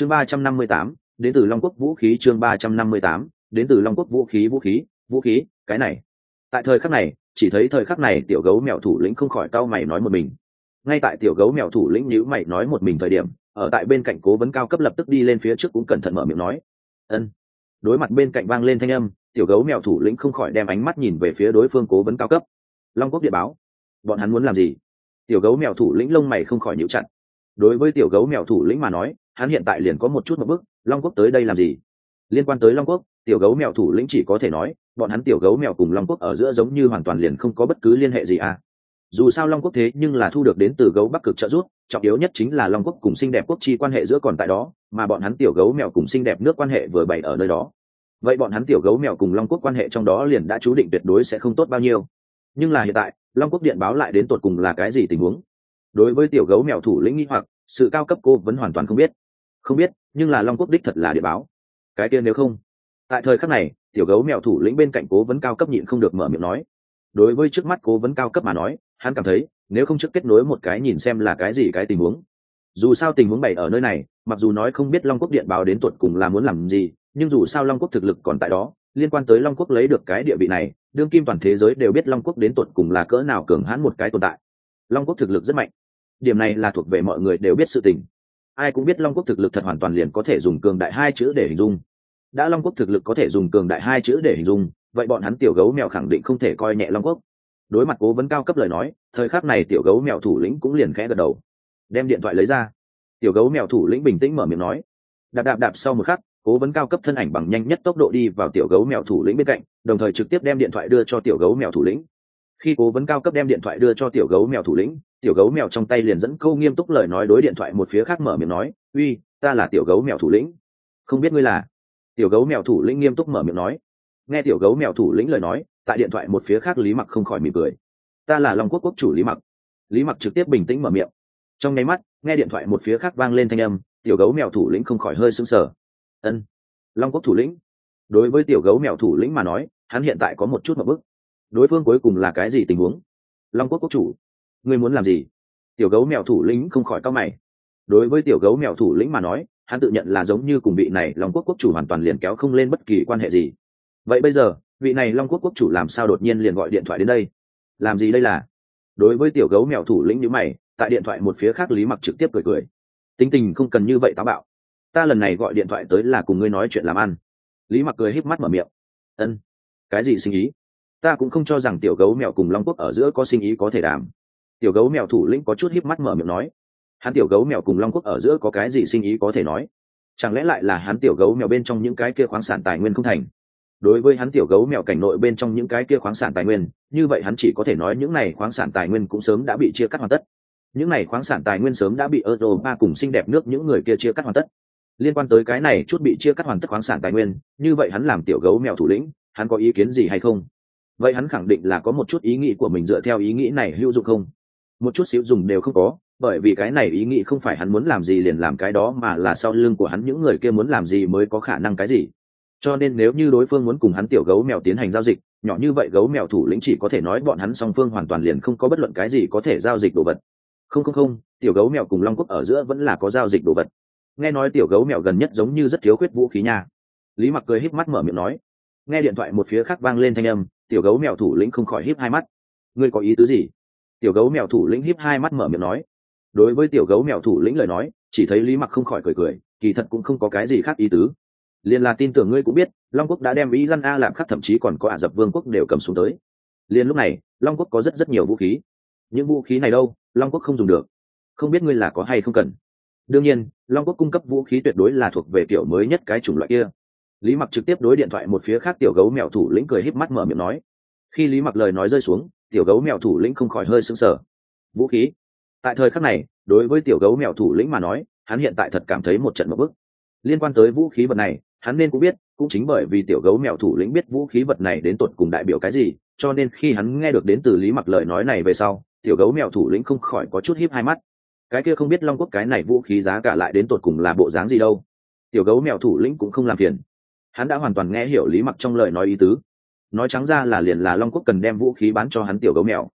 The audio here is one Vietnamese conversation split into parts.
chương ba trăm năm mươi tám, đến từ long quốc vũ khí chương ba trăm năm mươi tám, đến từ long quốc vũ khí vũ khí vũ khí, cái này. Tại thời khắc này, chỉ thấy thời khắc này tiểu gấu mèo thủ lĩnh không khỏi cau mày nói một mình. Ngay tại tiểu gấu mèo thủ lĩnh nhữ mày nói một mình thời điểm, ở tại bên cạnh cố vấn cao cấp lập tức đi lên phía trước cũng cẩn thận mở miệng nói. Ân. Đối mặt bên cạnh vang lên thanh âm, tiểu gấu mèo thủ lĩnh không khỏi đem ánh mắt nhìn về phía đối phương cố vấn cao cấp. Long quốc địa báo, bọn hắn muốn làm gì? Tiểu gấu mèo thủ lĩnh lông mày không khỏi nhíu chặt. Đối với tiểu gấu mèo thủ lĩnh mà nói hắn hiện tại liền có một chút một bước, long quốc tới đây làm gì? Liên quan tới long quốc, tiểu gấu mèo thủ lĩnh chỉ có thể nói, bọn hắn tiểu gấu mèo cùng long quốc ở giữa giống như hoàn toàn liền không có bất cứ liên hệ gì à. Dù sao long quốc thế nhưng là thu được đến từ gấu bắc cực trợ giúp, trọng yếu nhất chính là long quốc cùng xinh đẹp quốc chi quan hệ giữa còn tại đó, mà bọn hắn tiểu gấu mèo cùng xinh đẹp nước quan hệ vừa bày ở nơi đó. Vậy bọn hắn tiểu gấu mèo cùng long quốc quan hệ trong đó liền đã chú định tuyệt đối sẽ không tốt bao nhiêu. Nhưng là hiện tại, long quốc điện báo lại đến tột cùng là cái gì tình huống? Đối với tiểu gấu mèo thủ lĩnh nghi hoặc, sự cao cấp cô vẫn hoàn toàn không biết không biết, nhưng là long quốc đích thật là địa báo. Cái kia nếu không, tại thời khắc này, tiểu gấu mèo thủ lĩnh bên cạnh cố vấn cao cấp nhịn không được mở miệng nói. Đối với trước mắt cố vấn cao cấp mà nói, hắn cảm thấy, nếu không trước kết nối một cái nhìn xem là cái gì cái tình huống. Dù sao tình huống bày ở nơi này, mặc dù nói không biết long quốc điện báo đến tuột cùng là muốn làm gì, nhưng dù sao long quốc thực lực còn tại đó, liên quan tới long quốc lấy được cái địa vị này, đương kim toàn thế giới đều biết long quốc đến tuột cùng là cỡ nào cường hãn một cái tồn tại. Long quốc thực lực rất mạnh. Điểm này là thuộc về mọi người đều biết sự tình ai cũng biết long quốc thực lực thật hoàn toàn liền có thể dùng cường đại hai chữ để hình dung. Đã long quốc thực lực có thể dùng cường đại hai chữ để hình dung, vậy bọn hắn tiểu gấu mèo khẳng định không thể coi nhẹ long quốc. Đối mặt cố vấn cao cấp lời nói, thời khắc này tiểu gấu mèo thủ lĩnh cũng liền khẽ gật đầu. Đem điện thoại lấy ra. Tiểu gấu mèo thủ lĩnh bình tĩnh mở miệng nói. Đạp đạp đạp sau một khắc, cố vấn cao cấp thân ảnh bằng nhanh nhất tốc độ đi vào tiểu gấu mèo thủ lĩnh bên cạnh, đồng thời trực tiếp đem điện thoại đưa cho tiểu gấu mèo thủ lĩnh khi cố vấn cao cấp đem điện thoại đưa cho tiểu gấu mèo thủ lĩnh, tiểu gấu mèo trong tay liền dẫn câu nghiêm túc lời nói đối điện thoại một phía khác mở miệng nói, uy, ta là tiểu gấu mèo thủ lĩnh. Không biết ngươi là? Tiểu gấu mèo thủ lĩnh nghiêm túc mở miệng nói. Nghe tiểu gấu mèo thủ lĩnh lời nói, tại điện thoại một phía khác lý mặc không khỏi mỉm cười. Ta là long quốc quốc chủ lý mặc. Lý mặc trực tiếp bình tĩnh mở miệng. Trong nháy mắt, nghe điện thoại một phía khác vang lên thanh âm, tiểu gấu mèo thủ lĩnh không khỏi hơi sững sờ. Ân, long quốc thủ lĩnh. Đối với tiểu gấu mèo thủ lĩnh mà nói, hắn hiện tại có một chút một bức đối phương cuối cùng là cái gì tình huống? Long quốc quốc chủ, ngươi muốn làm gì? Tiểu gấu mèo thủ lĩnh không khỏi cao mày. Đối với tiểu gấu mèo thủ lĩnh mà nói, hắn tự nhận là giống như cùng vị này long quốc quốc chủ hoàn toàn liền kéo không lên bất kỳ quan hệ gì. Vậy bây giờ, vị này long quốc quốc chủ làm sao đột nhiên liền gọi điện thoại đến đây? Làm gì đây là? Đối với tiểu gấu mèo thủ lĩnh nhữ mày, tại điện thoại một phía khác lý mặc trực tiếp cười cười. Tính tình không cần như vậy táo bạo. Ta lần này gọi điện thoại tới là cùng ngươi nói chuyện làm ăn. Lý mặc cười híp mắt mở miệng. Ân, cái gì sinh ý? Ta cũng không cho rằng tiểu gấu mèo cùng long quốc ở giữa có sinh ý có thể đảm tiểu gấu mèo thủ lĩnh có chút híp mắt mở miệng nói. Hắn tiểu gấu mèo cùng long quốc ở giữa có cái gì sinh ý có thể nói? Chẳng lẽ lại là hắn tiểu gấu mèo bên trong những cái kia khoáng sản tài nguyên không thành? Đối với hắn tiểu gấu mèo cảnh nội bên trong những cái kia khoáng sản tài nguyên, như vậy hắn chỉ có thể nói những này khoáng sản tài nguyên cũng sớm đã bị chia cắt hoàn tất. Những này khoáng sản tài nguyên sớm đã bị europa cùng xinh đẹp nước những người kia chia cắt hoàn tất. Liên quan tới cái này chút bị chia cắt hoàn tất khoáng sản tài nguyên, như vậy hắn làm tiểu gấu mèo thủ lĩnh, hắn có ý kiến gì hay không? Vậy hắn khẳng định là có một chút ý nghĩ của mình dựa theo ý nghĩ này hữu dụng không? Một chút xíu dùng đều không có, bởi vì cái này ý nghĩ không phải hắn muốn làm gì liền làm cái đó mà là sau lưng của hắn những người kia muốn làm gì mới có khả năng cái gì. Cho nên nếu như đối phương muốn cùng hắn tiểu gấu mèo tiến hành giao dịch, nhỏ như vậy gấu mèo thủ lĩnh chỉ có thể nói bọn hắn song phương hoàn toàn liền không có bất luận cái gì có thể giao dịch đồ vật. Không không không, tiểu gấu mèo cùng long quốc ở giữa vẫn là có giao dịch đồ vật. Nghe nói tiểu gấu mèo gần nhất giống như rất thiếu khuyết vũ khí nha. Lý mặc cười híp mắt mở miệng nói. Nghe điện thoại một phía khác vang lên thanh âm tiểu gấu mèo thủ lĩnh không khỏi híp hai mắt. Ngươi có ý tứ gì? Tiểu gấu mèo thủ lĩnh híp hai mắt mở miệng nói. Đối với tiểu gấu mèo thủ lĩnh lời nói, chỉ thấy lý mặc không khỏi cười cười, kỳ thật cũng không có cái gì khác ý tứ. Liền là tin tưởng ngươi cũng biết, long quốc đã đem ý dân a làm khắc thậm chí còn có ả rập vương quốc đều cầm xuống tới. Liền lúc này, long quốc có rất rất nhiều vũ khí. Những vũ khí này đâu? Long quốc không dùng được. Không biết ngươi là có hay không cần. Đương nhiên, long quốc cung cấp vũ khí tuyệt đối là thuộc về kiểu mới nhất cái chủng loại kia lý mặc trực tiếp đối điện thoại một phía khác tiểu gấu mèo thủ lĩnh cười híp mắt mở miệng nói. Khi lý mặc lời nói rơi xuống, tiểu gấu mèo thủ lĩnh không khỏi hơi sững sờ. Vũ khí. Tại thời khắc này, đối với tiểu gấu mèo thủ lĩnh mà nói, hắn hiện tại thật cảm thấy một trận một bức. Liên quan tới vũ khí vật này, hắn nên cũng biết, cũng chính bởi vì tiểu gấu mèo thủ lĩnh biết vũ khí vật này đến tột cùng đại biểu cái gì, cho nên khi hắn nghe được đến từ lý mặc lời nói này về sau, tiểu gấu mèo thủ lĩnh không khỏi có chút hiếp hai mắt. Cái kia không biết long quốc cái này vũ khí giá cả lại đến tột cùng là bộ dáng gì đâu. Tiểu gấu mèo thủ lĩnh cũng không làm phiền hắn đã hoàn toàn nghe hiểu lý mặc trong lời nói ý tứ. Nói trắng ra là liền là long quốc cần đem vũ khí bán cho hắn tiểu gấu mèo.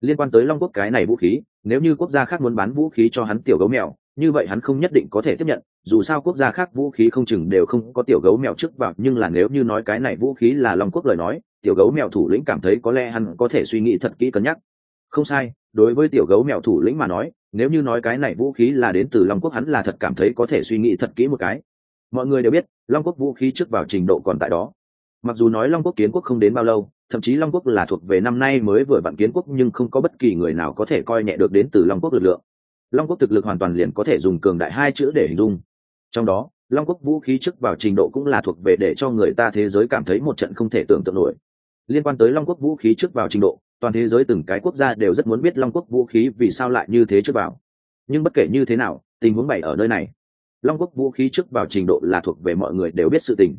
Liên quan tới long quốc cái này vũ khí, nếu như quốc gia khác muốn bán vũ khí cho hắn tiểu gấu mèo, như vậy hắn không nhất định có thể tiếp nhận. Dù sao quốc gia khác vũ khí không chừng đều không có tiểu gấu mèo trước vào, nhưng là nếu như nói cái này vũ khí là long quốc lời nói, tiểu gấu mèo thủ lĩnh cảm thấy có lẽ hắn có thể suy nghĩ thật kỹ cân nhắc. Không sai, đối với tiểu gấu mèo thủ lĩnh mà nói, nếu như nói cái này vũ khí là đến từ long quốc hắn là thật cảm thấy có thể suy nghĩ thật kỹ một cái. Mọi người đều biết long quốc vũ khí trước vào trình độ còn tại đó. Mặc dù nói long quốc kiến quốc không đến bao lâu, thậm chí long quốc là thuộc về năm nay mới vừa vặn kiến quốc nhưng không có bất kỳ người nào có thể coi nhẹ được đến từ long quốc lực lượng. Long quốc thực lực hoàn toàn liền có thể dùng cường đại hai chữ để hình dung. Trong đó, long quốc vũ khí trước vào trình độ cũng là thuộc về để cho người ta thế giới cảm thấy một trận không thể tưởng tượng nổi. Liên quan tới long quốc vũ khí trước vào trình độ, toàn thế giới từng cái quốc gia đều rất muốn biết long quốc vũ khí vì sao lại như thế trước vào. Nhưng bất kể như thế nào, tình huống bày ở nơi này long quốc vũ khí trước vào trình độ là thuộc về mọi người đều biết sự tình.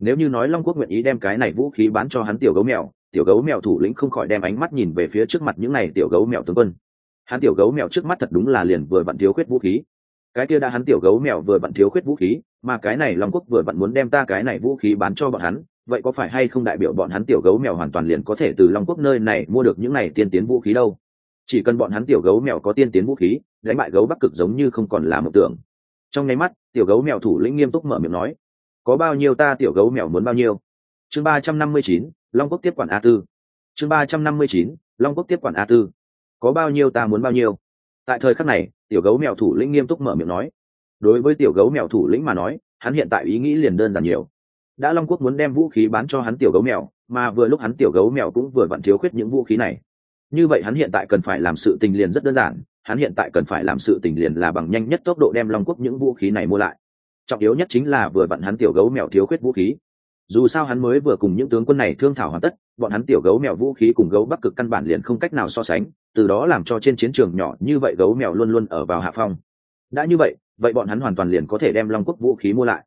Nếu như nói long quốc nguyện ý đem cái này vũ khí bán cho hắn tiểu gấu mèo, tiểu gấu mèo thủ lĩnh không khỏi đem ánh mắt nhìn về phía trước mặt những này tiểu gấu mèo tướng quân. Hắn tiểu gấu mèo trước mắt thật đúng là liền vừa vặn thiếu khuyết vũ khí. Cái kia đã hắn tiểu gấu mèo vừa vặn thiếu khuyết vũ khí, mà cái này long quốc vừa vặn muốn đem ta cái này vũ khí bán cho bọn hắn, vậy có phải hay không đại biểu bọn hắn tiểu gấu mèo hoàn toàn liền có thể từ long quốc nơi này mua được những này tiên tiến vũ khí đâu? Chỉ cần bọn hắn tiểu gấu mèo có tiên tiến vũ khí, đánh bại gấu bắc cực giống như không còn là một tưởng trong nháy mắt, tiểu gấu mèo thủ lĩnh nghiêm túc mở miệng nói, có bao nhiêu ta, tiểu gấu mèo muốn bao nhiêu? Chương ba trăm năm mươi chín, long quốc tiếp quản a tư. Chương ba trăm năm mươi chín, long quốc tiếp quản a tư. Có bao nhiêu ta muốn bao nhiêu? Tại thời khắc này, tiểu gấu mèo thủ lĩnh nghiêm túc mở miệng nói, đối với tiểu gấu mèo thủ lĩnh mà nói, hắn hiện tại ý nghĩ liền đơn giản nhiều. Đã long quốc muốn đem vũ khí bán cho hắn tiểu gấu mèo, mà vừa lúc hắn tiểu gấu mèo cũng vừa vặn thiếu khuyết những vũ khí này. Như vậy hắn hiện tại cần phải làm sự tình liền rất đơn giản hắn hiện tại cần phải làm sự tình liền là bằng nhanh nhất tốc độ đem long quốc những vũ khí này mua lại. Trọng yếu nhất chính là vừa vặn hắn tiểu gấu mèo thiếu khuyết vũ khí. Dù sao hắn mới vừa cùng những tướng quân này thương thảo hoàn tất, bọn hắn tiểu gấu mèo vũ khí cùng gấu bắc cực căn bản liền không cách nào so sánh, từ đó làm cho trên chiến trường nhỏ như vậy gấu mèo luôn luôn ở vào hạ phong. Đã như vậy vậy bọn hắn hoàn toàn liền có thể đem long quốc vũ khí mua lại.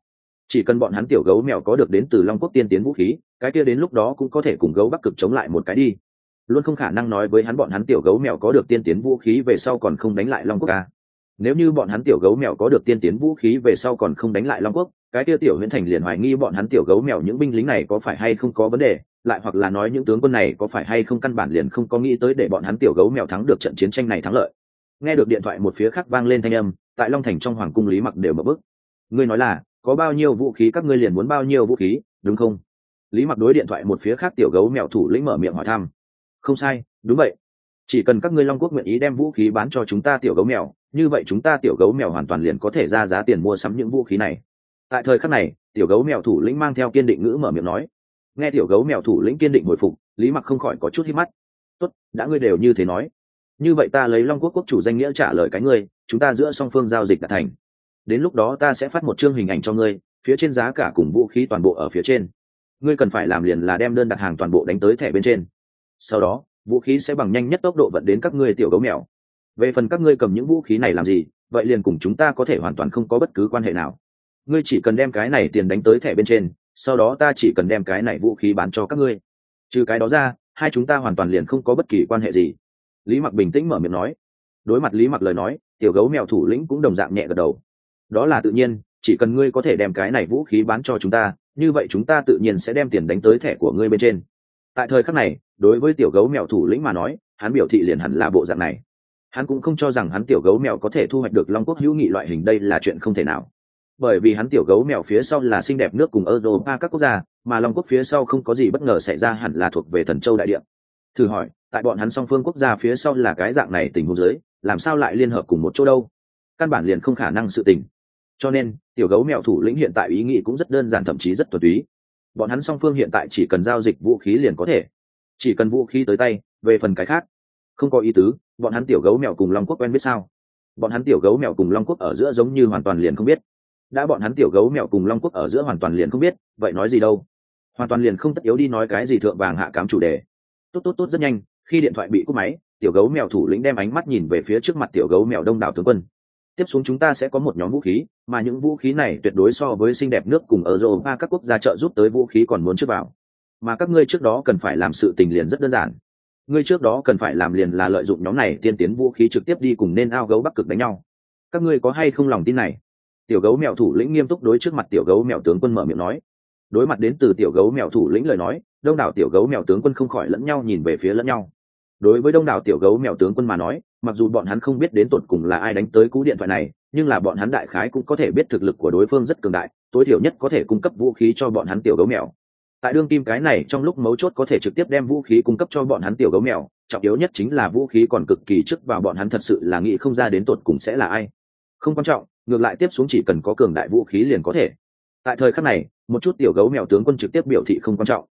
Chỉ cần bọn hắn tiểu gấu mèo có được đến từ long quốc tiên tiến vũ khí, cái kia đến lúc đó cũng có thể cùng gấu bắc cực chống lại một cái đi luôn không khả năng nói với hắn bọn hắn tiểu gấu mèo có được tiên tiến vũ khí về sau còn không đánh lại long quốc ca nếu như bọn hắn tiểu gấu mèo có được tiên tiến vũ khí về sau còn không đánh lại long quốc, cái kia tiểu huyễn thành liền hoài nghi bọn hắn tiểu gấu mèo những binh lính này có phải hay không có vấn đề, lại hoặc là nói những tướng quân này có phải hay không căn bản liền không có nghĩ tới để bọn hắn tiểu gấu mèo thắng được trận chiến tranh này thắng lợi. Nghe được điện thoại một phía khác vang lên thanh âm, tại long thành trong hoàng cung lý mặc đều mở bức ngươi nói là, có bao nhiêu vũ khí các ngươi liền muốn bao nhiêu vũ khí, đúng không? Lý mặc đối điện thoại một phía khác tiểu gấu mèo thủ lĩnh mở miệng hỏi thăm không sai, đúng vậy. Chỉ cần các ngươi long quốc nguyện ý đem vũ khí bán cho chúng ta tiểu gấu mèo, như vậy chúng ta tiểu gấu mèo hoàn toàn liền có thể ra giá tiền mua sắm những vũ khí này. Tại thời khắc này, tiểu gấu mèo thủ lĩnh mang theo kiên định ngữ mở miệng nói. Nghe tiểu gấu mèo thủ lĩnh kiên định hồi phục, lý mặc không khỏi có chút hít mắt. Tốt, đã ngươi đều như thế nói. Như vậy ta lấy long quốc quốc chủ danh nghĩa trả lời cái ngươi, chúng ta giữa song phương giao dịch đã thành. Đến lúc đó ta sẽ phát một chương hình ảnh cho ngươi, phía trên giá cả cùng vũ khí toàn bộ ở phía trên. Ngươi cần phải làm liền là đem đơn đặt hàng toàn bộ đánh tới thẻ bên trên sau đó, vũ khí sẽ bằng nhanh nhất tốc độ vận đến các ngươi tiểu gấu mèo. Về phần các ngươi cầm những vũ khí này làm gì, vậy liền cùng chúng ta có thể hoàn toàn không có bất cứ quan hệ nào. Ngươi chỉ cần đem cái này tiền đánh tới thẻ bên trên, sau đó ta chỉ cần đem cái này vũ khí bán cho các ngươi. Trừ cái đó ra, hai chúng ta hoàn toàn liền không có bất kỳ quan hệ gì. Lý mặc bình tĩnh mở miệng nói. Đối mặt lý mặc lời nói, tiểu gấu mèo thủ lĩnh cũng đồng dạng nhẹ gật đầu. Đó là tự nhiên, chỉ cần ngươi có thể đem cái này vũ khí bán cho chúng ta, như vậy chúng ta tự nhiên sẽ đem tiền đánh tới thẻ của ngươi bên trên tại thời khắc này, đối với tiểu gấu mèo thủ lĩnh mà nói, hắn biểu thị liền hẳn là bộ dạng này. Hắn cũng không cho rằng hắn tiểu gấu mèo có thể thu hoạch được long quốc hữu nghị loại hình đây là chuyện không thể nào. Bởi vì hắn tiểu gấu mèo phía sau là xinh đẹp nước cùng europa các quốc gia, mà long quốc phía sau không có gì bất ngờ xảy ra hẳn là thuộc về thần châu đại địa. Thử hỏi, tại bọn hắn song phương quốc gia phía sau là cái dạng này tình huống giới làm sao lại liên hợp cùng một chỗ đâu? Căn bản liền không khả năng sự tình. Cho nên, tiểu gấu mèo thủ lĩnh hiện tại ý nghĩ cũng rất đơn giản thậm chí rất thuần túy bọn hắn song phương hiện tại chỉ cần giao dịch vũ khí liền có thể. Chỉ cần vũ khí tới tay, về phần cái khác, không có ý tứ, bọn hắn tiểu gấu mèo cùng long quốc quen biết sao? Bọn hắn tiểu gấu mèo cùng long quốc ở giữa giống như hoàn toàn liền không biết. Đã bọn hắn tiểu gấu mèo cùng long quốc ở giữa hoàn toàn liền không biết, vậy nói gì đâu? Hoàn toàn liền không tất yếu đi nói cái gì thượng vàng hạ cám chủ đề. Tốt tốt tốt, rất nhanh, khi điện thoại bị cúp máy, tiểu gấu mèo thủ lĩnh đem ánh mắt nhìn về phía trước mặt tiểu gấu mèo đông đảo tướng quân tiếp xuống chúng ta sẽ có một nhóm vũ khí, mà những vũ khí này tuyệt đối so với xinh đẹp nước cùng ở ba các quốc gia trợ giúp tới vũ khí còn muốn trước vào. Mà các ngươi trước đó cần phải làm sự tình liền rất đơn giản. Ngươi trước đó cần phải làm liền là lợi dụng nhóm này tiên tiến vũ khí trực tiếp đi cùng nên ao gấu bắc cực đánh nhau. Các ngươi có hay không lòng tin này? Tiểu gấu mèo thủ lĩnh nghiêm túc đối trước mặt tiểu gấu mèo tướng quân mở miệng nói. Đối mặt đến từ tiểu gấu mèo thủ lĩnh lời nói, đông đảo tiểu gấu mèo tướng quân không khỏi lẫn nhau nhìn về phía lẫn nhau đối với đông đảo tiểu gấu mèo tướng quân mà nói, mặc dù bọn hắn không biết đến tột cùng là ai đánh tới cú điện thoại này, nhưng là bọn hắn đại khái cũng có thể biết thực lực của đối phương rất cường đại, tối thiểu nhất có thể cung cấp vũ khí cho bọn hắn tiểu gấu mèo. Tại đương kim cái này trong lúc mấu chốt có thể trực tiếp đem vũ khí cung cấp cho bọn hắn tiểu gấu mèo, trọng yếu nhất chính là vũ khí còn cực kỳ trước vào bọn hắn thật sự là nghĩ không ra đến tột cùng sẽ là ai. Không quan trọng, ngược lại tiếp xuống chỉ cần có cường đại vũ khí liền có thể. Tại thời khắc này, một chút tiểu gấu mèo tướng quân trực tiếp biểu thị không quan trọng.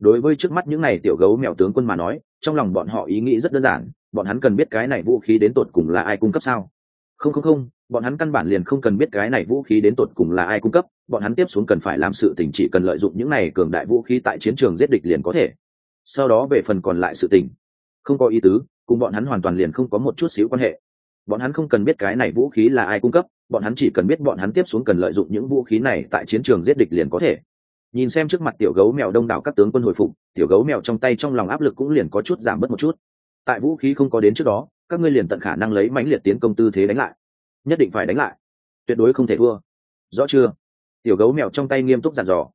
Đối với trước mắt những này tiểu gấu mèo tướng quân mà nói trong lòng bọn họ ý nghĩ rất đơn giản, bọn hắn cần biết cái này vũ khí đến tột cùng là ai cung cấp sao? Không không không, bọn hắn căn bản liền không cần biết cái này vũ khí đến tột cùng là ai cung cấp, bọn hắn tiếp xuống cần phải làm sự tình chỉ cần lợi dụng những này cường đại vũ khí tại chiến trường giết địch liền có thể. Sau đó về phần còn lại sự tình. Không có ý tứ, cùng bọn hắn hoàn toàn liền không có một chút xíu quan hệ. Bọn hắn không cần biết cái này vũ khí là ai cung cấp, bọn hắn chỉ cần biết bọn hắn tiếp xuống cần lợi dụng những vũ khí này tại chiến trường giết địch liền có thể nhìn xem trước mặt tiểu gấu mèo đông đảo các tướng quân hồi phục, tiểu gấu mèo trong tay trong lòng áp lực cũng liền có chút giảm bớt một chút. Tại vũ khí không có đến trước đó, các ngươi liền tận khả năng lấy mãnh liệt tiến công tư thế đánh lại. Nhất định phải đánh lại. Tuyệt đối không thể thua. Rõ chưa? Tiểu gấu mèo trong tay nghiêm túc dặn dò.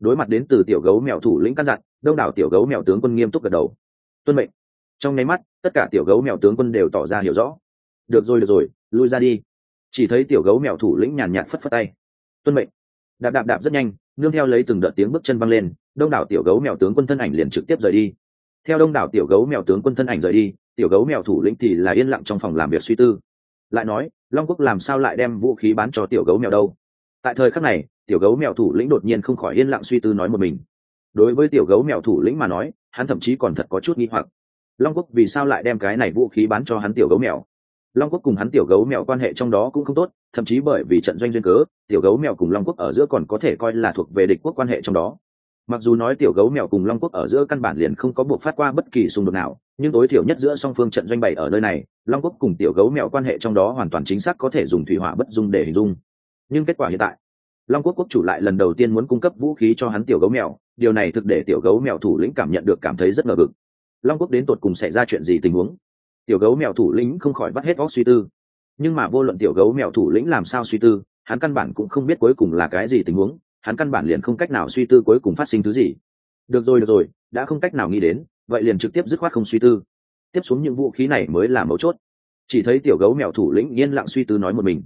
Đối mặt đến từ tiểu gấu mèo thủ lĩnh căn dặn, đông đảo tiểu gấu mèo tướng quân nghiêm túc gật đầu. Tuân mệnh. Trong nháy mắt, tất cả tiểu gấu mèo tướng quân đều tỏ ra hiểu rõ. Được rồi được rồi, lui ra đi. Chỉ thấy tiểu gấu mèo thủ lĩnh nhàn nhạt phất phất tay. Tuân mệnh. Đạp đạp đạp rất nhanh nương theo lấy từng đợt tiếng bước chân văng lên, đông đảo tiểu gấu mèo tướng quân thân ảnh liền trực tiếp rời đi. Theo đông đảo tiểu gấu mèo tướng quân thân ảnh rời đi, tiểu gấu mèo thủ lĩnh thì là yên lặng trong phòng làm việc suy tư. Lại nói, long quốc làm sao lại đem vũ khí bán cho tiểu gấu mèo đâu? Tại thời khắc này, tiểu gấu mèo thủ lĩnh đột nhiên không khỏi yên lặng suy tư nói một mình. Đối với tiểu gấu mèo thủ lĩnh mà nói, hắn thậm chí còn thật có chút nghi hoặc. Long quốc vì sao lại đem cái này vũ khí bán cho hắn tiểu gấu mèo? Long quốc cùng hắn tiểu gấu mèo quan hệ trong đó cũng không tốt, thậm chí bởi vì trận doanh duyên cớ, tiểu gấu mèo cùng long quốc ở giữa còn có thể coi là thuộc về địch quốc quan hệ trong đó. Mặc dù nói tiểu gấu mèo cùng long quốc ở giữa căn bản liền không có buộc phát qua bất kỳ xung đột nào, nhưng tối thiểu nhất giữa song phương trận doanh bày ở nơi này, long quốc cùng tiểu gấu mèo quan hệ trong đó hoàn toàn chính xác có thể dùng thủy hỏa bất dung để hình dung. Nhưng kết quả hiện tại, long quốc quốc chủ lại lần đầu tiên muốn cung cấp vũ khí cho hắn tiểu gấu mèo, điều này thực để tiểu gấu mèo thủ lĩnh cảm nhận được cảm thấy rất ngờ vực. Long quốc đến tột cùng xảy ra chuyện gì tình huống? Tiểu gấu mèo thủ lĩnh không khỏi bắt hết óc suy tư. Nhưng mà vô luận tiểu gấu mèo thủ lĩnh làm sao suy tư, hắn căn bản cũng không biết cuối cùng là cái gì tình huống, hắn căn bản liền không cách nào suy tư cuối cùng phát sinh thứ gì. Được rồi được rồi, đã không cách nào nghĩ đến, vậy liền trực tiếp dứt khoát không suy tư. Tiếp xuống những vũ khí này mới là mấu chốt. Chỉ thấy tiểu gấu mèo thủ lĩnh yên lặng suy tư nói một mình.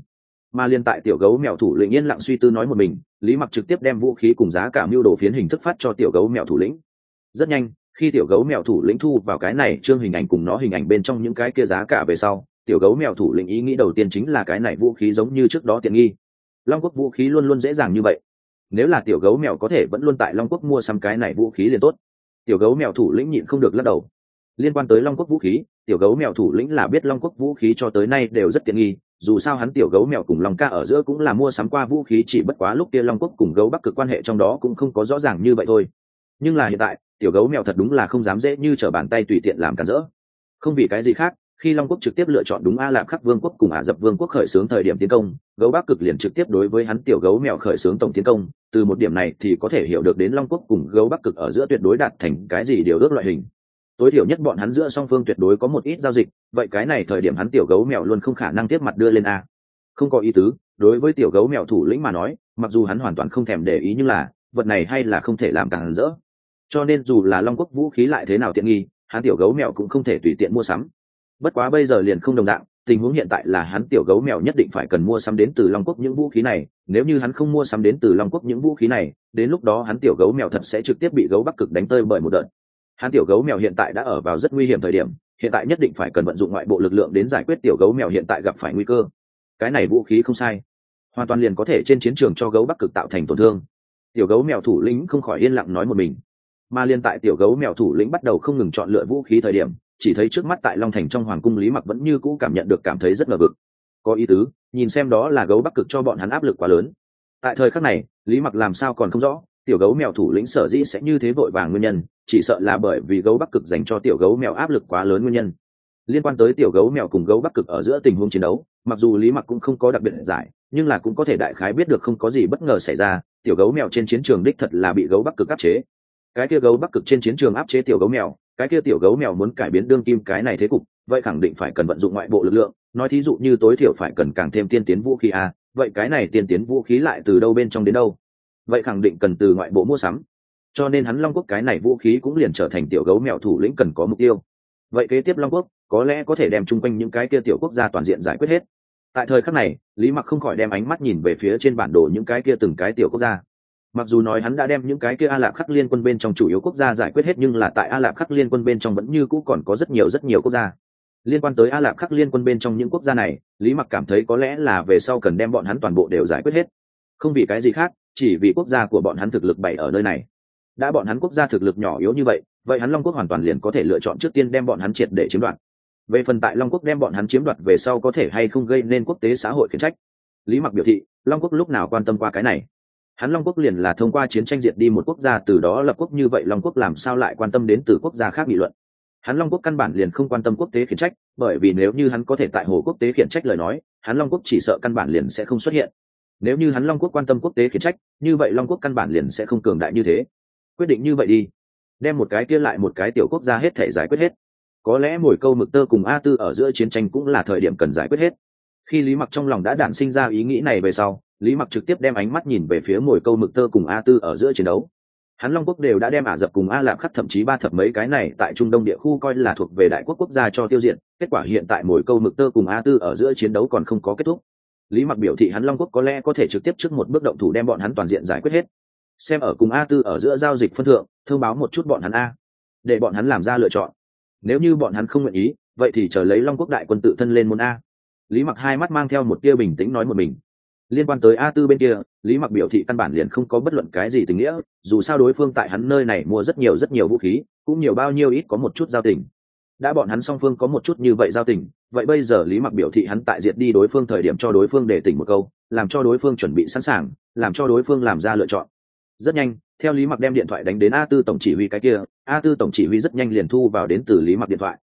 Mà liên tại tiểu gấu mèo thủ lĩnh yên lặng suy tư nói một mình, lý mặc trực tiếp đem vũ khí cùng giá cả mưu đồ phiến hình thức phát cho tiểu gấu mèo thủ lĩnh. Rất nhanh khi tiểu gấu mèo thủ lĩnh thu vào cái này trương hình ảnh cùng nó hình ảnh bên trong những cái kia giá cả về sau, tiểu gấu mèo thủ lĩnh ý nghĩ đầu tiên chính là cái này vũ khí giống như trước đó tiện nghi. Long quốc vũ khí luôn luôn dễ dàng như vậy. Nếu là tiểu gấu mèo có thể vẫn luôn tại long quốc mua xăm cái này vũ khí liền tốt. Tiểu gấu mèo thủ lĩnh nhịn không được lắc đầu. Liên quan tới long quốc vũ khí, tiểu gấu mèo thủ lĩnh là biết long quốc vũ khí cho tới nay đều rất tiện nghi, dù sao hắn tiểu gấu mèo cùng long ca ở giữa cũng là mua sắm qua vũ khí chỉ bất quá lúc kia long quốc cùng gấu bắc cực quan hệ trong đó cũng không có rõ ràng như vậy thôi nhưng là hiện tại, tiểu gấu mèo thật đúng là không dám dễ như t r ở bàn tay tùy tiện làm cản rỡ. Không vì cái gì khác, khi long quốc trực tiếp lựa chọn đúng a lạp khắc vương quốc cùng ả rập vương quốc khởi xướng thời điểm tiến công, gấu bắc cực liền trực tiếp đối với hắn tiểu gấu mèo khởi xướng tổng tiến công, từ một điểm này thì có thể hiểu được đến long quốc cùng gấu bắc cực ở giữa tuyệt đối đạt thành cái gì điều ước loại hình. Tối thiểu nhất bọn hắn giữa song phương tuyệt đối có một ít giao dịch, vậy cái này thời điểm hắn tiểu gấu mèo luôn không khả năng tiếp mặt đưa lên a. Không có ý tứ, đối với tiểu gấu mèo thủ lĩnh mà nói, mặc dù hắn hoàn toàn không thèm để ý nhưng là, vật này hay là không thể làm càng rỡ cho nên dù là long quốc vũ khí lại thế nào tiện nghi, hắn tiểu gấu mèo cũng không thể tùy tiện mua sắm. Bất quá bây giờ liền không đồng dạng, tình huống hiện tại là hắn tiểu gấu mèo nhất định phải cần mua sắm đến từ long quốc những vũ khí này, nếu như hắn không mua sắm đến từ long quốc những vũ khí này, đến lúc đó hắn tiểu gấu mèo thật sẽ trực tiếp bị gấu bắc cực đánh tơi bởi một đợt. Hắn tiểu gấu mèo hiện tại đã ở vào rất nguy hiểm thời điểm, hiện tại nhất định phải cần vận dụng ngoại bộ lực lượng đến giải quyết tiểu gấu mèo hiện tại gặp phải nguy cơ. Cái này vũ khí không sai. Hoàn toàn liền có thể trên chiến trường cho gấu bắc cực tạo thành tổn thương. Tiểu gấu mèo thủ lĩnh không khỏi yên lặng nói một mình mà liên tại tiểu gấu mèo thủ lĩnh bắt đầu không ngừng chọn lựa vũ khí thời điểm, chỉ thấy trước mắt tại long thành trong hoàng cung lý mặc vẫn như cũ cảm nhận được cảm thấy rất ngờ vực. Có ý tứ, nhìn xem đó là gấu bắc cực cho bọn hắn áp lực quá lớn. Tại thời khắc này, lý mặc làm sao còn không rõ, tiểu gấu mèo thủ lĩnh sở dĩ sẽ như thế vội vàng nguyên nhân, chỉ sợ là bởi vì gấu bắc cực dành cho tiểu gấu mèo áp lực quá lớn nguyên nhân. Liên quan tới tiểu gấu mèo cùng gấu bắc cực ở giữa tình huống chiến đấu, mặc dù lý mặc cũng không có đặc biệt giải, nhưng là cũng có thể đại khái biết được không có gì bất ngờ xảy ra, tiểu gấu mèo trên chiến trường đích thật là bị gấu bắc cực áp chế cái kia gấu bắc cực trên chiến trường áp chế tiểu gấu mèo cái kia tiểu gấu mèo muốn cải biến đương kim cái này thế cục vậy khẳng định phải cần vận dụng ngoại bộ lực lượng nói thí dụ như tối thiểu phải cần càng thêm tiên tiến vũ khí a à, vậy cái này tiên tiến vũ khí lại từ đâu bên trong đến đâu? Vậy khẳng định cần từ ngoại bộ mua sắm. Cho nên hắn long quốc cái này vũ khí cũng liền trở thành tiểu gấu mèo thủ lĩnh cần có mục tiêu. Vậy kế tiếp long quốc có lẽ có thể đem chung quanh những cái kia tiểu quốc gia toàn diện giải quyết hết. Tại thời khắc này lý mặc không khỏi đem ánh mắt nhìn về phía trên bản đồ những cái kia từng cái tiểu quốc gia mặc dù nói hắn đã đem những cái kia a lạp khắc liên quân bên trong chủ yếu quốc gia giải quyết hết, nhưng là tại a lạp khắc liên quân bên trong vẫn như cũ còn có rất nhiều rất nhiều quốc gia. Liên quan tới a lạp khắc liên quân bên trong những quốc gia này, lý mặc cảm thấy có lẽ là về sau cần đem bọn hắn toàn bộ đều giải quyết hết. Không vì cái gì khác, chỉ vì quốc gia của bọn hắn thực lực bảy ở nơi này. Đã bọn hắn quốc gia thực lực nhỏ yếu như vậy vậy hắn long quốc hoàn toàn liền có thể lựa chọn trước tiên đem bọn hắn triệt để chiếm đoạt. Về phần tại long quốc đem bọn hắn chiếm đoạt về sau có thể hay không gây nên quốc tế xã hội khiển trách, lý mặc biểu thị, long quốc lúc nào quan tâm qua cái này? Hắn long quốc liền là thông qua chiến tranh diệt đi một quốc gia, từ đó lập quốc như vậy long quốc làm sao lại quan tâm đến từ quốc gia khác nghị luận? Hắn long quốc căn bản liền không quan tâm quốc tế khiển trách, bởi vì nếu như hắn có thể tại hồ quốc tế khiển trách lời nói, hắn long quốc chỉ sợ căn bản liền sẽ không xuất hiện. Nếu như hắn long quốc quan tâm quốc tế khiển trách, như vậy long quốc căn bản liền sẽ không cường đại như thế. Quyết định như vậy đi. Đem một cái kia lại một cái tiểu quốc gia hết thể giải quyết hết. Có lẽ mỗi câu mực tơ cùng a tư ở giữa chiến tranh cũng là thời điểm cần giải quyết hết. Khi lý mặc trong lòng đã đản sinh ra ý nghĩ này về sau lý mặc trực tiếp đem ánh mắt nhìn về phía mồi câu mực tơ cùng a tư ở giữa chiến đấu. Hắn long quốc đều đã đem ả rập cùng a lạp khắc thậm chí ba thập mấy cái này tại trung đông địa khu coi là thuộc về đại quốc quốc gia cho tiêu diệt, kết quả hiện tại mồi câu mực tơ cùng a tư ở giữa chiến đấu còn không có kết thúc. Lý mặc biểu thị hắn long quốc có lẽ có thể trực tiếp trước một bước động thủ đem bọn hắn toàn diện giải quyết hết. Xem ở cùng a tư ở giữa giao dịch phân thượng, thông báo một chút bọn hắn a. Để bọn hắn làm ra lựa chọn. Nếu như bọn hắn không nguyện ý, vậy thì chờ lấy long quốc đại quân tự thân lên môn a. Lý mặc hai mắt mang theo một tia bình tĩnh nói một mình liên quan tới a tư bên kia, lý mặc biểu thị căn bản liền không có bất luận cái gì tình nghĩa, dù sao đối phương tại hắn nơi này mua rất nhiều rất nhiều vũ khí, cũng nhiều bao nhiêu ít có một chút giao tình. Đã bọn hắn song phương có một chút như vậy giao tình, vậy bây giờ lý mặc biểu thị hắn tại diệt đi đối phương thời điểm cho đối phương để tỉnh một câu, làm cho đối phương chuẩn bị sẵn sàng, làm cho đối phương làm ra lựa chọn. Rất nhanh, theo lý mặc đem điện thoại đánh đến a tư tổng chỉ huy cái kia, a tư tổng chỉ huy rất nhanh liền thu vào đến từ lý mặc điện thoại.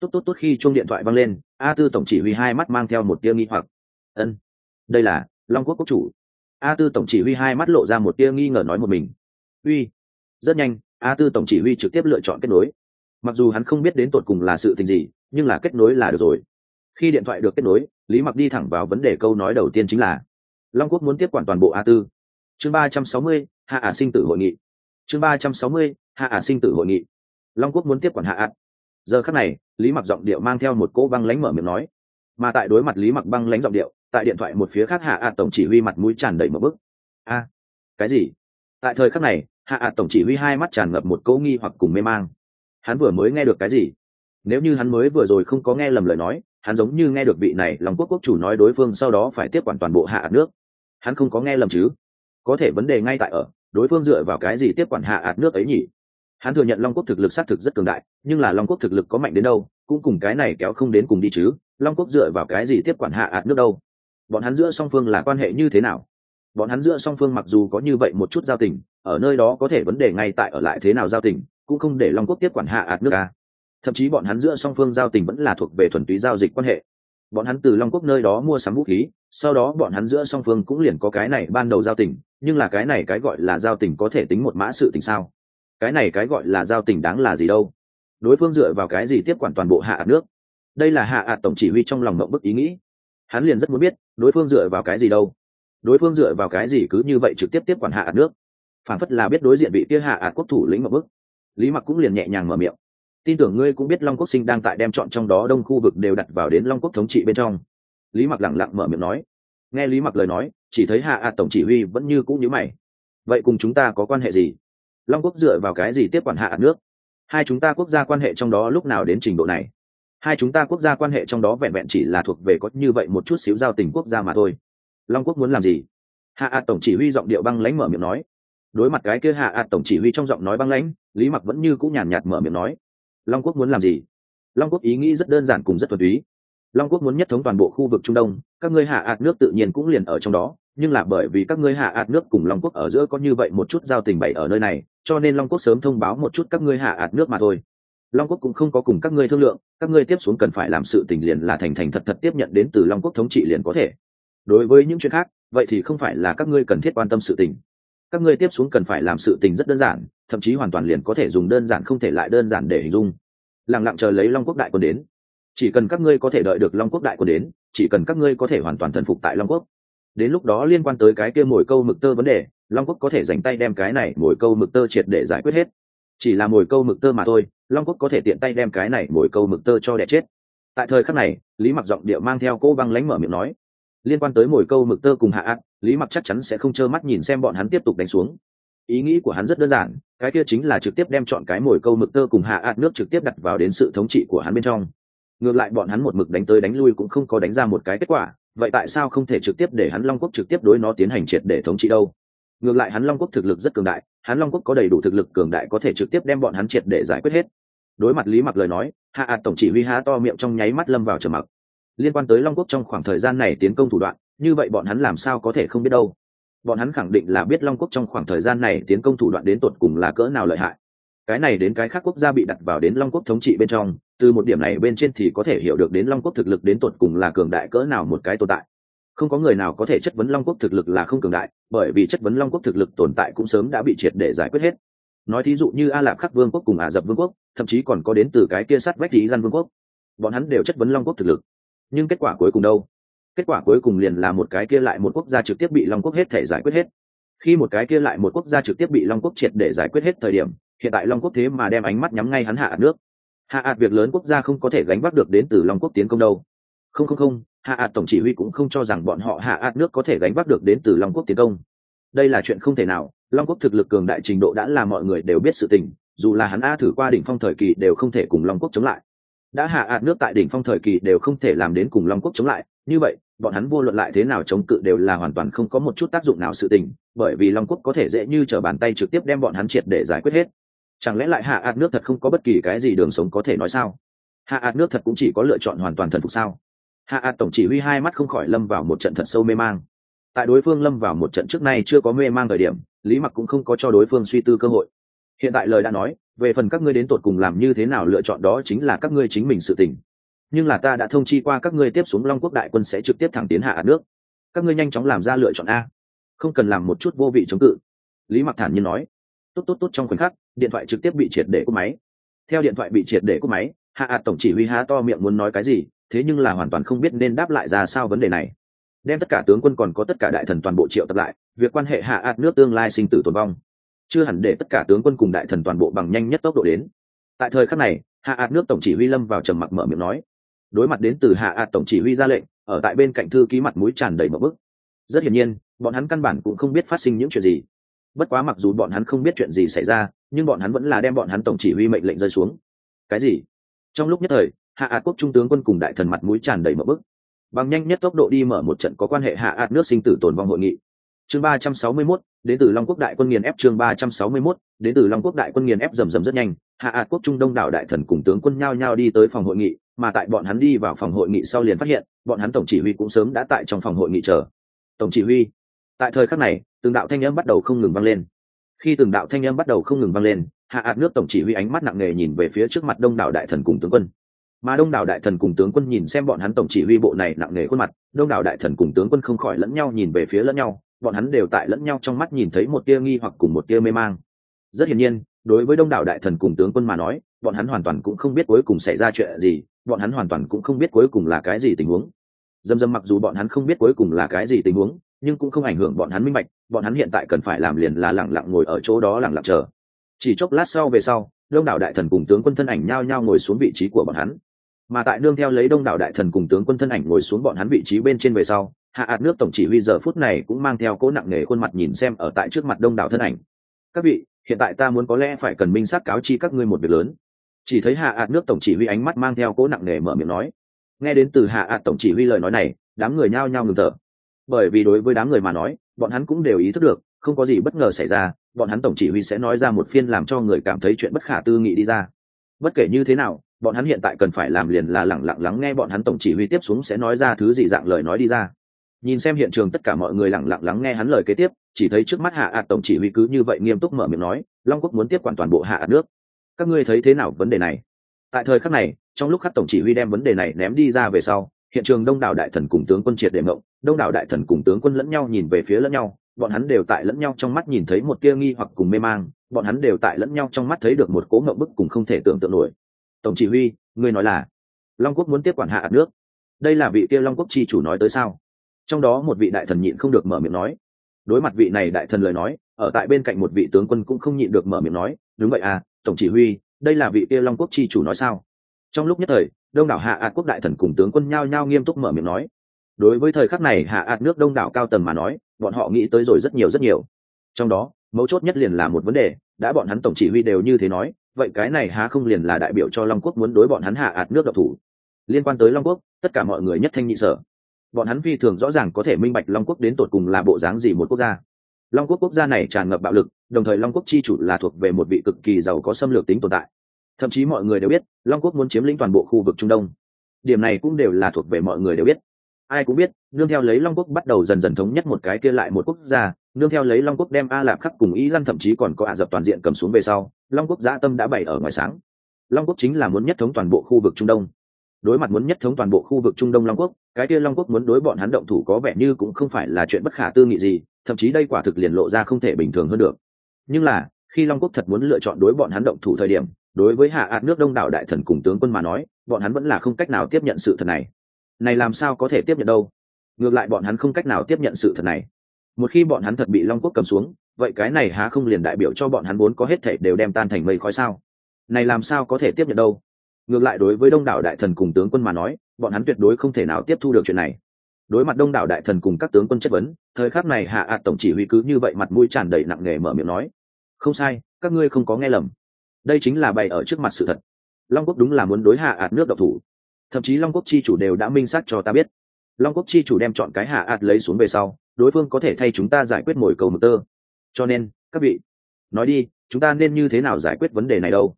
Tốt tốt tốt khi chuông điện thoại văng lên, a tư tổng chỉ huy hai mắt mang theo một tia nghi hoặc. Ân, đây là long quốc quốc chủ. A tư tổng chỉ huy hai mắt lộ ra một tia nghi ngờ nói một mình. Uy, rất nhanh, a tư tổng chỉ huy trực tiếp lựa chọn kết nối. Mặc dù hắn không biết đến tột cùng là sự tình gì, nhưng là kết nối là được rồi. Khi điện thoại được kết nối, lý mặc đi thẳng vào vấn đề câu nói đầu tiên chính là, long quốc muốn tiếp quản toàn bộ a tư. Chương ba trăm sáu mươi, hạ ả sinh tử hội nghị. Chương ba trăm sáu mươi, hạ ả sinh tử hội nghị. Long quốc muốn tiếp quản hạ ạt giờ khắc này, lý mặc giọng điệu mang theo một cỗ băng lánh mở miệng nói. Mà tại đối mặt lý mặc băng lánh giọng điệu tại điện thoại một phía khác hạ ạt tổng chỉ huy mặt mũi tràn đầy một bức. A, cái gì? Tại thời khắc này, hạ ạt tổng chỉ huy hai mắt tràn ngập một cỗ nghi hoặc cùng mê mang. Hắn vừa mới nghe được cái gì? Nếu như hắn mới vừa rồi không có nghe lầm lời nói, hắn giống như nghe được vị này lòng quốc quốc chủ nói đối phương sau đó phải tiếp quản toàn bộ hạ ạt nước. Hắn không có nghe lầm chứ? Có thể vấn đề ngay tại ở, đối phương dựa vào cái gì tiếp quản hạ ạt nước ấy nhỉ? Hắn thừa nhận long quốc thực lực xác thực rất cường đại, nhưng là long quốc thực lực có mạnh đến đâu, cũng cùng cái này kéo không đến cùng đi chứ. Long quốc dựa vào cái gì tiếp quản hạ ạt nước đâu? Bọn hắn giữa song phương là quan hệ như thế nào? Bọn hắn giữa song phương mặc dù có như vậy một chút giao tình, ở nơi đó có thể vấn đề ngay tại ở lại thế nào giao tình, cũng không để long quốc tiếp quản hạ ạt nước ta thậm chí bọn hắn giữa song phương giao tình vẫn là thuộc về thuần túy giao dịch quan hệ. Bọn hắn từ long quốc nơi đó mua sắm vũ khí, sau đó bọn hắn giữa song phương cũng liền có cái này ban đầu giao tình, nhưng là cái này cái gọi là giao tình có thể tính một mã sự tình sao? Cái này cái gọi là giao tình đáng là gì đâu? Đối phương dựa vào cái gì tiếp quản toàn bộ hạ ạt nước? Đây là hạ ạt tổng chỉ huy trong lòng mộng bức ý nghĩ hắn liền rất muốn biết, đối phương dựa vào cái gì đâu. Đối phương dựa vào cái gì cứ như vậy trực tiếp tiếp quản hạ ạt nước. Phản phất là biết đối diện vị kia hạ ạt quốc thủ lĩnh một bức lý mặc cũng liền nhẹ nhàng mở miệng. Tin tưởng ngươi cũng biết long quốc sinh đang tại đem chọn trong đó đông khu vực đều đặt vào đến long quốc thống trị bên trong. Lý mặc lẳng lặng mở miệng nói. Nghe lý mặc lời nói, chỉ thấy hạ ạt tổng chỉ huy vẫn như cũ như mày. Vậy cùng chúng ta có quan hệ gì? Long quốc dựa vào cái gì tiếp quản hạ ạt nước? Hai chúng ta quốc gia quan hệ trong đó lúc nào đến trình độ này? Hai chúng ta quốc gia quan hệ trong đó vẹn vẹn chỉ là thuộc về có như vậy một chút xíu giao tình quốc gia mà thôi. Long quốc muốn làm gì? Hạ ạt tổng chỉ huy giọng điệu băng lãnh mở miệng nói. Đối mặt cái kia hạ ạt tổng chỉ huy trong giọng nói băng lãnh, lý mặc vẫn như cũng nhàn nhạt mở miệng nói. Long quốc muốn làm gì? Long quốc ý nghĩ rất đơn giản cùng rất thuần túy. Long quốc muốn nhất thống toàn bộ khu vực trung đông, các ngươi hạ ạt nước tự nhiên cũng liền ở trong đó, nhưng là bởi vì các ngươi hạ ạt nước cùng long quốc ở giữa có như vậy một chút giao tình bậy ở nơi này, cho nên long quốc sớm thông báo một chút các ngươi hạ ạt nước mà thôi long quốc cũng không có cùng các ngươi thương lượng, các ngươi tiếp xuống cần phải làm sự tình liền là thành thành thật thật tiếp nhận đến từ long quốc thống trị liền có thể. Đối với những chuyện khác, vậy thì không phải là các ngươi cần thiết quan tâm sự tình. Các ngươi tiếp xuống cần phải làm sự tình rất đơn giản, thậm chí hoàn toàn liền có thể dùng đơn giản không thể lại đơn giản để hình dung. Lẳng lặng chờ lấy long quốc đại quân đến. Chỉ cần các ngươi có thể đợi được long quốc đại quân đến, chỉ cần các ngươi có thể hoàn toàn thần phục tại long quốc. Đến lúc đó liên quan tới cái kia mồi câu mực tơ vấn đề, long quốc có thể dành tay đem cái này mồi câu mực tơ triệt để giải quyết hết. Chỉ là mồi câu mực tơ mà thôi long quốc có thể tiện tay đem cái này mồi câu mực tơ cho đẻ chết. Tại thời khắc này, lý mặc giọng điệu mang theo cô băng lánh mở miệng nói, liên quan tới mồi câu mực tơ cùng hạ ạt lý mặc chắc chắn sẽ không trơ mắt nhìn xem bọn hắn tiếp tục đánh xuống. Ý nghĩ của hắn rất đơn giản, cái kia chính là trực tiếp đem chọn cái mồi câu mực tơ cùng hạ ạt nước trực tiếp đặt vào đến sự thống trị của hắn bên trong. Ngược lại bọn hắn một mực đánh tới đánh lui cũng không có đánh ra một cái kết quả, vậy tại sao không thể trực tiếp để hắn long quốc trực tiếp đối nó tiến hành triệt để thống trị đâu? Ngược lại hắn long quốc thực lực rất cường đại, hắn long quốc có đầy đủ thực lực cường đại có thể trực tiếp đem bọn hắn triệt để giải quyết hết đối mặt lý mặc lời nói, hạ ạt tổng chỉ huy há to miệng trong nháy mắt lâm vào trầm mặc. Liên quan tới long quốc trong khoảng thời gian này tiến công thủ đoạn, như vậy bọn hắn làm sao có thể không biết đâu? Bọn hắn khẳng định là biết long quốc trong khoảng thời gian này tiến công thủ đoạn đến tột cùng là cỡ nào lợi hại. Cái này đến cái khác quốc gia bị đặt vào đến long quốc thống trị bên trong, từ một điểm này bên trên thì có thể hiểu được đến long quốc thực lực đến tột cùng là cường đại cỡ nào một cái tồn tại. Không có người nào có thể chất vấn long quốc thực lực là không cường đại, bởi vì chất vấn long quốc thực lực tồn tại cũng sớm đã bị triệt để giải quyết hết nói thí dụ như a lạp khắc vương quốc cùng ả rập vương quốc, thậm chí còn có đến từ cái kia sát vách thí gian vương quốc. Bọn hắn đều chất vấn long quốc thực lực. Nhưng kết quả cuối cùng đâu? Kết quả cuối cùng liền là một cái kia lại một quốc gia trực tiếp bị long quốc hết thể giải quyết hết. Khi một cái kia lại một quốc gia trực tiếp bị long quốc triệt để giải quyết hết thời điểm, hiện tại long quốc thế mà đem ánh mắt nhắm ngay hắn hạ ạt nước. Hạ ạt việc lớn quốc gia không có thể gánh vác được đến từ long quốc tiến công đâu. Không không không, hạ ạt tổng chỉ huy cũng không cho rằng bọn họ hạ ạt nước có thể gánh vác được đến từ long quốc tiến công đây là chuyện không thể nào, long quốc thực lực cường đại trình độ đã là mọi người đều biết sự tình, dù là hắn a thử qua đỉnh phong thời kỳ đều không thể cùng long quốc chống lại. Đã hạ ạt nước tại đỉnh phong thời kỳ đều không thể làm đến cùng long quốc chống lại, như vậy, bọn hắn vô luận lại thế nào chống cự đều là hoàn toàn không có một chút tác dụng nào sự tình, bởi vì long quốc có thể dễ như t r ở bàn tay trực tiếp đem bọn hắn triệt để giải quyết hết. Chẳng lẽ lại hạ ạt nước thật không có bất kỳ cái gì đường sống có thể nói sao? Hạ ạt nước thật cũng chỉ có lựa chọn hoàn toàn thần phục sao? Hạ ạt tổng chỉ huy hai mắt không khỏi lâm vào một trận thật sâu mê mang tại đối phương lâm vào một trận trước nay chưa có mê mang thời điểm, lý mặc cũng không có cho đối phương suy tư cơ hội. Hiện tại lời đã nói, về phần các ngươi đến tột cùng làm như thế nào lựa chọn đó chính là các ngươi chính mình sự tình. Nhưng là ta đã thông chi qua các ngươi tiếp xuống long quốc đại quân sẽ trực tiếp thẳng tiến hạ nước. Các ngươi nhanh chóng làm ra lựa chọn a. Không cần làm một chút vô vị chống cự. Lý mặc thản nhiên nói. Tốt tốt tốt trong khoảnh khắc, điện thoại trực tiếp bị triệt để cúp máy. Theo điện thoại bị triệt để cúp máy, hạ ạt tổng chỉ huy há to miệng muốn nói cái gì, thế nhưng là hoàn toàn không biết nên đáp lại ra sao vấn đề này đem tất cả tướng quân còn có tất cả đại thần toàn bộ triệu tập lại, việc quan hệ hạ ạt nước tương lai sinh tử tồn vong. Chưa hẳn để tất cả tướng quân cùng đại thần toàn bộ bằng nhanh nhất tốc độ đến. Tại thời khắc này, hạ ạt nước tổng chỉ huy lâm vào trầm mặc mở miệng nói. Đối mặt đến từ hạ ạt tổng chỉ huy ra lệnh, ở tại bên cạnh thư ký mặt mũi tràn đầy mở bức. Rất hiển nhiên, bọn hắn căn bản cũng không biết phát sinh những chuyện gì. Bất quá mặc dù bọn hắn không biết chuyện gì xảy ra, nhưng bọn hắn vẫn là đem bọn hắn tổng chỉ huy mệnh lệnh rơi xuống. Cái gì? Trong lúc nhất thời, hạ ạt quốc trung tướng quân cùng đại thần mặt mũi tràn đầy mở bức bằng nhanh nhất tốc độ đi mở một trận có quan hệ hạ ạt nước sinh tử tồn vong hội nghị. Chương ba trăm sáu mươi 361, đến từ long quốc đại quân nghiền ép chương ba trăm sáu mươi 361, đến từ long quốc đại quân nghiền ép rầm rầm rất nhanh hạ ạt quốc trung đông đảo đại thần cùng tướng quân nhao nhao đi tới phòng hội nghị mà tại bọn hắn đi vào phòng hội nghị sau liền phát hiện bọn hắn tổng chỉ huy cũng sớm đã tại trong phòng hội nghị chờ. Tổng chỉ huy tại thời khắc này từng đạo thanh âm bắt đầu không ngừng vang lên. Khi từng đạo thanh âm bắt đầu không ngừng vang lên hạ ạt nước tổng chỉ huy ánh mắt nặng nề nhìn về phía trước mặt đông đảo đại thần cùng tướng quân mà đông đảo đại thần cùng tướng quân nhìn xem bọn hắn tổng chỉ huy bộ này nặng nề khuôn mặt, đông đảo đại thần cùng tướng quân không khỏi lẫn nhau nhìn về phía lẫn nhau, bọn hắn đều tại lẫn nhau trong mắt nhìn thấy một tia nghi hoặc cùng một tia mê mang. Rất hiển nhiên, đối với đông đảo đại thần cùng tướng quân mà nói, bọn hắn hoàn toàn cũng không biết cuối cùng xảy ra chuyện gì, bọn hắn hoàn toàn cũng không biết cuối cùng là cái gì tình huống. Dầm dầm mặc dù bọn hắn không biết cuối cùng là cái gì tình huống, nhưng cũng không ảnh hưởng bọn hắn minh bạch, bọn hắn hiện tại cần phải làm liền là lẳng lặng ngồi ở chỗ đó lẳng lặng chờ. Chỉ chốc lát sau về sau, đông đảo đại thần cùng tướng quân thân ảnh nhao nhao ngồi xuống vị trí của bọn hắn mà tại nương theo lấy đông đảo đại thần cùng tướng quân thân ảnh ngồi xuống bọn hắn vị trí bên trên về sau, hạ ạt nước tổng chỉ huy giờ phút này cũng mang theo cố nặng nề khuôn mặt nhìn xem ở tại trước mặt đông đảo thân ảnh. Các vị, hiện tại ta muốn có lẽ phải cần minh sát cáo chi các ngươi một việc lớn. Chỉ thấy hạ ạt nước tổng chỉ huy ánh mắt mang theo cố nặng nề mở miệng nói. Nghe đến từ hạ ạt tổng chỉ huy lời nói này, đám người nhao nhao ngừng thở. Bởi vì đối với đám người mà nói, bọn hắn cũng đều ý thức được, không có gì bất ngờ xảy ra, bọn hắn tổng chỉ huy sẽ nói ra một phiên làm cho người cảm thấy chuyện bất khả tư nghị đi ra. Bất kể như thế nào bọn hắn hiện tại cần phải làm liền là lẳng lặng lắng nghe bọn hắn tổng chỉ huy tiếp xuống sẽ nói ra thứ gì dạng lời nói đi ra. Nhìn xem hiện trường tất cả mọi người lẳng lặng lắng nghe hắn lời kế tiếp, chỉ thấy trước mắt hạ ạt tổng chỉ huy cứ như vậy nghiêm túc mở miệng nói, long quốc muốn tiếp quản toàn bộ hạ ạt nước. Các ngươi thấy thế nào vấn đề này? Tại thời khắc này, trong lúc khắc tổng chỉ huy đem vấn đề này ném đi ra về sau, hiện trường đông đảo đại thần cùng tướng quân triệt để mộng đông đảo đại thần cùng tướng quân lẫn nhau nhìn về phía lẫn nhau, bọn hắn đều tại lẫn nhau trong mắt nhìn thấy một tia nghi hoặc cùng mê mang, bọn hắn đều tại lẫn nhau trong mắt thấy được một cố mộng bức cùng không thể tưởng tượng nổi tổng chỉ huy, ngươi nói là, long quốc muốn tiếp quản hạ ạt nước. Đây là vị kia long quốc chi chủ nói tới sao? Trong đó một vị đại thần nhịn không được mở miệng nói. Đối mặt vị này đại thần lời nói, ở tại bên cạnh một vị tướng quân cũng không nhịn được mở miệng nói, đúng vậy à tổng chỉ huy, đây là vị kia long quốc chi chủ nói sao? Trong lúc nhất thời, đông đảo hạ ạt quốc đại thần cùng tướng quân nhao nhao nghiêm túc mở miệng nói. Đối với thời khắc này hạ ạt nước đông đảo cao tầng mà nói, bọn họ nghĩ tới rồi rất nhiều rất nhiều. Trong đó, mấu chốt nhất liền là một vấn đề, đã bọn hắn tổng chỉ huy đều như thế nói vậy cái này há không liền là đại biểu cho long quốc muốn đối bọn hắn hạ ạt nước độc thủ? Liên quan tới long quốc, tất cả mọi người nhất thanh nhị sở. Bọn hắn phi thường rõ ràng có thể minh bạch long quốc đến tột cùng là bộ dáng gì một quốc gia. Long quốc quốc gia này tràn ngập bạo lực, đồng thời long quốc chi chủ là thuộc về một vị cực kỳ giàu có xâm lược tính tồn tại. Thậm chí mọi người đều biết, long quốc muốn chiếm lĩnh toàn bộ khu vực trung đông. Điểm này cũng đều là thuộc về mọi người đều biết. Ai cũng biết, nương theo lấy long quốc bắt đầu dần dần thống nhất một cái kia lại một quốc gia, nương theo lấy long quốc đem a lạp khắc cùng ý dân thậm chí còn có ả dập toàn diện cầm xuống về sau long quốc giã tâm đã bày ở ngoài sáng. Long quốc chính là muốn nhất thống toàn bộ khu vực trung đông. Đối mặt muốn nhất thống toàn bộ khu vực trung đông long quốc, cái kia long quốc muốn đối bọn hắn động thủ có vẻ như cũng không phải là chuyện bất khả tư nghị gì, thậm chí đây quả thực liền lộ ra không thể bình thường hơn được. Nhưng là, khi long quốc thật muốn lựa chọn đối bọn hắn động thủ thời điểm, đối với hạ ạt nước đông đảo đại thần cùng tướng quân mà nói, bọn hắn vẫn là không cách nào tiếp nhận sự thật này. Này làm sao có thể tiếp nhận đâu? Ngược lại bọn hắn không cách nào tiếp nhận sự thật này một khi bọn hắn thật bị long quốc cầm xuống, vậy cái này há không liền đại biểu cho bọn hắn vốn có hết thể đều đem tan thành mây khói sao? Này làm sao có thể tiếp nhận đâu? Ngược lại đối với đông đảo đại thần cùng tướng quân mà nói, bọn hắn tuyệt đối không thể nào tiếp thu được chuyện này. Đối mặt đông đảo đại thần cùng các tướng quân chất vấn, thời khắc này hạ ạt tổng chỉ huy cứ như vậy mặt mũi tràn đầy nặng nề mở miệng nói, không sai, các ngươi không có nghe lầm. Đây chính là bày ở trước mặt sự thật. Long quốc đúng là muốn đối hạ ạt nước độc thủ. Thậm chí long quốc chi chủ đều đã minh xác cho ta biết. Long quốc chi chủ đem chọn cái hạ ạt lấy xuống về sau đối phương có thể thay chúng ta giải quyết mồi cầu mực tơ. Cho nên, các vị, nói đi, chúng ta nên như thế nào giải quyết vấn đề này đâu?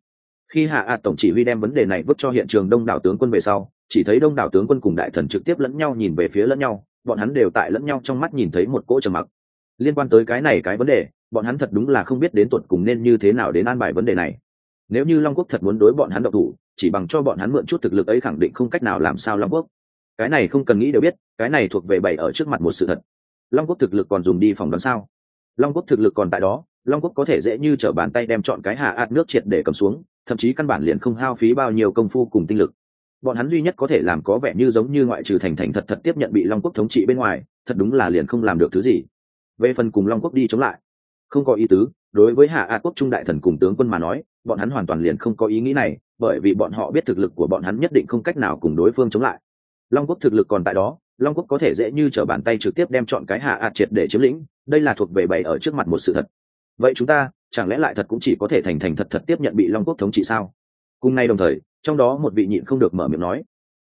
Khi hạ ạt tổng chỉ huy đem vấn đề này vứt cho hiện trường đông đảo tướng quân về sau, chỉ thấy đông đảo tướng quân cùng đại thần trực tiếp lẫn nhau nhìn về phía lẫn nhau, bọn hắn đều tại lẫn nhau trong mắt nhìn thấy một cỗ trầm mặc. Liên quan tới cái này cái vấn đề, bọn hắn thật đúng là không biết đến tuột cùng nên như thế nào đến an bài vấn đề này. Nếu như long quốc thật muốn đối bọn hắn độc thủ, chỉ bằng cho bọn hắn mượn chút thực lực ấy khẳng định không cách nào làm sao long quốc. Cái này không cần nghĩ đều biết, cái này thuộc về bày ở trước mặt một sự thật long quốc thực lực còn dùng đi phòng đoán sao? Long quốc thực lực còn tại đó, long quốc có thể dễ như t r ở bàn tay đem chọn cái hạ ạt nước triệt để cầm xuống, thậm chí căn bản liền không hao phí bao nhiêu công phu cùng tinh lực. Bọn hắn duy nhất có thể làm có vẻ như giống như ngoại trừ thành thành thật thật tiếp nhận bị long quốc thống trị bên ngoài, thật đúng là liền không làm được thứ gì. Về phần cùng long quốc đi chống lại, không có ý tứ, đối với hạ ạt quốc trung đại thần cùng tướng quân mà nói, bọn hắn hoàn toàn liền không có ý nghĩ này, bởi vì bọn họ biết thực lực của bọn hắn nhất định không cách nào cùng đối phương chống lại. Long quốc thực lực còn tại đó long quốc có thể dễ như t r ở bàn tay trực tiếp đem chọn cái hạ ạt triệt để chiếm lĩnh, đây là thuộc về bày ở trước mặt một sự thật. Vậy chúng ta, chẳng lẽ lại thật cũng chỉ có thể thành thành thật thật tiếp nhận bị long quốc thống trị sao? Cùng nay đồng thời, trong đó một vị nhịn không được mở miệng nói.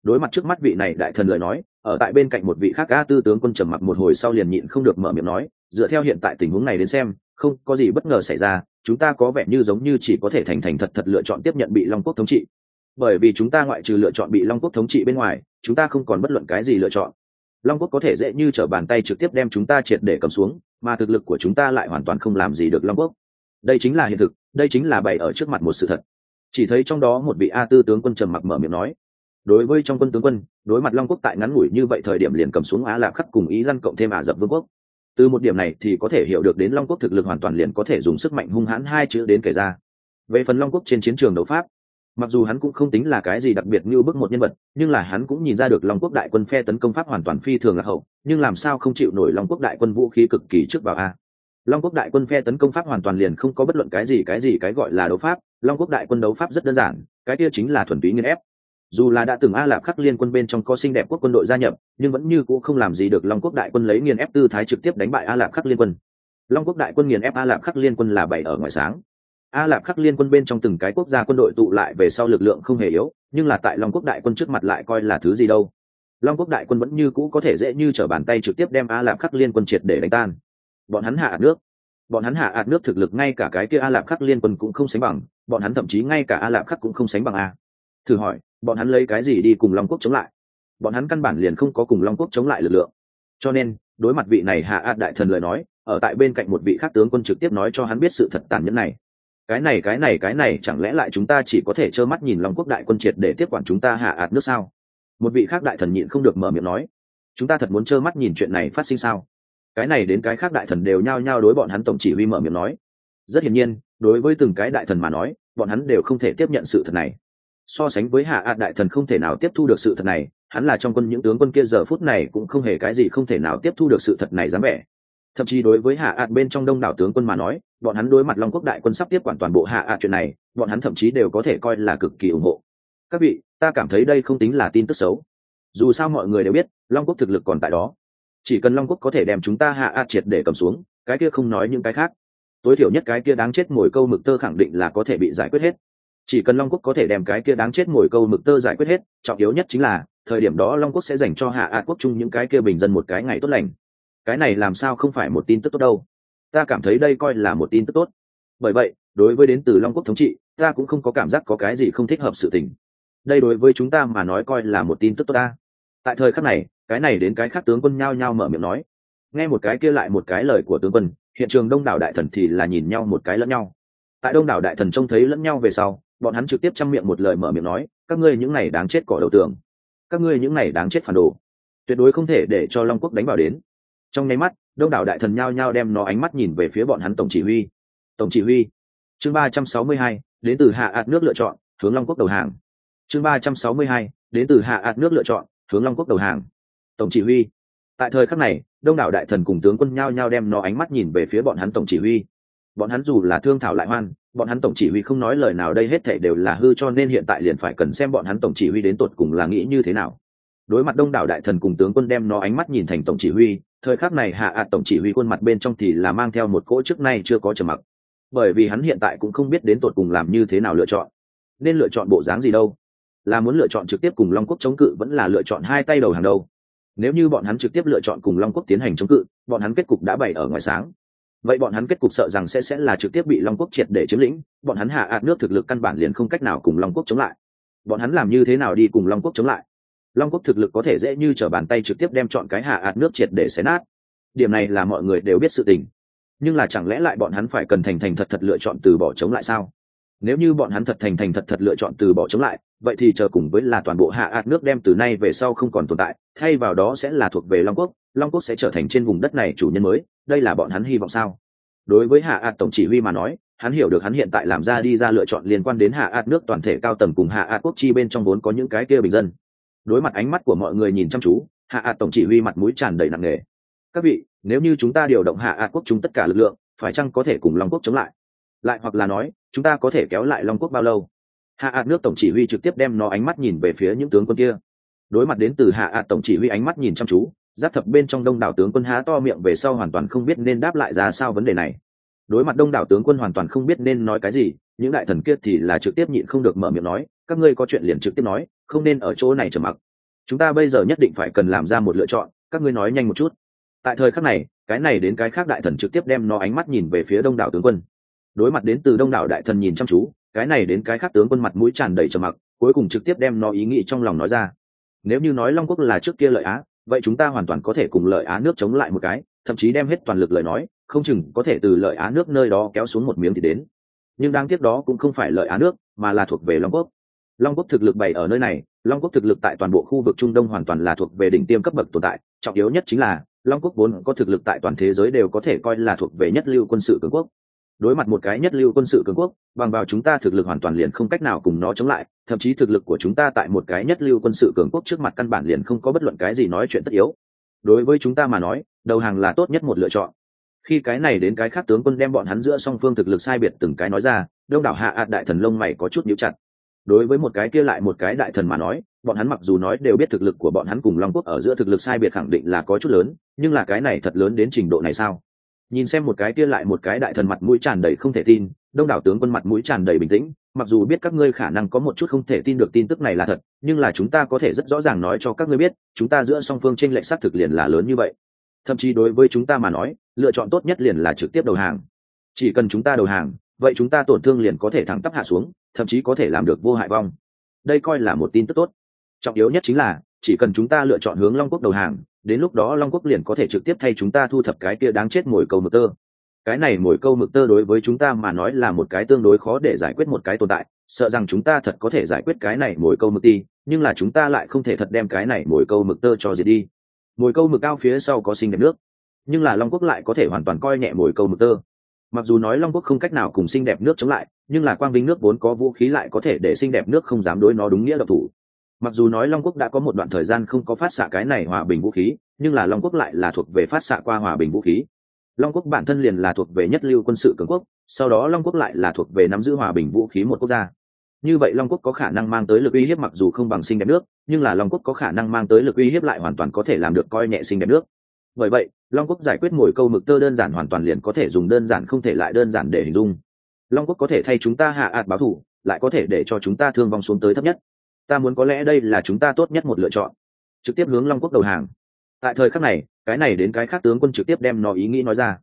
Đối mặt trước mắt vị này đại thần lời nói, ở tại bên cạnh một vị khác a tư tướng quân trầm mặc một hồi sau liền nhịn không được mở miệng nói, dựa theo hiện tại tình huống này đến xem, không có gì bất ngờ xảy ra, chúng ta có vẻ như giống như chỉ có thể thành thành thật thật lựa chọn tiếp nhận bị long quốc thống trị bởi vì chúng ta ngoại trừ lựa chọn bị long quốc thống trị bên ngoài, chúng ta không còn bất luận cái gì lựa chọn. Long quốc có thể dễ như t r ở bàn tay trực tiếp đem chúng ta triệt để cầm xuống, mà thực lực của chúng ta lại hoàn toàn không làm gì được long quốc. Đây chính là hiện thực, đây chính là bày ở trước mặt một sự thật. Chỉ thấy trong đó một vị a tư tướng quân trầm mặc mở miệng nói, đối với trong quân tướng quân, đối mặt long quốc tại ngắn ngủi như vậy thời điểm liền cầm xuống á lạp khắc cùng ý dân cộng thêm ả rập vương quốc. Từ một điểm này thì có thể hiểu được đến long quốc thực lực hoàn toàn liền có thể dùng sức mạnh hung hãn hai chữ đến kể ra. Về phần long quốc trên chiến trường đấu pháp mặc dù hắn cũng không tính là cái gì đặc biệt như bức một nhân vật, nhưng là hắn cũng nhìn ra được long quốc đại quân phe tấn công pháp hoàn toàn phi thường là hậu, nhưng làm sao không chịu nổi long quốc đại quân vũ khí cực kỳ trước vào a. Long quốc đại quân phe tấn công pháp hoàn toàn liền không có bất luận cái gì cái gì cái gọi là đấu pháp, long quốc đại quân đấu pháp rất đơn giản, cái kia chính là thuần túy nghiên ép. Dù là đã từng a lạp khắc liên quân bên trong có xinh đẹp quốc quân đội gia nhập, nhưng vẫn như c ũ không làm gì được long quốc đại quân lấy nghiền ép tư thái trực tiếp đánh bại a lạp khắc liên quân. Long quốc đại quân nghiền ép a lạp khắc liên quân là bảy ở ngoài sáng a lạp khắc liên quân bên trong từng cái quốc gia quân đội tụ lại về sau lực lượng không hề yếu, nhưng là tại long quốc đại quân trước mặt lại coi là thứ gì đâu. Long quốc đại quân vẫn như cũ có thể dễ như t r ở bàn tay trực tiếp đem a lạp khắc liên quân triệt để đánh tan. Bọn hắn hạ ạt nước. Bọn hắn hạ ạt nước thực lực ngay cả cái kia a lạp khắc liên quân cũng không sánh bằng, bọn hắn thậm chí ngay cả a lạp khắc cũng không sánh bằng a. Thử hỏi, bọn hắn lấy cái gì đi cùng long quốc chống lại? Bọn hắn căn bản liền không có cùng long quốc chống lại lực lượng. Cho nên, đối mặt vị này hạ ạt đại thần lời nói, ở tại bên cạnh một vị khác tướng quân trực tiếp nói cho hắn biết sự thật tàn nhẫn này cái này cái này cái này chẳng lẽ lại chúng ta chỉ có thể trơ mắt nhìn long quốc đại quân triệt để tiếp quản chúng ta hạ ạt nước sao? Một vị khác đại thần nhịn không được mở miệng nói, chúng ta thật muốn trơ mắt nhìn chuyện này phát sinh sao? Cái này đến cái khác đại thần đều nhao nhao đối bọn hắn tổng chỉ huy mở miệng nói. Rất hiển nhiên, đối với từng cái đại thần mà nói, bọn hắn đều không thể tiếp nhận sự thật này. So sánh với hạ ạt đại thần không thể nào tiếp thu được sự thật này, hắn là trong quân những tướng quân kia giờ phút này cũng không hề cái gì không thể nào tiếp thu được sự thật này dám vẻ. Thậm chí đối với hạ ạt bên trong đông đảo tướng quân mà nói bọn hắn đối mặt long quốc đại quân sắp tiếp quản toàn bộ hạ ạt chuyện này, bọn hắn thậm chí đều có thể coi là cực kỳ ủng hộ. Các vị, ta cảm thấy đây không tính là tin tức xấu. Dù sao mọi người đều biết, long quốc thực lực còn tại đó. Chỉ cần long quốc có thể đem chúng ta hạ ạt triệt để cầm xuống, cái kia không nói những cái khác. Tối thiểu nhất cái kia đáng chết ngồi câu mực tơ khẳng định là có thể bị giải quyết hết. Chỉ cần long quốc có thể đem cái kia đáng chết ngồi câu mực tơ giải quyết hết, trọng yếu nhất chính là, thời điểm đó long quốc sẽ dành cho hạ ạt quốc chung những cái kia bình dân một cái ngày tốt lành. Cái này làm sao không phải một tin tức tốt đâu? Ta cảm thấy đây coi là một tin tức tốt. Bởi vậy, đối với đến từ long quốc thống trị, ta cũng không có cảm giác có cái gì không thích hợp sự tình. Đây đối với chúng ta mà nói coi là một tin tức tốt ta. Tại thời khắc này, cái này đến cái khác tướng quân nhao nhao mở miệng nói. Nghe một cái kia lại một cái lời của tướng quân, hiện trường đông đảo đại thần thì là nhìn nhau một cái lẫn nhau. Tại đông đảo đại thần trông thấy lẫn nhau về sau, bọn hắn trực tiếp chăm miệng một lời mở miệng nói, các ngươi những này đáng chết cỏ đầu tường. Các ngươi những này đáng chết phản đồ. Tuyệt đối không thể để cho long quốc đánh vào đến trong nháy mắt, đông đảo đại thần nhao nhao đem nó ánh mắt nhìn về phía bọn hắn tổng chỉ huy. Tổng chỉ huy. Chương ba trăm sáu mươi hai, đến từ hạ ạt nước lựa chọn, hướng long quốc đầu hàng. Chương ba trăm sáu mươi hai, đến từ hạ ạt nước lựa chọn, hướng long quốc đầu hàng. Tổng chỉ huy. Tại thời khắc này, đông đảo đại thần cùng tướng quân nhao nhao đem nó ánh mắt nhìn về phía bọn hắn tổng chỉ huy. Bọn hắn dù là thương thảo lại hoan, bọn hắn tổng chỉ huy không nói lời nào đây hết thể đều là hư cho nên hiện tại liền phải cần xem bọn hắn tổng chỉ huy đến tột cùng là nghĩ như thế nào. Đối mặt đông đảo đại thần cùng tướng quân đem nó ánh mắt nhìn thành tổng chỉ huy thời khắc này hạ ạt tổng chỉ huy quân mặt bên trong thì là mang theo một cỗ trước nay chưa có trầm mặc. Bởi vì hắn hiện tại cũng không biết đến tột cùng làm như thế nào lựa chọn. Nên lựa chọn bộ dáng gì đâu? Là muốn lựa chọn trực tiếp cùng long quốc chống cự vẫn là lựa chọn hai tay đầu hàng đầu? Nếu như bọn hắn trực tiếp lựa chọn cùng long quốc tiến hành chống cự, bọn hắn kết cục đã bày ở ngoài sáng. Vậy bọn hắn kết cục sợ rằng sẽ sẽ là trực tiếp bị long quốc triệt để chiếm lĩnh, bọn hắn hạ ạt nước thực lực căn bản liền không cách nào cùng long quốc chống lại. Bọn hắn làm như thế nào đi cùng long quốc chống lại? Long quốc thực lực có thể dễ như t r ở bàn tay trực tiếp đem chọn cái hạ ạt nước triệt để xé nát. Điểm này là mọi người đều biết sự tình. Nhưng là chẳng lẽ lại bọn hắn phải cần thành thành thật thật lựa chọn từ bỏ chống lại sao? Nếu như bọn hắn thật thành thành thật thật lựa chọn từ bỏ chống lại, vậy thì chờ cùng với là toàn bộ hạ ạt nước đem từ nay về sau không còn tồn tại, thay vào đó sẽ là thuộc về long quốc long quốc sẽ trở thành trên vùng đất này chủ nhân mới, đây là bọn hắn hy vọng sao? Đối với hạ ạt tổng chỉ huy mà nói, hắn hiểu được hắn hiện tại làm ra đi ra lựa chọn liên quan đến hạ ạt nước toàn thể cao tầng cùng hạ ạt quốc chi bên trong vốn có những cái kia bình dân đối mặt ánh mắt của mọi người nhìn chăm chú, hạ ạt tổng chỉ huy mặt mũi tràn đầy nặng nề. Các vị, nếu như chúng ta điều động hạ ạt quốc chúng tất cả lực lượng, phải chăng có thể cùng long quốc chống lại? Lại hoặc là nói, chúng ta có thể kéo lại long quốc bao lâu? Hạ ạt nước tổng chỉ huy trực tiếp đem nó ánh mắt nhìn về phía những tướng quân kia. Đối mặt đến từ hạ ạt tổng chỉ huy ánh mắt nhìn chăm chú, giáp thập bên trong đông đảo tướng quân há to miệng về sau hoàn toàn không biết nên đáp lại ra sao vấn đề này. Đối mặt đông đảo tướng quân hoàn toàn không biết nên nói cái gì, những đại thần kia thì là trực tiếp nhịn không được mở miệng nói, các ngươi có chuyện liền trực tiếp nói không nên ở chỗ này trầm mặc. Chúng ta bây giờ nhất định phải cần làm ra một lựa chọn, các ngươi nói nhanh một chút. Tại thời khắc này, cái này đến cái khác đại thần trực tiếp đem nó ánh mắt nhìn về phía đông đảo tướng quân. Đối mặt đến từ đông đảo đại thần nhìn chăm chú, cái này đến cái khác tướng quân mặt mũi tràn đầy trầm mặc, cuối cùng trực tiếp đem nó ý nghĩ trong lòng nói ra. Nếu như nói long quốc là trước kia lợi á, vậy chúng ta hoàn toàn có thể cùng lợi á nước chống lại một cái, thậm chí đem hết toàn lực lời nói, không chừng có thể từ lợi á nước nơi đó kéo xuống một miếng thì đến. Nhưng đáng tiếc đó cũng không phải lợi á nước, mà là thuộc về long quốc long quốc thực lực bày ở nơi này, long quốc thực lực tại toàn bộ khu vực trung đông hoàn toàn là thuộc về đỉnh tiêm cấp bậc tồn tại, trọng yếu nhất chính là, long quốc vốn có thực lực tại toàn thế giới đều có thể coi là thuộc về nhất lưu quân sự cường quốc. Đối mặt một cái nhất lưu quân sự cường quốc, bằng vào chúng ta thực lực hoàn toàn liền không cách nào cùng nó chống lại, thậm chí thực lực của chúng ta tại một cái nhất lưu quân sự cường quốc trước mặt căn bản liền không có bất luận cái gì nói chuyện tất yếu. Đối với chúng ta mà nói, đầu hàng là tốt nhất một lựa chọn. Khi cái này đến cái khác tướng quân đem bọn hắn giữa song phương thực lực sai biệt từng cái nói ra, đông đảo hạ ạt đại thần lông mày có chút nhíu chặt đối với một cái kia lại một cái đại thần mà nói, bọn hắn mặc dù nói đều biết thực lực của bọn hắn cùng long quốc ở giữa thực lực sai biệt khẳng định là có chút lớn, nhưng là cái này thật lớn đến trình độ này sao? Nhìn xem một cái kia lại một cái đại thần mặt mũi tràn đầy không thể tin, đông đảo tướng quân mặt mũi tràn đầy bình tĩnh, mặc dù biết các ngươi khả năng có một chút không thể tin được tin tức này là thật, nhưng là chúng ta có thể rất rõ ràng nói cho các ngươi biết, chúng ta giữa song phương tranh lệch xác thực liền là lớn như vậy. Thậm chí đối với chúng ta mà nói, lựa chọn tốt nhất liền là trực tiếp đầu hàng. Chỉ cần chúng ta đầu hàng vậy chúng ta tổn thương liền có thể thẳng tắp hạ xuống, thậm chí có thể làm được vô hại vong. Đây coi là một tin tức tốt. Trọng yếu nhất chính là, chỉ cần chúng ta lựa chọn hướng long quốc đầu hàng, đến lúc đó long quốc liền có thể trực tiếp thay chúng ta thu thập cái kia đáng chết mồi câu mực tơ. Cái này mồi câu mực tơ đối với chúng ta mà nói là một cái tương đối khó để giải quyết một cái tồn tại, sợ rằng chúng ta thật có thể giải quyết cái này mồi câu mực ti nhưng là chúng ta lại không thể thật đem cái này mồi câu mực tơ cho diệt đi. Mồi câu mực cao phía sau có sinh đẹp nước, nhưng là long quốc lại có thể hoàn toàn coi nhẹ mồi câu mực tơ mặc dù nói long quốc không cách nào cùng xinh đẹp nước chống lại, nhưng là quang vinh nước vốn có vũ khí lại có thể để xinh đẹp nước không dám đối nó đúng nghĩa độc thủ. Mặc dù nói long quốc đã có một đoạn thời gian không có phát xạ cái này hòa bình vũ khí, nhưng là long quốc lại là thuộc về phát xạ qua hòa bình vũ khí. Long quốc bản thân liền là thuộc về nhất lưu quân sự cường quốc, sau đó long quốc lại là thuộc về nắm giữ hòa bình vũ khí một quốc gia. Như vậy long quốc có khả năng mang tới lực uy hiếp mặc dù không bằng sinh đẹp nước, nhưng là long quốc có khả năng mang tới lực uy hiếp lại hoàn toàn có thể làm được coi nhẹ sinh đẹp nước bởi vậy long quốc giải quyết mồi câu mực tơ đơn giản hoàn toàn liền có thể dùng đơn giản không thể lại đơn giản để hình dung. Long quốc có thể thay chúng ta hạ ạt báo thù, lại có thể để cho chúng ta thương vong xuống tới thấp nhất. Ta muốn có lẽ đây là chúng ta tốt nhất một lựa chọn. Trực tiếp hướng long quốc đầu hàng. Tại thời khắc này cái này đến cái khác tướng quân trực tiếp đem nó ý nghĩ nói ra.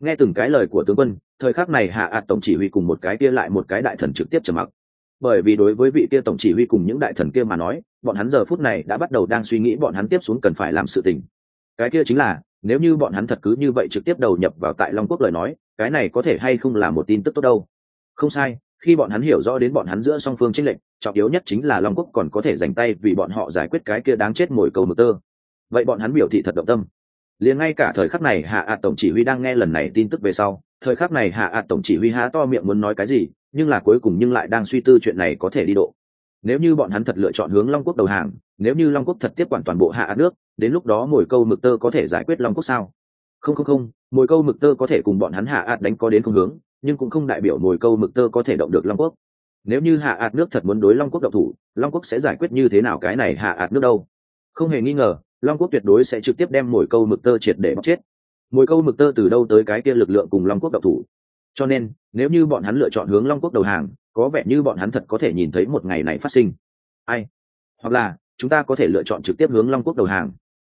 Nghe từng cái lời của tướng quân thời khắc này hạ ạt tổng chỉ huy cùng một cái kia lại một cái đại thần trực tiếp trầm mặc. Bởi vì đối với vị kia tổng chỉ huy cùng những đại thần kia mà nói bọn hắn giờ phút này đã bắt đầu đang suy nghĩ bọn hắn tiếp xuống cần phải làm sự tình cái kia chính là, nếu như bọn hắn thật cứ như vậy trực tiếp đầu nhập vào tại long quốc lời nói, cái này có thể hay không là một tin tức tốt đâu? Không sai, khi bọn hắn hiểu rõ đến bọn hắn giữa song phương tranh lệnh trọng yếu nhất chính là long quốc còn có thể dành tay vì bọn họ giải quyết cái kia đáng chết mồi cầu mực tơ. Vậy bọn hắn biểu thị thật động tâm. Liền ngay cả thời khắc này hạ ạt tổng chỉ huy đang nghe lần này tin tức về sau, thời khắc này hạ ạt tổng chỉ huy há to miệng muốn nói cái gì, nhưng là cuối cùng nhưng lại đang suy tư chuyện này có thể đi độ. Nếu như bọn hắn thật lựa chọn hướng long quốc đầu hàng nếu như long quốc thật tiếp quản toàn bộ hạ Á nước, đến lúc đó mồi câu mực tơ có thể giải quyết long quốc sao? Không không không. Mồi câu mực tơ có thể cùng bọn hắn hạ ạt đánh có đến không hướng, nhưng cũng không đại biểu mồi câu mực tơ có thể động được long quốc. Nếu như hạ ạt nước thật muốn đối long quốc độc thủ, long quốc sẽ giải quyết như thế nào cái này hạ ạt nước đâu? Không hề nghi ngờ, long quốc tuyệt đối sẽ trực tiếp đem mồi câu mực tơ triệt để bóc chết. Mồi câu mực tơ từ đâu tới cái kia lực lượng cùng long quốc độc thủ? Cho nên, nếu như bọn hắn lựa chọn hướng long quốc đầu hàng, có vẻ như bọn hắn thật có thể nhìn thấy một ngày này phát sinh. Ai? Hoặc là chúng ta có thể lựa chọn trực tiếp hướng long quốc đầu hàng.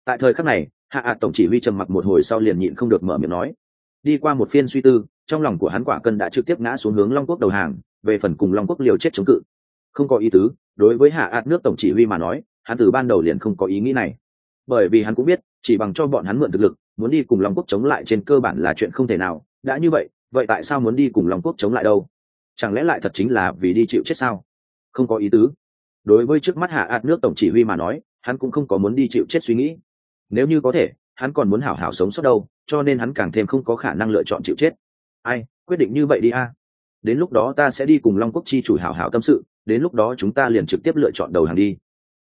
Tại thời khắc này, hạ ạt tổng chỉ huy trầm mặc một hồi sau liền nhịn không được mở miệng nói. Đi qua một phiên suy tư, trong lòng của hắn quả cân đã trực tiếp ngã xuống hướng long quốc đầu hàng, về phần cùng long quốc liều chết chống cự. Không có ý tứ, đối với hạ ạt nước tổng chỉ huy mà nói, hắn từ ban đầu liền không có ý nghĩ này. Bởi vì hắn cũng biết, chỉ bằng cho bọn hắn mượn thực lực, muốn đi cùng long quốc chống lại trên cơ bản là chuyện không thể nào. Đã như vậy vậy tại sao muốn đi cùng long quốc chống lại đâu? Chẳng lẽ lại thật chính là vì đi chịu chết sao? Không có ý tứ đối với trước mắt hạ ạt nước tổng chỉ huy mà nói, hắn cũng không có muốn đi chịu chết suy nghĩ. Nếu như có thể, hắn còn muốn hảo hảo sống sót đâu, cho nên hắn càng thêm không có khả năng lựa chọn chịu chết. Ai, quyết định như vậy đi a. Đến lúc đó ta sẽ đi cùng long quốc chi chủ hảo hảo tâm sự, đến lúc đó chúng ta liền trực tiếp lựa chọn đầu hàng đi.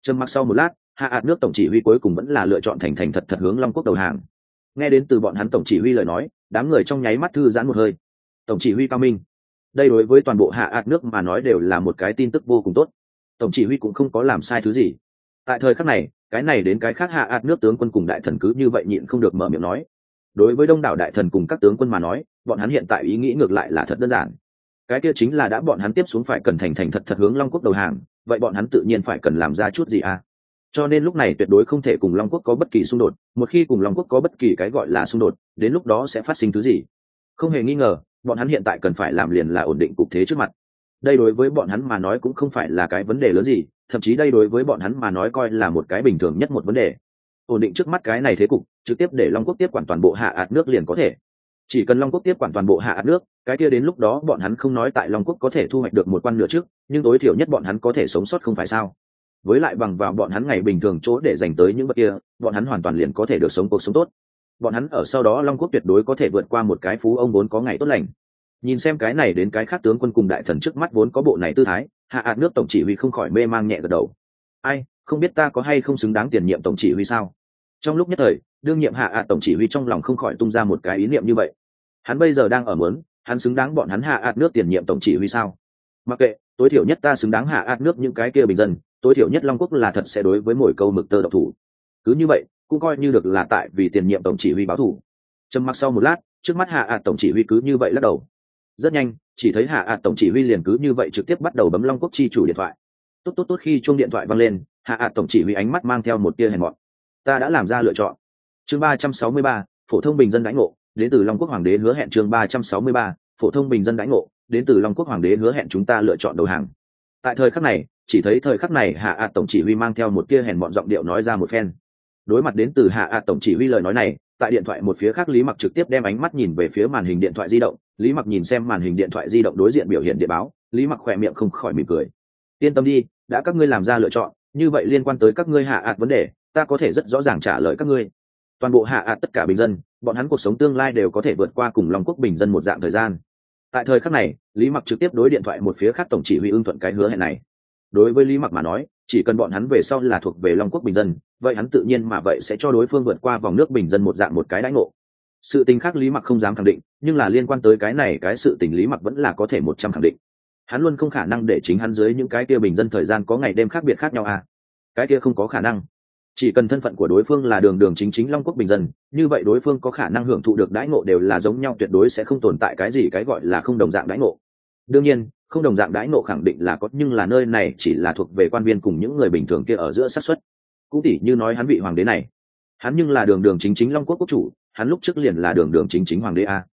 Trầm mặc sau một lát, hạ ạt nước tổng chỉ huy cuối cùng vẫn là lựa chọn thành thành thật thật hướng long quốc đầu hàng. Nghe đến từ bọn hắn tổng chỉ huy lời nói, đám người trong nháy mắt thư giãn một hơi. Tổng chỉ huy cao minh. Đây đối với toàn bộ hạ ạt nước mà nói đều là một cái tin tức vô cùng tốt tổng chỉ huy cũng không có làm sai thứ gì. Tại thời khắc này, cái này đến cái khác hạ ạt nước tướng quân cùng đại thần cứ như vậy nhịn không được mở miệng nói. Đối với đông đảo đại thần cùng các tướng quân mà nói, bọn hắn hiện tại ý nghĩ ngược lại là thật đơn giản. Cái kia chính là đã bọn hắn tiếp xuống phải cần thành thành thật thật hướng long quốc đầu hàng, vậy bọn hắn tự nhiên phải cần làm ra chút gì à? Cho nên lúc này tuyệt đối không thể cùng long quốc có bất kỳ xung đột, một khi cùng long quốc có bất kỳ cái gọi là xung đột, đến lúc đó sẽ phát sinh thứ gì? Không hề nghi ngờ, bọn hắn hiện tại cần phải làm liền là ổn định cục thế trước mặt đây đối với bọn hắn mà nói cũng không phải là cái vấn đề lớn gì, thậm chí đây đối với bọn hắn mà nói coi là một cái bình thường nhất một vấn đề. Ổn định trước mắt cái này thế cục, trực tiếp để long quốc tiếp quản toàn bộ hạ ạt nước liền có thể. Chỉ cần long quốc tiếp quản toàn bộ hạ ạt nước, cái kia đến lúc đó bọn hắn không nói tại long quốc có thể thu hoạch được một quan nửa trước, nhưng tối thiểu nhất bọn hắn có thể sống sót không phải sao? Với lại bằng vào bọn hắn ngày bình thường chỗ để dành tới những vật kia, bọn hắn hoàn toàn liền có thể được sống cuộc sống tốt. Bọn hắn ở sau đó long quốc tuyệt đối có thể vượt qua một cái phú ông vốn có ngày tốt lành nhìn xem cái này đến cái khác tướng quân cùng đại thần trước mắt vốn có bộ này tư thái, hạ ạt nước tổng chỉ huy không khỏi mê mang nhẹ gật đầu. Ai, không biết ta có hay không xứng đáng tiền nhiệm tổng chỉ huy sao? Trong lúc nhất thời, đương nhiệm hạ ạt tổng chỉ huy trong lòng không khỏi tung ra một cái ý niệm như vậy. Hắn bây giờ đang ở mớn hắn xứng đáng bọn hắn hạ ạt nước tiền nhiệm tổng chỉ huy sao? Mặc kệ, tối thiểu nhất ta xứng đáng hạ ạt nước những cái kia bình dân, tối thiểu nhất long quốc là thật sẽ đối với mỗi câu mực tơ độc thủ. Cứ như vậy, cũng coi như được là tại vì tiền nhiệm tổng chỉ huy báo thủ. Trầm mặc sau một lát, trước mắt hạ ạt tổng chỉ huy cứ như vậy lắc đầu rất nhanh, chỉ thấy hạ ạt tổng chỉ huy liền cứ như vậy trực tiếp bắt đầu bấm long quốc chi chủ điện thoại. Tốt tốt tốt khi chuông điện thoại vang lên, hạ ạt tổng chỉ huy ánh mắt mang theo một tia hèn mọn. Ta đã làm ra lựa chọn. Chương ba trăm sáu mươi ba, phổ thông bình dân đãi ngộ, đến từ long quốc hoàng đế hứa hẹn chương ba trăm sáu mươi ba, phổ thông bình dân đãi ngộ, đến từ long quốc hoàng đế hứa hẹn chúng ta lựa chọn đầu hàng. Tại thời khắc này, chỉ thấy thời khắc này hạ ạt tổng chỉ huy mang theo một tia hèn mọn giọng điệu nói ra một phen. Đối mặt đến từ hạ ạt tổng chỉ huy lời nói này tại điện thoại một phía khác, lý mặc trực tiếp đem ánh mắt nhìn về phía màn hình điện thoại di động. Lý mặc nhìn xem màn hình điện thoại di động đối diện biểu hiện địa báo, lý mặc khỏe miệng không khỏi mỉm cười. Yên tâm đi, đã các ngươi làm ra lựa chọn, như vậy liên quan tới các ngươi hạ ạt vấn đề, ta có thể rất rõ ràng trả lời các ngươi. Toàn bộ hạ ạt tất cả bình dân, bọn hắn cuộc sống tương lai đều có thể vượt qua cùng long quốc bình dân một dạng thời gian. Tại thời khắc này, lý mặc trực tiếp đối điện thoại một phía khác tổng chỉ huy ưng thuận cái hứa hẹn này. Đối với lý mặc mà nói chỉ cần bọn hắn về sau là thuộc về long quốc bình dân, vậy hắn tự nhiên mà vậy sẽ cho đối phương vượt qua vòng nước bình dân một dạng một cái đãi ngộ. Sự tình khác lý mặc không dám khẳng định, nhưng là liên quan tới cái này cái sự tình lý mặc vẫn là có thể một trăm khẳng định. Hắn luôn không khả năng để chính hắn dưới những cái kia bình dân thời gian có ngày đêm khác biệt khác nhau à? Cái kia không có khả năng. Chỉ cần thân phận của đối phương là đường đường chính chính long quốc bình dân, như vậy đối phương có khả năng hưởng thụ được đãi ngộ đều là giống nhau, tuyệt đối sẽ không tồn tại cái gì cái gọi là không đồng dạng đãi ngộ. Đương nhiên không đồng dạng đãi nộ khẳng định là có, nhưng là nơi này chỉ là thuộc về quan viên cùng những người bình thường kia ở giữa xác suất. Cũng tỉ như nói hắn vị hoàng đế này. Hắn nhưng là đường đường chính chính long quốc quốc chủ, hắn lúc trước liền là đường đường chính chính hoàng đế a.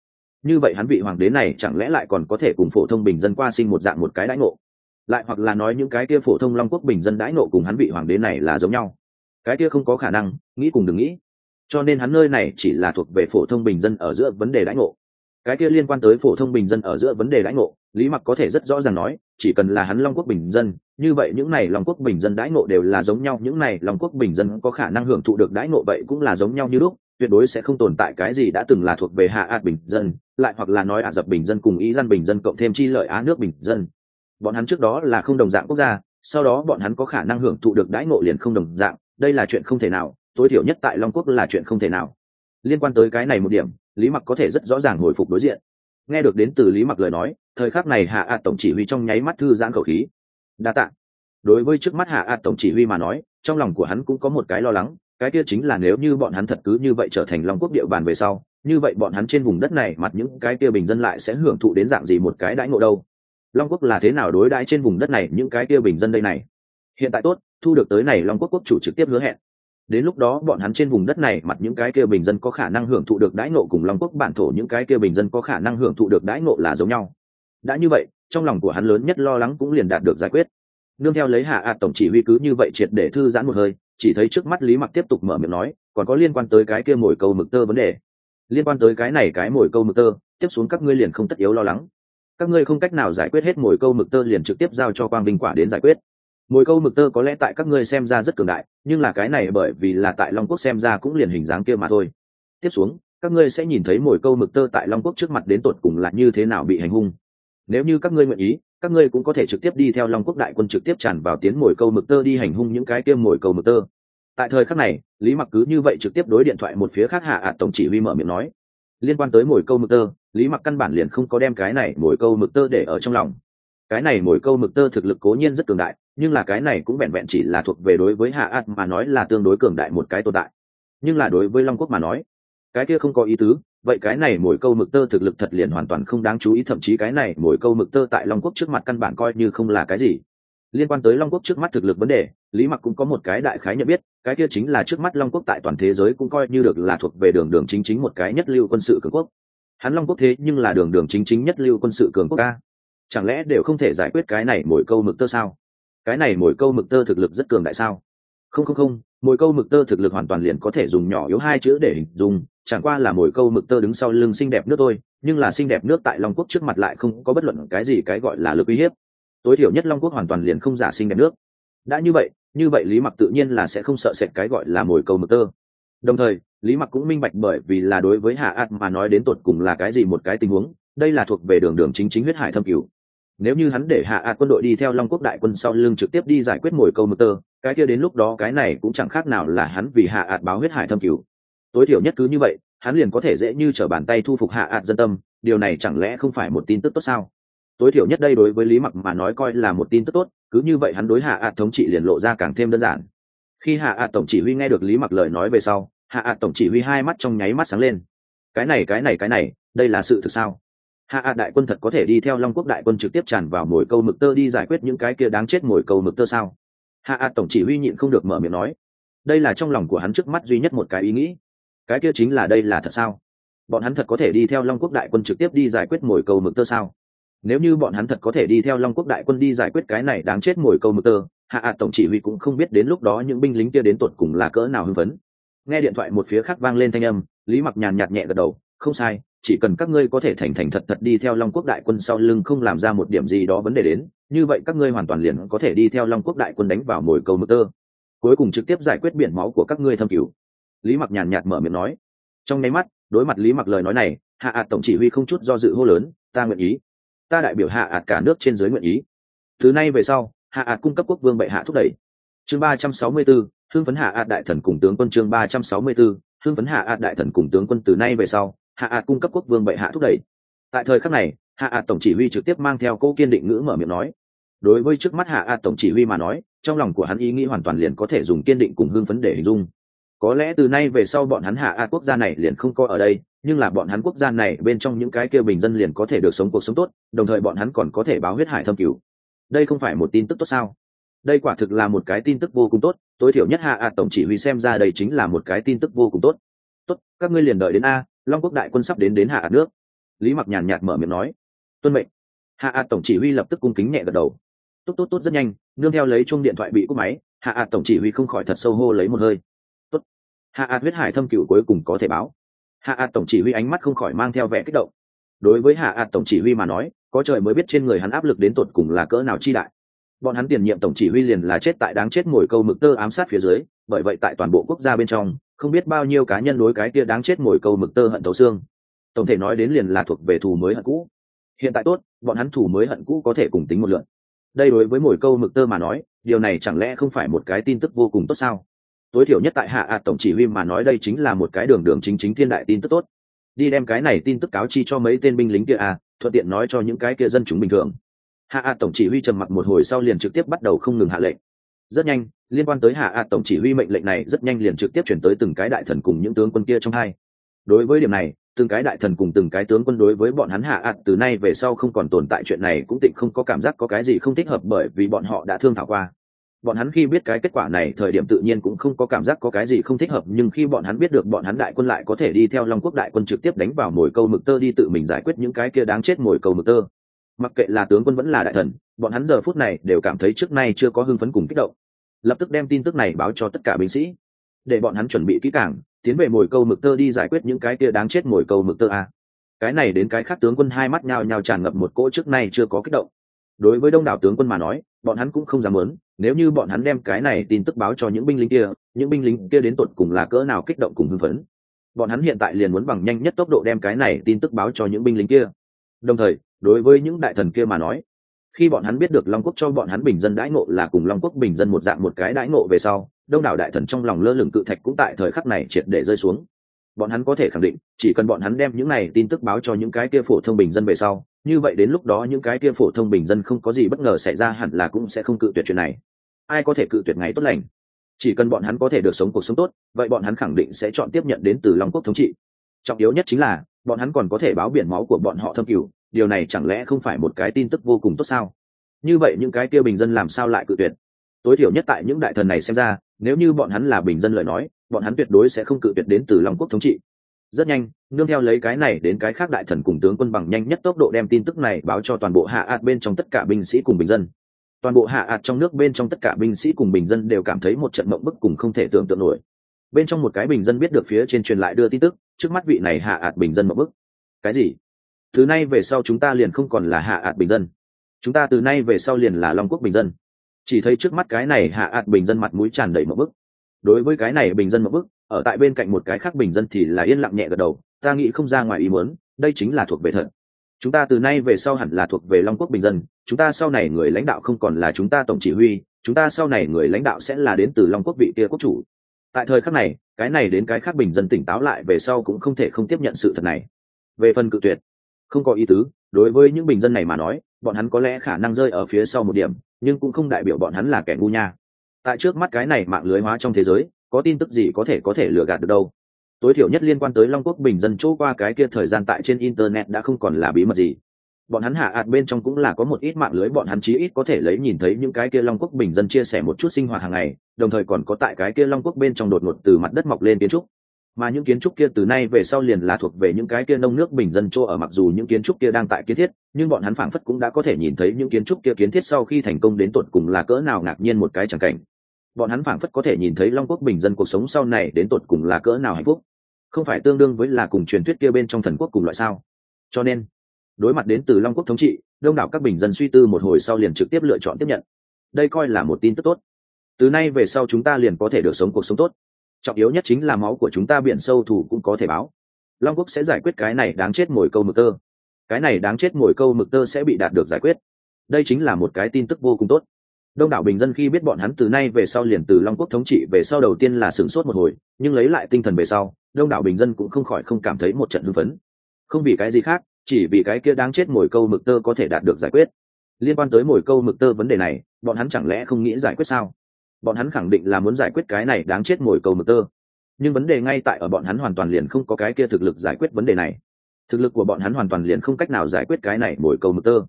Như vậy hắn vị hoàng đế này chẳng lẽ lại còn có thể cùng phổ thông bình dân qua sinh một dạng một cái đãi ngộ? Lại hoặc là nói những cái kia phổ thông long quốc bình dân đãi ngộ cùng hắn vị hoàng đế này là giống nhau? Cái kia không có khả năng, nghĩ cùng đừng nghĩ. Cho nên hắn nơi này chỉ là thuộc về phổ thông bình dân ở giữa vấn đề đãi ngộ. Cái kia liên quan tới phổ thông bình dân ở giữa vấn đề đãi ngộ lý mặc có thể rất rõ ràng nói, chỉ cần là hắn long quốc bình dân, như vậy những này long quốc bình dân đãi ngộ đều là giống nhau, những này long quốc bình dân có khả năng hưởng thụ được đãi ngộ vậy cũng là giống nhau như lúc, tuyệt đối sẽ không tồn tại cái gì đã từng là thuộc về hạ ạt bình dân, lại hoặc là nói ả dập bình dân cùng ý dân bình dân cộng thêm chi lợi á nước bình dân. Bọn hắn trước đó là không đồng dạng quốc gia, sau đó bọn hắn có khả năng hưởng thụ được đãi ngộ liền không đồng dạng, đây là chuyện không thể nào, tối thiểu nhất tại long quốc là chuyện không thể nào. Liên quan tới cái này một điểm, lý mặc có thể rất rõ ràng hồi phục đối diện nghe được đến từ lý mặc lời nói, thời khắc này hạ ạt tổng chỉ huy trong nháy mắt thư giãn khẩu khí. Đa t ạ đối với trước mắt hạ ạt tổng chỉ huy mà nói, trong lòng của hắn cũng có một cái lo lắng, cái kia chính là nếu như bọn hắn thật cứ như vậy trở thành long quốc địa bàn về sau, như vậy bọn hắn trên vùng đất này mặt những cái kia bình dân lại sẽ hưởng thụ đến dạng gì một cái đãi ngộ đâu? Long quốc là thế nào đối đãi trên vùng đất này những cái kia bình dân đây này? Hiện tại tốt, thu được tới này long quốc quốc chủ trực tiếp hứa hẹn đến lúc đó bọn hắn trên vùng đất này mặt những cái kia bình dân có khả năng hưởng thụ được đãi ngộ cùng long quốc bản thổ những cái kia bình dân có khả năng hưởng thụ được đãi ngộ là giống nhau. Đã như vậy, trong lòng của hắn lớn nhất lo lắng cũng liền đạt được giải quyết. Nương theo lấy hạ ạt tổng chỉ huy cứ như vậy triệt để thư giãn một hơi, chỉ thấy trước mắt lý mặc tiếp tục mở miệng nói, còn có liên quan tới cái kia mồi câu mực tơ vấn đề. Liên quan tới cái này cái mồi câu mực tơ, tiếp xuống các ngươi liền không tất yếu lo lắng. Các ngươi không cách nào giải quyết hết mồi câu mực tơ liền trực tiếp giao cho quang vinh quả đến giải quyết mồi câu mực tơ có lẽ tại các ngươi xem ra rất cường đại, nhưng là cái này bởi vì là tại long quốc xem ra cũng liền hình dáng kia mà thôi. Tiếp xuống, các ngươi sẽ nhìn thấy mồi câu mực tơ tại long quốc trước mặt đến tột cùng là như thế nào bị hành hung. Nếu như các ngươi nguyện ý, các ngươi cũng có thể trực tiếp đi theo long quốc đại quân trực tiếp tràn vào tiến mồi câu mực tơ đi hành hung những cái tiêm mồi câu mực tơ. Tại thời khắc này, lý mặc cứ như vậy trực tiếp đối điện thoại một phía khác hạ ạ tổng chỉ huy mở miệng nói. Liên quan tới mồi câu mực tơ, lý mặc căn bản liền không có đem cái này mồi câu mực tơ để ở trong lòng. Cái này mồi câu mực tơ thực lực cố nhiên rất cường đại nhưng là cái này cũng vẹn vẹn chỉ là thuộc về đối với hạ ạt mà nói là tương đối cường đại một cái tồn tại. Nhưng là đối với long quốc mà nói, cái kia không có ý tứ, vậy cái này mỗi câu mực tơ thực lực thật liền hoàn toàn không đáng chú ý, thậm chí cái này mỗi câu mực tơ tại long quốc trước mặt căn bản coi như không là cái gì. Liên quan tới long quốc trước mắt thực lực vấn đề, lý mặc cũng có một cái đại khái nhận biết, cái kia chính là trước mắt long quốc tại toàn thế giới cũng coi như được là thuộc về đường đường chính chính một cái nhất lưu quân sự cường quốc. Hắn long quốc thế nhưng là đường đường chính chính nhất lưu quân sự cường quốc ca chẳng lẽ đều không thể giải quyết cái này mỗi câu mực tơ sao? Cái này mỗi câu mực tơ thực lực rất cường đại sao? Không không không mỗi câu mực tơ thực lực hoàn toàn liền có thể dùng nhỏ yếu hai chữ để hình dung, chẳng qua là mỗi câu mực tơ đứng sau lưng xinh đẹp nước thôi, nhưng là xinh đẹp nước tại long quốc trước mặt lại không có bất luận cái gì cái gọi là lực uy hiếp. Tối thiểu nhất long quốc hoàn toàn liền không giả xinh đẹp nước. Đã như vậy như vậy lý mặc tự nhiên là sẽ không sợ sệt cái gọi là mồi câu mực tơ. Đồng thời, lý mặc cũng minh bạch bởi vì là đối với hạ ạt mà nói đến tột cùng là cái gì một cái tình huống, đây là thuộc về đường đường chính chính huyết hải thâm cửu nếu như hắn để hạ ạt quân đội đi theo long quốc đại quân sau lưng trực tiếp đi giải quyết mồi câu mực tơ, cái kia đến lúc đó cái này cũng chẳng khác nào là hắn vì hạ ạt báo huyết hải thâm cứu. tối thiểu nhất cứ như vậy, hắn liền có thể dễ như t r ở bàn tay thu phục hạ ạt dân tâm, điều này chẳng lẽ không phải một tin tức tốt sao? Tối thiểu nhất đây đối với lý mặc mà nói coi là một tin tức tốt, cứ như vậy hắn đối hạ ạt thống trị liền lộ ra càng thêm đơn giản. Khi hạ ạt tổng chỉ huy nghe được lý mặc lời nói về sau, hạ ạt tổng chỉ huy hai mắt trong nháy mắt sáng lên. Cái này cái này cái này, đây là sự thực sao? Hạ ạt đại quân thật có thể đi theo long quốc đại quân trực tiếp tràn vào mồi câu mực tơ đi giải quyết những cái kia đáng chết mồi câu mực tơ sao? Hạ ạt tổng chỉ huy nhịn không được mở miệng nói, đây là trong lòng của hắn trước mắt duy nhất một cái ý nghĩ. Cái kia chính là đây là thật sao? Bọn hắn thật có thể đi theo long quốc đại quân trực tiếp đi giải quyết mồi câu mực tơ sao? Nếu như bọn hắn thật có thể đi theo long quốc đại quân đi giải quyết cái này đáng chết mồi câu mực tơ, hạ ạt tổng chỉ huy cũng không biết đến lúc đó những binh lính kia đến tột cùng là cỡ nào hưng phấn. Nghe điện thoại một phía khác vang lên thanh âm, lý mặc nhàn nhạt nhẹ gật đầu, không sai chỉ cần các ngươi có thể thành thành thật thật đi theo long quốc đại quân sau lưng không làm ra một điểm gì đó vấn đề đến, như vậy các ngươi hoàn toàn liền có thể đi theo long quốc đại quân đánh vào mồi câu mực tơ. Cuối cùng trực tiếp giải quyết biển máu của các ngươi thâm cứu lý mặc nhàn nhạt mở miệng nói. Trong nháy mắt, đối mặt lý mặc lời nói này, hạ ạt tổng chỉ huy không chút do dự hô lớn, ta nguyện ý. Ta đại biểu hạ ạt cả nước trên dưới nguyện ý. Thứ nay về sau, hạ ạt cung cấp quốc vương bệ hạ thúc đẩy. Chương ba trăm sáu mươi bốn hương phấn hạ ạt đại thần cùng tướng quân chương ba trăm sáu mươi bốn hương phấn hạ ạt đại thần cùng tướng quân từ nay về sau hạ ạt cung cấp quốc vương bệ hạ thúc đẩy. Tại thời khắc này, hạ ạt tổng chỉ huy trực tiếp mang theo cô kiên định ngữ mở miệng nói. Đối với trước mắt hạ ạt tổng chỉ huy mà nói, trong lòng của hắn ý nghĩ hoàn toàn liền có thể dùng kiên định cùng hương phấn để hình dung. Có lẽ từ nay về sau bọn hắn hạ ạt quốc gia này liền không có ở đây, nhưng là bọn hắn quốc gia này bên trong những cái kia bình dân liền có thể được sống cuộc sống tốt, đồng thời bọn hắn còn có thể báo huyết hải thâm cứu đây không phải một tin tức tốt sao? Đây quả thực là một cái tin tức vô cùng tốt, tối thiểu nhất hạ ạt tổng chỉ huy xem ra đây chính là một cái tin tức vô cùng tốt. Tốt, các ngươi liền đợi đến a long quốc đại quân sắp đến đến hạ ạt nước. Lý mặc nhàn nhạt mở miệng nói, tuân mệnh. Hạ ạt tổng chỉ huy lập tức cung kính nhẹ gật đầu. Tốt tốt tốt, rất nhanh, nương theo lấy chung điện thoại bị cúp máy, hạ ạt tổng chỉ huy không khỏi thật sâu hô lấy một hơi. Tốt. Hạ ạt huyết hải thâm cựu cuối cùng có thể báo. Hạ ạt tổng chỉ huy ánh mắt không khỏi mang theo vẻ kích động. Đối với hạ ạt tổng chỉ huy mà nói, có trời mới biết trên người hắn áp lực đến tột cùng là cỡ nào chi đại. Bọn hắn tiền nhiệm tổng chỉ huy liền là chết tại đáng chết ngồi câu mực tơ ám sát phía dưới, bởi vậy tại toàn bộ quốc gia bên trong không biết bao nhiêu cá nhân đối cái kia đáng chết ngồi câu mực tơ hận thấu xương. Tổng thể nói đến liền là thuộc về thù mới hận cũ. Hiện tại tốt, bọn hắn thù mới hận cũ có thể cùng tính một lượn. Đây đối với mỗi câu mực tơ mà nói, điều này chẳng lẽ không phải một cái tin tức vô cùng tốt sao? Tối thiểu nhất tại hạ ạt tổng chỉ huy mà nói đây chính là một cái đường đường chính chính thiên đại tin tức tốt. Đi đem cái này tin tức cáo chi cho mấy tên binh lính kia à thuận tiện nói cho những cái kia dân chúng bình thường. Hạ ạt tổng chỉ huy trầm mặc một hồi sau liền trực tiếp bắt đầu không ngừng hạ lệnh. Rất nhanh liên quan tới hạ ạt tổng chỉ huy mệnh lệnh này rất nhanh liền trực tiếp chuyển tới từng cái đại thần cùng những tướng quân kia trong hai. Đối với điểm này, từng cái đại thần cùng từng cái tướng quân đối với bọn hắn hạ ạt từ nay về sau không còn tồn tại chuyện này cũng tịnh không có cảm giác có cái gì không thích hợp bởi vì bọn họ đã thương thảo qua. Bọn hắn khi biết cái kết quả này thời điểm tự nhiên cũng không có cảm giác có cái gì không thích hợp, nhưng khi bọn hắn biết được bọn hắn đại quân lại có thể đi theo long quốc đại quân trực tiếp đánh vào mồi câu mực tơ đi tự mình giải quyết những cái kia đáng chết mồi câu mực tơ. Mặc kệ là tướng quân vẫn là đại thần, bọn hắn giờ phút này đều cảm thấy trước nay chưa có hưng phấn cùng kích động lập tức đem tin tức này báo cho tất cả binh sĩ. Để bọn hắn chuẩn bị kỹ càng, tiến về mồi câu mực tơ đi giải quyết những cái kia đáng chết mồi câu mực tơ a. Cái này đến cái khác tướng quân hai mắt nhao nhao tràn ngập một cỗ trước nay chưa có kích động. Đối với đông đảo tướng quân mà nói, bọn hắn cũng không dám muốn, nếu như bọn hắn đem cái này tin tức báo cho những binh lính kia, những binh lính kia đến tột cùng là cỡ nào kích động cùng hưng phấn. Bọn hắn hiện tại liền muốn bằng nhanh nhất tốc độ đem cái này tin tức báo cho những binh lính kia. Đồng thời, đối với những đại thần kia mà nói khi bọn hắn biết được long quốc cho bọn hắn bình dân đãi ngộ là cùng long quốc bình dân một dạng một cái đãi ngộ về sau, đông đảo đại thần trong lòng lơ lửng cự thạch cũng tại thời khắc này triệt để rơi xuống. Bọn hắn có thể khẳng định, chỉ cần bọn hắn đem những này tin tức báo cho những cái kia phổ thông bình dân về sau, như vậy đến lúc đó những cái kia phổ thông bình dân không có gì bất ngờ xảy ra hẳn là cũng sẽ không cự tuyệt chuyện này. Ai có thể cự tuyệt ngày tốt lành? Chỉ cần bọn hắn có thể được sống cuộc sống tốt, vậy bọn hắn khẳng định sẽ chọn tiếp nhận đến từ long quốc thống trị. Trọng yếu nhất chính là, bọn hắn còn có thể báo biển máu của bọn họ thâm cửu điều này chẳng lẽ không phải một cái tin tức vô cùng tốt sao? Như vậy những cái kia bình dân làm sao lại cự tuyệt? Tối thiểu nhất tại những đại thần này xem ra, nếu như bọn hắn là bình dân lời nói, bọn hắn tuyệt đối sẽ không cự tuyệt đến từ long quốc thống trị. Rất nhanh, nương theo lấy cái này đến cái khác đại thần cùng tướng quân bằng nhanh nhất tốc độ đem tin tức này báo cho toàn bộ hạ ạt bên trong tất cả binh sĩ cùng bình dân. Toàn bộ hạ ạt trong nước bên trong tất cả binh sĩ cùng bình dân đều cảm thấy một trận mộng bức cùng không thể tưởng tượng nổi. Bên trong một cái bình dân biết được phía trên truyền lại đưa tin tức, trước mắt vị này hạ ạt bình dân mộng bức. Cái gì? Từ nay về sau chúng ta liền không còn là hạ ạt bình dân. Chúng ta từ nay về sau liền là long quốc bình dân. Chỉ thấy trước mắt cái này hạ ạt bình dân mặt mũi tràn đầy một bức. Đối với cái này bình dân một bức, ở tại bên cạnh một cái khác bình dân thì là yên lặng nhẹ gật đầu, ta nghĩ không ra ngoài ý muốn, đây chính là thuộc về thật. Chúng ta từ nay về sau hẳn là thuộc về long quốc bình dân, chúng ta sau này người lãnh đạo không còn là chúng ta tổng chỉ huy, chúng ta sau này người lãnh đạo sẽ là đến từ long quốc vị kia quốc chủ. Tại thời khắc này, cái này đến cái khác bình dân tỉnh táo lại về sau cũng không thể không tiếp nhận sự thật này. Về phần cự tuyệt không có ý tứ, đối với những bình dân này mà nói, bọn hắn có lẽ khả năng rơi ở phía sau một điểm, nhưng cũng không đại biểu bọn hắn là kẻ ngu nha. Tại trước mắt cái này mạng lưới hóa trong thế giới, có tin tức gì có thể có thể lừa gạt được đâu? Tối thiểu nhất liên quan tới long quốc bình dân chỗ qua cái kia thời gian tại trên internet đã không còn là bí mật gì. Bọn hắn hạ ạt bên trong cũng là có một ít mạng lưới, bọn hắn chí ít có thể lấy nhìn thấy những cái kia long quốc bình dân chia sẻ một chút sinh hoạt hàng ngày, đồng thời còn có tại cái kia long quốc bên trong đột ngột từ mặt đất mọc lên kiến trúc mà những kiến trúc kia từ nay về sau liền là thuộc về những cái kia nông nước bình dân chỗ ở, mặc dù những kiến trúc kia đang tại kiến thiết, nhưng bọn hắn phảng phất cũng đã có thể nhìn thấy những kiến trúc kia kiến thiết sau khi thành công đến tột cùng là cỡ nào ngạc nhiên một cái chẳng cảnh. Bọn hắn phảng phất có thể nhìn thấy long quốc bình dân cuộc sống sau này đến tột cùng là cỡ nào hạnh phúc, không phải tương đương với là cùng truyền thuyết kia bên trong thần quốc cùng loại sao. Cho nên, đối mặt đến từ long quốc thống trị, đông đảo các bình dân suy tư một hồi sau liền trực tiếp lựa chọn tiếp nhận. Đây coi là một tin tức tốt. Từ nay về sau chúng ta liền có thể được sống cuộc sống tốt trọng yếu nhất chính là máu của chúng ta biển sâu thủ cũng có thể báo. Long quốc sẽ giải quyết cái này đáng chết mồi câu mực tơ. Cái này đáng chết mồi câu mực tơ sẽ bị đạt được giải quyết. Đây chính là một cái tin tức vô cùng tốt. Đông đảo bình dân khi biết bọn hắn từ nay về sau liền từ long quốc thống trị về sau đầu tiên là sửng sốt một hồi, nhưng lấy lại tinh thần về sau, đông đảo bình dân cũng không khỏi không cảm thấy một trận hưng phấn. Không vì cái gì khác, chỉ vì cái kia đáng chết mồi câu mực tơ có thể đạt được giải quyết. Liên quan tới mồi câu mực tơ vấn đề này, bọn hắn chẳng lẽ không nghĩ giải quyết sao? Bọn hắn khẳng định là muốn giải quyết cái này đáng chết mồi cầu mực tơ. Nhưng vấn đề ngay tại ở bọn hắn hoàn toàn liền không có cái kia thực lực giải quyết vấn đề này. Thực lực của bọn hắn hoàn toàn liền không cách nào giải quyết cái này mồi cầu mực tơ.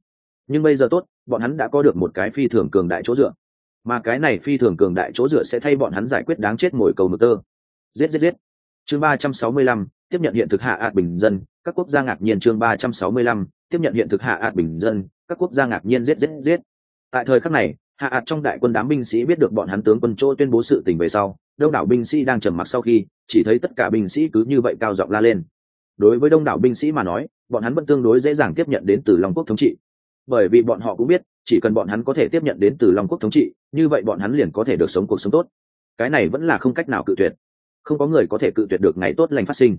Nhưng bây giờ tốt, bọn hắn đã có được một cái phi thường cường đại chỗ dựa. Mà cái này phi thường cường đại chỗ dựa sẽ thay bọn hắn giải quyết đáng chết mồi cầu mực tơ. Giết giết giết. Chương ba trăm sáu mươi lăm, tiếp nhận hiện thực hạ ạt bình dân. Các quốc gia ngạc nhiên chương ba trăm sáu mươi lăm, tiếp nhận hiện thực hạ ạt bình dân. Các quốc gia ngạc nhiên giết giết giết. Tại thời khắc này hạ ạt trong đại quân đám binh sĩ biết được bọn hắn tướng quân chỗ tuyên bố sự tình về sau, đông đảo binh sĩ đang trầm mặc sau khi, chỉ thấy tất cả binh sĩ cứ như vậy cao giọng la lên. Đối với đông đảo binh sĩ mà nói, bọn hắn vẫn tương đối dễ dàng tiếp nhận đến từ long quốc thống trị. Bởi vì bọn họ cũng biết, chỉ cần bọn hắn có thể tiếp nhận đến từ long quốc thống trị, như vậy bọn hắn liền có thể được sống cuộc sống tốt. Cái này vẫn là không cách nào cự tuyệt. Không có người có thể cự tuyệt được ngày tốt lành phát sinh.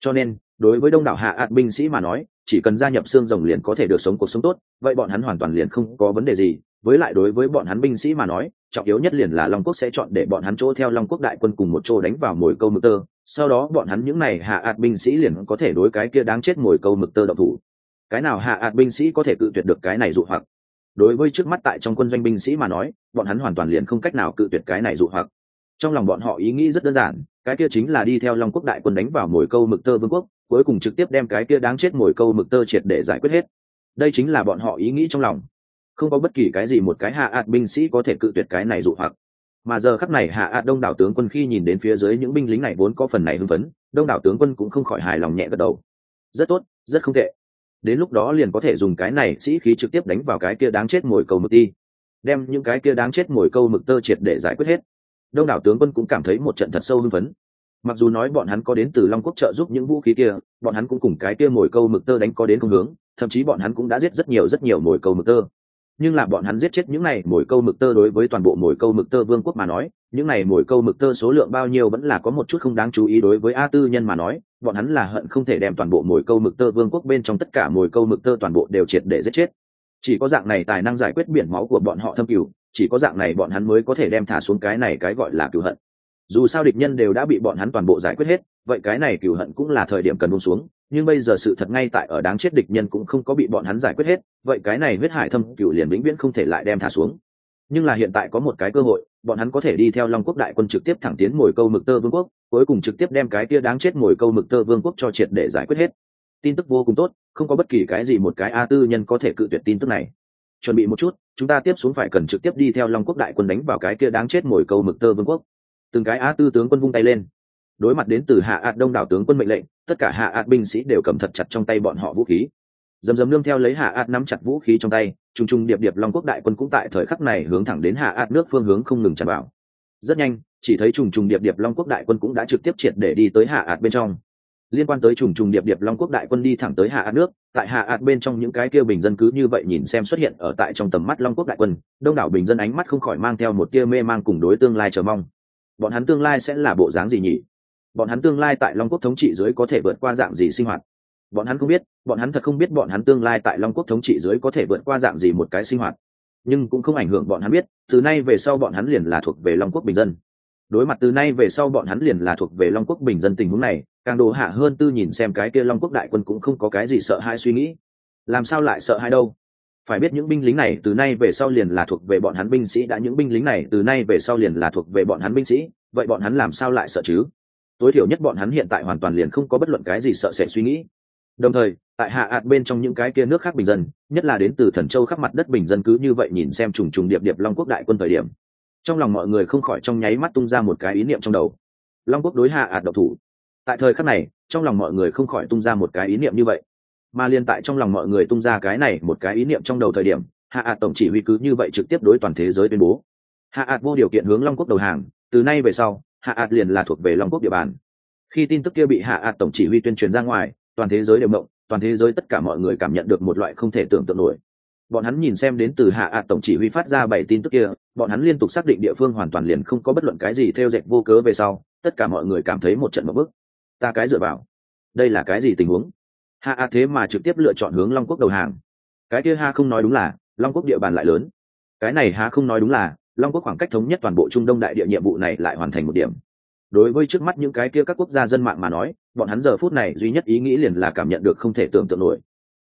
Cho nên, đối với đông đảo hạ ạt binh sĩ mà nói, chỉ cần gia nhập xương rồng liền có thể được sống cuộc sống tốt, vậy bọn hắn hoàn toàn liền không có vấn đề gì với lại đối với bọn hắn binh sĩ mà nói, trọng yếu nhất liền là long quốc sẽ chọn để bọn hắn chỗ theo long quốc đại quân cùng một chỗ đánh vào mồi câu mực tơ. Sau đó bọn hắn những n à y hạ ạt binh sĩ liền có thể đối cái kia đáng chết mồi câu mực tơ độc thủ. Cái nào hạ ạt binh sĩ có thể cự tuyệt được cái này dụ hoặc? Đối với trước mắt tại trong quân doanh binh sĩ mà nói, bọn hắn hoàn toàn liền không cách nào cự tuyệt cái này dụ hoặc. Trong lòng bọn họ ý nghĩ rất đơn giản, cái kia chính là đi theo long quốc đại quân đánh vào mồi câu mực tơ vương quốc, cuối cùng trực tiếp đem cái kia đáng chết mồi câu mực tơ triệt để giải quyết hết. Đây chính là bọn họ ý nghĩ trong lòng không có bất kỳ cái gì một cái hạ ạt binh sĩ có thể cự tuyệt cái này dụ hoặc. Mà giờ khắc này hạ ạt đông đảo tướng quân khi nhìn đến phía dưới những binh lính này vốn có phần này hưng phấn, đông đảo tướng quân cũng không khỏi hài lòng nhẹ gật đầu. Rất tốt, rất không tệ. Đến lúc đó liền có thể dùng cái này sĩ khí trực tiếp đánh vào cái kia đáng chết mồi câu mực ti, đem những cái kia đáng chết mồi câu mực tơ triệt để giải quyết hết. Đông đảo tướng quân cũng cảm thấy một trận thật sâu hưng phấn. Mặc dù nói bọn hắn có đến từ long quốc trợ giúp những vũ khí kia, bọn hắn cũng cùng cái kia mồi câu mực tơ đánh có đến không hướng, thậm chí bọn hắn cũng đã giết rất nhiều rất nhiều mồi câu mực tơ nhưng là bọn hắn giết chết những này mồi câu mực tơ đối với toàn bộ mồi câu mực tơ vương quốc mà nói, những này mồi câu mực tơ số lượng bao nhiêu vẫn là có một chút không đáng chú ý đối với a tư nhân mà nói, bọn hắn là hận không thể đem toàn bộ mồi câu mực tơ vương quốc bên trong tất cả mồi câu mực tơ toàn bộ đều triệt để giết chết. Chỉ có dạng này tài năng giải quyết biển máu của bọn họ thâm cửu chỉ có dạng này bọn hắn mới có thể đem thả xuống cái này cái gọi là cửu hận. Dù sao địch nhân đều đã bị bọn hắn toàn bộ giải quyết hết, vậy cái này cửu hận cũng là thời điểm cần buông xuống nhưng bây giờ sự thật ngay tại ở đáng chết địch nhân cũng không có bị bọn hắn giải quyết hết, vậy cái này huyết hải thâm cửu liền vĩnh viễn không thể lại đem thả xuống. Nhưng là hiện tại có một cái cơ hội, bọn hắn có thể đi theo long quốc đại quân trực tiếp thẳng tiến ngồi câu mực tơ vương quốc, cuối cùng trực tiếp đem cái kia đáng chết ngồi câu mực tơ vương quốc cho triệt để giải quyết hết. Tin tức vô cùng tốt, không có bất kỳ cái gì một cái a tư nhân có thể cự tuyệt tin tức này. Chuẩn bị một chút, chúng ta tiếp xuống phải cần trực tiếp đi theo long quốc đại quân đánh vào cái kia đáng chết ngồi câu mực tơ vương quốc. Từng cái a tư tướng quân vung tay lên đối mặt đến từ hạ ạt đông đảo tướng quân mệnh lệnh, tất cả hạ ạt binh sĩ đều cầm thật chặt trong tay bọn họ vũ khí. Dầm dầm nương theo lấy hạ ạt nắm chặt vũ khí trong tay t r u n g t r u n g điệp điệp long quốc đại quân cũng tại thời khắc này hướng thẳng đến hạ ạt nước phương hướng không ngừng tràn vào. Rất nhanh, chỉ thấy trùng trùng điệp điệp long quốc đại quân cũng đã trực tiếp triệt để đi tới hạ ạt bên trong. Liên quan tới trùng trùng điệp điệp long quốc đại quân đi thẳng tới hạ ạt nước, tại hạ ạt bên trong những cái kia bình dân cứ như vậy nhìn xem xuất hiện ở tại trong tầm mắt long quốc đại quân, đông đảo bình dân ánh mắt không khỏi mang theo một tia mê mang cùng đối tương lai chờ mong. Bọn hắn tương lai sẽ là bộ dáng gì nhỉ? Bọn hắn tương lai tại long quốc thống trị dưới có thể vượt qua dạng gì sinh hoạt? Bọn hắn không biết, bọn hắn thật không biết bọn hắn tương lai tại long quốc thống trị dưới có thể vượt qua dạng gì một cái sinh hoạt. Nhưng cũng không ảnh hưởng bọn hắn biết, từ nay về sau bọn hắn liền là thuộc về long quốc bình dân. Đối mặt từ nay về sau bọn hắn liền là thuộc về long quốc bình dân tình huống này, càng đồ hạ hơn tư nhìn xem cái kia long quốc đại quân cũng không có cái gì sợ hãi suy nghĩ. Làm sao lại sợ hãi đâu? Phải biết những binh lính này từ nay về sau liền là thuộc về bọn hắn binh sĩ đã, những binh lính này từ nay về sau liền là thuộc về bọn hắn binh sĩ, vậy bọn hắn làm sao lại sợ chứ? Tối thiểu nhất bọn hắn hiện tại hoàn toàn liền không có bất luận cái gì sợ sệt suy nghĩ. Đồng thời, tại hạ ạt bên trong những cái kia nước khác bình dân, nhất là đến từ thần châu khắp mặt đất bình dân cứ như vậy nhìn xem trùng trùng điệp điệp long quốc đại quân thời điểm. Trong lòng mọi người không khỏi trong nháy mắt tung ra một cái ý niệm trong đầu. Long quốc đối hạ ạt độc thủ. Tại thời khắc này, trong lòng mọi người không khỏi tung ra một cái ý niệm như vậy. Mà liên tại trong lòng mọi người tung ra cái này một cái ý niệm trong đầu thời điểm, hạ ạt tổng chỉ huy cứ như vậy trực tiếp đối toàn thế giới tuyên bố. Hạ ạt vô điều kiện hướng long quốc đầu hàng, từ nay về sau hạ ạt liền là thuộc về long quốc địa bàn. Khi tin tức kia bị hạ ạt tổng chỉ huy tuyên truyền ra ngoài, toàn thế giới đều mộng, toàn thế giới tất cả mọi người cảm nhận được một loại không thể tưởng tượng nổi. Bọn hắn nhìn xem đến từ hạ ạt tổng chỉ huy phát ra bảy tin tức kia, bọn hắn liên tục xác định địa phương hoàn toàn liền không có bất luận cái gì theo dệt vô cớ về sau, tất cả mọi người cảm thấy một trận một bức. Ta cái dựa vào. Đây là cái gì tình huống? Hạ ạt thế mà trực tiếp lựa chọn hướng long quốc đầu hàng. Cái kia ha không nói đúng là, long quốc địa bàn lại lớn. Cái này ha không nói đúng là long quốc khoảng cách thống nhất toàn bộ trung đông đại địa nhiệm vụ này lại hoàn thành một điểm. Đối với trước mắt những cái kia các quốc gia dân mạng mà nói, bọn hắn giờ phút này duy nhất ý nghĩ liền là cảm nhận được không thể tưởng tượng nổi.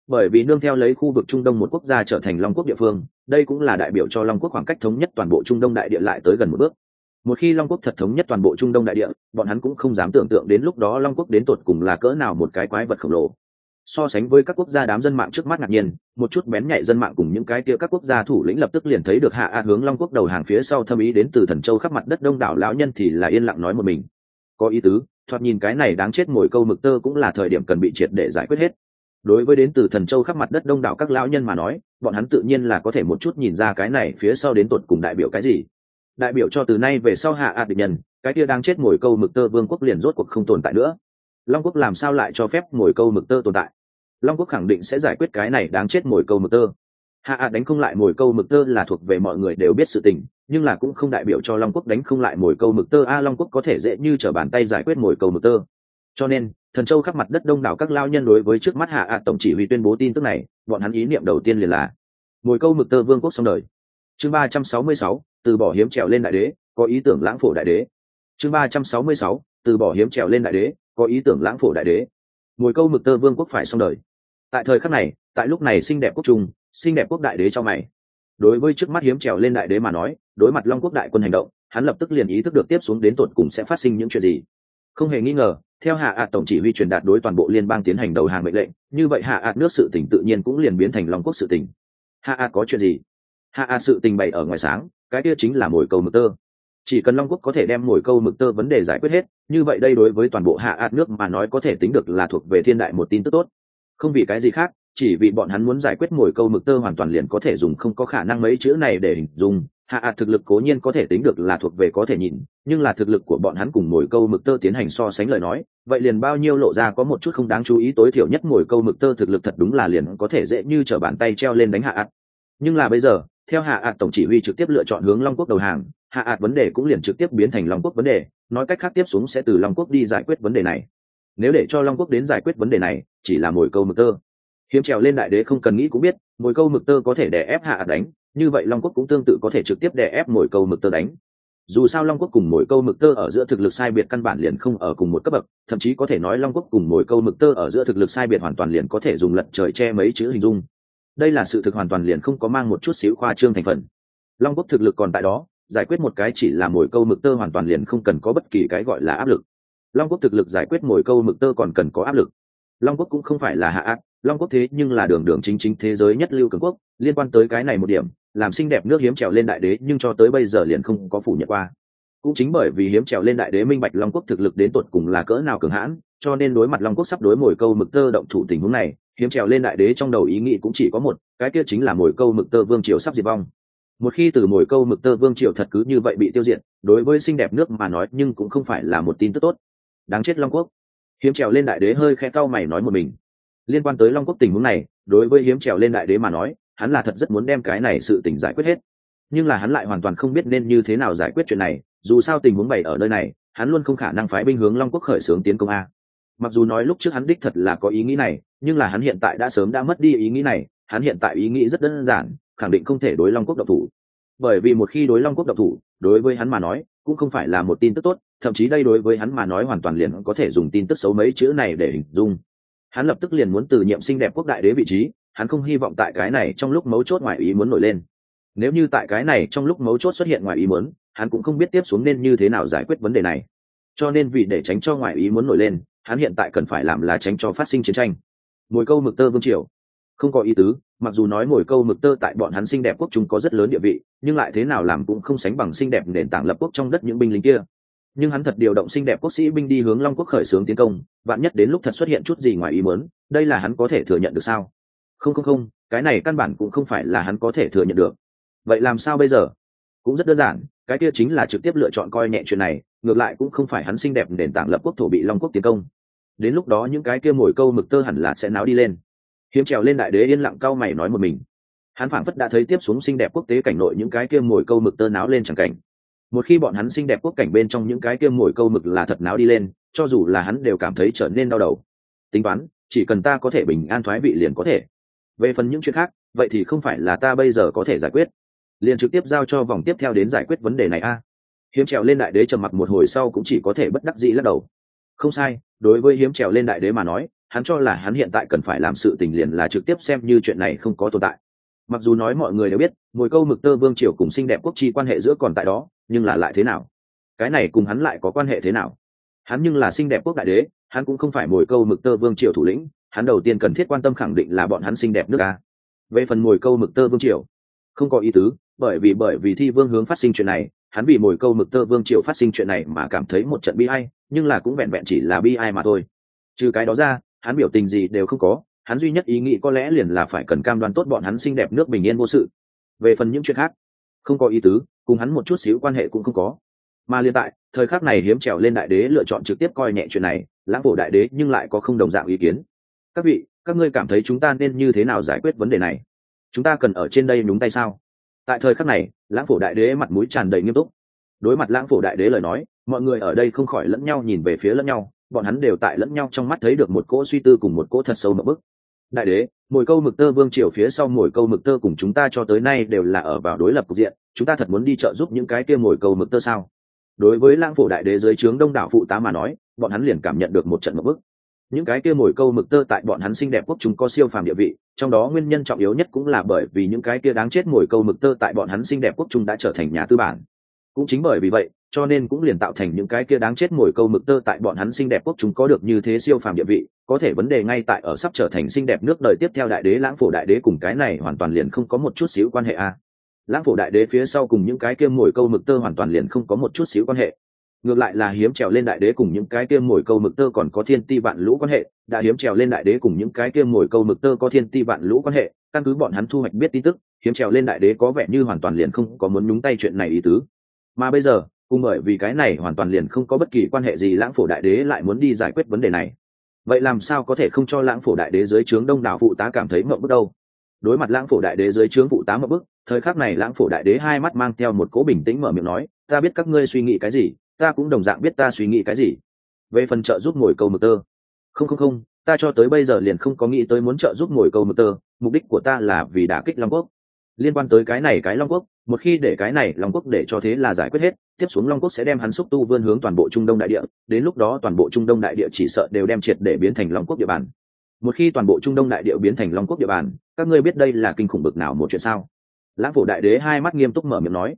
Bởi vì nương theo lấy khu vực trung đông một quốc gia trở thành long quốc địa phương, đây cũng là đại biểu cho long quốc khoảng cách thống nhất toàn bộ trung đông đại địa lại tới gần một bước. Một khi long quốc thật thống nhất toàn bộ trung đông đại địa, bọn hắn cũng không dám tưởng tượng đến lúc đó long quốc đến tột cùng là cỡ nào một cái quái vật khổng lồ so sánh với các quốc gia đám dân mạng trước mắt ngạc nhiên, một chút bén nhạy dân mạng cùng những cái kia các quốc gia thủ lĩnh lập tức liền thấy được hạ a hướng long quốc đầu hàng phía sau thâm ý đến từ thần châu khắp mặt đất đông đảo lão nhân thì là yên lặng nói một mình. Có ý tứ, thoạt nhìn cái này đáng chết ngồi câu mực tơ cũng là thời điểm cần bị triệt để giải quyết hết. Đối với đến từ thần châu khắp mặt đất đông đảo các lão nhân mà nói, bọn hắn tự nhiên là có thể một chút nhìn ra cái này phía sau đến tột cùng đại biểu cái gì. Đại biểu cho từ nay về sau hạ ạt địch nhân, cái kia đang chết ngồi câu mực tơ vương quốc liền rốt cuộc không tồn tại nữa long quốc làm sao lại cho phép ngồi câu mực tơ tồn tại? Long quốc khẳng định sẽ giải quyết cái này đáng chết ngồi câu mực tơ. Hạ ạt đánh không lại mồi câu mực tơ là thuộc về mọi người đều biết sự tình, nhưng là cũng không đại biểu cho long quốc đánh không lại mồi câu mực tơ. A, long quốc có thể dễ như t r ở bàn tay giải quyết mồi câu mực tơ. Cho nên, thần châu khắp mặt đất đông đảo các lao nhân đối với trước mắt hạ ạt tổng chỉ huy tuyên bố tin tức này, bọn hắn ý niệm đầu tiên liền là, mồi câu mực tơ vương quốc xong đời. Chương ba trăm sáu mươi sáu, từ bỏ hiếm trèo lên đại đế, có ý tưởng lãng phổ đại đế. Chương ba trăm sáu mươi sáu, từ bỏ hiếm trèo lên đại đế có ý tưởng lãng phổ đại đế. Ngồi câu mực tơ vương quốc phải xong đời. Tại thời khắc này, tại lúc này xinh đẹp quốc trung, xinh đẹp quốc đại đế cho mày. Đối với trước mắt hiếm trèo lên đại đế mà nói, đối mặt long quốc đại quân hành động, hắn lập tức liền ý thức được tiếp xuống đến tột cùng sẽ phát sinh những chuyện gì. Không hề nghi ngờ, theo hạ ạt tổng chỉ huy truyền đạt đối toàn bộ liên bang tiến hành đầu hàng mệnh lệnh, như vậy hạ ạt nước sự tỉnh tự nhiên cũng liền biến thành long quốc sự tỉnh. Hạ ạt có chuyện gì? Hạ ạt sự tình bày ở ngoài sáng, cái kia chính là mồi câu mực tơ chỉ cần long quốc có thể đem mồi câu mực tơ vấn đề giải quyết hết, như vậy đây đối với toàn bộ hạ ạt nước mà nói có thể tính được là thuộc về thiên đại một tin tức tốt. Không vì cái gì khác, chỉ vì bọn hắn muốn giải quyết mồi câu mực tơ hoàn toàn liền có thể dùng, không có khả năng mấy chữ này để hình dung. Hạ ạt thực lực cố nhiên có thể tính được là thuộc về có thể nhìn, nhưng là thực lực của bọn hắn cùng mồi câu mực tơ tiến hành so sánh lời nói, vậy liền bao nhiêu lộ ra có một chút không đáng chú ý tối thiểu nhất mồi câu mực tơ thực lực thật đúng là liền có thể dễ như t r ở bàn tay treo lên đánh hạ ạt. Nhưng là bây giờ, theo hạ ạt tổng chỉ huy trực tiếp lựa chọn hướng long quốc đầu hàng hạ ạt vấn đề cũng liền trực tiếp biến thành long quốc vấn đề, nói cách khác tiếp xuống sẽ từ long quốc đi giải quyết vấn đề này. Nếu để cho long quốc đến giải quyết vấn đề này, chỉ là mồi câu mực tơ. Hiếm trèo lên đại đế không cần nghĩ cũng biết, mồi câu mực tơ có thể đè ép hạ ạt đánh, như vậy long quốc cũng tương tự có thể trực tiếp đè ép mồi câu mực tơ đánh. Dù sao long quốc cùng mồi câu mực tơ ở giữa thực lực sai biệt căn bản liền không ở cùng một cấp bậc, thậm chí có thể nói long quốc cùng mồi câu mực tơ ở giữa thực lực sai biệt hoàn toàn liền có thể dùng lật trời che mấy chữ hình dung. Đây là sự thực hoàn toàn liền không có mang một chút xíu khoa trương thành phần. Long quốc thực lực còn tại đó giải quyết một cái chỉ là mồi câu mực tơ hoàn toàn liền không cần có bất kỳ cái gọi là áp lực. Long quốc thực lực giải quyết mồi câu mực tơ còn cần có áp lực. Long quốc cũng không phải là hạ ác, long quốc thế nhưng là đường đường chính chính thế giới nhất lưu cường quốc liên quan tới cái này một điểm làm xinh đẹp nước hiếm trèo lên đại đế nhưng cho tới bây giờ liền không có phủ nhận qua. Cũng chính bởi vì hiếm trèo lên đại đế minh bạch long quốc thực lực đến tột cùng là cỡ nào cường hãn cho nên đối mặt long quốc sắp đối mồi câu mực tơ động thủ tình huống này hiếm trèo lên đại đế trong đầu ý nghĩ cũng chỉ có một cái kia chính là mồi câu mực tơ vương triều sắp diệt vong một khi từ mồi câu mực tơ vương triều thật cứ như vậy bị tiêu diệt, đối với xinh đẹp nước mà nói nhưng cũng không phải là một tin tức tốt. Đáng chết long quốc. Hiếm trèo lên đại đế hơi khe cau mày nói một mình. Liên quan tới long quốc tình huống này, đối với hiếm trèo lên đại đế mà nói, hắn là thật rất muốn đem cái này sự tình giải quyết hết. Nhưng là hắn lại hoàn toàn không biết nên như thế nào giải quyết chuyện này, dù sao tình huống bày ở nơi này, hắn luôn không khả năng phái binh hướng long quốc khởi xướng tiến công a. Mặc dù nói lúc trước hắn đích thật là có ý nghĩ này, nhưng là hắn hiện tại đã sớm đã mất đi ý nghĩ này hắn hiện tại ý nghĩ rất đơn giản, khẳng định không thể đối long quốc độc thủ. Bởi vì một khi đối long quốc độc thủ, đối với hắn mà nói, cũng không phải là một tin tức tốt, thậm chí đây đối với hắn mà nói hoàn toàn liền có thể dùng tin tức xấu mấy chữ này để hình dung. Hắn lập tức liền muốn từ nhiệm sinh đẹp quốc đại đế vị trí, hắn không hy vọng tại cái này trong lúc mấu chốt ngoài ý muốn nổi lên. Nếu như tại cái này trong lúc mấu chốt xuất hiện ngoài ý muốn, hắn cũng không biết tiếp xuống nên như thế nào giải quyết vấn đề này. Cho nên vì để tránh cho ngoài ý muốn nổi lên, hắn hiện tại cần phải làm là tránh cho phát sinh chiến tranh. Mồi câu mực tơ vương triều không có ý tứ, mặc dù nói ngồi câu mực tơ tại bọn hắn xinh đẹp quốc chúng có rất lớn địa vị, nhưng lại thế nào làm cũng không sánh bằng xinh đẹp nền tảng lập quốc trong đất những binh lính kia. Nhưng hắn thật điều động xinh đẹp quốc sĩ binh đi hướng long quốc khởi xướng tiến công, vạn nhất đến lúc thật xuất hiện chút gì ngoài ý muốn, đây là hắn có thể thừa nhận được sao? Không không không, cái này căn bản cũng không phải là hắn có thể thừa nhận được. Vậy làm sao bây giờ? Cũng rất đơn giản, cái kia chính là trực tiếp lựa chọn coi nhẹ chuyện này, ngược lại cũng không phải hắn xinh đẹp nền tảng lập quốc thổ bị long quốc tiến công. Đến lúc đó những cái kia mồi câu mực tơ hẳn là sẽ náo đi lên hiếm trèo lên đại đế yên lặng cau mày nói một mình. Hắn phảng phất đã thấy tiếp xuống xinh đẹp quốc tế cảnh nội những cái kia mồi câu mực tơ náo lên chẳng cảnh. Một khi bọn hắn xinh đẹp quốc cảnh bên trong những cái kia mồi câu mực là thật náo đi lên, cho dù là hắn đều cảm thấy trở nên đau đầu. Tính toán, chỉ cần ta có thể bình an thoái vị liền có thể. Về phần những chuyện khác, vậy thì không phải là ta bây giờ có thể giải quyết. Liền trực tiếp giao cho vòng tiếp theo đến giải quyết vấn đề này a. Hiếm trèo lên đại đế trầm mặc một hồi sau cũng chỉ có thể bất đắc dĩ lắc đầu. Không sai, đối với hiếm trèo lên đại đế mà nói hắn cho là hắn hiện tại cần phải làm sự tình liền là trực tiếp xem như chuyện này không có tồn tại. Mặc dù nói mọi người đều biết ngồi câu mực tơ vương triều cùng xinh đẹp quốc chi quan hệ giữa còn tại đó, nhưng là lại thế nào? Cái này cùng hắn lại có quan hệ thế nào? Hắn nhưng là xinh đẹp quốc đại đế, hắn cũng không phải mồi câu mực tơ vương triều thủ lĩnh, hắn đầu tiên cần thiết quan tâm khẳng định là bọn hắn xinh đẹp nước ta về phần mồi câu mực tơ vương triều, không có ý tứ, bởi vì bởi vì thi vương hướng phát sinh chuyện này, hắn vì mồi câu mực tơ vương triều phát sinh chuyện này mà cảm thấy một trận bi ai, nhưng là cũng vẹn vẹn chỉ là bi ai mà thôi. Trừ cái đó ra hắn biểu tình gì đều không có, hắn duy nhất ý nghĩ có lẽ liền là phải cần cam đoan tốt bọn hắn xinh đẹp nước bình yên vô sự. Về phần những chuyện khác, không có ý tứ, cùng hắn một chút xíu quan hệ cũng không có. Mà liên tại, thời khắc này hiếm trèo lên đại đế lựa chọn trực tiếp coi nhẹ chuyện này, lãng phổ đại đế nhưng lại có không đồng dạng ý kiến. Các vị, các ngươi cảm thấy chúng ta nên như thế nào giải quyết vấn đề này? Chúng ta cần ở trên đây nhúng tay sao? Tại thời khắc này, lãng phổ đại đế mặt mũi tràn đầy nghiêm túc. Đối mặt lãng phổ đại đế lời nói, mọi người ở đây không khỏi lẫn nhau nhìn về phía lẫn nhau bọn hắn đều tại lẫn nhau trong mắt thấy được một cỗ suy tư cùng một cỗ thật sâu một bức. Đại đế mỗi câu mực tơ vương triều phía sau mỗi câu mực tơ cùng chúng ta cho tới nay đều là ở vào đối lập cục diện, chúng ta thật muốn đi trợ giúp những cái kia mỗi câu mực tơ sao? Đối với lãng phổ đại đế dưới trướng đông đảo phụ tá mà nói, bọn hắn liền cảm nhận được một trận một bức. Những cái kia mồi câu mực tơ tại bọn hắn xinh đẹp quốc chúng có siêu phàm địa vị, trong đó nguyên nhân trọng yếu nhất cũng là bởi vì những cái kia đáng chết mồi câu mực tơ tại bọn hắn xinh đẹp quốc trung đã trở thành nhà tư bản. Cũng chính bởi vì vậy cho nên cũng liền tạo thành những cái kia đáng chết mồi câu mực tơ tại bọn hắn xinh đẹp quốc chúng có được như thế siêu phàm địa vị, có thể vấn đề ngay tại ở sắp trở thành xinh đẹp nước đời tiếp theo đại đế lãng phổ đại đế cùng cái này hoàn toàn liền không có một chút xíu quan hệ a. Lãng phổ đại đế phía sau cùng những cái kia mồi câu mực tơ hoàn toàn liền không có một chút xíu quan hệ. Ngược lại là hiếm trèo lên đại đế cùng những cái kia mồi câu mực tơ còn có thiên ti vạn lũ quan hệ, đã hiếm trèo lên đại đế cùng những cái kia mồi câu mực tơ có thiên ti vạn lũ quan hệ, căn cứ bọn hắn thu hoạch biết tin tức, hiếm trèo lên đại đế có vẻ như hoàn toàn liền không có muốn nhúng tay chuyện này ý tứ. Mà bây giờ cùng bởi vì cái này hoàn toàn liền không có bất kỳ quan hệ gì lãng phổ đại đế lại muốn đi giải quyết vấn đề này. Vậy làm sao có thể không cho lãng phổ đại đế dưới trướng đông đảo phụ tá cảm thấy mộng bức đâu? Đối mặt lãng phổ đại đế dưới trướng phụ tá mộng bức, thời khắc này lãng phổ đại đế hai mắt mang theo một cố bình tĩnh mở miệng nói, ta biết các ngươi suy nghĩ cái gì, ta cũng đồng dạng biết ta suy nghĩ cái gì. Về phần trợ giúp ngồi câu mực tơ. Không không không, ta cho tới bây giờ liền không có nghĩ tới muốn trợ giúp ngồi câu mực tơ, mục đích của ta là vì đả kích long quốc. Liên quan tới cái này cái long quốc một khi để cái này long quốc để cho thế là giải quyết hết, tiếp xuống long quốc sẽ đem hắn xúc tu vươn hướng toàn bộ trung đông đại địa. Đến lúc đó toàn bộ trung đông đại địa chỉ sợ đều đem triệt để biến thành long quốc địa bàn. Một khi toàn bộ trung đông đại địa biến thành long quốc địa bàn, các ngươi biết đây là kinh khủng bực nào một chuyện sao? Lãng phổ đại đế hai mắt nghiêm túc mở miệng nói.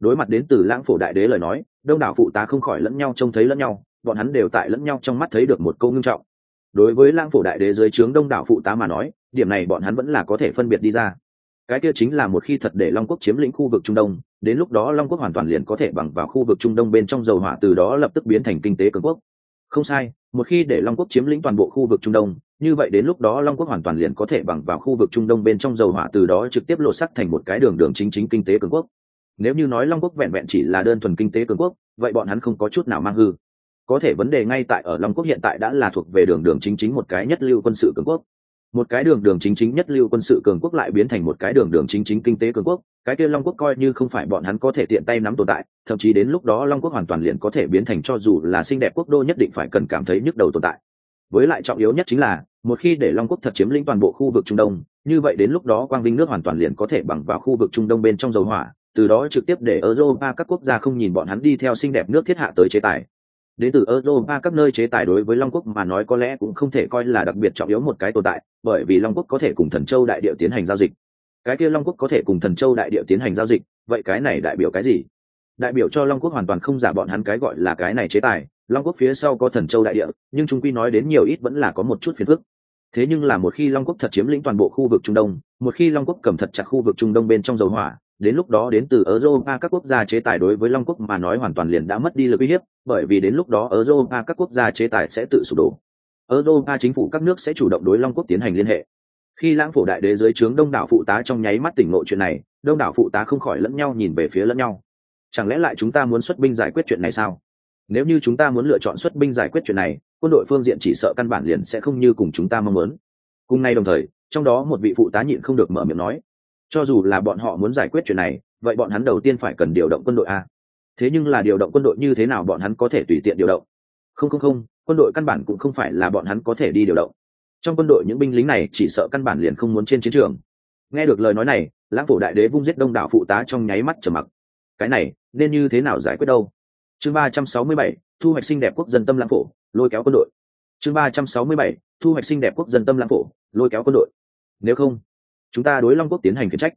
Đối mặt đến từ lãng phổ đại đế lời nói, đông đảo phụ tá không khỏi lẫn nhau trông thấy lẫn nhau, bọn hắn đều tại lẫn nhau trong mắt thấy được một câu ngưng trọng. Đối với lãng phổ đại đế dưới trướng đông đảo phụ tá mà nói, điểm này bọn hắn vẫn là có thể phân biệt đi ra cái kia chính là một khi thật để long quốc chiếm lĩnh khu vực trung đông, đến lúc đó long quốc hoàn toàn liền có thể bằng vào khu vực trung đông bên trong dầu hỏa từ đó lập tức biến thành kinh tế cường quốc. Không sai, một khi để long quốc chiếm lĩnh toàn bộ khu vực trung đông, như vậy đến lúc đó long quốc hoàn toàn liền có thể bằng vào khu vực trung đông bên trong dầu hỏa từ đó trực tiếp lộ sắc thành một cái đường đường chính chính kinh tế cường quốc. Nếu như nói long quốc vẹn vẹn chỉ là đơn thuần kinh tế cường quốc, vậy bọn hắn không có chút nào mang hư. Có thể vấn đề ngay tại ở long quốc hiện tại đã là thuộc về đường đường chính chính một cái nhất lưu quân sự cường quốc một cái đường đường chính chính nhất lưu quân sự cường quốc lại biến thành một cái đường đường chính chính kinh tế cường quốc, cái kia long quốc coi như không phải bọn hắn có thể tiện tay nắm tồn tại, thậm chí đến lúc đó long quốc hoàn toàn liền có thể biến thành cho dù là xinh đẹp quốc đô nhất định phải cần cảm thấy nhức đầu tồn tại. Với lại trọng yếu nhất chính là, một khi để long quốc thật chiếm lĩnh toàn bộ khu vực trung đông, như vậy đến lúc đó quang vinh nước hoàn toàn liền có thể bằng vào khu vực trung đông bên trong dầu hỏa, từ đó trực tiếp để europa các quốc gia không nhìn bọn hắn đi theo xinh đẹp nước thiết hạ tới chế tài đến từ Europa các nơi chế tài đối với Long Quốc mà nói có lẽ cũng không thể coi là đặc biệt trọng yếu một cái tồn tại, bởi vì Long Quốc có thể cùng Thần Châu đại địa tiến hành giao dịch. Cái kia Long Quốc có thể cùng Thần Châu đại địa tiến hành giao dịch, vậy cái này đại biểu cái gì? Đại biểu cho Long Quốc hoàn toàn không giả bọn hắn cái gọi là cái này chế tài, Long Quốc phía sau có Thần Châu đại địa, nhưng chúng quy nói đến nhiều ít vẫn là có một chút phiền phức. Thế nhưng là một khi Long Quốc thật chiếm lĩnh toàn bộ khu vực Trung Đông, một khi Long Quốc cầm thật chặt khu vực Trung Đông bên trong dầu hỏa, đến lúc đó đến từ Europa các quốc gia chế tài đối với Long quốc mà nói hoàn toàn liền đã mất đi lực uy hiếp, bởi vì đến lúc đó Europa các quốc gia chế tài sẽ tự sụp đổ. Europa chính phủ các nước sẽ chủ động đối Long quốc tiến hành liên hệ. Khi lãng phổ đại đế dưới trướng đông đảo phụ tá trong nháy mắt tỉnh ngộ chuyện này, đông đảo phụ tá không khỏi lẫn nhau nhìn về phía lẫn nhau. Chẳng lẽ lại chúng ta muốn xuất binh giải quyết chuyện này sao? Nếu như chúng ta muốn lựa chọn xuất binh giải quyết chuyện này, quân đội phương diện chỉ sợ căn bản liền sẽ không như cùng chúng ta mong muốn. Cùng nay đồng thời, trong đó một vị phụ tá nhịn không được mở miệng nói, cho dù là bọn họ muốn giải quyết chuyện này, vậy bọn hắn đầu tiên phải cần điều động quân đội a. Thế nhưng là điều động quân đội như thế nào bọn hắn có thể tùy tiện điều động? Không không không, quân đội căn bản cũng không phải là bọn hắn có thể đi điều động. Trong quân đội những binh lính này chỉ sợ căn bản liền không muốn trên chiến trường. Nghe được lời nói này, lãng phổ đại đế vung giết đông đảo phụ tá trong nháy mắt trở mặc. Cái này, nên như thế nào giải quyết đâu? Chương ba trăm sáu mươi bảy, thu hoạch xinh đẹp quốc dân tâm lãng phổ, lôi kéo quân đội. Chương ba trăm sáu mươi bảy, thu hoạch xinh đẹp quốc dân tâm lãng phổ, lôi kéo quân đội. Nếu không chúng ta đối long quốc tiến hành khiển trách.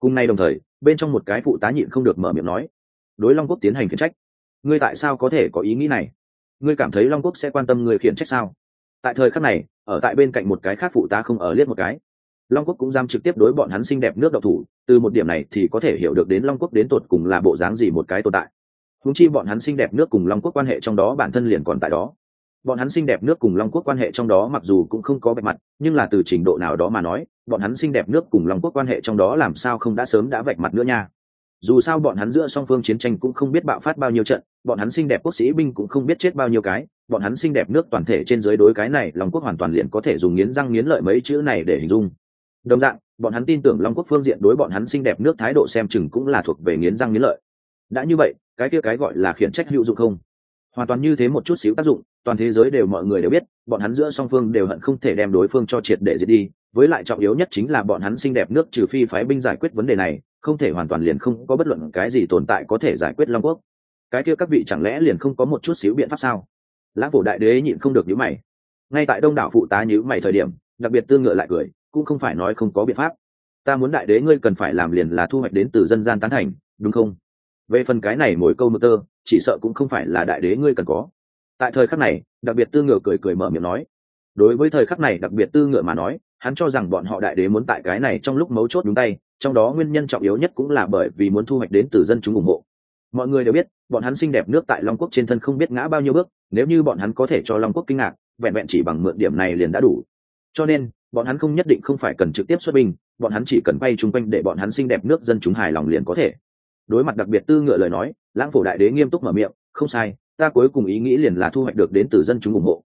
Cùng nay đồng thời, bên trong một cái phụ tá nhịn không được mở miệng nói, đối long quốc tiến hành khiển trách. Ngươi tại sao có thể có ý nghĩ này? Ngươi cảm thấy long quốc sẽ quan tâm người khiển trách sao? Tại thời khắc này, ở tại bên cạnh một cái khác phụ tá không ở liếc một cái. Long quốc cũng giam trực tiếp đối bọn hắn xinh đẹp nước độc thủ, từ một điểm này thì có thể hiểu được đến long quốc đến tột cùng là bộ dáng gì một cái tồn tại. Húng chi bọn hắn xinh đẹp nước cùng long quốc quan hệ trong đó bản thân liền còn tại đó bọn hắn xinh đẹp nước cùng long quốc quan hệ trong đó mặc dù cũng không có bạch mặt, nhưng là từ trình độ nào đó mà nói, bọn hắn xinh đẹp nước cùng long quốc quan hệ trong đó làm sao không đã sớm đã vạch mặt nữa nha. Dù sao bọn hắn giữa song phương chiến tranh cũng không biết bạo phát bao nhiêu trận, bọn hắn xinh đẹp quốc sĩ binh cũng không biết chết bao nhiêu cái, bọn hắn xinh đẹp nước toàn thể trên dưới đối cái này, long quốc hoàn toàn liền có thể dùng nghiến răng nghiến lợi mấy chữ này để hình dung. Đồng dạng, bọn hắn tin tưởng long quốc phương diện đối bọn hắn xinh đẹp nước thái độ xem chừng cũng là thuộc về nghiến răng nghiến lợi. Đã như vậy, cái kia cái gọi là khiển trách hữu dụng không? Hoàn toàn như thế một chút xíu tác dụng toàn thế giới đều mọi người đều biết, bọn hắn giữa song phương đều hận không thể đem đối phương cho triệt để diệt đi, với lại trọng yếu nhất chính là bọn hắn xinh đẹp nước trừ phi phái binh giải quyết vấn đề này, không thể hoàn toàn liền không có bất luận cái gì tồn tại có thể giải quyết long quốc. Cái kia các vị chẳng lẽ liền không có một chút xíu biện pháp sao? Lãng phổ đại đế nhịn không được nhíu mày. Ngay tại đông đảo phụ tá nhíu mày thời điểm, đặc biệt tương ngựa lại cười, cũng không phải nói không có biện pháp. Ta muốn đại đế ngươi cần phải làm liền là thu hoạch đến từ dân gian tán thành, đúng không? Về phần cái này mỗi câu mơ tơ, chỉ sợ cũng không phải là đại đế ngươi cần có tại thời khắc này, đặc biệt tư ngựa cười cười mở miệng nói. Đối với thời khắc này đặc biệt tư ngựa mà nói, hắn cho rằng bọn họ đại đế muốn tại cái này trong lúc mấu chốt đúng tay, trong đó nguyên nhân trọng yếu nhất cũng là bởi vì muốn thu hoạch đến từ dân chúng ủng hộ. Mọi người đều biết, bọn hắn xinh đẹp nước tại long quốc trên thân không biết ngã bao nhiêu bước, nếu như bọn hắn có thể cho long quốc kinh ngạc, vẹn vẹn chỉ bằng mượn điểm này liền đã đủ. Cho nên, bọn hắn không nhất định không phải cần trực tiếp xuất binh, bọn hắn chỉ cần bay chung quanh để bọn hắn xinh đẹp nước dân chúng hài lòng liền có thể. Đối mặt đặc biệt tư ngựa lời nói, lãng phổ đại đế nghiêm túc mở miệng, không sai ta cuối cùng ý nghĩ liền là thu hoạch được đến từ dân chúng ủng hộ.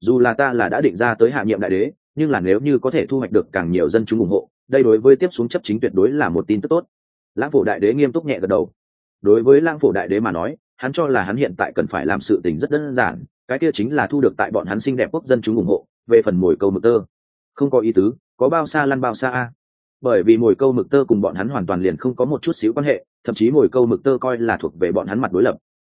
Dù là ta là đã định ra tới hạ nhiệm đại đế, nhưng là nếu như có thể thu hoạch được càng nhiều dân chúng ủng hộ, đây đối với tiếp xuống chấp chính tuyệt đối là một tin tức tốt. Lãng phổ đại đế nghiêm túc nhẹ gật đầu. Đối với lãng phổ đại đế mà nói, hắn cho là hắn hiện tại cần phải làm sự tình rất đơn giản, cái kia chính là thu được tại bọn hắn xinh đẹp quốc dân chúng ủng hộ, về phần mồi câu mực tơ. Không có ý tứ, có bao xa lăn bao xa a. Bởi vì mồi câu mực tơ cùng bọn hắn hoàn toàn liền không có một chút xíu quan hệ, thậm chí mồi câu mực tơ coi là thuộc về bọn hắn mặt đối lập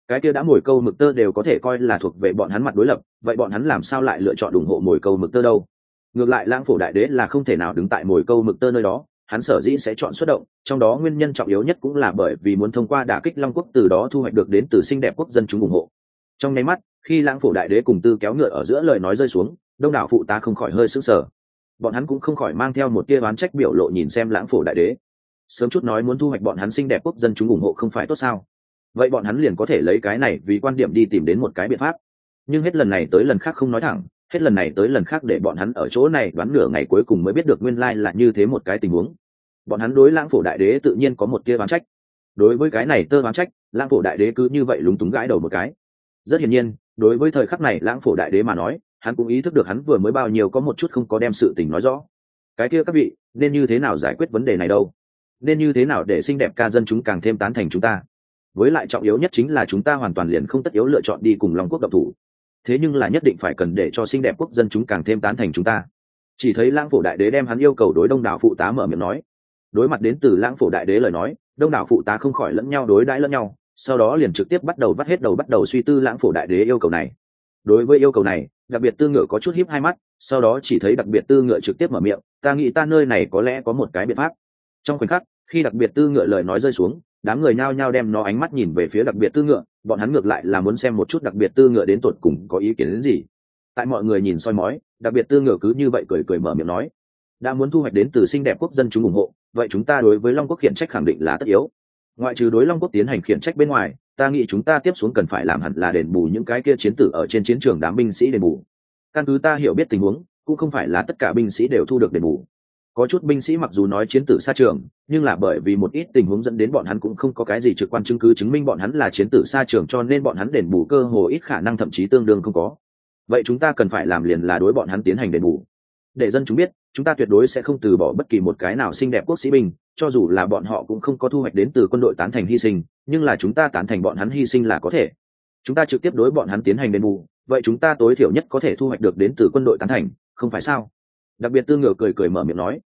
cái kia đã mồi câu mực tơ đều có thể coi là thuộc về bọn hắn mặt đối lập, vậy bọn hắn làm sao lại lựa chọn ủng hộ mồi câu mực tơ đâu? Ngược lại, lãng phổ đại đế là không thể nào đứng tại mồi câu mực tơ nơi đó, hắn sở dĩ sẽ chọn xuất động, trong đó nguyên nhân trọng yếu nhất cũng là bởi vì muốn thông qua đả kích long quốc từ đó thu hoạch được đến từ xinh đẹp quốc dân chúng ủng hộ. Trong nháy mắt, khi lãng phổ đại đế cùng tư kéo ngựa ở giữa lời nói rơi xuống, đông đảo phụ tá không khỏi hơi sững sờ. Bọn hắn cũng không khỏi mang theo một tia oán trách biểu lộ nhìn xem lãng phổ đại đế. Sớm chút nói muốn thu hoạch bọn hắn xinh đẹp quốc dân chúng ủng hộ không phải tốt sao? Vậy bọn hắn liền có thể lấy cái này vì quan điểm đi tìm đến một cái biện pháp. Nhưng hết lần này tới lần khác không nói thẳng, hết lần này tới lần khác để bọn hắn ở chỗ này đoán nửa ngày cuối cùng mới biết được nguyên lai là như thế một cái tình huống. Bọn hắn đối lãng phổ đại đế tự nhiên có một tia bán trách. Đối với cái này tơ bán trách, lãng phổ đại đế cứ như vậy lúng túng gãi đầu một cái. Rất hiển nhiên, đối với thời khắc này lãng phổ đại đế mà nói, hắn cũng ý thức được hắn vừa mới bao nhiêu có một chút không có đem sự tình nói rõ. Cái kia các vị, nên như thế nào giải quyết vấn đề này đâu? Nên như thế nào để xinh đẹp ca dân chúng càng thêm tán thành chúng ta? Với lại trọng yếu nhất chính là chúng ta hoàn toàn liền không tất yếu lựa chọn đi cùng long quốc độc thủ. Thế nhưng là nhất định phải cần để cho xinh đẹp quốc dân chúng càng thêm tán thành chúng ta. Chỉ thấy lãng phổ đại đế đem hắn yêu cầu đối đông đảo phụ tá mở miệng nói. Đối mặt đến từ lãng phổ đại đế lời nói, đông đảo phụ tá không khỏi lẫn nhau đối đãi lẫn nhau, sau đó liền trực tiếp bắt đầu bắt hết đầu bắt đầu suy tư lãng phổ đại đế yêu cầu này. Đối với yêu cầu này, đặc biệt tư ngựa có chút hiếp hai mắt, sau đó chỉ thấy đặc biệt tư ngựa trực tiếp mở miệng, ta nghĩ ta nơi này có lẽ có một cái biện pháp. Trong khoảnh khắc, khi đặc biệt tư ngựa lời nói rơi xuống đám người nhao nhao đem nó ánh mắt nhìn về phía đặc biệt tư ngựa, bọn hắn ngược lại là muốn xem một chút đặc biệt tư ngựa đến tột cùng có ý kiến đến gì. Tại mọi người nhìn soi mói, đặc biệt tư ngựa cứ như vậy cười cười mở miệng nói, đã muốn thu hoạch đến từ xinh đẹp quốc dân chúng ủng hộ, vậy chúng ta đối với long quốc khiển trách khẳng định là tất yếu. Ngoại trừ đối long quốc tiến hành khiển trách bên ngoài, ta nghĩ chúng ta tiếp xuống cần phải làm hẳn là đền bù những cái kia chiến tử ở trên chiến trường đám binh sĩ đền bù. Căn cứ ta hiểu biết tình huống, cũng không phải là tất cả binh sĩ đều thu được đền bù có chút binh sĩ mặc dù nói chiến tử xa trường, nhưng là bởi vì một ít tình huống dẫn đến bọn hắn cũng không có cái gì trực quan chứng cứ chứng minh bọn hắn là chiến tử xa trường cho nên bọn hắn đền bù cơ hồ ít khả năng thậm chí tương đương không có. Vậy chúng ta cần phải làm liền là đối bọn hắn tiến hành đền bù. Để dân chúng biết, chúng ta tuyệt đối sẽ không từ bỏ bất kỳ một cái nào xinh đẹp quốc sĩ binh, cho dù là bọn họ cũng không có thu hoạch đến từ quân đội tán thành hy sinh, nhưng là chúng ta tán thành bọn hắn hy sinh là có thể. Chúng ta trực tiếp đối bọn hắn tiến hành đền bù, vậy chúng ta tối thiểu nhất có thể thu hoạch được đến từ quân đội tán thành, không phải sao? Đặc biệt tư ngựa cười cười mở miệng nói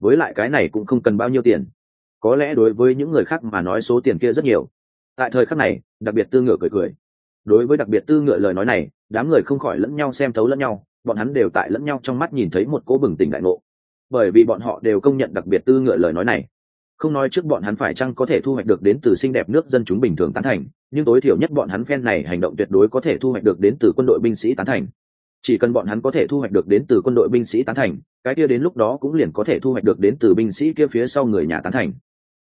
với lại cái này cũng không cần bao nhiêu tiền. Có lẽ đối với những người khác mà nói số tiền kia rất nhiều. Tại thời khắc này, đặc biệt tư ngựa cười cười. Đối với đặc biệt tư ngựa lời nói này, đám người không khỏi lẫn nhau xem thấu lẫn nhau, bọn hắn đều tại lẫn nhau trong mắt nhìn thấy một cố bừng tỉnh đại ngộ. Bởi vì bọn họ đều công nhận đặc biệt tư ngựa lời nói này. Không nói trước bọn hắn phải chăng có thể thu hoạch được đến từ xinh đẹp nước dân chúng bình thường tán thành, nhưng tối thiểu nhất bọn hắn phen này hành động tuyệt đối có thể thu hoạch được đến từ quân đội binh sĩ tán thành chỉ cần bọn hắn có thể thu hoạch được đến từ quân đội binh sĩ tán thành, cái kia đến lúc đó cũng liền có thể thu hoạch được đến từ binh sĩ kia phía sau người nhà tán thành.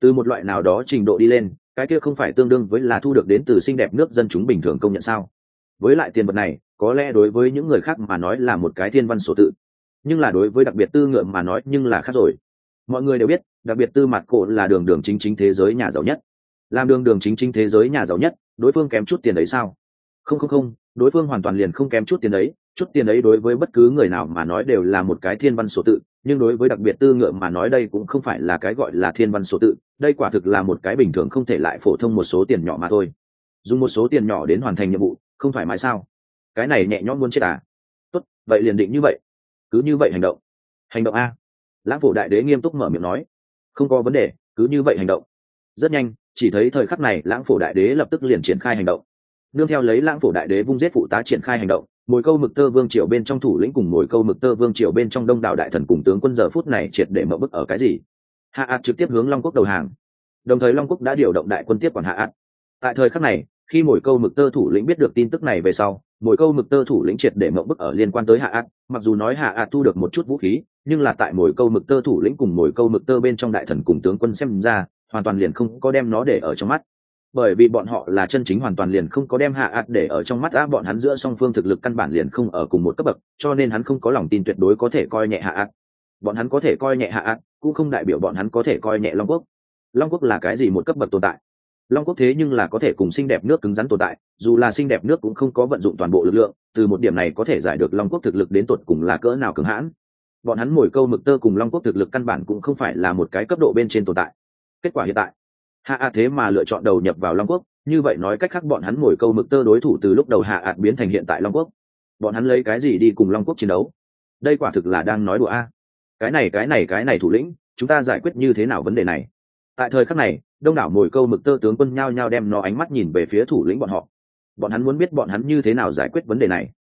Từ một loại nào đó trình độ đi lên, cái kia không phải tương đương với là thu được đến từ xinh đẹp nước dân chúng bình thường công nhận sao? Với lại tiền vật này, có lẽ đối với những người khác mà nói là một cái thiên văn sổ tự. Nhưng là đối với đặc biệt tư ngựa mà nói, nhưng là khác rồi. Mọi người đều biết, đặc biệt tư mặt cổ là đường đường chính chính thế giới nhà giàu nhất. Làm đường đường chính chính thế giới nhà giàu nhất, đối phương kém chút tiền đấy sao? Không không không, đối phương hoàn toàn liền không kém chút tiền đấy chút tiền ấy đối với bất cứ người nào mà nói đều là một cái thiên văn số tự, nhưng đối với đặc biệt tư ngựa mà nói đây cũng không phải là cái gọi là thiên văn số tự, đây quả thực là một cái bình thường không thể lại phổ thông một số tiền nhỏ mà thôi. Dùng một số tiền nhỏ đến hoàn thành nhiệm vụ, không thoải mái sao? Cái này nhẹ nhõm muốn chết à? Tốt, vậy liền định như vậy. Cứ như vậy hành động. Hành động a. Lãng phổ đại đế nghiêm túc mở miệng nói. Không có vấn đề, cứ như vậy hành động. Rất nhanh, chỉ thấy thời khắc này lãng phổ đại đế lập tức liền triển khai hành động. Nương theo lấy lãng phổ đại đế vung giết phụ tá triển khai hành động mồi câu mực tơ vương triều bên trong thủ lĩnh cùng mồi câu mực tơ vương triều bên trong đông đảo đại thần cùng tướng quân giờ phút này triệt để mở bức ở cái gì? Hạ ạt trực tiếp hướng long quốc đầu hàng. Đồng thời long quốc đã điều động đại quân tiếp quản hạ ạt tại thời khắc này, khi mồi câu mực tơ thủ lĩnh biết được tin tức này về sau mỗi câu mực tơ thủ lĩnh triệt để mậu bức ở liên quan tới hạ ạt mặc dù nói hạ ạt thu được một chút vũ khí, nhưng là tại mỗi câu mực tơ thủ lĩnh cùng mỗi câu mực tơ bên trong đại thần cùng tướng quân xem ra, hoàn toàn liền không có đem nó để ở trong mắt bởi vì bọn họ là chân chính hoàn toàn liền không có đem hạ ạt để ở trong mắt á, bọn hắn giữa song phương thực lực căn bản liền không ở cùng một cấp bậc, cho nên hắn không có lòng tin tuyệt đối có thể coi nhẹ hạ ạt. Bọn hắn có thể coi nhẹ hạ ạt, cũng không đại biểu bọn hắn có thể coi nhẹ long quốc. Long quốc là cái gì một cấp bậc tồn tại? Long quốc thế nhưng là có thể cùng xinh đẹp nước cứng rắn tồn tại, dù là xinh đẹp nước cũng không có vận dụng toàn bộ lực lượng, từ một điểm này có thể giải được long quốc thực lực đến tột cùng là cỡ nào cứng hãn. Bọn hắn mồi câu mực tơ cùng long quốc thực lực căn bản cũng không phải là một cái cấp độ bên trên tồn tại. Kết quả hiện tại hạ ạt thế mà lựa chọn đầu nhập vào long quốc, như vậy nói cách khác bọn hắn ngồi câu mực tơ đối thủ từ lúc đầu hạ ạt biến thành hiện tại long quốc. Bọn hắn lấy cái gì đi cùng long quốc chiến đấu? Đây quả thực là đang nói đùa a. Cái này cái này cái này thủ lĩnh, chúng ta giải quyết như thế nào vấn đề này? Tại thời khắc này, đông đảo mồi câu mực tơ tướng quân nhao nhao đem nó ánh mắt nhìn về phía thủ lĩnh bọn họ. Bọn hắn muốn biết bọn hắn như thế nào giải quyết vấn đề này.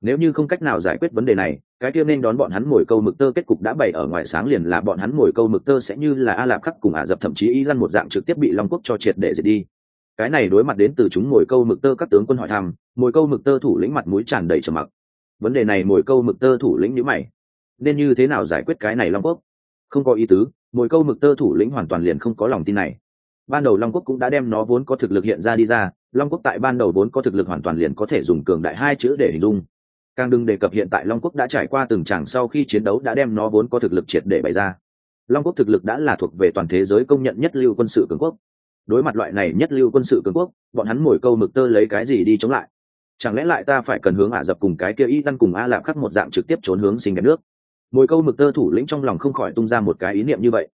Nếu như không cách nào giải quyết vấn đề này cái kia nên đón bọn hắn mồi câu mực tơ kết cục đã bày ở ngoài sáng liền là bọn hắn mồi câu mực tơ sẽ như là a lạp khắc cùng ả dập thậm chí y dân một dạng trực tiếp bị long quốc cho triệt để diệt đi. Cái này đối mặt đến từ chúng mồi câu mực tơ các tướng quân hỏi thăm, mồi câu mực tơ thủ lĩnh mặt mũi tràn đầy trầm mặc. Vấn đề này mồi câu mực tơ thủ lĩnh nhữ mày. Nên như thế nào giải quyết cái này long quốc? Không có ý tứ, mồi câu mực tơ thủ lĩnh hoàn toàn liền không có lòng tin này. Ban đầu long quốc cũng đã đem nó vốn có thực lực hiện ra đi ra, long quốc tại ban đầu vốn có thực lực hoàn toàn liền có thể dùng cường đại hai chữ để hình dung càng đừng đề cập hiện tại long quốc đã trải qua từng tràng sau khi chiến đấu đã đem nó vốn có thực lực triệt để bày ra. Long quốc thực lực đã là thuộc về toàn thế giới công nhận nhất lưu quân sự cường quốc. Đối mặt loại này nhất lưu quân sự cường quốc, bọn hắn mồi câu mực tơ lấy cái gì đi chống lại? Chẳng lẽ lại ta phải cần hướng ả dập cùng cái kia y tăng cùng a lạp khắc một dạng trực tiếp trốn hướng sinh đẹp nước? Mồi câu mực tơ thủ lĩnh trong lòng không khỏi tung ra một cái ý niệm như vậy.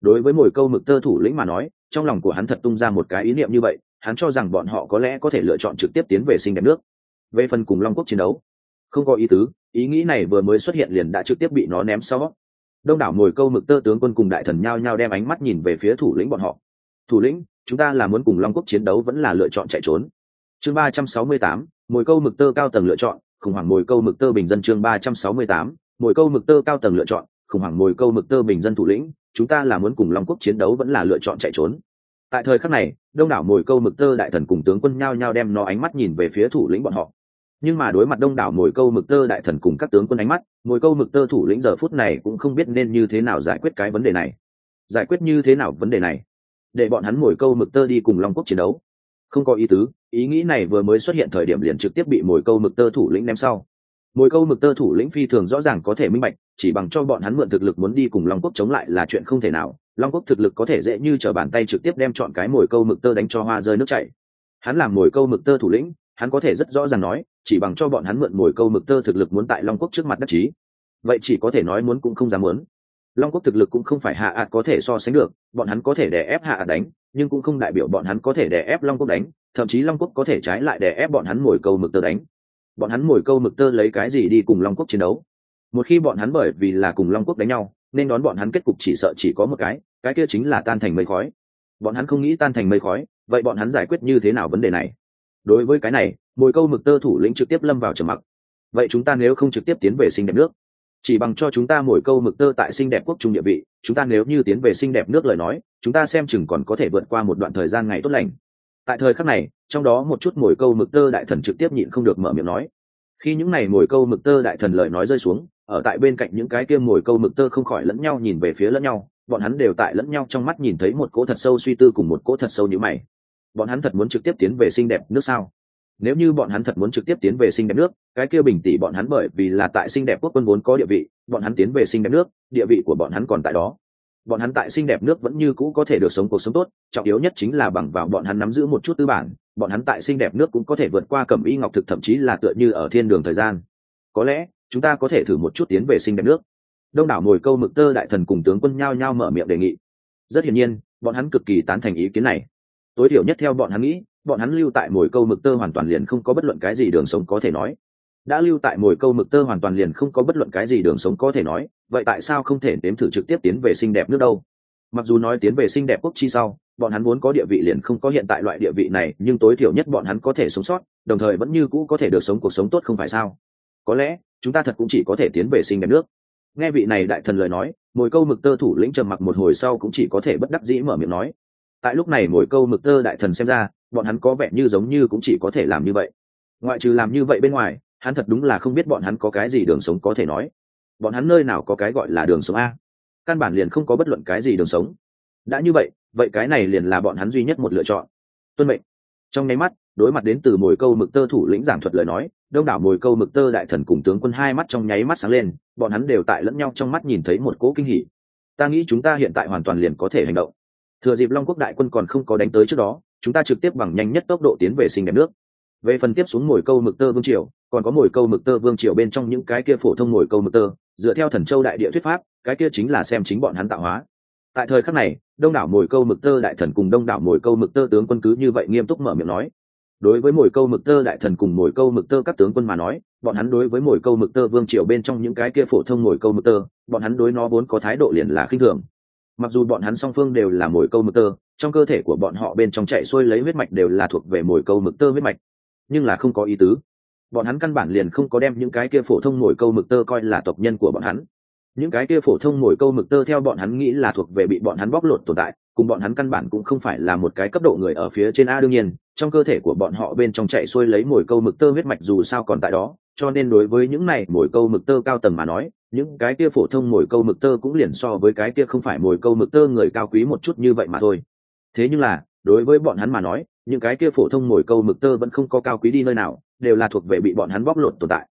Đối với mồi câu mực tơ thủ lĩnh mà nói, trong lòng của hắn thật tung ra một cái ý niệm như vậy, hắn cho rằng bọn họ có lẽ có thể lựa chọn trực tiếp tiến về sinh đẹp nước. Về phần cùng long quốc chiến đấu không có ý tứ, ý nghĩ này vừa mới xuất hiện liền đã trực tiếp bị nó ném sau. Đông đảo ngồi câu mực tơ tướng quân cùng đại thần nhao nhao đem ánh mắt nhìn về phía thủ lĩnh bọn họ. Thủ lĩnh, chúng ta là muốn cùng long quốc chiến đấu vẫn là lựa chọn chạy trốn? Chương ba trăm sáu mươi tám mồi câu mực tơ cao tầng lựa chọn, khủng hoảng mồi câu mực tơ bình dân chương ba trăm sáu mươi tám mồi câu mực tơ cao tầng lựa chọn, khủng hoảng mồi câu mực tơ bình dân thủ lĩnh, chúng ta là muốn cùng long quốc chiến đấu vẫn là lựa chọn chạy trốn? Tại thời khắc này, đông đảo mồi câu mực tơ đại thần cùng tướng quân nhao nhao đem nó ánh mắt nhìn về phía thủ lĩnh bọn họ nhưng mà đối mặt đông đảo mồi câu mực tơ đại thần cùng các tướng quân ánh mắt, mồi câu mực tơ thủ lĩnh giờ phút này cũng không biết nên như thế nào giải quyết cái vấn đề này. Giải quyết như thế nào vấn đề này? Để bọn hắn mồi câu mực tơ đi cùng long quốc chiến đấu. Không có ý tứ, ý nghĩ này vừa mới xuất hiện thời điểm liền trực tiếp bị mồi câu mực tơ thủ lĩnh ném sau. Mồi câu mực tơ thủ lĩnh phi thường rõ ràng có thể minh bạch, chỉ bằng cho bọn hắn mượn thực lực muốn đi cùng long quốc chống lại là chuyện không thể nào. Long quốc thực lực có thể dễ như t r ở bàn tay trực tiếp đem chọn cái mồi câu mực tơ đánh cho hoa rơi nước chảy. Hắn làm mồi câu mực tơ thủ lĩnh, hắn có thể rất rõ ràng nói chỉ bằng cho bọn hắn mượn mồi câu mực tơ thực lực muốn tại long quốc trước mặt đắc chí. Vậy chỉ có thể nói muốn cũng không dám muốn. Long quốc thực lực cũng không phải hạ ạt có thể so sánh được, bọn hắn có thể đè ép hạ ạt đánh, nhưng cũng không đại biểu bọn hắn có thể đè ép long quốc đánh, thậm chí long quốc có thể trái lại đè ép bọn hắn mồi câu mực tơ đánh. Bọn hắn mồi câu mực tơ lấy cái gì đi cùng long quốc chiến đấu? Một khi bọn hắn bởi vì là cùng long quốc đánh nhau, nên đón bọn hắn kết cục chỉ sợ chỉ có một cái cái kia chính là tan thành mây khói. Bọn hắn không nghĩ tan thành mây khói, vậy bọn hắn giải quyết như thế nào vấn đề này? Đối với cái này mồi câu mực tơ thủ lĩnh trực tiếp lâm vào trầm mặc. Vậy chúng ta nếu không trực tiếp tiến về xinh đẹp nước? Chỉ bằng cho chúng ta mồi câu mực tơ tại xinh đẹp quốc trung địa vị, chúng ta nếu như tiến về xinh đẹp nước lời nói, chúng ta xem chừng còn có thể vượt qua một đoạn thời gian ngày tốt lành. Tại thời khắc này, trong đó một chút mồi câu mực tơ đại thần trực tiếp nhịn không được mở miệng nói. Khi những này mồi câu mực tơ đại thần lời nói rơi xuống, ở tại bên cạnh những cái kia mồi câu mực tơ không khỏi lẫn nhau nhìn về phía lẫn nhau, bọn hắn đều tại lẫn nhau trong mắt nhìn thấy một cỗ thật sâu suy tư cùng một cỗ thật sâu như mày. Bọn hắn thật muốn trực tiếp tiến về xinh đẹp nước sao? Nếu như bọn hắn thật muốn trực tiếp tiến về sinh đẹp nước, cái kia bình tỷ bọn hắn bởi vì là tại sinh đẹp quốc quân vốn có địa vị, bọn hắn tiến về sinh đẹp nước, địa vị của bọn hắn còn tại đó. Bọn hắn tại sinh đẹp nước vẫn như cũ có thể được sống cuộc sống tốt, trọng yếu nhất chính là bằng vào bọn hắn nắm giữ một chút tư bản, bọn hắn tại sinh đẹp nước cũng có thể vượt qua cẩm y ngọc thực thậm chí là tựa như ở thiên đường thời gian. Có lẽ, chúng ta có thể thử một chút tiến về sinh đẹp nước. Đông đảo ngồi câu mực tơ đại thần cùng tướng quân nhao nhao mở miệng đề nghị. Rất hiển nhiên, bọn hắn cực kỳ tán thành ý kiến này. Tối thiểu nhất theo bọn hắn nghĩ bọn hắn lưu tại mồi câu mực tơ hoàn toàn liền không có bất luận cái gì đường sống có thể nói. Đã lưu tại mồi câu mực tơ hoàn toàn liền không có bất luận cái gì đường sống có thể nói, vậy tại sao không thể nếm thử trực tiếp tiến về xinh đẹp nước đâu? Mặc dù nói tiến về xinh đẹp quốc chi sau, bọn hắn muốn có địa vị liền không có hiện tại loại địa vị này, nhưng tối thiểu nhất bọn hắn có thể sống sót, đồng thời vẫn như cũ có thể được sống cuộc sống tốt không phải sao? Có lẽ, chúng ta thật cũng chỉ có thể tiến về xinh đẹp nước. Nghe vị này đại thần lời nói, mồi câu mực tơ thủ lĩnh trầm mặc một hồi sau cũng chỉ có thể bất đắc dĩ mở miệng nói tại lúc này mồi câu mực tơ đại thần xem ra, bọn hắn có vẻ như giống như cũng chỉ có thể làm như vậy. Ngoại trừ làm như vậy bên ngoài, hắn thật đúng là không biết bọn hắn có cái gì đường sống có thể nói. Bọn hắn nơi nào có cái gọi là đường sống a? Căn bản liền không có bất luận cái gì đường sống. Đã như vậy vậy cái này liền là bọn hắn duy nhất một lựa chọn. Tuân mệnh. Trong nháy mắt, đối mặt đến từ mồi câu mực tơ thủ lĩnh giảng thuật lời nói, đông đảo mồi câu mực tơ đại thần cùng tướng quân hai mắt trong nháy mắt sáng lên, bọn hắn đều tại lẫn nhau trong mắt nhìn thấy một cỗ kinh hỉ. Ta nghĩ chúng ta hiện tại hoàn toàn liền có thể hành động thừa dịp long quốc đại quân còn không có đánh tới trước đó, chúng ta trực tiếp bằng nhanh nhất tốc độ tiến về sinh đẹp nước. Về phần tiếp xuống mồi câu mực tơ vương triều, còn có mồi câu mực tơ vương triều bên trong những cái kia phổ thông mồi câu mực tơ, dựa theo thần châu đại địa thuyết pháp, cái kia chính là xem chính bọn hắn tạo hóa. Tại thời khắc này, đông đảo mồi câu mực tơ đại thần cùng đông đảo mồi câu mực tơ tướng quân cứ như vậy nghiêm túc mở miệng nói. Đối với mồi câu mực tơ đại thần cùng mồi câu mực tơ các tướng quân mà nói, bọn hắn đối với mồi câu mực tơ vương triều bên trong những cái kia phổ thông mồi câu mực tơ, bọn hắn đối nó vốn có thái độ liền là khinh thường mặc dù bọn hắn song phương đều là mồi câu mực tơ, trong cơ thể của bọn họ bên trong chạy xuôi lấy huyết mạch đều là thuộc về mồi câu mực tơ huyết mạch. Nhưng là không có ý tứ. Bọn hắn căn bản liền không có đem những cái kia phổ thông mồi câu mực tơ coi là tộc nhân của bọn hắn. Những cái kia phổ thông mồi câu mực tơ theo bọn hắn nghĩ là thuộc về bị bọn hắn bóc lột tồn tại, cùng bọn hắn căn bản cũng không phải là một cái cấp độ người ở phía trên a đương nhiên, trong cơ thể của bọn họ bên trong chạy xuôi lấy mồi câu mực tơ huyết mạch dù sao còn tại đó, cho nên đối với những này mồi câu mực tơ cao tầng mà nói những cái kia phổ thông mồi câu mực tơ cũng liền so với cái kia không phải mồi câu mực tơ người cao quý một chút như vậy mà thôi. Thế nhưng là, đối với bọn hắn mà nói, những cái kia phổ thông mồi câu mực tơ vẫn không có cao quý đi nơi nào, đều là thuộc về bị bọn hắn bóc lột tồn tại.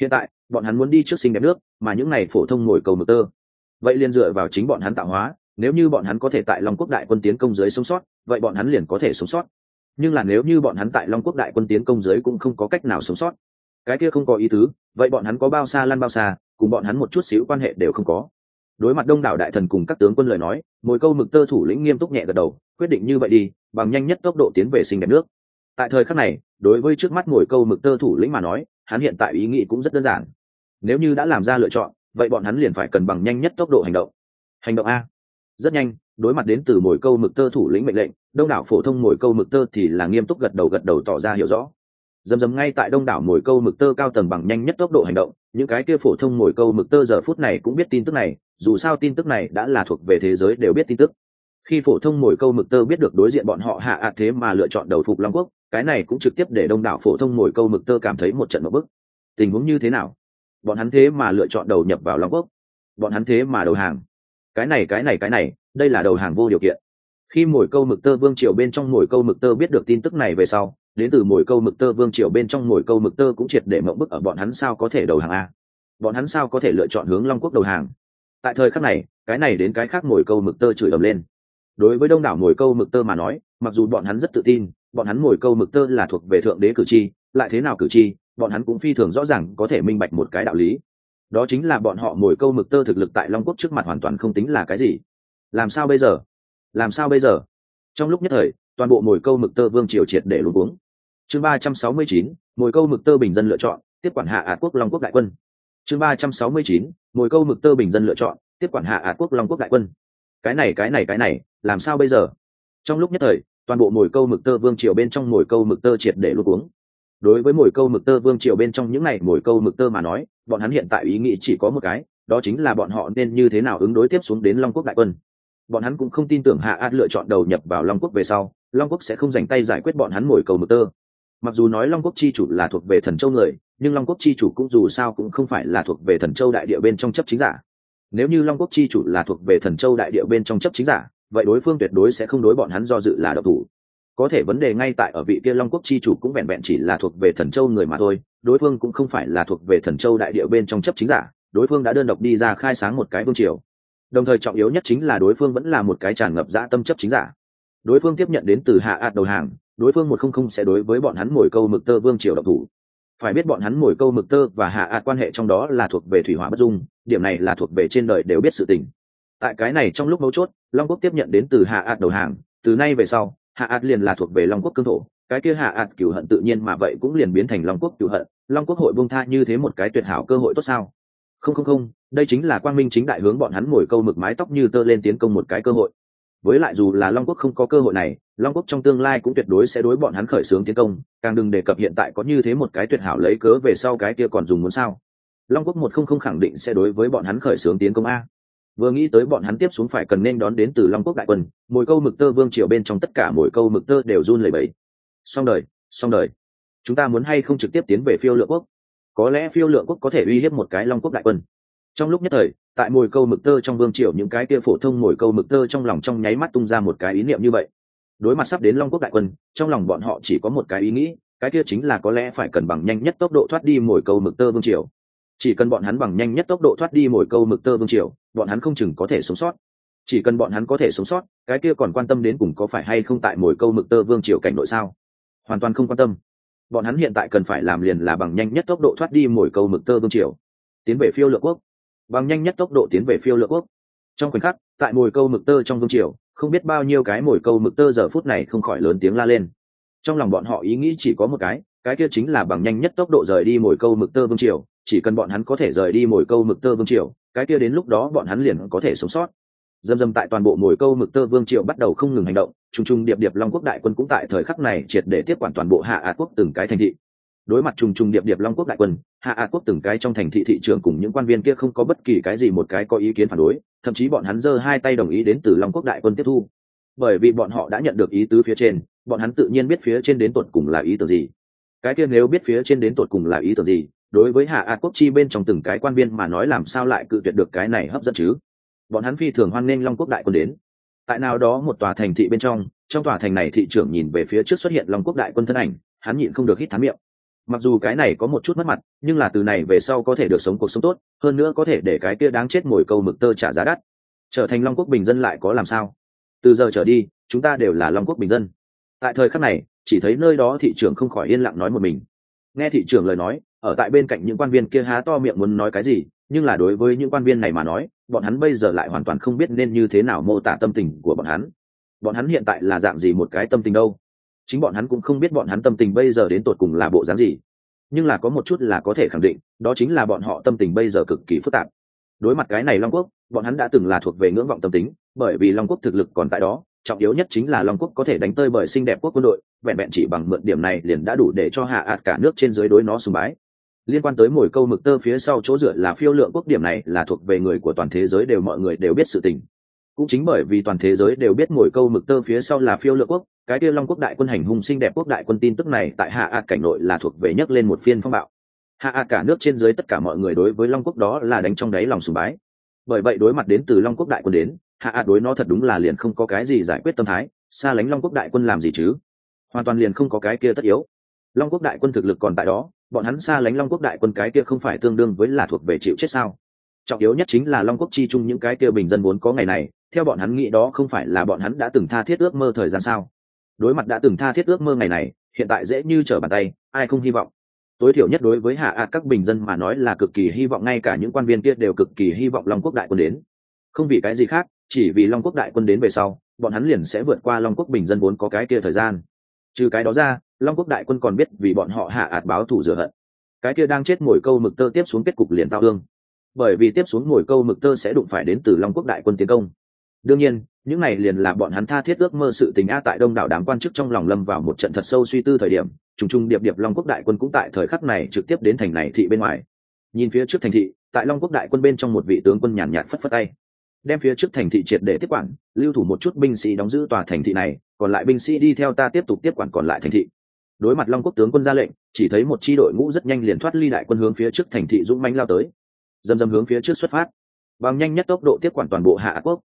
Hiện tại, bọn hắn muốn đi trước sinh đẹp nước, mà những này phổ thông mồi câu mực tơ. Vậy liền dựa vào chính bọn hắn tạo hóa, nếu như bọn hắn có thể tại long quốc đại quân tiến công dưới sống sót, vậy bọn hắn liền có thể sống sót. Nhưng là nếu như bọn hắn tại long quốc đại quân tiến công dưới cũng không có cách nào sống sót cái kia không có ý tứ, vậy bọn hắn có bao xa lăn bao xa, cùng bọn hắn một chút xíu quan hệ đều không có. Đối mặt đông đảo đại thần cùng các tướng quân lời nói mỗi câu mực tơ thủ lĩnh nghiêm túc nhẹ gật đầu, quyết định như vậy đi, bằng nhanh nhất tốc độ tiến về sinh đẹp nước. Tại thời khắc này, đối với trước mắt ngồi câu mực tơ thủ lĩnh mà nói, hắn hiện tại ý nghĩ cũng rất đơn giản. Nếu như đã làm ra lựa chọn, vậy bọn hắn liền phải cần bằng nhanh nhất tốc độ hành động. Hành động a. Rất nhanh, đối mặt đến từ mồi câu mực tơ thủ lĩnh mệnh lệnh, đông đảo phổ thông mồi câu mực tơ thì là nghiêm túc gật đầu gật đầu tỏ ra hiểu rõ dầm dầm ngay tại đông đảo mồi câu mực tơ cao tầng bằng nhanh nhất tốc độ hành động, những cái kia phổ thông mồi câu mực tơ giờ phút này cũng biết tin tức này, dù sao tin tức này đã là thuộc về thế giới đều biết tin tức. Khi phổ thông mồi câu mực tơ biết được đối diện bọn họ hạ ạt thế mà lựa chọn đầu phục long quốc, cái này cũng trực tiếp để đông đảo phổ thông mồi câu mực tơ cảm thấy một trận một bức. Tình huống như thế nào? Bọn hắn thế mà lựa chọn đầu nhập vào long quốc? Bọn hắn thế mà đầu hàng? Cái này cái này cái này, đây là đầu hàng vô điều kiện. Khi mồi câu mực tơ vương triều bên trong mồi câu mực tơ biết được tin tức này về sau đến từ mồi câu mực tơ vương triều bên trong mồi câu mực tơ cũng triệt để mộng bức ở bọn hắn sao có thể đầu hàng a. Bọn hắn sao có thể lựa chọn hướng long quốc đầu hàng? Tại thời khắc này, cái này đến cái khác mồi câu mực tơ chửi ầm lên. Đối với đông đảo mồi câu mực tơ mà nói, mặc dù bọn hắn rất tự tin, bọn hắn mồi câu mực tơ là thuộc về thượng đế cử tri, lại thế nào cử tri, bọn hắn cũng phi thường rõ ràng có thể minh bạch một cái đạo lý. Đó chính là bọn họ mồi câu mực tơ thực lực tại long quốc trước mặt hoàn toàn không tính là cái gì. Làm sao bây giờ? Làm sao bây giờ? Trong lúc nhất thời toàn bộ mồi câu mực tơ vương triều triệt để luôn uống chương ba trăm sáu mươi chín, mồi câu mực tơ bình dân lựa chọn, tiếp quản hạ ạt quốc long quốc đại quân. Chương ba trăm sáu mươi chín, mồi câu mực tơ bình dân lựa chọn, tiếp quản hạ ạt quốc long quốc đại quân. Cái này cái này cái này, làm sao bây giờ? Trong lúc nhất thời, toàn bộ mồi câu mực tơ vương triều bên trong mồi câu mực tơ triệt để luôn uống đối với mồi câu mực tơ vương triều bên trong những này mồi câu mực tơ mà nói, bọn hắn hiện tại ý nghĩ chỉ có một cái, đó chính là bọn họ nên như thế nào ứng đối tiếp xuống đến long quốc đại quân bọn hắn cũng không tin tưởng hạ át lựa chọn đầu nhập vào long quốc về sau, long quốc sẽ không dành tay giải quyết bọn hắn mồi cầu mực tơ. Mặc dù nói long quốc chi chủ là thuộc về thần châu người, nhưng long quốc chi chủ cũng dù sao cũng không phải là thuộc về thần châu đại địa bên trong chấp chính giả. Nếu như long quốc chi chủ là thuộc về thần châu đại địa bên trong chấp chính giả, vậy đối phương tuyệt đối sẽ không đối bọn hắn do dự là độc thủ. Có thể vấn đề ngay tại ở vị kia long quốc chi chủ cũng vẹn vẹn chỉ là thuộc về thần châu người mà thôi, đối phương cũng không phải là thuộc về thần châu đại địa bên trong chấp chính giả, đối phương đã đơn độc đi ra khai sáng một cái vương triều đồng thời trọng yếu nhất chính là đối phương vẫn là một cái tràn ngập dã tâm chấp chính giả. Đối phương tiếp nhận đến từ hạ ạt đầu hàng, đối phương một không không sẽ đối với bọn hắn mồi câu mực tơ vương triều độc thủ. Phải biết bọn hắn mồi câu mực tơ và hạ ạt quan hệ trong đó là thuộc về thủy hỏa bất dung, điểm này là thuộc về trên đời đều biết sự tình. Tại cái này trong lúc mấu chốt, long quốc tiếp nhận đến từ hạ ạt đầu hàng, từ nay về sau, hạ ạt liền là thuộc về long quốc cương thổ, cái kia hạ ạt cửu hận tự nhiên mà vậy cũng liền biến thành long quốc cửu hận. Long quốc hội bông tha như thế một cái tuyệt hảo cơ hội tốt sao? Không không không, đây chính là quang minh chính đại hướng bọn hắn ngồi câu mực mái tóc như tơ lên tiến công một cái cơ hội. Với lại dù là long quốc không có cơ hội này, long quốc trong tương lai cũng tuyệt đối sẽ đối bọn hắn khởi xướng tiến công, càng đừng đề cập hiện tại có như thế một cái tuyệt hảo lấy cớ về sau cái kia còn dùng muốn sao. Long quốc một không không khẳng định sẽ đối với bọn hắn khởi xướng tiến công a. Vừa nghĩ tới bọn hắn tiếp xuống phải cần nên đón đến từ long quốc đại quân mỗi câu mực tơ vương triều bên trong tất cả mỗi câu mực tơ đều run lẩy bẩy. Xong đời xong đời. Chúng ta muốn hay không trực tiếp tiến về phiêu lựa quốc? Có lẽ phiêu lượng quốc có thể uy hiếp một cái long quốc đại quân. Trong lúc nhất thời, tại mồi câu mực tơ trong vương triều những cái kia phổ thông mồi câu mực tơ trong lòng trong nháy mắt tung ra một cái ý niệm như vậy. Đối mặt sắp đến long quốc đại quân, trong lòng bọn họ chỉ có một cái ý nghĩ, cái kia chính là có lẽ phải cần bằng nhanh nhất tốc độ thoát đi mồi câu mực tơ vương triều. Chỉ cần bọn hắn bằng nhanh nhất tốc độ thoát đi mồi câu mực tơ vương triều, bọn hắn không chừng có thể sống sót. Chỉ cần bọn hắn có thể sống sót, cái kia còn quan tâm đến cùng có phải hay không tại mồi câu mực tơ vương triều cảnh nội sao? Hoàn toàn không quan tâm bọn hắn hiện tại cần phải làm liền là bằng nhanh nhất tốc độ thoát đi mồi câu mực tơ vương triều, tiến về phiêu lựa quốc. Bằng nhanh nhất tốc độ tiến về phiêu lựa quốc. Trong khoảnh khắc, tại mồi câu mực tơ trong vương triều, không biết bao nhiêu cái mồi câu mực tơ giờ phút này không khỏi lớn tiếng la lên. Trong lòng bọn họ ý nghĩ chỉ có một cái cái kia chính là bằng nhanh nhất tốc độ rời đi mồi câu mực tơ vương triều, chỉ cần bọn hắn có thể rời đi mồi câu mực tơ vương triều, cái kia đến lúc đó bọn hắn liền có thể sống sót dầm dầm tại toàn bộ mồi câu mực tơ vương triệu bắt đầu không ngừng hành động t r điệp điệp long quốc đại quân cũng tại thời khắc này triệt để tiếp quản toàn bộ hạ ạt quốc từng cái thành thị. Đối mặt trùng trùng điệp điệp long quốc đại quân, hạ ạt quốc từng cái trong thành thị thị trường cùng những quan viên kia không có bất kỳ cái gì một cái có ý kiến phản đối, thậm chí bọn hắn giơ hai tay đồng ý đến từ long quốc đại quân tiếp thu. Bởi vì bọn họ đã nhận được ý tứ phía trên, bọn hắn tự nhiên biết phía trên đến tột cùng là ý tưởng gì. Cái kia nếu biết phía trên đến tột cùng là ý tưởng gì, đối với hạ ạt quốc chi bên trong từng cái quan viên mà nói làm sao lại cự tuyệt được cái này hấp dẫn chứ? Bọn hắn phi thường hoan nghênh long quốc đại quân đến. Tại nào đó một tòa thành thị bên trong trong tòa thành này thị trưởng nhìn về phía trước xuất hiện long quốc đại quân thân ảnh, hắn nhịn không được hít thán miệng. Mặc dù cái này có một chút mất mặt, nhưng là từ này về sau có thể được sống cuộc sống tốt, hơn nữa có thể để cái kia đáng chết mồi câu mực tơ trả giá đắt. Trở thành long quốc bình dân lại có làm sao? Từ giờ trở đi, chúng ta đều là long quốc bình dân. Tại thời khắc này, chỉ thấy nơi đó thị trưởng không khỏi yên lặng nói một mình. Nghe thị trưởng lời nói, ở tại bên cạnh những quan viên kia há to miệng muốn nói cái gì nhưng là đối với những quan viên này mà nói, bọn hắn bây giờ lại hoàn toàn không biết nên như thế nào mô tả tâm tình của bọn hắn. Bọn hắn hiện tại là dạng gì một cái tâm tình đâu? Chính bọn hắn cũng không biết bọn hắn tâm tình bây giờ đến tột cùng là bộ dáng gì. Nhưng là có một chút là có thể khẳng định, đó chính là bọn họ tâm tình bây giờ cực kỳ phức tạp. Đối mặt cái này long quốc, bọn hắn đã từng là thuộc về ngưỡng vọng tâm tính, bởi vì long quốc thực lực còn tại đó, trọng yếu nhất chính là long quốc có thể đánh tơi bởi xinh đẹp quốc quân đội, vẹn vẹn chỉ bằng mượn điểm này liền đã đủ để cho hạ ạt cả nước trên dưới đối nó sùng bái liên quan tới mồi câu mực tơ phía sau chỗ dựa là phiêu lượng quốc điểm này là thuộc về người của toàn thế giới đều mọi người đều biết sự tình. Cũng chính bởi vì toàn thế giới đều biết mồi câu mực tơ phía sau là phiêu lượng quốc, cái kia long quốc đại quân hành hung sinh đẹp quốc đại quân tin tức này tại hạ ạt cảnh nội là thuộc về nhấc lên một phiên phong bạo. Hạ ạt cả nước trên dưới tất cả mọi người đối với long quốc đó là đánh trong đáy lòng sùng bái. Bởi vậy đối mặt đến từ long quốc đại quân đến, hạ ạt đối nó thật đúng là liền không có cái gì giải quyết tâm thái, xa lánh long quốc đại quân làm gì chứ? Hoàn toàn liền không có cái kia tất yếu. Long quốc đại quân thực lực còn tại đó bọn hắn xa lánh long quốc đại quân cái kia không phải tương đương với là thuộc về chịu chết sao? Trọng yếu nhất chính là long quốc chi chung những cái kia bình dân vốn có ngày này, theo bọn hắn nghĩ đó không phải là bọn hắn đã từng tha thiết ước mơ thời gian sao? Đối mặt đã từng tha thiết ước mơ ngày này, hiện tại dễ như trở bàn tay, ai không hy vọng? Tối thiểu nhất đối với hạ ạt các bình dân mà nói là cực kỳ hy vọng ngay cả những quan viên kia đều cực kỳ hy vọng long quốc đại quân đến. Không vì cái gì khác, chỉ vì long quốc đại quân đến về sau, bọn hắn liền sẽ vượt qua long quốc bình dân vốn có cái kia thời gian trừ cái đó ra, long quốc đại quân còn biết vì bọn họ hạ ạt báo thủ rửa hận. Cái kia đang chết ngồi câu mực tơ tiếp xuống kết cục liền tao thương. Bởi vì tiếp xuống ngồi câu mực tơ sẽ đụng phải đến từ long quốc đại quân tiến công. Đương nhiên, những này liền là bọn hắn tha thiết ước mơ sự tình a tại đông đảo đám quan chức trong lòng lâm vào một trận thật sâu suy tư thời điểm, trùng trùng điệp điệp long quốc đại quân cũng tại thời khắc này trực tiếp đến thành này thị bên ngoài. Nhìn phía trước thành thị, tại long quốc đại quân bên trong một vị tướng quân nhàn nhạt phất phất tay đem phía trước thành thị triệt để tiếp quản, lưu thủ một chút binh sĩ đóng giữ tòa thành thị này, còn lại binh sĩ đi theo ta tiếp tục tiếp quản còn lại thành thị. Đối mặt long quốc tướng quân ra lệnh, chỉ thấy một chi đội ngũ rất nhanh liền thoát ly đại quân hướng phía trước thành thị dũng mánh lao tới. Dầm dầm hướng phía trước xuất phát. Bằng nhanh nhất tốc độ tiếp quản toàn bộ hạ quốc.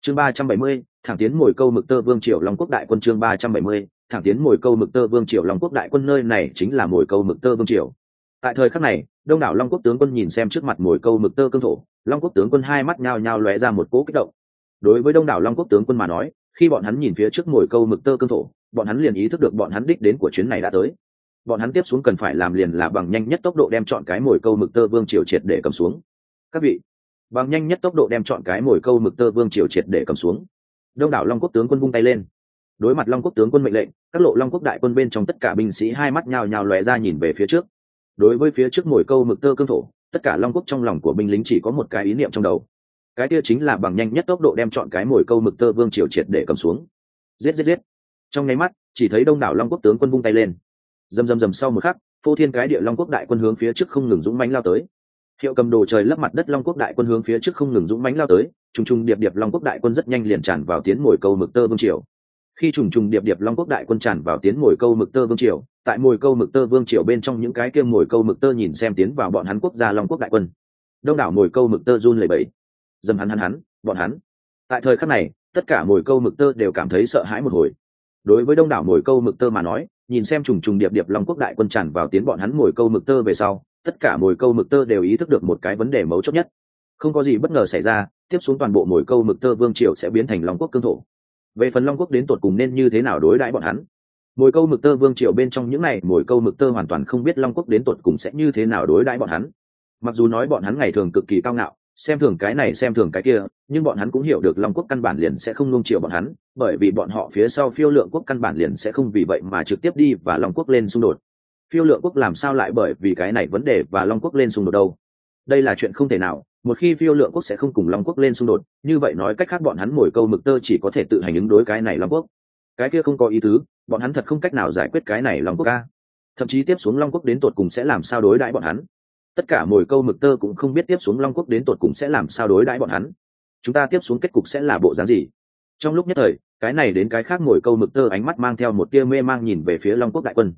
Chương ba trăm bảy mươi, thẳng tiến mồi câu mực tơ vương triều long quốc đại quân chương ba trăm bảy mươi, thẳng tiến mồi câu mực tơ vương triều long quốc đại quân nơi này chính là mồi câu mực tơ vương triều. Tại thời khắc này đông đảo long quốc tướng quân nhìn xem trước mặt mồi câu mực tơ cương thổ, long quốc tướng quân hai mắt nhao nhao lóe ra một cỗ kích động. Đối với đông đảo long quốc tướng quân mà nói, khi bọn hắn nhìn phía trước mồi câu mực tơ cương thổ, bọn hắn liền ý thức được bọn hắn đích đến của chuyến này đã tới. Bọn hắn tiếp xuống cần phải làm liền là bằng nhanh nhất tốc độ đem chọn cái mồi câu mực tơ vương triều triệt để cầm xuống. Các vị, bằng nhanh nhất tốc độ đem chọn cái mồi câu mực tơ vương triều triệt để cầm xuống. Đông đảo long quốc tướng quân vung tay lên. Đối mặt long quốc tướng quân mệnh lệnh, các lộ long quốc đại quân bên trong tất cả binh sĩ hai mắt nhào nhào lóe ra nhìn về phía trước đối với phía trước mồi câu mực tơ cương thổ, tất cả long quốc trong lòng của binh lính chỉ có một cái ý niệm trong đầu. Cái kia chính là bằng nhanh nhất tốc độ đem chọn cái mồi câu mực tơ vương triều triệt để cầm xuống. Giết giết giết. Trong nháy mắt, chỉ thấy đông đảo long quốc tướng quân vung tay lên. Rầm rầm rầm sau một khắc, phô thiên cái địa long quốc đại quân hướng phía trước không ngừng dũng mãnh lao tới. Hiệu cầm đồ trời lấp mặt đất long quốc đại quân hướng phía trước không ngừng dũng mãnh lao tới, trùng trùng điệp điệp long quốc đại quân rất nhanh liền tràn vào tiến mồi câu mực tơ vương triều. Khi trùng trùng điệp điệp long quốc đại quân tràn vào tiến mồi câu mực tơ vương triều tại mồi câu mực tơ vương triều bên trong những cái kia mồi câu mực tơ nhìn xem tiến vào bọn hắn quốc gia long quốc đại quân. Đông đảo mồi câu mực tơ run lẩy bẩy. Dầm hắn hắn hắn, bọn hắn. Tại thời khắc này, tất cả mồi câu mực tơ đều cảm thấy sợ hãi một hồi. Đối với đông đảo mồi câu mực tơ mà nói, nhìn xem trùng trùng điệp điệp long quốc đại quân tràn vào tiến bọn hắn mồi câu mực tơ về sau, tất cả mồi câu mực tơ đều ý thức được một cái vấn đề mấu chốt nhất. Không có gì bất ngờ xảy ra, tiếp xuống toàn bộ mồi câu mực tơ vương triều sẽ biến thành long quốc cương thổ. Về phần long quốc đến tột cùng nên như thế nào đối đãi bọn hắn mồi câu mực tơ vương triều bên trong những này, mồi câu mực tơ hoàn toàn không biết long quốc đến tột cùng sẽ như thế nào đối đãi bọn hắn. Mặc dù nói bọn hắn ngày thường cực kỳ cao ngạo, xem thường cái này, xem thường cái kia, nhưng bọn hắn cũng hiểu được long quốc căn bản liền sẽ không nung chiều bọn hắn, bởi vì bọn họ phía sau phiêu lượng quốc căn bản liền sẽ không vì vậy mà trực tiếp đi và long quốc lên xung đột. Phiêu lượng quốc làm sao lại bởi vì cái này vấn đề và long quốc lên xung đột đâu? Đây là chuyện không thể nào, một khi phiêu lượng quốc sẽ không cùng long quốc lên xung đột, như vậy nói cách khác bọn hắn mồi câu mực tơ chỉ có thể tự hành ứng đối cái này long quốc. Cái kia không có ý tứ bọn hắn thật không cách nào giải quyết cái này long quốc ca. Thậm chí tiếp xuống long quốc đến tột cùng sẽ làm sao đối đãi bọn hắn? Tất cả mồi câu mực tơ cũng không biết tiếp xuống long quốc đến tột cùng sẽ làm sao đối đãi bọn hắn. Chúng ta tiếp xuống kết cục sẽ là bộ dáng gì? Trong lúc nhất thời, cái này đến cái khác mồi câu mực tơ ánh mắt mang theo một tia mê mang nhìn về phía long quốc đại quân.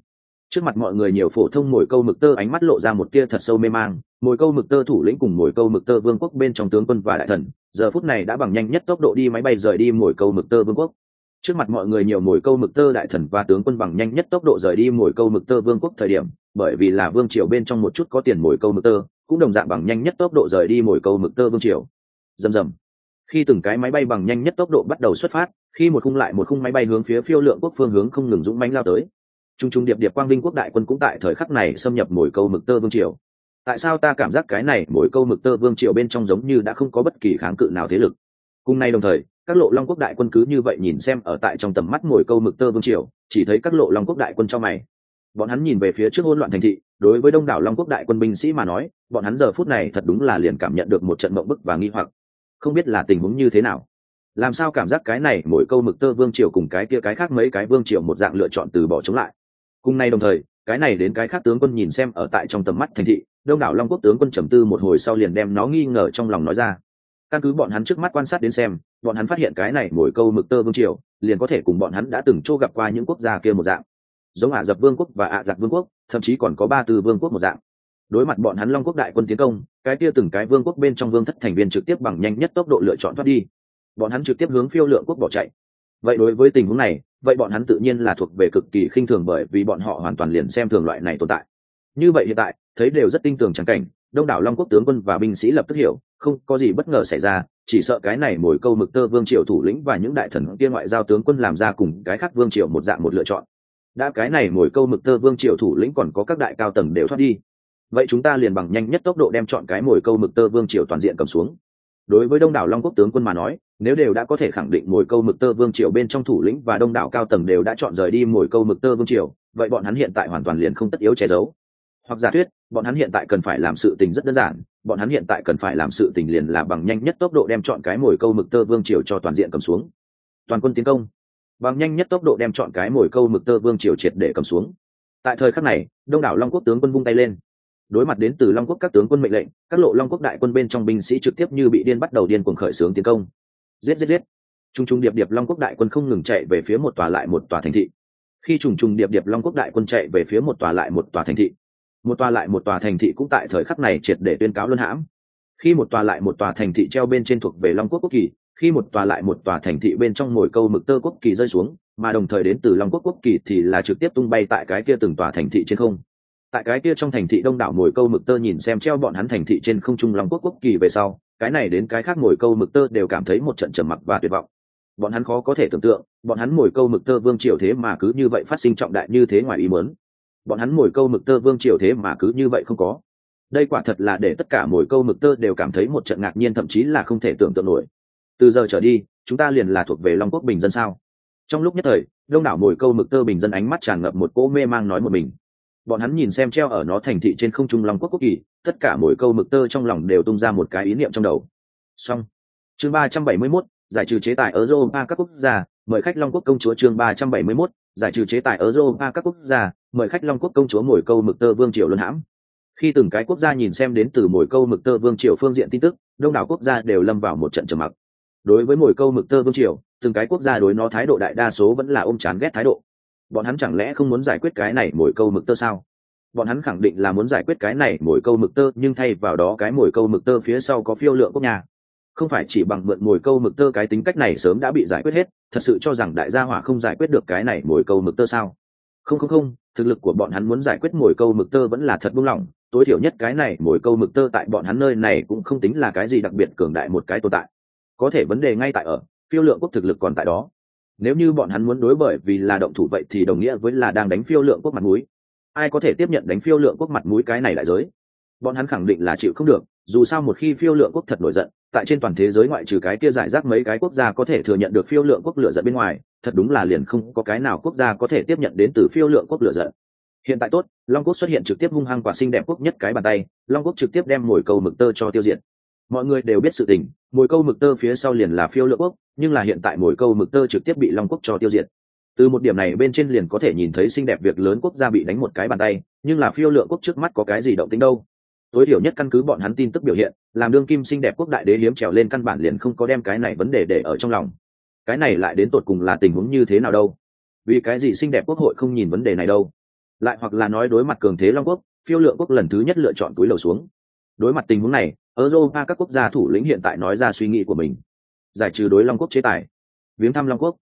Trước mặt mọi người nhiều phổ thông mồi câu mực tơ ánh mắt lộ ra một tia thật sâu mê mang. Mồi câu mực tơ thủ lĩnh cùng mồi câu mực tơ vương quốc bên trong tướng quân và đại thần, giờ phút này đã bằng nhanh nhất tốc độ đi máy bay rời đi mồi câu mực tơ vương quốc trước mặt mọi người nhiều mồi câu mực tơ đại thần và tướng quân bằng nhanh nhất tốc độ rời đi mồi câu mực tơ vương quốc thời điểm, bởi vì là vương triều bên trong một chút có tiền mồi câu mực tơ, cũng đồng dạng bằng nhanh nhất tốc độ rời đi mồi câu mực tơ vương triều. Rầm rầm. Khi từng cái máy bay bằng nhanh nhất tốc độ bắt đầu xuất phát, khi một khung lại một khung máy bay hướng phía phiêu lượng quốc phương hướng không ngừng dũng mánh lao tới. T r u n g t r u n g điệp điệp quang vinh quốc đại quân cũng tại thời khắc này xâm nhập mồi câu mực tơ vương triều. Tại sao ta cảm giác cái này mồi câu mực tơ vương triều bên trong giống như đã không có bất kỳ kháng cự nào thế lực? Cùng nay đồng thời các lộ long quốc đại quân cứ như vậy nhìn xem ở tại trong tầm mắt ngồi câu mực tơ vương triều, chỉ thấy các lộ long quốc đại quân cho mày. Bọn hắn nhìn về phía trước hỗn loạn thành thị, đối với đông đảo long quốc đại quân binh sĩ mà nói, bọn hắn giờ phút này thật đúng là liền cảm nhận được một trận mộng bức và nghi hoặc. Không biết là tình huống như thế nào. Làm sao cảm giác cái này mỗi câu mực tơ vương triều cùng cái kia cái khác mấy cái vương triều một dạng lựa chọn từ bỏ chống lại? Cùng nay đồng thời, cái này đến cái khác tướng quân nhìn xem ở tại trong tầm mắt thành thị, đông đảo long quốc tướng quân trầm tư một hồi sau liền đem nó nghi ngờ trong lòng nói ra. Căn cứ bọn hắn trước mắt quan sát đến xem bọn hắn phát hiện cái này mỗi câu mực tơ vương triều, liền có thể cùng bọn hắn đã từng chỗ gặp qua những quốc gia kia một dạng. Giống ả dập vương quốc và ạ giặc vương quốc, thậm chí còn có ba từ vương quốc một dạng. Đối mặt bọn hắn long quốc đại quân tiến công, cái kia từng cái vương quốc bên trong vương thất thành viên trực tiếp bằng nhanh nhất tốc độ lựa chọn thoát đi. Bọn hắn trực tiếp hướng phiêu lượng quốc bỏ chạy. Vậy đối với tình huống này, vậy bọn hắn tự nhiên là thuộc về cực kỳ khinh thường bởi vì bọn họ hoàn toàn liền xem thường loại này tồn tại. Như vậy hiện tại, thấy đều rất tin tưởng chẳng cảnh đông đảo long quốc tướng quân và binh sĩ lập tức hiểu, không có gì bất ngờ xảy ra, chỉ sợ cái này mồi câu mực tơ vương triều thủ lĩnh và những đại thần kia ngoại giao tướng quân làm ra cùng cái khác vương triều một dạng một lựa chọn. Đã cái này mồi câu mực tơ vương triều thủ lĩnh còn có các đại cao tầng đều thoát đi. Vậy chúng ta liền bằng nhanh nhất tốc độ đem chọn cái mồi câu mực tơ vương triều toàn diện cầm xuống. Đối với đông đảo long quốc tướng quân mà nói, nếu đều đã có thể khẳng định mồi câu mực tơ vương triều bên trong thủ lĩnh và đông đảo cao tầng đều đã chọn rời đi mồi câu mực tơ vương triều, vậy bọn hắn hiện tại hoàn toàn liền không tất yếu che giấu hoặc giả thuyết, bọn hắn hiện tại cần phải làm sự tình rất đơn giản, bọn hắn hiện tại cần phải làm sự tình liền là bằng nhanh nhất tốc độ đem chọn cái mồi câu mực tơ vương triều cho toàn diện cầm xuống. Toàn quân tiến công. Bằng nhanh nhất tốc độ đem chọn cái mồi câu mực tơ vương triều triệt để cầm xuống. Tại thời khắc này, đông đảo long quốc tướng quân vung tay lên. Đối mặt đến từ long quốc các tướng quân mệnh lệnh, các lộ long quốc đại quân bên trong binh sĩ trực tiếp như bị điên bắt đầu điên cuồng khởi xướng tiến công. Giết giết giết. Trùng trùng điệp điệp long quốc đại quân không ngừng chạy về phía một tòa lại một tòa thành thị. Khi trùng trùng điệp điệp long quốc đại quân chạy về phía một tòa lại một tòa thành thị một tòa lại một tòa thành thị cũng tại thời khắc này triệt để tuyên cáo luân hãm. Khi một tòa lại một tòa thành thị treo bên trên thuộc về long quốc quốc kỳ, khi một tòa lại một tòa thành thị bên trong ngồi câu mực tơ quốc kỳ rơi xuống, mà đồng thời đến từ long quốc quốc kỳ thì là trực tiếp tung bay tại cái kia từng tòa thành thị trên không. Tại cái kia trong thành thị đông đảo ngồi câu mực tơ nhìn xem treo bọn hắn thành thị trên không trung long quốc quốc kỳ về sau, cái này đến cái khác ngồi câu mực tơ đều cảm thấy một trận trầm mặc và tuyệt vọng. Bọn hắn khó có thể tưởng tượng, bọn hắn ngồi câu mực tơ vương triều thế mà cứ như vậy phát sinh trọng đại như thế ngoài ý muốn bọn hắn mồi câu mực tơ vương triều thế mà cứ như vậy không có. Đây quả thật là để tất cả mồi câu mực tơ đều cảm thấy một trận ngạc nhiên thậm chí là không thể tưởng tượng nổi. Từ giờ trở đi, chúng ta liền là thuộc về long quốc bình dân sao? Trong lúc nhất thời, đông đảo mồi câu mực tơ bình dân ánh mắt tràn ngập một cỗ mê mang nói một mình. Bọn hắn nhìn xem treo ở nó thành thị trên không trung long quốc quốc kỳ, tất cả mồi câu mực tơ trong lòng đều tung ra một cái ý niệm trong đầu. Xong. Chương ba trăm bảy mươi mốt, giải trừ chế tài ở europa các quốc gia mời khách long quốc công chúa chương ba trăm bảy mươi 371, giải trừ chế tài ở europa các quốc gia mời khách long quốc công chúa mồi câu mực tơ vương triều luân hãm. Khi từng cái quốc gia nhìn xem đến từ mồi câu mực tơ vương triều phương diện tin tức đông đảo quốc gia đều lâm vào một trận trầm mặc. Đối với mồi câu mực tơ vương triều từng cái quốc gia đối nó thái độ đại đa số vẫn là ôm chán ghét thái độ. Bọn hắn chẳng lẽ không muốn giải quyết cái này mồi câu mực tơ sao? Bọn hắn khẳng định là muốn giải quyết cái này mồi câu mực tơ nhưng thay vào đó cái mồi câu mực tơ phía sau có phiêu lượng quốc nhà không phải chỉ bằng mượn mồi câu mực tơ cái tính cách này sớm đã bị giải quyết hết, thật sự cho rằng đại gia hỏa không giải quyết được cái này mồi câu mực tơ sao? Không không không, thực lực của bọn hắn muốn giải quyết mồi câu mực tơ vẫn là thật buông lỏng, tối thiểu nhất cái này mồi câu mực tơ tại bọn hắn nơi này cũng không tính là cái gì đặc biệt cường đại một cái tồn tại. Có thể vấn đề ngay tại ở, phiêu lượng quốc thực lực còn tại đó. Nếu như bọn hắn muốn đối bởi vì là động thủ vậy thì đồng nghĩa với là đang đánh phiêu lượng quốc mặt mũi. Ai có thể tiếp nhận đánh phiêu lượng quốc mặt mũi cái này đại giới? Bọn hắn khẳng định là chịu không được, dù sao một khi phiêu lượng quốc thật nổi giận tại trên toàn thế giới ngoại trừ cái kia giải rác mấy cái quốc gia có thể thừa nhận được phiêu lượng quốc lựa giận bên ngoài, thật đúng là liền không có cái nào quốc gia có thể tiếp nhận đến từ phiêu lượng quốc lựa giận. Hiện tại tốt, long quốc xuất hiện trực tiếp hung hăng quả sinh đẹp quốc nhất cái bàn tay, long quốc trực tiếp đem mồi câu mực tơ cho tiêu diệt. Mọi người đều biết sự tình, mồi câu mực tơ phía sau liền là phiêu lượng quốc, nhưng là hiện tại mồi câu mực tơ trực tiếp bị long quốc cho tiêu diệt. Từ một điểm này bên trên liền có thể nhìn thấy xinh đẹp việc lớn quốc gia bị đánh một cái bàn tay, nhưng là phiêu lượng quốc trước mắt có cái gì động tính đâu? Tối thiểu nhất căn cứ bọn hắn tin tức biểu hiện, làm đương kim xinh đẹp quốc đại đế hiếm trèo lên căn bản liền không có đem cái này vấn đề để ở trong lòng. Cái này lại đến tột cùng là tình huống như thế nào đâu? Vì cái gì xinh đẹp quốc hội không nhìn vấn đề này đâu? Lại hoặc là nói đối mặt cường thế long quốc, phiêu lượng quốc lần thứ nhất lựa chọn túi lầu xuống. Đối mặt tình huống này europa các quốc gia thủ lĩnh hiện tại nói ra suy nghĩ của mình. Giải trừ đối long quốc chế tài. Viếng thăm long quốc.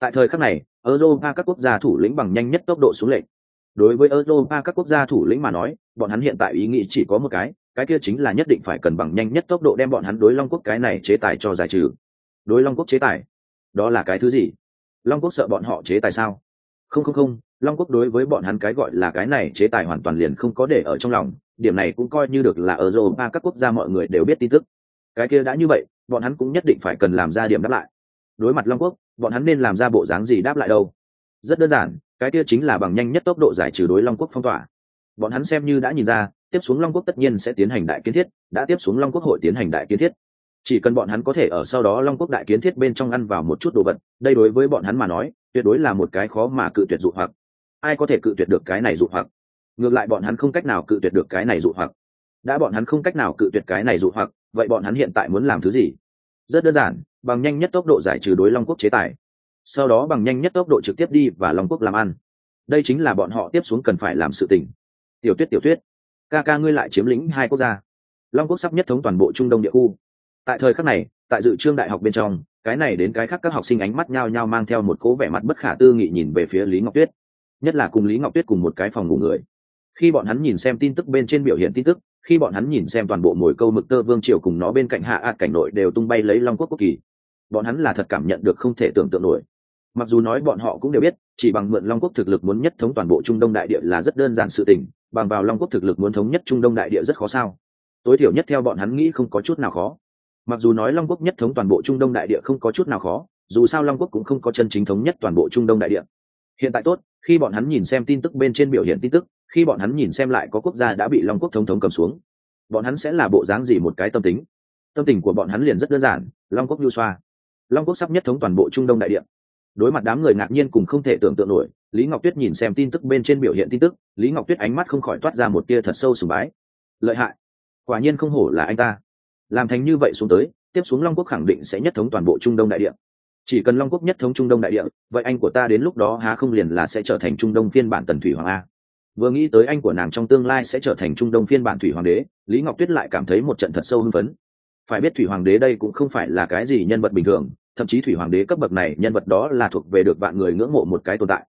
Tại thời khắc này europa các quốc gia thủ lĩnh bằng nhanh nhất tốc độ xuống lệnh. Đối với europa các quốc gia thủ lĩnh mà nói bọn hắn hiện tại ý nghĩ chỉ có một cái cái kia chính là nhất định phải cần bằng nhanh nhất tốc độ đem bọn hắn đối long quốc cái này chế tài cho giải trừ. Đối long quốc chế tài? Đó là cái thứ gì? Long quốc sợ bọn họ chế tài sao? Không không không, long quốc đối với bọn hắn cái gọi là cái này chế tài hoàn toàn liền không có để ở trong lòng, điểm này cũng coi như được là ở europa các quốc gia mọi người đều biết tin tức. Cái kia đã như vậy, bọn hắn cũng nhất định phải cần làm ra điểm đáp lại. Đối mặt long quốc, bọn hắn nên làm ra bộ dáng gì đáp lại đâu? Rất đơn giản, cái kia chính là bằng nhanh nhất tốc độ giải trừ đối long quốc phong tỏa bọn hắn xem như đã nhìn ra, tiếp xuống long quốc tất nhiên sẽ tiến hành đại kiến thiết, đã tiếp xuống long quốc hội tiến hành đại kiến thiết. Chỉ cần bọn hắn có thể ở sau đó long quốc đại kiến thiết bên trong ăn vào một chút đồ vật, đây đối với bọn hắn mà nói, tuyệt đối là một cái khó mà cự tuyệt dụ hoặc. Ai có thể cự tuyệt được cái này dụ hoặc? Ngược lại bọn hắn không cách nào cự tuyệt được cái này dụ hoặc. Đã bọn hắn không cách nào cự tuyệt cái này dụ hoặc, vậy bọn hắn hiện tại muốn làm thứ gì? Rất đơn giản, bằng nhanh nhất tốc độ giải trừ đối long quốc chế tài. Sau đó bằng nhanh nhất tốc độ trực tiếp đi và long quốc làm ăn. Đây chính là bọn họ tiếp xuống cần phải làm sự tình tiểu tuyết tiểu tuyết, ca ca ngươi lại chiếm lĩnh hai quốc gia. Long quốc sắp nhất thống toàn bộ trung đông địa khu. Tại thời khắc này, tại dự trương đại học bên trong, cái này đến cái khác các học sinh ánh mắt nhao nhao mang theo một cố vẻ mặt bất khả tư nghị nhìn về phía lý ngọc tuyết. Nhất là cùng lý ngọc tuyết cùng một cái phòng ngủ người. Khi bọn hắn nhìn xem tin tức bên trên biểu hiện tin tức, khi bọn hắn nhìn xem toàn bộ mồi câu mực tơ vương triều cùng nó bên cạnh hạ ạt cảnh nội đều tung bay lấy long quốc quốc kỳ, bọn hắn là thật cảm nhận được không thể tưởng tượng nổi. Mặc dù nói bọn họ cũng đều biết, chỉ bằng mượn long quốc thực lực muốn nhất thống toàn bộ trung đông đại địa là rất đơn giản sự tình bằng vào long quốc thực lực muốn thống nhất trung đông đại địa rất khó sao? Tối thiểu nhất theo bọn hắn nghĩ không có chút nào khó. Mặc dù nói long quốc nhất thống toàn bộ trung đông đại địa không có chút nào khó, dù sao long quốc cũng không có chân chính thống nhất toàn bộ trung đông đại địa. Hiện tại tốt, khi bọn hắn nhìn xem tin tức bên trên biểu hiện tin tức, khi bọn hắn nhìn xem lại có quốc gia đã bị long quốc thống thống cầm xuống, bọn hắn sẽ là bộ dáng gì một cái tâm tính? Tâm tình của bọn hắn liền rất đơn giản, long quốc nhu xoa. Long quốc sắp nhất thống toàn bộ trung đông đại địa. Đối mặt đám người ngạc nhiên cùng không thể tưởng tượng nổi lý ngọc tuyết nhìn xem tin tức bên trên biểu hiện tin tức, lý ngọc tuyết ánh mắt không khỏi toát ra một tia thật sâu sùng bái. Lợi hại. Quả nhiên không hổ là anh ta. Làm thành như vậy xuống tới, tiếp xuống long quốc khẳng định sẽ nhất thống toàn bộ trung đông đại địa. Chỉ cần long quốc nhất thống trung đông đại địa, vậy anh của ta đến lúc đó há không liền là sẽ trở thành trung đông phiên bản tần thủy hoàng a. Vừa nghĩ tới anh của nàng trong tương lai sẽ trở thành trung đông phiên bản thủy hoàng đế, lý ngọc tuyết lại cảm thấy một trận thật sâu hưng phấn. Phải biết thủy hoàng đế đây cũng không phải là cái gì nhân vật bình thường, thậm chí thủy hoàng đế cấp bậc này nhân vật đó là thuộc về được vạn người ngưỡng mộ một cái tồn tại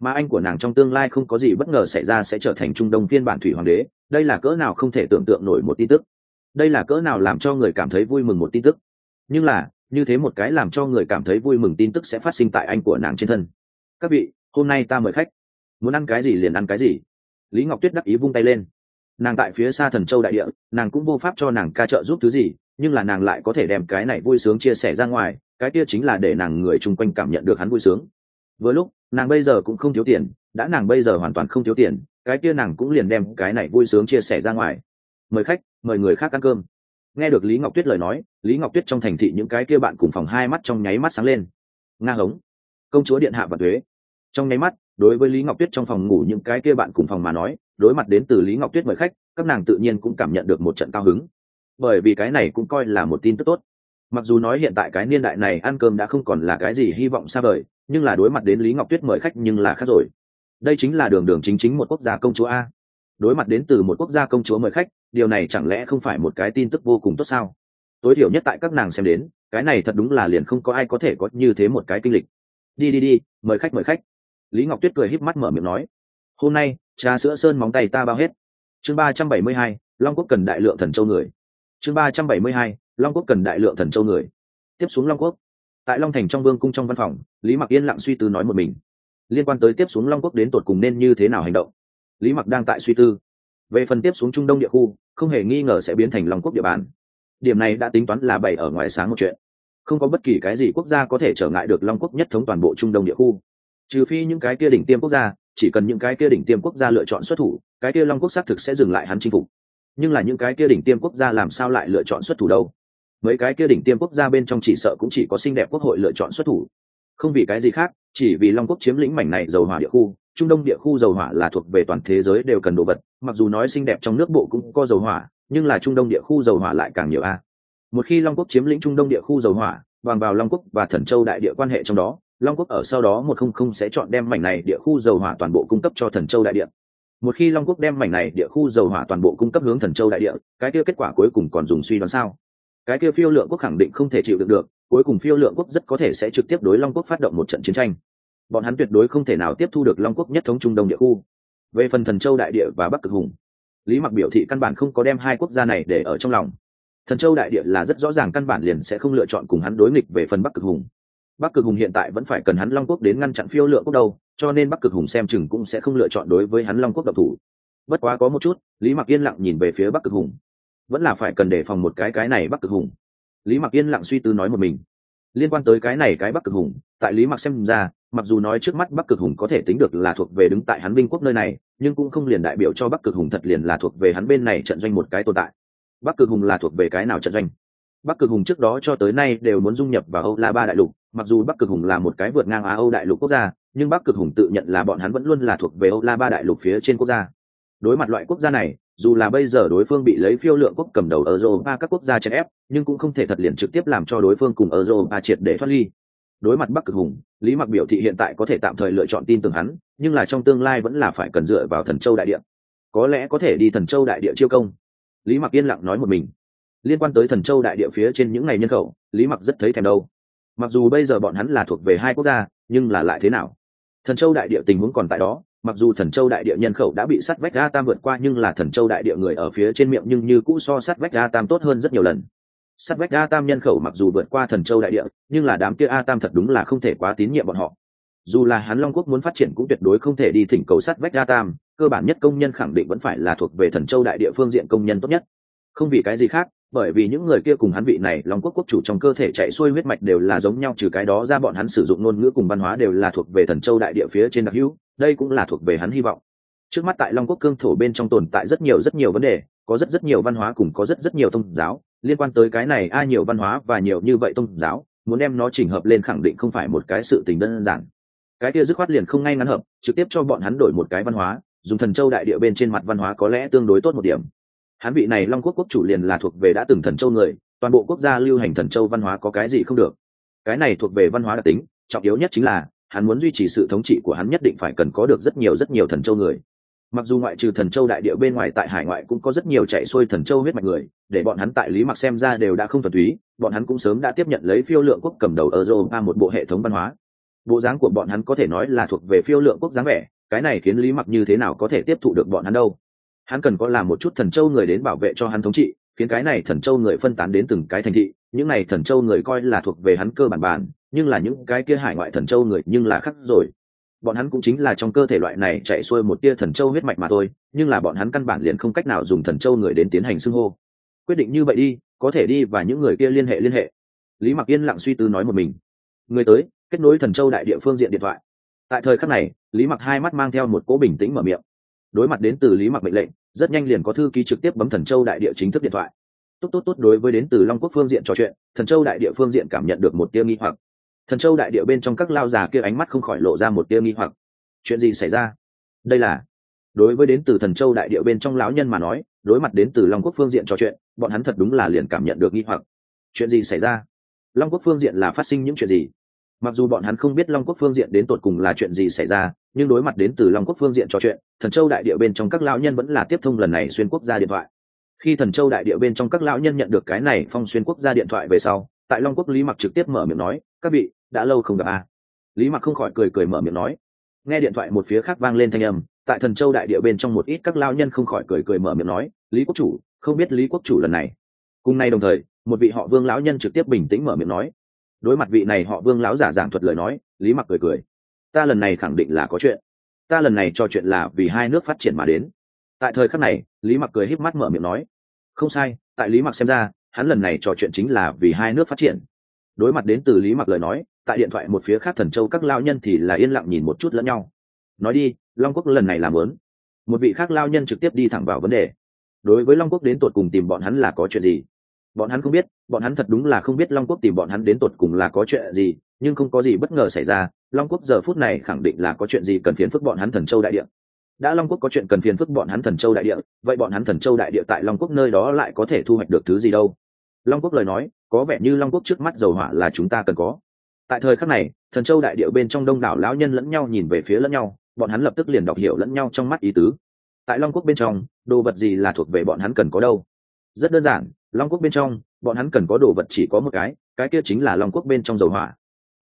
mà anh của nàng trong tương lai không có gì bất ngờ xảy ra sẽ trở thành trung đông phiên bản thủy hoàng đế. Đây là cỡ nào không thể tưởng tượng nổi một tin tức. Đây là cỡ nào làm cho người cảm thấy vui mừng một tin tức. Nhưng là, như thế một cái làm cho người cảm thấy vui mừng tin tức sẽ phát sinh tại anh của nàng trên thân. Các vị, hôm nay ta mời khách. Muốn ăn cái gì liền ăn cái gì. Lý ngọc tuyết đắc ý vung tay lên. Nàng tại phía xa thần châu đại địa, nàng cũng vô pháp cho nàng ca trợ giúp thứ gì, nhưng là nàng lại có thể đem cái này vui sướng chia sẻ ra ngoài, cái kia chính là để nàng người chung quanh cảm nhận được hắn vui sướng. Vừa lúc nàng bây giờ cũng không thiếu tiền, đã nàng bây giờ hoàn toàn không thiếu tiền, cái kia nàng cũng liền đem cái này vui sướng chia sẻ ra ngoài. Mời khách, mời người khác ăn cơm. Nghe được lý ngọc tuyết lời nói, lý ngọc tuyết trong thành thị những cái kia bạn cùng phòng hai mắt trong nháy mắt sáng lên. Nga hống. Công chúa điện hạ và thuế. Trong nháy mắt, đối với lý ngọc tuyết trong phòng ngủ những cái kia bạn cùng phòng mà nói, đối mặt đến từ lý ngọc tuyết mời khách, các nàng tự nhiên cũng cảm nhận được một trận cao hứng. Bởi vì cái này cũng coi là một tin tức tốt. Mặc dù nói hiện tại cái niên đại này ăn cơm đã không còn là cái gì hy vọng xa vời nhưng là đối mặt đến lý ngọc tuyết mời khách nhưng là khác rồi. Đây chính là đường đường chính chính một quốc gia công chúa a. Đối mặt đến từ một quốc gia công chúa mời khách, điều này chẳng lẽ không phải một cái tin tức vô cùng tốt sao? Tối thiểu nhất tại các nàng xem đến, cái này thật đúng là liền không có ai có thể có như thế một cái kinh lịch. Đi đi đi, mời khách mời khách. Lý ngọc tuyết cười híp mắt mở miệng nói, hôm nay, trà sữa sơn móng tay ta bao hết. Chương ba trăm bảy mươi hai, long quốc cần đại lượng thần châu người. Chương ba trăm bảy mươi hai, long quốc cần đại lượng thần châu người. Tiếp xuống long quốc tại long thành trong vương cung trong văn phòng, lý mặc yên lặng suy tư nói một mình. Liên quan tới tiếp xuống long quốc đến tột cùng nên như thế nào hành động? Lý mặc đang tại suy tư. Về phần tiếp xuống trung đông địa khu, không hề nghi ngờ sẽ biến thành long quốc địa bàn. Điểm này đã tính toán là bày ở ngoài sáng một chuyện. Không có bất kỳ cái gì quốc gia có thể trở ngại được long quốc nhất thống toàn bộ trung đông địa khu. Trừ phi những cái kia đỉnh tiêm quốc gia, chỉ cần những cái kia đỉnh tiêm quốc gia lựa chọn xuất thủ, cái kia long quốc xác thực sẽ dừng lại hắn chinh phục. Nhưng là những cái kia đỉnh tiêm quốc gia làm sao lại lựa chọn xuất thủ đâu? Mấy cái kia đỉnh tiêm quốc gia bên trong chỉ sợ cũng chỉ có xinh đẹp quốc hội lựa chọn xuất thủ. Không vì cái gì khác, chỉ vì long quốc chiếm lĩnh mảnh này dầu hỏa địa khu, trung đông địa khu dầu hỏa là thuộc về toàn thế giới đều cần đồ vật, mặc dù nói xinh đẹp trong nước bộ cũng có dầu hỏa, nhưng là trung đông địa khu dầu hỏa lại càng nhiều a. Một khi long quốc chiếm lĩnh trung đông địa khu dầu hỏa, bằng vào long quốc và thần châu đại địa quan hệ trong đó, long quốc ở sau đó một không không sẽ chọn đem mảnh này địa khu dầu hỏa toàn bộ cung cấp cho thần châu đại địa. Một khi long quốc đem mảnh này địa khu dầu hỏa toàn bộ cung cấp hướng thần châu đại địa, cái kia kết quả cuối cùng còn dùng suy đoán sao? Cái kia phiêu lượng quốc khẳng định không thể chịu được được, cuối cùng phiêu lượng quốc rất có thể sẽ trực tiếp đối long quốc phát động một trận chiến tranh. Bọn hắn tuyệt đối không thể nào tiếp thu được long quốc nhất thống trung đông địa khu. Về phần thần châu đại địa và bắc cực hùng, lý mặc biểu thị căn bản không có đem hai quốc gia này để ở trong lòng. Thần châu đại địa là rất rõ ràng căn bản liền sẽ không lựa chọn cùng hắn đối nghịch về phần bắc cực hùng. Bắc cực hùng hiện tại vẫn phải cần hắn long quốc đến ngăn chặn phiêu lượng quốc đâu, cho nên bắc cực hùng xem chừng cũng sẽ không lựa chọn đối với hắn long quốc độc thủ. Bất quá có một chút, lý mặc yên lặng nhìn về phía bắc cực hùng vẫn là phải cần đề phòng một cái cái này bắc cực hùng. Lý mặc yên lặng suy tư nói một mình. Liên quan tới cái này cái bắc cực hùng, tại lý mặc xem ra, mặc dù nói trước mắt bắc cực hùng có thể tính được là thuộc về đứng tại hắn binh quốc nơi này, nhưng cũng không liền đại biểu cho bắc cực hùng thật liền là thuộc về hắn bên này trận doanh một cái tồn tại. Bắc cực hùng là thuộc về cái nào trận doanh? Bắc cực hùng trước đó cho tới nay đều muốn dung nhập vào âu la ba đại lục, mặc dù bắc cực hùng là một cái vượt ngang á âu đại lục quốc gia, nhưng bắc cực hùng tự nhận là bọn hắn vẫn luôn là thuộc về âu la ba đại lục phía trên quốc gia đối mặt loại quốc gia này dù là bây giờ đối phương bị lấy phiêu lượng quốc cầm đầu ở Europa các quốc gia chèn ép, nhưng cũng không thể thật liền trực tiếp làm cho đối phương cùng Europa triệt để thoát ly. Đối mặt Bắc Cực Hùng, Lý Mặc biểu thị hiện tại có thể tạm thời lựa chọn tin tưởng hắn, nhưng là trong tương lai vẫn là phải cần dựa vào Thần Châu đại địa. Có lẽ có thể đi Thần Châu đại địa chiêu công. Lý Mặc yên lặng nói một mình. Liên quan tới Thần Châu đại địa phía trên những ngày nhân khẩu, Lý Mặc rất thấy thèm đâu. Mặc dù bây giờ bọn hắn là thuộc về hai quốc gia, nhưng là lại thế nào? Thần Châu đại địa tình huống còn tại đó, mặc dù thần châu đại địa nhân khẩu đã bị sắt vách ga tam vượt qua nhưng là thần châu đại địa người ở phía trên miệng nhưng như cũ so sắt vách ga tam tốt hơn rất nhiều lần. Sắt vách a tam nhân khẩu mặc dù vượt qua thần châu đại địa, nhưng là đám kia a tam thật đúng là không thể quá tín nhiệm bọn họ. Dù là hắn long quốc muốn phát triển cũng tuyệt đối không thể đi thỉnh cầu sắt vách a tam, cơ bản nhất công nhân khẳng định vẫn phải là thuộc về thần châu đại địa phương diện công nhân tốt nhất. Không vì cái gì khác bởi vì những người kia cùng hắn vị này, long quốc quốc chủ trong cơ thể chạy xuôi huyết mạch đều là giống nhau, trừ cái đó ra bọn hắn sử dụng ngôn ngữ cùng văn hóa đều là thuộc về thần châu đại địa phía trên đặc hữu, đây cũng là thuộc về hắn hy vọng. Trước mắt tại long quốc cương thổ bên trong tồn tại rất nhiều rất nhiều vấn đề, có rất rất nhiều văn hóa cùng có rất rất nhiều tôn giáo, liên quan tới cái này, ai nhiều văn hóa và nhiều như vậy tôn giáo, muốn đem nó chỉnh hợp lên khẳng định không phải một cái sự tình đơn giản. Cái kia dứt khoát liền không ngay ngắn hợp, trực tiếp cho bọn hắn đổi một cái văn hóa, dùng thần châu đại địa bên trên mặt văn hóa có lẽ tương đối tốt một điểm hắn vị này long quốc quốc chủ liền là thuộc về đã từng thần châu người, toàn bộ quốc gia lưu hành thần châu văn hóa có cái gì không được. Cái này thuộc về văn hóa đặc tính, trọng yếu nhất chính là, hắn muốn duy trì sự thống trị của hắn nhất định phải cần có được rất nhiều rất nhiều thần châu người. Mặc dù ngoại trừ thần châu đại địa bên ngoài tại hải ngoại cũng có rất nhiều chạy xuôi thần châu huyết mạch người, để bọn hắn tại lý mặc xem ra đều đã không thuần túy, bọn hắn cũng sớm đã tiếp nhận lấy phiêu lượng quốc cầm đầu ở a một bộ hệ thống văn hóa. Bộ dáng của bọn hắn có thể nói là thuộc về phiêu lượng quốc dáng vẻ, cái này khiến lý mặc như thế nào có thể tiếp thụ được bọn hắn đâu? Hắn cần có làm một chút thần châu người đến bảo vệ cho hắn thống trị, khiến cái này thần châu người phân tán đến từng cái thành thị, những này thần châu người coi là thuộc về hắn cơ bản bản, nhưng là những cái kia hải ngoại thần châu người nhưng là khác rồi. Bọn hắn cũng chính là trong cơ thể loại này chạy xuôi một tia thần châu huyết mạch mà thôi, nhưng là bọn hắn căn bản liền không cách nào dùng thần châu người đến tiến hành xưng hô. Quyết định như vậy đi, có thể đi và những người kia liên hệ liên hệ. Lý mặc yên lặng suy tư nói một mình. Người tới, kết nối thần châu đại địa phương diện điện thoại. Tại thời khắc này, lý mặc hai mắt mang theo một cỗ bình tĩnh mở miệng đối mặt đến từ lý mặc mệnh lệnh, rất nhanh liền có thư ký trực tiếp bấm thần châu đại địa chính thức điện thoại. Tốt tốt tốt, đối với đến từ long quốc phương diện trò chuyện, thần châu đại địa phương diện cảm nhận được một tia nghi hoặc. Thần châu đại địa bên trong các lao già kia ánh mắt không khỏi lộ ra một tia nghi hoặc. Chuyện gì xảy ra? Đây là, đối với đến từ thần châu đại địa bên trong lão nhân mà nói, đối mặt đến từ long quốc phương diện trò chuyện, bọn hắn thật đúng là liền cảm nhận được nghi hoặc. Chuyện gì xảy ra? Long quốc phương diện là phát sinh những chuyện gì? Mặc dù bọn hắn không biết long quốc phương diện đến tột cùng là chuyện gì xảy ra, nhưng đối mặt đến từ long quốc phương diện trò chuyện, thần châu đại địa bên trong các lão nhân vẫn là tiếp thông lần này xuyên quốc gia điện thoại. Khi thần châu đại địa bên trong các lão nhân nhận được cái này phong xuyên quốc gia điện thoại về sau, tại long quốc lý mặc trực tiếp mở miệng nói, các vị, đã lâu không gặp a à. lý mặc không khỏi cười cười mở miệng nói. Nghe điện thoại một phía khác vang lên thanh âm, tại thần châu đại địa bên trong một ít các lao nhân không khỏi cười cười mở miệng nói, lý quốc chủ, không biết lý quốc chủ lần này. Cùng nay đồng thời, một vị họ vương lão nhân trực tiếp bình tĩnh mở miệng nói đối mặt vị này họ vương lão giả giảng thuật lời nói, lý mặc cười cười. Ta lần này khẳng định là có chuyện. Ta lần này cho chuyện là vì hai nước phát triển mà đến. Tại thời khắc này, lý mặc cười híp mắt mở miệng nói, không sai, tại lý mặc xem ra, hắn lần này trò chuyện chính là vì hai nước phát triển. Đối mặt đến từ lý mặc lời nói, tại điện thoại một phía khác thần châu các lao nhân thì là yên lặng nhìn một chút lẫn nhau. Nói đi, long quốc lần này làm lớn. Một vị khác lao nhân trực tiếp đi thẳng vào vấn đề. Đối với long quốc đến tột cùng tìm bọn hắn là có chuyện gì? Bọn hắn không biết, bọn hắn thật đúng là không biết long quốc tìm bọn hắn đến tột cùng là có chuyện gì, nhưng không có gì bất ngờ xảy ra, long quốc giờ phút này khẳng định là có chuyện gì cần phiền phức bọn hắn thần châu đại địa. Đã long quốc có chuyện cần phiền phức bọn hắn thần châu đại địa, vậy bọn hắn thần châu đại địa tại long quốc nơi đó lại có thể thu hoạch được thứ gì đâu? Long quốc lời nói, có vẻ như long quốc trước mắt dầu hỏa là chúng ta cần có. Tại thời khắc này, thần châu đại địa bên trong đông đảo lão nhân lẫn nhau nhìn về phía lẫn nhau, bọn hắn lập tức liền đọc hiểu lẫn nhau trong mắt ý tứ. Tại long quốc bên trong, đồ vật gì là thuộc về bọn hắn cần có đâu? Rất đơn giản long quốc bên trong, bọn hắn cần có đồ vật chỉ có một cái cái kia chính là long quốc bên trong dầu hỏa.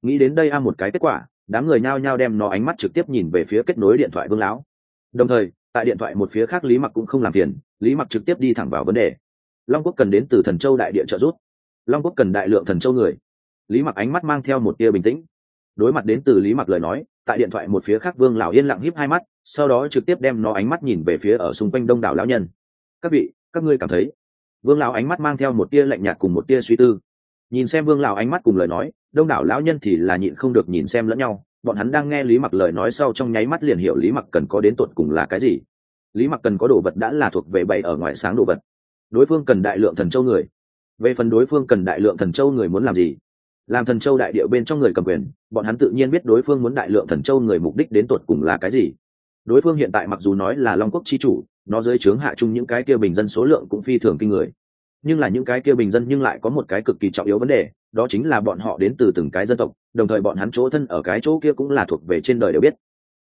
Nghĩ đến đây a một cái kết quả, đám người nhao nhao đem nó ánh mắt trực tiếp nhìn về phía kết nối điện thoại vương lão. Đồng thời, tại điện thoại một phía khác lý mặc cũng không làm phiền, lý mặc trực tiếp đi thẳng vào vấn đề. Long quốc cần đến từ thần châu đại địa trợ giúp. Long quốc cần đại lượng thần châu người. Lý mặc ánh mắt mang theo một tia bình tĩnh. Đối mặt đến từ lý mặc lời nói, tại điện thoại một phía khác vương lão yên lặng híp hai mắt, sau đó trực tiếp đem nó ánh mắt nhìn về phía ở xung quanh đông đảo lão nhân. Các vị, các ngươi cảm thấy vương lão ánh mắt mang theo một tia lạnh nhạt cùng một tia suy tư. Nhìn xem vương lão ánh mắt cùng lời nói, đông đảo lão nhân thì là nhịn không được nhìn xem lẫn nhau. Bọn hắn đang nghe lý mặc lời nói sau trong nháy mắt liền hiểu lý mặc cần có đến tột cùng là cái gì. Lý mặc cần có đồ vật đã là thuộc về bày ở ngoài sáng đồ vật. Đối phương cần đại lượng thần châu người. Về phần đối phương cần đại lượng thần châu người muốn làm gì? Làm thần châu đại địa bên trong người cầm quyền, bọn hắn tự nhiên biết đối phương muốn đại lượng thần châu người mục đích đến tột cùng là cái gì. Đối phương hiện tại mặc dù nói là long quốc chi chủ nó dưới trướng hạ chung những cái kia bình dân số lượng cũng phi thường kinh người. Nhưng là những cái kia bình dân nhưng lại có một cái cực kỳ trọng yếu vấn đề, đó chính là bọn họ đến từ từng cái dân tộc, đồng thời bọn hắn chỗ thân ở cái chỗ kia cũng là thuộc về trên đời đều biết.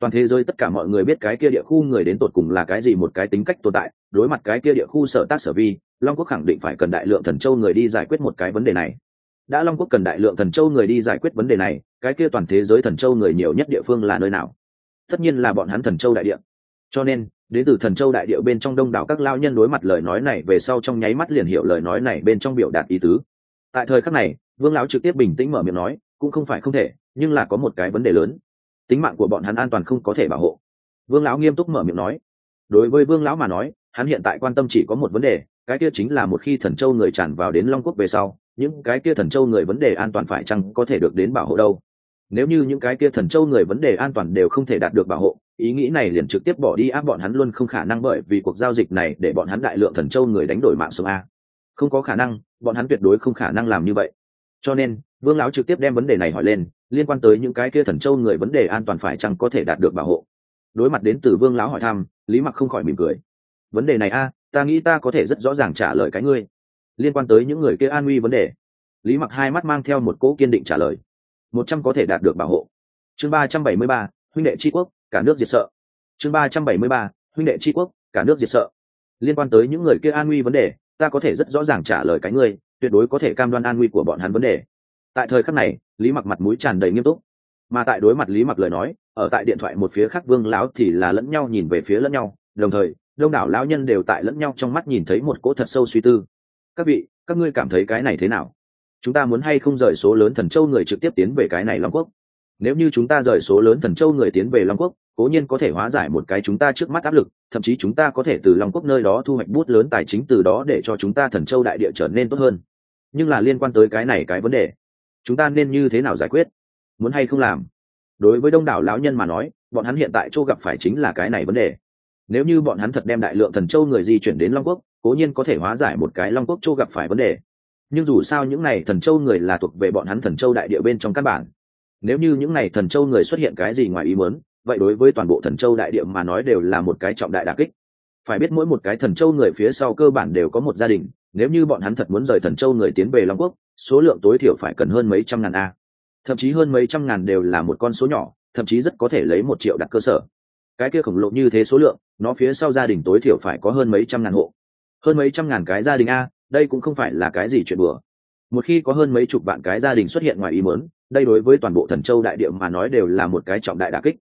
Toàn thế giới tất cả mọi người biết cái kia địa khu người đến tột cùng là cái gì, một cái tính cách tồn tại, đối mặt cái kia địa khu sở tác sở vi, long quốc khẳng định phải cần đại lượng thần châu người đi giải quyết một cái vấn đề này. Đã long quốc cần đại lượng thần châu người đi giải quyết vấn đề này, cái kia toàn thế giới thần châu người nhiều nhất địa phương là nơi nào? Tất nhiên là bọn hắn thần châu đại địa. Cho nên đến từ thần châu đại điệu bên trong đông đảo các lao nhân đối mặt lời nói này về sau trong nháy mắt liền hiểu lời nói này bên trong biểu đạt ý tứ. Tại thời khắc này, vương lão trực tiếp bình tĩnh mở miệng nói, cũng không phải không thể, nhưng là có một cái vấn đề lớn. Tính mạng của bọn hắn an toàn không có thể bảo hộ. Vương lão nghiêm túc mở miệng nói. Đối với vương lão mà nói, hắn hiện tại quan tâm chỉ có một vấn đề, cái kia chính là một khi thần châu người tràn vào đến long quốc về sau, những cái kia thần châu người vấn đề an toàn phải chăng có thể được đến bảo hộ đâu? Nếu như những cái kia thần châu người vấn đề an toàn đều không thể đạt được bảo hộ ý nghĩ này liền trực tiếp bỏ đi áp bọn hắn luôn không khả năng bởi vì cuộc giao dịch này để bọn hắn đại lượng thần châu người đánh đổi mạng sống a không có khả năng, bọn hắn tuyệt đối không khả năng làm như vậy. Cho nên, vương lão trực tiếp đem vấn đề này hỏi lên, liên quan tới những cái kia thần châu người vấn đề an toàn phải chăng có thể đạt được bảo hộ. Đối mặt đến từ vương lão hỏi thăm, lý mặc không khỏi mỉm cười. Vấn đề này a ta nghĩ ta có thể rất rõ ràng trả lời cái ngươi. Liên quan tới những người kia an nguy vấn đề. Lý mặc hai mắt mang theo một cỗ kiên định trả lời. Một trăm có thể đạt được bảo hộ. Chương ba trăm bảy mươi ba, huynh đệ tri quốc cả nước diệt sợ. Chương ba trăm bảy mươi ba, huynh đệ tri quốc, cả nước diệt sợ. Liên quan tới những người kia an nguy vấn đề, ta có thể rất rõ ràng trả lời cái ngươi, tuyệt đối có thể cam đoan an nguy của bọn hắn vấn đề. Tại thời khắc này, lý mặc mặt mũi tràn đầy nghiêm túc. Mà tại đối mặt lý mặc lời nói, ở tại điện thoại một phía khác vương lão thì là lẫn nhau nhìn về phía lẫn nhau, đồng thời, đông đảo lão nhân đều tại lẫn nhau trong mắt nhìn thấy một cỗ thật sâu suy tư. Các vị, các ngươi cảm thấy cái này thế nào? Chúng ta muốn hay không rời số lớn thần châu người trực tiếp tiến về cái này long quốc? Nếu như chúng ta rời số lớn thần châu người tiến về long quốc cố nhiên có thể hóa giải một cái chúng ta trước mắt áp lực, thậm chí chúng ta có thể từ long quốc nơi đó thu hoạch bút lớn tài chính từ đó để cho chúng ta thần châu đại địa trở nên tốt hơn. Nhưng là liên quan tới cái này cái vấn đề, chúng ta nên như thế nào giải quyết? Muốn hay không làm? Đối với đông đảo lão nhân mà nói, bọn hắn hiện tại châu gặp phải chính là cái này vấn đề. Nếu như bọn hắn thật đem đại lượng thần châu người di chuyển đến long quốc, cố nhiên có thể hóa giải một cái long quốc châu gặp phải vấn đề. Nhưng dù sao những n à y thần châu người là thuộc về bọn hắn thần châu đại địa bên trong căn bản. Nếu như những n à y thần châu người xuất hiện cái gì ngoài ý muốn vậy đối với toàn bộ thần châu đại địa mà nói đều là một cái trọng đại đà kích. Phải biết mỗi một cái thần châu người phía sau cơ bản đều có một gia đình, nếu như bọn hắn thật muốn rời thần châu người tiến về long quốc, số lượng tối thiểu phải cần hơn mấy trăm ngàn a. Thậm chí hơn mấy trăm ngàn đều là một con số nhỏ, thậm chí rất có thể lấy một triệu đặt cơ sở. Cái kia khổng lồ như thế số lượng, nó phía sau gia đình tối thiểu phải có hơn mấy trăm ngàn hộ. Hơn mấy trăm ngàn cái gia đình a, đây cũng không phải là cái gì chuyện bừa một khi có hơn mấy chục vạn cái gia đình xuất hiện ngoài ý mớn đây đối với toàn bộ thần châu đại địa mà nói đều là một cái trọng đại đà kích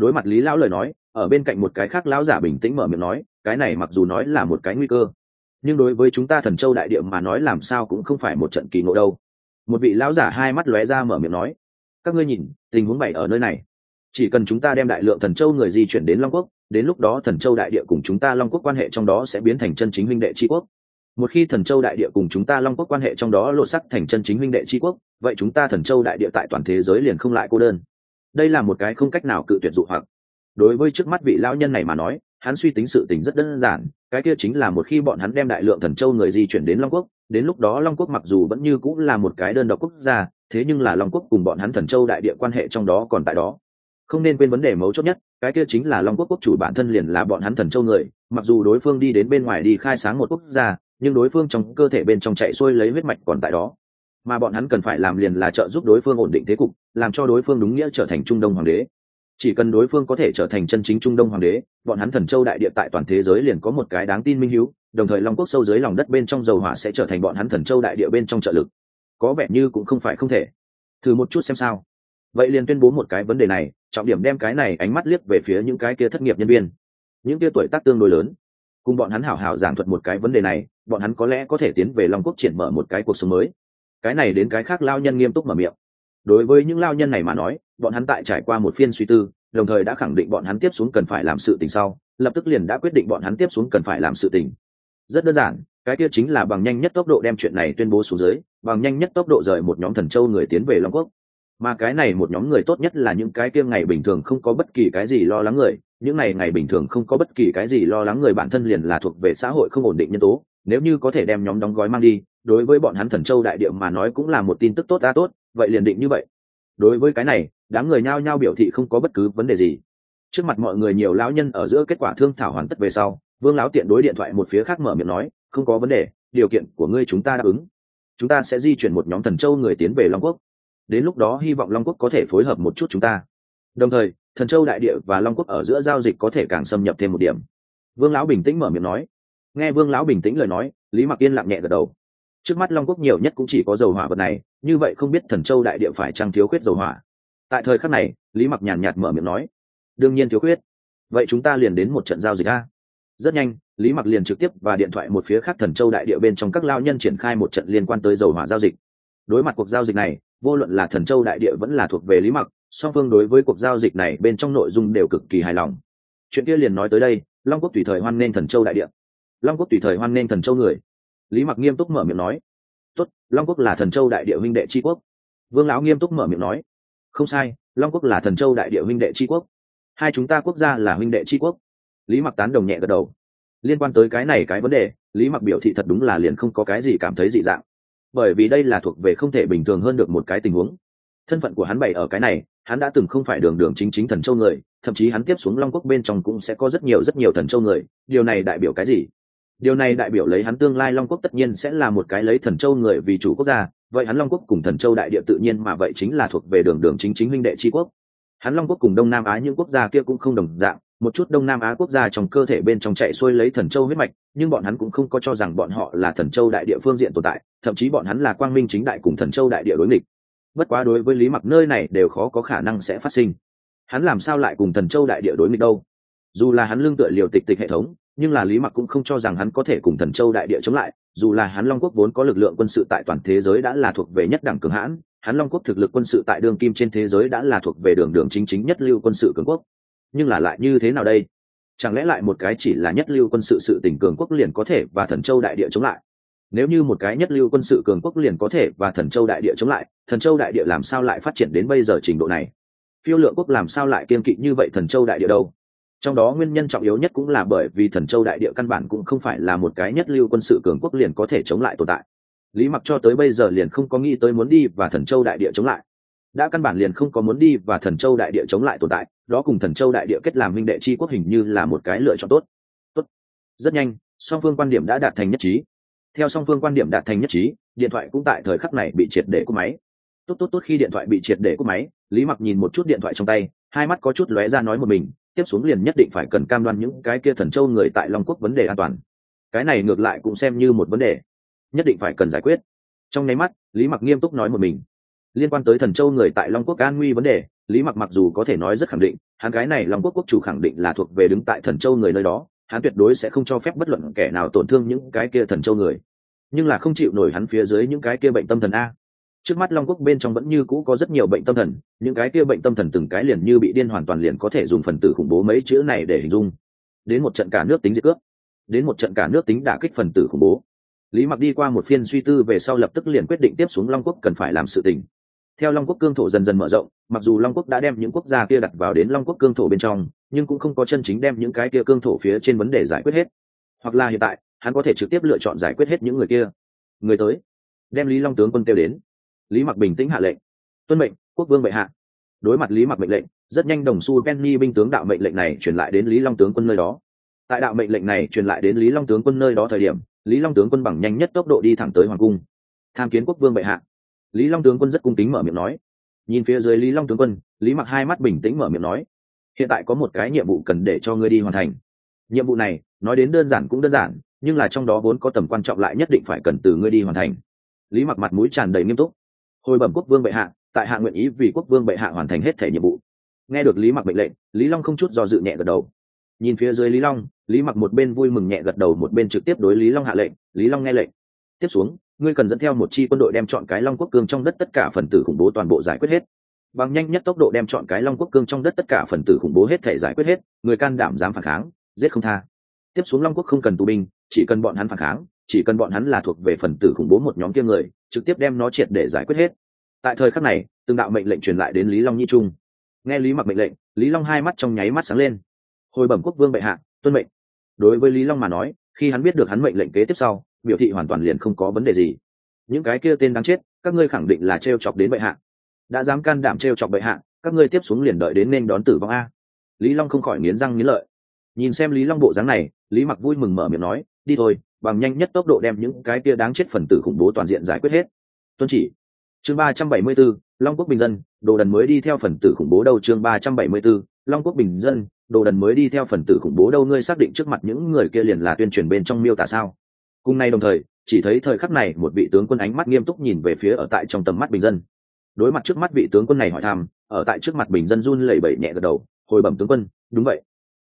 đối mặt lý lão lời nói, ở bên cạnh một cái khác lão giả bình tĩnh mở miệng nói, cái này mặc dù nói là một cái nguy cơ, nhưng đối với chúng ta thần châu đại địa mà nói làm sao cũng không phải một trận kỳ ngộ đâu. Một vị lão giả hai mắt lóe ra mở miệng nói, các ngươi nhìn, tình huống bảy ở nơi này. Chỉ cần chúng ta đem đại lượng thần châu người di chuyển đến long quốc, đến lúc đó thần châu đại địa cùng chúng ta long quốc quan hệ trong đó sẽ biến thành chân chính huynh đệ tri quốc. Một khi thần châu đại địa cùng chúng ta long quốc quan hệ trong đó lộ sắc thành chân chính huynh đệ tri quốc, vậy chúng ta thần châu đại địa tại toàn thế giới liền không lại cô đơn đây là một cái không cách nào cự tuyệt dụ hoặc. Đối với trước mắt vị lão nhân này mà nói, hắn suy tính sự tình rất đơn giản, cái kia chính là một khi bọn hắn đem đại lượng thần châu người di chuyển đến long quốc, đến lúc đó long quốc mặc dù vẫn như cũng là một cái đơn độc quốc gia, thế nhưng là long quốc cùng bọn hắn thần châu đại địa quan hệ trong đó còn tại đó. Không nên quên vấn đề mấu chốt nhất, cái kia chính là long quốc quốc chủ bản thân liền là bọn hắn thần châu người, mặc dù đối phương đi đến bên ngoài đi khai sáng một quốc gia, nhưng đối phương trong cơ thể bên trong chạy xuôi lấy huyết mạch còn tại đó mà bọn hắn cần phải làm liền là trợ giúp đối phương ổn định thế cục, làm cho đối phương đúng nghĩa trở thành trung đông hoàng đế. Chỉ cần đối phương có thể trở thành chân chính trung đông hoàng đế, bọn hắn thần châu đại địa tại toàn thế giới liền có một cái đáng tin minh hữu đồng thời long quốc sâu dưới lòng đất bên trong dầu hỏa sẽ trở thành bọn hắn thần châu đại địa bên trong trợ lực. Có vẻ như cũng không phải không thể. Thử một chút xem sao. Vậy liền tuyên bố một cái vấn đề này, trọng điểm đem cái này ánh mắt liếc về phía những cái kia thất nghiệp nhân viên. Những kia tuổi tác tương đối lớn. Cùng bọn hắn hảo hảo giảng thuật một cái vấn đề này, bọn hắn có lẽ có thể tiến về long quốc triển mở một cái cuộc sống mới cái này đến cái khác lao nhân nghiêm túc mở miệng. Đối với những lao nhân này mà nói, bọn hắn tại trải qua một phiên suy tư, đồng thời đã khẳng định bọn hắn tiếp xuống cần phải làm sự tình sau, lập tức liền đã quyết định bọn hắn tiếp xuống cần phải làm sự tình. Rất đơn giản, cái kia chính là bằng nhanh nhất tốc độ đem chuyện này tuyên bố xuống dưới, bằng nhanh nhất tốc độ rời một nhóm thần châu người tiến về long quốc. Mà cái này một nhóm người tốt nhất là những cái kia ngày bình thường không có bất kỳ cái gì lo lắng người, những này ngày bình thường không có bất kỳ cái gì lo lắng người bản thân liền là thuộc về xã hội không ổn định nhân tố, nếu như có thể đem nhóm đóng gói mang đi đối với bọn hắn thần châu đại địa mà nói cũng là một tin tức tốt ta tốt, vậy liền định như vậy. Đối với cái này, đám người nhao nhao biểu thị không có bất cứ vấn đề gì. Trước mặt mọi người nhiều lão nhân ở giữa kết quả thương thảo hoàn tất về sau, vương lão tiện đối điện thoại một phía khác mở miệng nói, không có vấn đề, điều kiện của ngươi chúng ta đáp ứng. Chúng ta sẽ di chuyển một nhóm thần châu người tiến về long quốc. Đến lúc đó hy vọng long quốc có thể phối hợp một chút chúng ta. Đồng thời, thần châu đại địa và long quốc ở giữa giao dịch có thể càng xâm nhập thêm một điểm. Vương lão bình tĩnh mở miệng nói. Nghe vương lão bình tĩnh lời nói, lý mặc yên lặng nhẹ gật đầu trước mắt long quốc nhiều nhất cũng chỉ có dầu hỏa vật này, như vậy không biết thần châu đại địa phải chăng thiếu khuyết dầu hỏa. Tại thời khắc này, lý mặc nhàn nhạt mở miệng nói, đương nhiên thiếu khuyết. Vậy chúng ta liền đến một trận giao dịch a. Rất nhanh, lý mặc liền trực tiếp và điện thoại một phía khác thần châu đại địa bên trong các lao nhân triển khai một trận liên quan tới dầu hỏa giao dịch. Đối mặt cuộc giao dịch này, vô luận là thần châu đại địa vẫn là thuộc về lý mặc, song phương đối với cuộc giao dịch này bên trong nội dung đều cực kỳ hài lòng. Chuyện kia liền nói tới đây, long quốc tùy thời hoan nghênh thần châu đại địa. Long quốc tùy thời hoan nghênh thần châu người lý mặc nghiêm túc mở miệng nói, tốt, long quốc là thần châu đại địa huynh đệ tri quốc. Vương lão nghiêm túc mở miệng nói, không sai, long quốc là thần châu đại địa huynh đệ tri quốc. Hai chúng ta quốc gia là huynh đệ tri quốc. Lý mặc tán đồng nhẹ gật đầu. Liên quan tới cái này cái vấn đề, lý mặc biểu thị thật đúng là liền không có cái gì cảm thấy dị dạng. Bởi vì đây là thuộc về không thể bình thường hơn được một cái tình huống. Thân phận của hắn bày ở cái này, hắn đã từng không phải đường đường chính chính thần châu người, thậm chí hắn tiếp xuống long quốc bên trong cũng sẽ có rất nhiều rất nhiều thần châu người. Điều này đại biểu cái gì? Điều này đại biểu lấy hắn tương lai long quốc tất nhiên sẽ là một cái lấy thần châu người vì chủ quốc gia, vậy hắn long quốc cùng thần châu đại địa tự nhiên mà vậy chính là thuộc về đường đường chính chính huynh đệ tri quốc. Hắn long quốc cùng đông nam á những quốc gia kia cũng không đồng dạng, một chút đông nam á quốc gia trong cơ thể bên trong chạy xuôi lấy thần châu huyết mạch, nhưng bọn hắn cũng không có cho rằng bọn họ là thần châu đại địa phương diện tồn tại, thậm chí bọn hắn là quang minh chính đại cùng thần châu đại địa đối nghịch. Bất quá đối với lý mặc nơi này đều khó có khả năng sẽ phát sinh. Hắn làm sao lại cùng thần châu đại địa đối nghịch đâu? Dù là hắn lương tựa liều tịch tịch hệ thống nhưng là lý mặc cũng không cho rằng hắn có thể cùng thần châu đại địa chống lại, dù là hắn long quốc vốn có lực lượng quân sự tại toàn thế giới đã là thuộc về nhất đẳng cường hãn hắn long quốc thực lực quân sự tại đường kim trên thế giới đã là thuộc về đường đường chính chính nhất lưu quân sự cường quốc. Nhưng là lại như thế nào đây? Chẳng lẽ lại một cái chỉ là nhất lưu quân sự sự tỉnh cường quốc liền có thể và thần châu đại địa chống lại? Nếu như một cái nhất lưu quân sự cường quốc liền có thể và thần châu đại địa chống lại, thần châu đại địa làm sao lại phát triển đến bây giờ trình độ này? Phiêu lượng quốc làm sao lại kiên kỵ như vậy thần châu đại địa đâu? Trong đó nguyên nhân trọng yếu nhất cũng là bởi vì thần châu đại địa căn bản cũng không phải là một cái nhất lưu quân sự cường quốc liền có thể chống lại tồn tại. Lý mặc cho tới bây giờ liền không có nghĩ tới muốn đi và thần châu đại địa chống lại. Đã căn bản liền không có muốn đi và thần châu đại địa chống lại tồn tại, đó cùng thần châu đại địa kết làm minh đệ chi quốc hình như là một cái lựa chọn tốt. Tốt. Rất nhanh, song phương quan điểm đã đạt thành nhất trí. Theo song phương quan điểm đạt thành nhất trí, điện thoại cũng tại thời khắc này bị triệt để cúp máy. Tốt tốt tốt khi điện thoại bị triệt để cúp máy, lý mặc nhìn một chút điện thoại trong tay, hai mắt có chút lóe ra nói một mình tiếp xuống liền nhất định phải cần cam đoan những cái kia thần châu người tại long quốc vấn đề an toàn. Cái này ngược lại cũng xem như một vấn đề, nhất định phải cần giải quyết. Trong nháy mắt, lý mặc nghiêm túc nói một mình. Liên quan tới thần châu người tại long quốc an nguy vấn đề, lý mặc mặc dù có thể nói rất khẳng định, hắn cái này long quốc quốc chủ khẳng định là thuộc về đứng tại thần châu người nơi đó, hắn tuyệt đối sẽ không cho phép bất luận kẻ nào tổn thương những cái kia thần châu người. Nhưng là không chịu nổi hắn phía dưới những cái kia bệnh tâm thần a trước mắt long quốc bên trong vẫn như cũ có rất nhiều bệnh tâm thần, những cái kia bệnh tâm thần từng cái liền như bị điên hoàn toàn liền có thể dùng phần tử khủng bố mấy chữ này để hình dung. Đến một trận cả nước tính diệt cướp, đến một trận cả nước tính đả kích phần tử khủng bố. Lý mặc đi qua một phiên suy tư về sau lập tức liền quyết định tiếp xuống long quốc cần phải làm sự tình. Theo long quốc cương thổ dần dần mở rộng, mặc dù long quốc đã đem những quốc gia kia đặt vào đến long quốc cương thổ bên trong, nhưng cũng không có chân chính đem những cái kia cương thổ phía trên vấn đề giải quyết hết. Hoặc là hiện tại, hắn có thể trực tiếp lựa chọn giải quyết hết những người kia. Người tới, đem lý long tướng quân kêu đến lý mặc bình tĩnh hạ lệnh. Tuân mệnh, quốc vương bệ hạ. Đối mặt lý mặc mệnh lệnh, rất nhanh đồng xu penny binh tướng đạo mệnh lệnh này truyền lại đến lý long tướng quân nơi đó. Tại đạo mệnh lệnh này truyền lại đến lý long tướng quân nơi đó thời điểm, lý long tướng quân bằng nhanh nhất tốc độ đi thẳng tới hoàng cung. Tham kiến quốc vương bệ hạ. Lý long tướng quân rất cung kính mở miệng nói. Nhìn phía dưới lý long tướng quân, lý mặc hai mắt bình tĩnh mở miệng nói. Hiện tại có một cái nhiệm vụ cần để cho ngươi đi hoàn thành. Nhiệm vụ này, nói đến đơn giản cũng đơn giản, nhưng là trong đó vốn có tầm quan trọng lại nhất định phải cần từ ngươi đi hoàn thành. Lý mặc mặt mũi tràn đầy nghiêm túc hồi bẩm quốc vương bệ hạ, tại hạ nguyện ý vì quốc vương bệ hạ hoàn thành hết thể nhiệm vụ. Nghe được lý mặc mệnh lệnh, lý long không chút do dự nhẹ gật đầu. Nhìn phía dưới lý long, lý mặc một bên vui mừng nhẹ gật đầu, một bên trực tiếp đối lý long hạ lệnh. Lý long nghe lệnh. Tiếp xuống, ngươi cần dẫn theo một chi quân đội đem chọn cái long quốc cương trong đất tất cả phần tử khủng bố toàn bộ giải quyết hết. Bằng nhanh nhất tốc độ đem chọn cái long quốc cương trong đất tất cả phần tử khủng bố hết thể giải quyết hết, người can đảm dám phản kháng, giết không tha. Tiếp xuống long quốc không cần tù binh, chỉ cần bọn hắn phản kháng chỉ cần bọn hắn là thuộc về phần tử khủng bố một nhóm kia người, trực tiếp đem nó triệt để giải quyết hết. Tại thời khắc này, từng đạo mệnh lệnh truyền lại đến lý long nhi trung. Nghe lý mặc mệnh lệnh, lý long hai mắt trong nháy mắt sáng lên. Hồi bẩm quốc vương bệ hạ, tuân mệnh. Đối với lý long mà nói, khi hắn biết được hắn mệnh lệnh kế tiếp sau, biểu thị hoàn toàn liền không có vấn đề gì. Những cái kia tên đáng chết, các ngươi khẳng định là t r e o chọc đến bệ hạ. Đã dám can đảm t r e o chọc bệ hạ, các ngươi tiếp xuống liền đợi đến nên đón tử vong a. Lý long không khỏi nghiến răng nghiến lợi. Nhìn xem lý long bộ dáng này, lý mặc vui mừng mở miệng nói đi thôi, bằng nhanh nhất tốc độ đem những cái kia đáng chết phần tử khủng bố toàn diện giải quyết hết. Tuân chỉ. Chương ba trăm bảy mươi b ố long quốc bình dân, đồ đần mới đi theo phần tử khủng bố đâu? Chương ba trăm bảy mươi b ố long quốc bình dân, đồ đần mới đi theo phần tử khủng bố đâu? Ngươi xác định trước mặt những người kia liền là tuyên truyền bên trong miêu tả sao? Cùng nay đồng thời, chỉ thấy thời khắc này một vị tướng quân ánh mắt nghiêm túc nhìn về phía ở tại trong tầm mắt bình dân. Đối mặt trước mắt vị tướng quân này hỏi thăm, ở tại trước mặt bình dân run lẩy bẩy nhẹ gật đầu, hồi bẩm tướng quân, đúng vậy.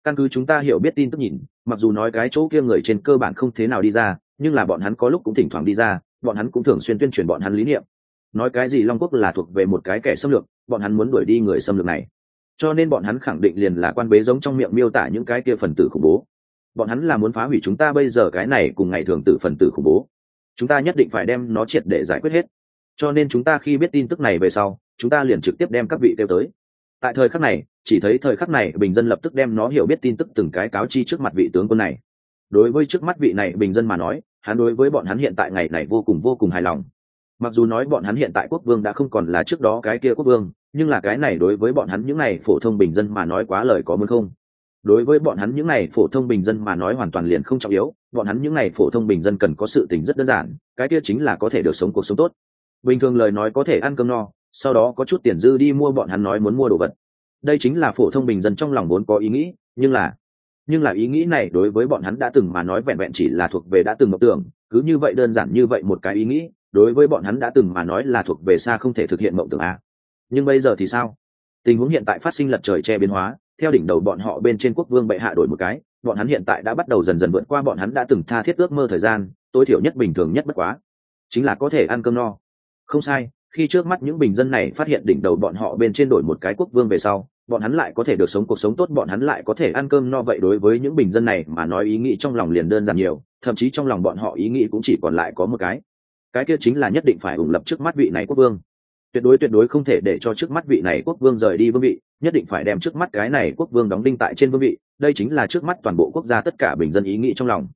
Căn cứ chúng ta hiểu biết tin tức nhìn mặc dù nói cái chỗ kia người trên cơ bản không thế nào đi ra, nhưng là bọn hắn có lúc cũng thỉnh thoảng đi ra, bọn hắn cũng thường xuyên tuyên truyền bọn hắn lý niệm. Nói cái gì long quốc là thuộc về một cái kẻ xâm lược, bọn hắn muốn đuổi đi người xâm lược này. Cho nên bọn hắn khẳng định liền là quan bế giống trong miệng miêu tả những cái kia phần tử khủng bố. Bọn hắn là muốn phá hủy chúng ta bây giờ cái này cùng ngày thường tử phần tử khủng bố. Chúng ta nhất định phải đem nó triệt để giải quyết hết. Cho nên chúng ta khi biết tin tức này về sau, chúng ta liền trực tiếp đem các vị kêu tới. Tại thời khắc này chỉ thấy thời khắc này, bình dân lập tức đem nó hiểu biết tin tức từng cái cáo chi trước mặt vị tướng quân này. Đối với trước mắt vị này bình dân mà nói, hắn đối với bọn hắn hiện tại ngày này vô cùng vô cùng hài lòng. Mặc dù nói bọn hắn hiện tại quốc vương đã không còn là trước đó cái kia quốc vương, nhưng là cái này đối với bọn hắn những này phổ thông bình dân mà nói quá lời có muốn không. Đối với bọn hắn những này phổ thông bình dân mà nói hoàn toàn liền không trọng yếu, bọn hắn những này phổ thông bình dân cần có sự tình rất đơn giản, cái kia chính là có thể được sống cuộc sống tốt. Bình thường lời nói có thể ăn cơm no, sau đó có chút tiền dư đi mua bọn hắn nói muốn mua đồ vật đây chính là phổ thông bình dân trong lòng vốn có ý nghĩ, nhưng là nhưng là ý nghĩ này đối với bọn hắn đã từng mà nói vẹn vẹn chỉ là thuộc về đã từng mộng tưởng, cứ như vậy đơn giản như vậy một cái ý nghĩ, đối với bọn hắn đã từng mà nói là thuộc về xa không thể thực hiện mộng tưởng a nhưng bây giờ thì sao? Tình huống hiện tại phát sinh lật trời che biến hóa, theo đỉnh đầu bọn họ bên trên quốc vương bệ hạ đổi một cái, bọn hắn hiện tại đã bắt đầu dần dần vượt qua bọn hắn đã từng tha thiết ước mơ thời gian, tối thiểu nhất bình thường nhất bất quá, chính là có thể ăn cơm no. Không sai, khi trước mắt những bình dân này phát hiện đỉnh đầu bọn họ bên trên đổi một cái quốc vương về sau bọn hắn lại có thể được sống cuộc sống tốt, bọn hắn lại có thể ăn cơm no vậy. Đối với những bình dân này mà nói, ý nghĩ trong lòng liền đơn giản nhiều, thậm chí trong lòng bọn họ ý nghĩ cũng chỉ còn lại có một cái. Cái kia chính là nhất định phải ủng lập trước mắt vị này quốc vương. Tuyệt đối tuyệt đối không thể để cho trước mắt vị này quốc vương rời đi vương vị, nhất định phải đem trước mắt cái này quốc vương đóng đinh tại trên vương vị. Đây chính là trước mắt toàn bộ quốc gia tất cả bình dân ý nghĩ trong lòng.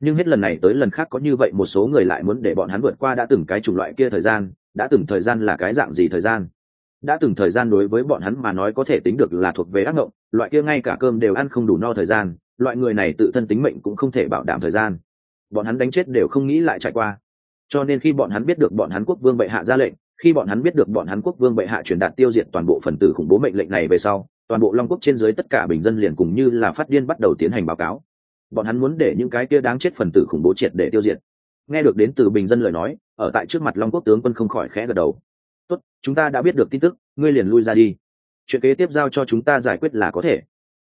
Nhưng hết lần này tới lần khác có như vậy một số người lại muốn để bọn hắn vượt qua đã từng cái chủng loại kia thời gian, đã từng thời gian là cái dạng gì thời gian? Đã từng thời gian đối với bọn hắn mà nói có thể tính được là thuộc về ác mộng loại kia ngay cả cơm đều ăn không đủ no thời gian, loại người này tự thân tính mệnh cũng không thể bảo đảm thời gian. Bọn hắn đánh chết đều không nghĩ lại trải qua. Cho nên khi bọn hắn biết được bọn hắn quốc vương bệ hạ ra lệnh, khi bọn hắn biết được bọn hắn quốc vương bệ hạ truyền đạt tiêu diệt toàn bộ phần tử khủng bố mệnh lệnh này về sau, toàn bộ long quốc trên dưới tất cả bình dân liền cùng như là phát điên bắt đầu tiến hành báo cáo. Bọn hắn muốn để những cái kia đáng chết phần tử khủng bố triệt để tiêu diệt. Nghe được đến từ bình dân lời nói, ở tại trước mặt long quốc tướng quân không khỏi khẽ gật đầu tốt, chúng ta đã biết được tin tức, ngươi liền lui ra đi. Chuyện kế tiếp giao cho chúng ta giải quyết là có thể.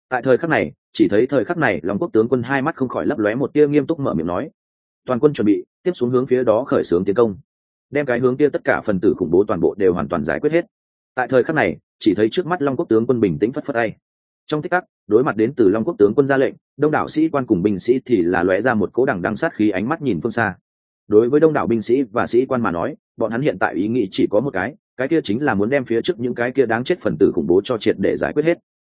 Tại thời khắc này, chỉ thấy thời khắc này, long quốc tướng quân hai mắt không khỏi lấp lóe một tia nghiêm túc mở miệng nói. Toàn quân chuẩn bị, tiếp xuống hướng phía đó khởi xướng tiến công. Đem cái hướng kia tất cả phần tử khủng bố toàn bộ đều hoàn toàn giải quyết hết. Tại thời khắc này, chỉ thấy trước mắt long quốc tướng quân bình tĩnh phất phất tay. Trong tích tắc, đối mặt đến từ long quốc tướng quân ra lệnh, đông đảo sĩ quan cùng binh sĩ thì là lóe ra một cố đằng đăng sát khí ánh mắt nhìn phương xa đối với đông đảo binh sĩ và sĩ quan mà nói, bọn hắn hiện tại ý nghĩ chỉ có một cái cái kia chính là muốn đem phía trước những cái kia đáng chết phần tử khủng bố cho triệt để giải quyết hết.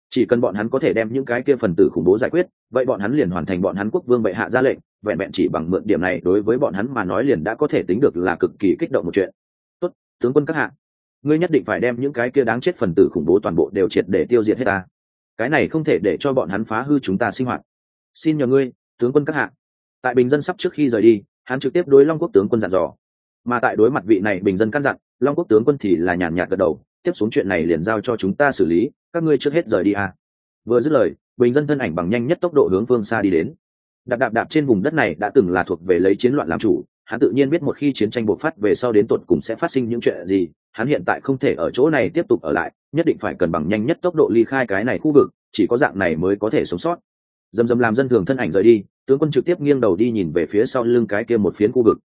Chỉ cần bọn hắn có thể đem những cái kia phần tử khủng bố giải quyết, vậy bọn hắn liền hoàn thành bọn hắn quốc vương bệ hạ ra lệnh, vẹn vẹn chỉ bằng mượn điểm này đối với bọn hắn mà nói liền đã có thể tính được là cực kỳ kích động một chuyện. Tốt, tướng quân các hạ, ngươi nhất định phải đem những cái kia đáng chết phần tử khủng bố toàn bộ đều triệt để tiêu diệt hết ta. Cái này không thể để cho bọn hắn phá hư chúng ta sinh hoạt. Xin nhờ ngươi, tướng quân các hạ. Tại bình dân sắp trước khi rời đi hắn trực tiếp đối long quốc tướng quân dặn dò. Mà tại đối mặt vị này bình dân căn dặn, long quốc tướng quân thì là nhàn nhạt gật đầu, tiếp xuống chuyện này liền giao cho chúng ta xử lý, các ngươi trước hết rời đi à. vừa dứt lời, bình dân thân ảnh bằng nhanh nhất tốc độ hướng phương xa đi đến. Đạp đạp đạp trên vùng đất này đã từng là thuộc về lấy chiến loạn làm chủ, hắn tự nhiên biết một khi chiến tranh bộc phát về sau đến tột cùng sẽ phát sinh những chuyện gì, hắn hiện tại không thể ở chỗ này tiếp tục ở lại, nhất định phải cần bằng nhanh nhất tốc độ ly khai cái này khu vực, chỉ có dạng này mới có thể sống sót. Dầm dầm làm dân thường thân ảnh rời đi tướng quân trực tiếp nghiêng đầu đi nhìn về phía sau lưng cái kia một phiến khu vực.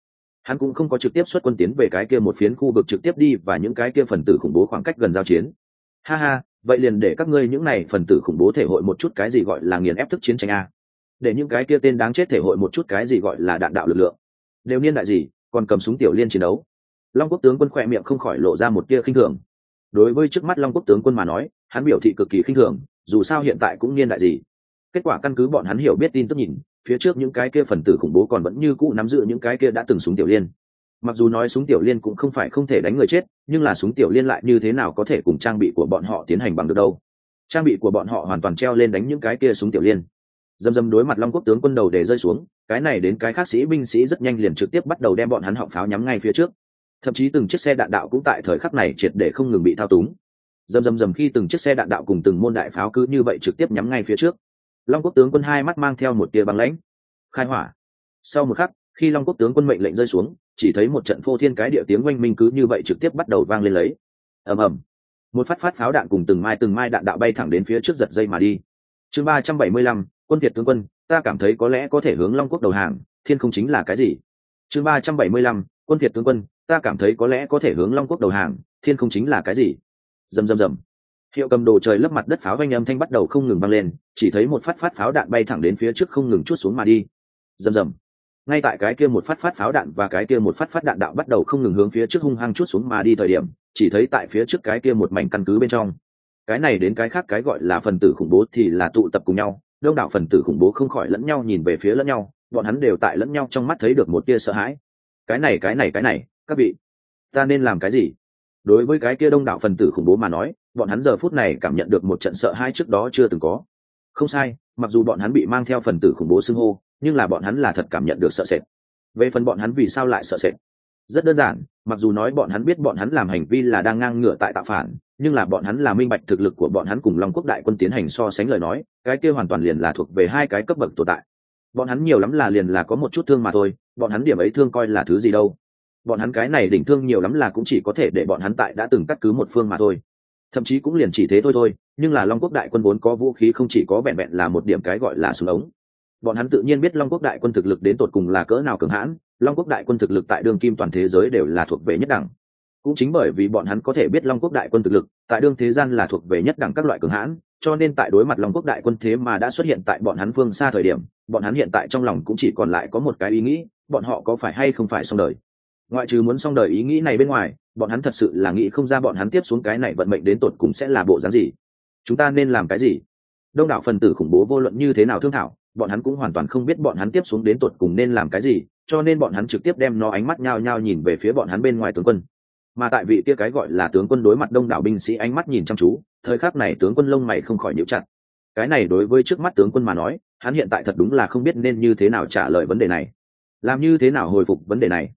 Hắn cũng không có trực tiếp xuất quân tiến về cái kia một phiến khu vực trực tiếp đi và những cái kia phần tử khủng bố khoảng cách gần giao chiến. Ha ha, vậy liền để các ngươi những này phần tử khủng bố thể hội một chút cái gì gọi là nghiền ép thức chiến tranh a. Để những cái kia tên đáng chết thể hội một chút cái gì gọi là đạn đạo lực lượng. Đều niên đại gì, còn cầm súng tiểu liên chiến đấu. Long quốc tướng quân khỏe miệng không khỏi lộ ra một tia khinh thường. Đối với trước mắt long quốc tướng quân mà nói, hắn biểu thị cực kỳ khinh thường, dù sao hiện tại cũng niên đại gì. Kết quả căn cứ bọn hắn hiểu biết tin tức nhìn phía trước những cái kia phần tử khủng bố còn vẫn như cũ nắm giữ những cái kia đã từng súng tiểu liên. Mặc dù nói súng tiểu liên cũng không phải không thể đánh người chết, nhưng là súng tiểu liên lại như thế nào có thể cùng trang bị của bọn họ tiến hành bằng được đâu? Trang bị của bọn họ hoàn toàn treo lên đánh những cái kia súng tiểu liên. Dầm dầm đối mặt long quốc tướng quân đầu để rơi xuống, cái này đến cái khác sĩ binh sĩ rất nhanh liền trực tiếp bắt đầu đem bọn hắn họng pháo nhắm ngay phía trước. Thậm chí từng chiếc xe đạn đạo cũng tại thời khắc này triệt để không ngừng bị thao túng. Dầm dầm dầm khi từng chiếc xe đạn đạo cùng từng môn đại pháo cứ như vậy trực tiếp nhắm ngay phía trước long quốc tướng quân hai mắt mang theo một tia băng lãnh. Khai hỏa. Sau một khắc, khi long quốc tướng quân mệnh lệnh rơi xuống, chỉ thấy một trận phô thiên cái địa tiếng oanh minh cứ như vậy trực tiếp bắt đầu vang lên lấy. Ầm ầm. Một phát phát pháo đạn cùng từng mai từng mai đạn đạo bay thẳng đến phía trước giật dây mà đi. Chương ba trăm bảy mươi lăm, quân việt tướng quân, ta cảm thấy có lẽ có thể hướng long quốc đầu hàng, thiên không chính là cái gì? Chương ba trăm bảy mươi lăm, quân việt tướng quân, ta cảm thấy có lẽ có thể hướng long quốc đầu hàng, thiên không chính là cái gì? Dầm dầm dầm hiệu cầm đồ trời lấp mặt đất pháo vanh âm thanh bắt đầu không ngừng băng lên, chỉ thấy một phát phát pháo đạn bay thẳng đến phía trước không ngừng chút xuống mà đi. Rầm rầm. Ngay tại cái kia một phát phát pháo đạn và cái kia một phát phát đạn đạo bắt đầu không ngừng hướng phía trước hung hăng chút xuống mà đi thời điểm, chỉ thấy tại phía trước cái kia một mảnh căn cứ bên trong. Cái này đến cái khác cái gọi là phần tử khủng bố thì là tụ tập cùng nhau, đông đảo phần tử khủng bố không khỏi lẫn nhau nhìn về phía lẫn nhau, bọn hắn đều tại lẫn nhau trong mắt thấy được một tia sợ hãi. Cái này cái này cái này, các vị, ta nên làm cái gì? Đối với cái kia đông đảo phần tử khủng bố mà nói, bọn hắn giờ phút này cảm nhận được một trận sợ hai trước đó chưa từng có. Không sai, mặc dù bọn hắn bị mang theo phần tử khủng bố xưng hô, nhưng là bọn hắn là thật cảm nhận được sợ sệt. Về phần bọn hắn vì sao lại sợ sệt? Rất đơn giản, mặc dù nói bọn hắn biết bọn hắn làm hành vi là đang ngang ngửa tại tạo phản, nhưng là bọn hắn là minh bạch thực lực của bọn hắn cùng long quốc đại quân tiến hành so sánh lời nói, cái kia hoàn toàn liền là thuộc về hai cái cấp bậc tồn tại. Bọn hắn nhiều lắm là liền là có một chút thương mà thôi, bọn hắn điểm ấy thương coi là thứ gì đâu bọn hắn cái này đỉnh thương nhiều lắm là cũng chỉ có thể để bọn hắn tại đã từng cắt cứ một phương mà thôi. Thậm chí cũng liền chỉ thế thôi thôi, nhưng là long quốc đại quân vốn có vũ khí không chỉ có vẹn vẹn là một điểm cái gọi là súng ống. Bọn hắn tự nhiên biết long quốc đại quân thực lực đến tột cùng là cỡ nào cường hãn, long quốc đại quân thực lực tại đương kim toàn thế giới đều là thuộc về nhất đẳng. Cũng chính bởi vì bọn hắn có thể biết long quốc đại quân thực lực, tại đương thế gian là thuộc về nhất đẳng các loại cường hãn, cho nên tại đối mặt long quốc đại quân thế mà đã xuất hiện tại bọn hắn phương xa thời điểm, bọn hắn hiện tại trong lòng cũng chỉ còn lại có một cái ý nghĩ, bọn họ có phải hay không phải xong đời ngoại trừ muốn xong đời ý nghĩ này bên ngoài, bọn hắn thật sự là nghĩ không ra bọn hắn tiếp xuống cái này vận mệnh đến tột cùng sẽ là bộ dáng gì. Chúng ta nên làm cái gì? Đông đảo phần tử khủng bố vô luận như thế nào thương thảo, bọn hắn cũng hoàn toàn không biết bọn hắn tiếp xuống đến tột cùng nên làm cái gì, cho nên bọn hắn trực tiếp đem nó ánh mắt nhao nhao nhìn về phía bọn hắn bên ngoài tướng quân. Mà tại vị kia cái gọi là tướng quân đối mặt đông đảo binh sĩ ánh mắt nhìn chăm chú, thời khắc này tướng quân lông mày không khỏi nhíu chặt. Cái này đối với trước mắt tướng quân mà nói, hắn hiện tại thật đúng là không biết nên như thế nào trả lời vấn đề này. Làm như thế nào hồi phục vấn đề này?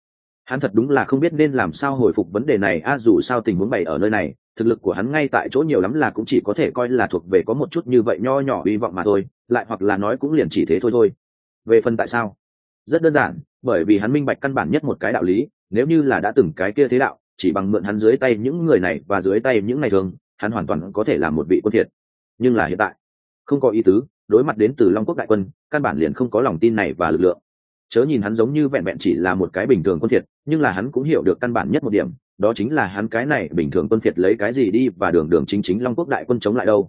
Hắn thật đúng là không biết nên làm sao hồi phục vấn đề này. A, dù sao tình huống bày ở nơi này, thực lực của hắn ngay tại chỗ nhiều lắm là cũng chỉ có thể coi là thuộc về có một chút như vậy nho nhỏ hy vọng mà thôi, lại hoặc là nói cũng liền chỉ thế thôi thôi. Về phần tại sao? Rất đơn giản, bởi vì hắn minh bạch căn bản nhất một cái đạo lý, nếu như là đã từng cái kia thế đạo, chỉ bằng mượn hắn dưới tay những người này và dưới tay những này thường, hắn hoàn toàn có thể là một vị quân thiệt. Nhưng là hiện tại, không có ý tứ, đối mặt đến từ long quốc đại quân, căn bản liền không có lòng tin này và lực lượng chớ nhìn hắn giống như vẹn vẹn chỉ là một cái bình thường quân thiệt nhưng là hắn cũng hiểu được căn bản nhất một điểm đó chính là hắn cái này bình thường quân thiệt lấy cái gì đi và đường đường chính chính long quốc đại quân chống lại đâu.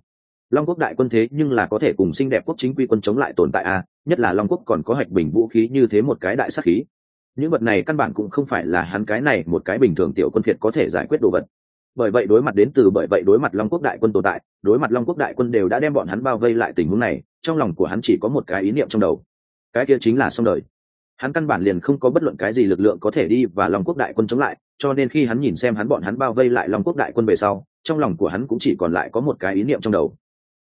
Long quốc đại quân thế nhưng là có thể cùng xinh đẹp quốc chính quy quân chống lại tồn tại à, nhất là long quốc còn có hạch bình vũ khí như thế một cái đại sắc khí. Những vật này căn bản cũng không phải là hắn cái này một cái bình thường tiểu quân phiệt có thể giải quyết đồ vật. Bởi vậy đối mặt đến từ bởi vậy đối mặt long quốc đại quân tồn tại đối mặt long quốc đại quân đều đã đem bọn hắn bao vây lại tình huống này trong lòng của hắn chỉ có một cái ý niệm trong đầu. Cái kia chính là xong đời hắn căn bản liền không có bất luận cái gì lực lượng có thể đi và long quốc đại quân chống lại, cho nên khi hắn nhìn xem hắn bọn hắn bao vây lại long quốc đại quân về sau, trong lòng của hắn cũng chỉ còn lại có một cái ý niệm trong đầu.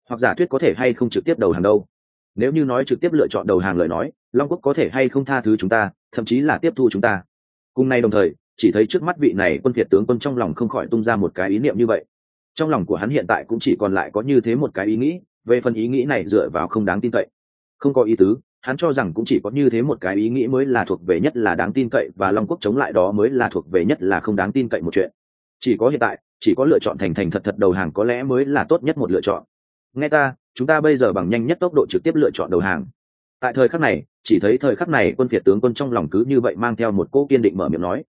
Hoặc giả thuyết có thể hay không trực tiếp đầu hàng đâu. Nếu như nói trực tiếp lựa chọn đầu hàng lời nói, long quốc có thể hay không tha thứ chúng ta, thậm chí là tiếp thu chúng ta. Cùng nay đồng thời, chỉ thấy trước mắt vị này quân việt tướng quân trong lòng không khỏi tung ra một cái ý niệm như vậy. Trong lòng của hắn hiện tại cũng chỉ còn lại có như thế một cái ý nghĩ, về phần ý nghĩ này dựa vào không đáng tin cậy. Không có ý tứ hắn cho rằng cũng chỉ có như thế một cái ý nghĩ mới là thuộc về nhất là đáng tin cậy và long quốc chống lại đó mới là thuộc về nhất là không đáng tin cậy một chuyện. Chỉ có hiện tại, chỉ có lựa chọn thành thành thật thật đầu hàng có lẽ mới là tốt nhất một lựa chọn. Nghe ta, chúng ta bây giờ bằng nhanh nhất tốc độ trực tiếp lựa chọn đầu hàng. Tại thời khắc này, chỉ thấy thời khắc này quân phiệt tướng quân trong lòng cứ như vậy mang theo một cô kiên định mở miệng nói.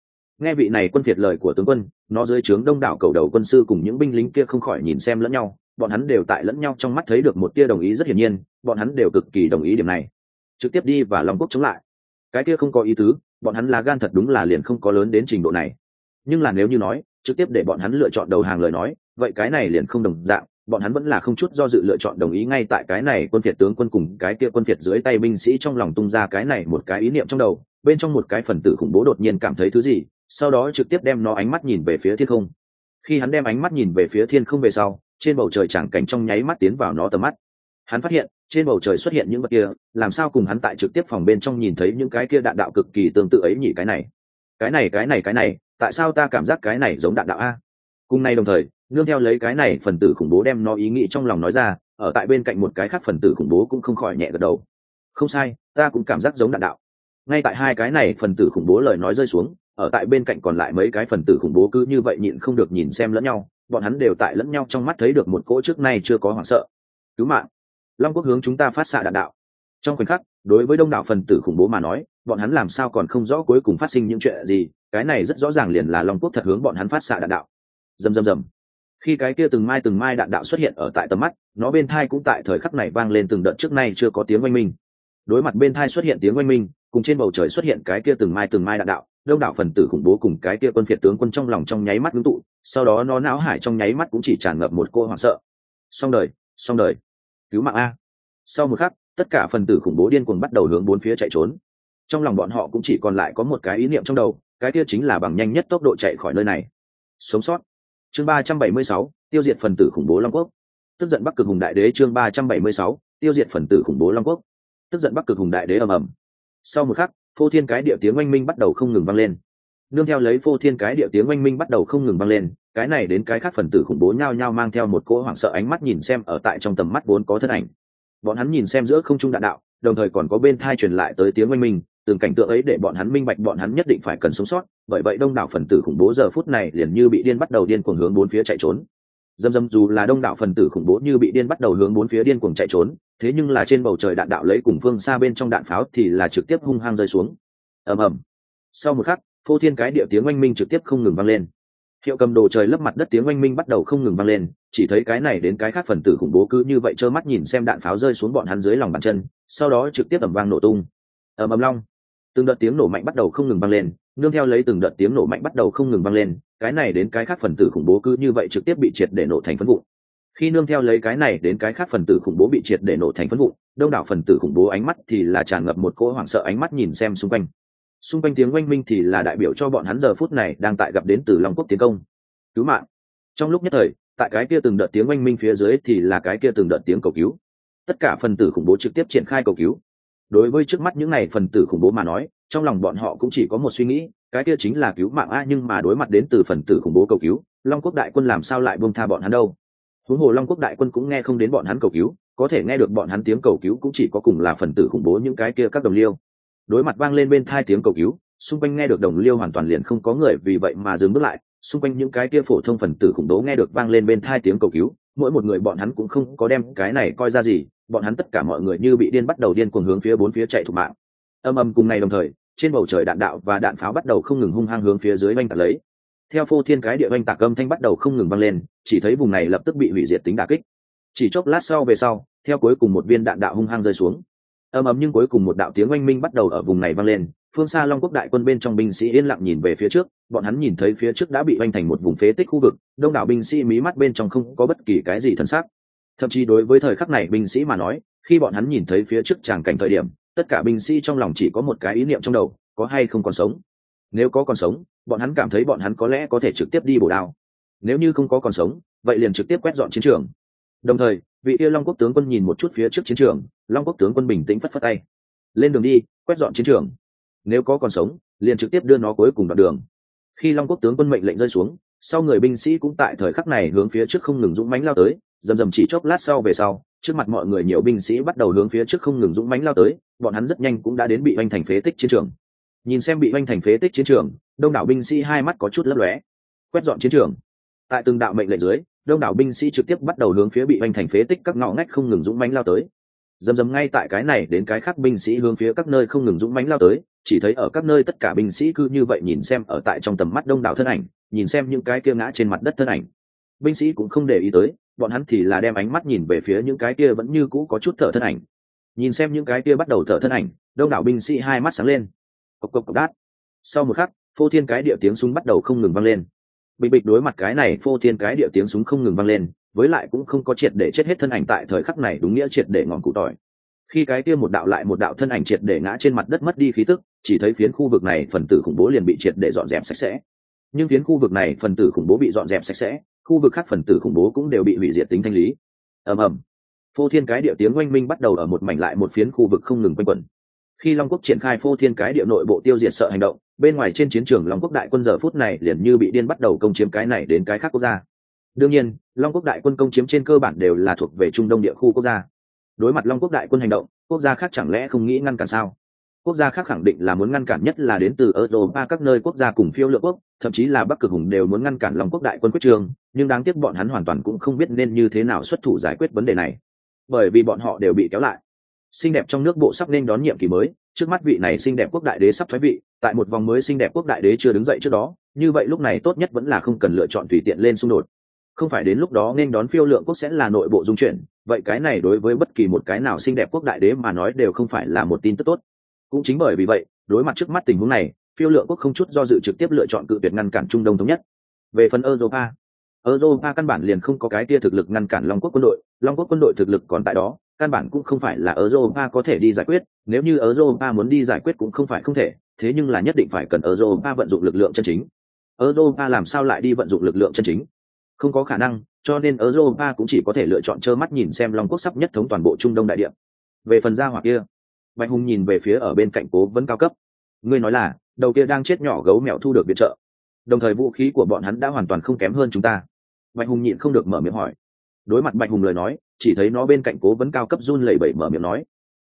Nghe vị này quân phiệt lời của tướng quân, nó dưới trướng đông đảo cầu đầu quân sư cùng những binh lính kia không khỏi nhìn xem lẫn nhau. Bọn hắn đều tại lẫn nhau trong mắt thấy được một tia đồng ý rất hiển nhiên, bọn hắn đều cực kỳ đồng ý điểm này trực tiếp đi và lòng quốc chống lại. Cái kia không có ý tứ, bọn hắn là gan thật đúng là liền không có lớn đến trình độ này. Nhưng là nếu như nói, trực tiếp để bọn hắn lựa chọn đầu hàng lời nói, vậy cái này liền không đồng dạng, bọn hắn vẫn là không chút do dự lựa chọn đồng ý ngay tại cái này quân phiệt tướng quân cùng cái kia quân phiệt dưới tay binh sĩ trong lòng tung ra cái này một cái ý niệm trong đầu, bên trong một cái phần tử khủng bố đột nhiên cảm thấy thứ gì, sau đó trực tiếp đem nó ánh mắt nhìn về phía thiên không. Khi hắn đem ánh mắt nhìn về phía thiên không về sau, trên bầu trời chẳng cảnh trong nháy mắt tiến vào nó tầm mắt. Hắn phát hiện trên bầu trời xuất hiện những vật kia, làm sao cùng hắn tại trực tiếp phòng bên trong nhìn thấy những cái kia đạn đạo cực kỳ tương tự ấy nhỉ cái này? Cái này cái này cái này, tại sao ta cảm giác cái này giống đạn đạo a? Cùng nay đồng thời, nương theo lấy cái này phần tử khủng bố đem nó ý nghĩ trong lòng nói ra, ở tại bên cạnh một cái khác phần tử khủng bố cũng không khỏi nhẹ gật đầu. Không sai, ta cũng cảm giác giống đạn đạo. Ngay tại hai cái này phần tử khủng bố lời nói rơi xuống, ở tại bên cạnh còn lại mấy cái phần tử khủng bố cứ như vậy nhịn không được nhìn xem lẫn nhau, bọn hắn đều tại lẫn nhau trong mắt thấy được một cỗ trước nay chưa có hoảng sợ. Cứu mạng! Long quốc hướng chúng ta phát xạ đạn đạo. Trong khoảnh khắc, đối với đông đảo phần tử khủng bố mà nói, bọn hắn làm sao còn không rõ cuối cùng phát sinh những chuyện gì, cái này rất rõ ràng liền là long quốc thật hướng bọn hắn phát xạ đạn đạo. Dầm dầm dầm khi cái kia từng mai từng mai đạn đạo xuất hiện ở tại tầm mắt, nó bên thai cũng tại thời khắc này vang lên từng đợt trước nay chưa có tiếng oanh minh. Đối mặt bên thai xuất hiện tiếng oanh minh, cùng trên bầu trời xuất hiện cái kia từng mai từng mai đạn đạo, đông đảo phần tử khủng bố cùng cái kia quân phiệt tướng quân trong lòng trong nháy mắt ngưng tụ, sau đó nó não hải trong nháy mắt cũng chỉ tràn ngập một cô hoảng sợ. Xong đời xong đời cứu mạng a. Sau một khắc, tất cả phần tử khủng bố điên cuồng bắt đầu hướng bốn phía chạy trốn. Trong lòng bọn họ cũng chỉ còn lại có một cái ý niệm trong đầu, cái kia chính là bằng nhanh nhất tốc độ chạy khỏi nơi này. Sống sót. Chương ba trăm bảy mươi sáu, tiêu diệt phần tử khủng bố long quốc. Tức giận bắc cực hùng đại đế chương ba trăm bảy mươi sáu, tiêu diệt phần tử khủng bố long quốc. Tức giận bắc cực hùng đại đế ầm ầm. Sau một khắc, phô thiên cái địa tiếng oanh minh bắt đầu không ngừng vang lên. Nương theo lấy phô thiên cái địa tiếng oanh minh bắt đầu không ngừng vang lên cái này đến cái khác phần tử khủng bố nhao nhao mang theo một cỗ hoảng sợ ánh mắt nhìn xem ở tại trong tầm mắt vốn có thân ảnh. Bọn hắn nhìn xem giữa không trung đạn đạo, đồng thời còn có bên thai truyền lại tới tiếng oanh minh, từng cảnh tượng ấy để bọn hắn minh bạch bọn hắn nhất định phải cần sống sót, bởi vậy đông đảo phần tử khủng bố giờ phút này liền như bị điên bắt đầu điên cuồng hướng bốn phía chạy trốn. Dầm dầm dù là đông đảo phần tử khủng bố như bị điên bắt đầu hướng bốn phía điên cuồng chạy trốn, thế nhưng là trên bầu trời đạn đạo lấy cùng phương xa bên trong đạn pháo thì là trực tiếp hung hăng rơi xuống. Ầm ầm. Sau một khắc, phô thiên cái địa tiếng oanh minh trực tiếp không ngừng vang lên hiệu cầm đồ trời lấp mặt đất tiếng oanh minh bắt đầu không ngừng vang lên, chỉ thấy cái này đến cái khác phần tử khủng bố cứ như vậy trơ mắt nhìn xem đạn pháo rơi xuống bọn hắn dưới lòng bàn chân, sau đó trực tiếp ẩm vang nổ tung. Ẩm ầm long. Từng đợt tiếng nổ mạnh bắt đầu không ngừng vang lên, nương theo lấy từng đợt tiếng nổ mạnh bắt đầu không ngừng vang lên, cái này đến cái khác phần tử khủng bố cứ như vậy trực tiếp bị triệt để nổ thành phân vụ khi nương theo lấy cái này đến cái khác phần tử khủng bố bị triệt để nổ thành phân vụ đông đảo phần tử khủng bố ánh mắt thì là tràn ngập một cỗ hoảng sợ ánh mắt nhìn xem xung quanh xung quanh tiếng oanh minh thì là đại biểu cho bọn hắn giờ phút này đang tại gặp đến từ long quốc tiến công. Cứu mạng. Trong lúc nhất thời, tại cái kia từng đợt tiếng oanh minh phía dưới thì là cái kia từng đợt tiếng cầu cứu. Tất cả phần tử khủng bố trực tiếp triển khai cầu cứu. Đối với trước mắt những này phần tử khủng bố mà nói, trong lòng bọn họ cũng chỉ có một suy nghĩ, cái kia chính là cứu mạng a nhưng mà đối mặt đến từ phần tử khủng bố cầu cứu, long quốc đại quân làm sao lại buông tha bọn hắn đâu? Huống hồ long quốc đại quân cũng nghe không đến bọn hắn cầu cứu, có thể nghe được bọn hắn tiếng cầu cứu cũng chỉ có cùng là phần tử khủng bố những cái kia các đồng liêu đối mặt vang lên bên thai tiếng cầu cứu, xung quanh nghe được đồng liêu hoàn toàn liền không có người vì vậy mà dừng bước lại. Xung quanh những cái kia phổ thông phần tử khủng bố nghe được vang lên bên thai tiếng cầu cứu, mỗi một người bọn hắn cũng không có đem cái này coi ra gì, bọn hắn tất cả mọi người như bị điên bắt đầu điên cuồng hướng phía bốn phía chạy thủ mạng. Âm âm cùng ngày đồng thời, trên bầu trời đạn đạo và đạn pháo bắt đầu không ngừng hung hăng hướng phía dưới oanh tạc lấy. Theo phô thiên cái địa oanh tạc âm thanh bắt đầu không ngừng vang lên, chỉ thấy vùng này lập tức bị hủy diệt tính đà kích. Chỉ chốc lát sau về sau, theo cuối cùng một viên đạn đạo hung hăng rơi xuống ầm ầm nhưng cuối cùng một đạo tiếng oanh minh bắt đầu ở vùng này vang lên. Phương xa long quốc đại quân bên trong binh sĩ yên lặng nhìn về phía trước, bọn hắn nhìn thấy phía trước đã bị oanh thành một vùng phế tích khu vực, đông đảo binh sĩ mí mắt bên trong không có bất kỳ cái gì thân xác. Thậm chí đối với thời khắc này binh sĩ mà nói, khi bọn hắn nhìn thấy phía trước tràng cảnh thời điểm, tất cả binh sĩ trong lòng chỉ có một cái ý niệm trong đầu, có hay không còn sống? Nếu có còn sống, bọn hắn cảm thấy bọn hắn có lẽ có thể trực tiếp đi bổ đao. Nếu như không có còn sống, vậy liền trực tiếp quét dọn chiến trường. Đồng thời, vị yêu long quốc tướng quân nhìn một chút phía trước chiến trường long quốc tướng quân bình tĩnh phất phất tay. Lên đường đi, quét dọn chiến trường. Nếu có còn sống, liền trực tiếp đưa nó cuối cùng đoạn đường. Khi long quốc tướng quân mệnh lệnh rơi xuống, sau người binh sĩ cũng tại thời khắc này hướng phía trước không ngừng dũng mánh lao tới, dầm dầm chỉ chốc lát sau về sau, trước mặt mọi người nhiều binh sĩ bắt đầu hướng phía trước không ngừng dũng mánh lao tới, bọn hắn rất nhanh cũng đã đến bị oanh thành phế tích chiến trường. Nhìn xem bị oanh thành phế tích chiến trường, đông đảo binh sĩ hai mắt có chút lấp lóe. Quét dọn chiến trường. Tại từng đạo mệnh lệnh dưới, đông đảo binh sĩ trực tiếp bắt đầu hướng phía bị oanh thành phế tích các ngõ ngách không ngừng dũng mánh lao tới dầm dầm ngay tại cái này đến cái khác binh sĩ hướng phía các nơi không ngừng dũng mánh lao tới, chỉ thấy ở các nơi tất cả binh sĩ cứ như vậy nhìn xem ở tại trong tầm mắt đông đảo thân ảnh, nhìn xem những cái kia ngã trên mặt đất thân ảnh. Binh sĩ cũng không để ý tới, bọn hắn thì là đem ánh mắt nhìn về phía những cái kia vẫn như cũ có chút thở thân ảnh. Nhìn xem những cái kia bắt đầu thở thân ảnh, đông đảo binh sĩ hai mắt sáng lên. Cộc cộc cộc, đát. Sau một khắc, phô thiên cái địa tiếng súng bắt đầu không ngừng vang lên. Bịch bịch đối mặt cái này, phô thiên cái địa tiếng súng không ngừng vang lên với lại cũng không có triệt để chết hết thân ảnh tại thời khắc này đúng nghĩa triệt để ngọn cụ tỏi. Khi cái kia một đạo lại một đạo thân ảnh triệt để ngã trên mặt đất mất đi khí tức, chỉ thấy phiến khu vực này phần tử khủng bố liền bị triệt để dọn dẹp sạch sẽ. Nhưng phiến khu vực này phần tử khủng bố bị dọn dẹp sạch sẽ, khu vực khác phần tử khủng bố cũng đều bị hủy diệt tính thanh lý. Ầm ầm. Phô thiên cái địa tiếng oanh minh bắt đầu ở một mảnh lại một phiến khu vực không ngừng quanh quẩn. Khi long quốc triển khai phô thiên cái địa nội bộ tiêu diệt sợ hành động, bên ngoài trên chiến trường long quốc đại quân giờ phút này liền như bị điên bắt đầu công chiếm cái này đến cái khác quốc gia đương nhiên, long quốc đại quân công chiếm trên cơ bản đều là thuộc về trung đông địa khu quốc gia. Đối mặt long quốc đại quân hành động, quốc gia khác chẳng lẽ không nghĩ ngăn cản sao? Quốc gia khác khẳng định là muốn ngăn cản nhất là đến từ europa, các nơi quốc gia cùng phiêu lựa quốc, thậm chí là bắc cực hùng đều muốn ngăn cản long quốc đại quân quyết trường, nhưng đáng tiếc bọn hắn hoàn toàn cũng không biết nên như thế nào xuất thủ giải quyết vấn đề này. Bởi vì bọn họ đều bị kéo lại. Xinh đẹp trong nước bộ sắp nên đón nhiệm kỳ mới, trước mắt vị này xinh đẹp quốc đại đế sắp thoái vị, tại một vòng mới xinh đẹp quốc đại đế chưa đứng dậy trước đó, như vậy lúc này tốt nhất vẫn là không cần lựa chọn tùy tiện lên xung đột không phải đến lúc đó nên đón phiêu lượng quốc sẽ là nội bộ dung chuyển, vậy cái này đối với bất kỳ một cái nào xinh đẹp quốc đại đế mà nói đều không phải là một tin tức tốt. Cũng chính bởi vì vậy, đối mặt trước mắt tình huống này, phiêu lượng quốc không chút do dự trực tiếp lựa chọn cự tuyệt ngăn cản trung đông thống nhất. Về phần europa europa căn bản liền không có cái tia thực lực ngăn cản long quốc quân đội, long quốc quân đội thực lực còn tại đó, căn bản cũng không phải là europa có thể đi giải quyết, nếu như europa muốn đi giải quyết cũng không phải không thể, thế nhưng là nhất định phải cần europa vận dụng lực lượng chân chính. Europa làm sao lại đi vận dụng lực lượng chân chính? Không có khả năng, cho nên europa cũng chỉ có thể lựa chọn trơ mắt nhìn xem long quốc sắp nhất thống toàn bộ trung đông đại địa. Về phần gia hoặc kia, bạch hùng nhìn về phía ở bên cạnh cố vấn cao cấp. Ngươi nói là, đầu kia đang chết nhỏ gấu mèo thu được viện trợ. Đồng thời vũ khí của bọn hắn đã hoàn toàn không kém hơn chúng ta. Bạch hùng nhịn không được mở miệng hỏi. Đối mặt bạch hùng lời nói, chỉ thấy nó bên cạnh cố vấn cao cấp run lẩy bẩy mở miệng nói.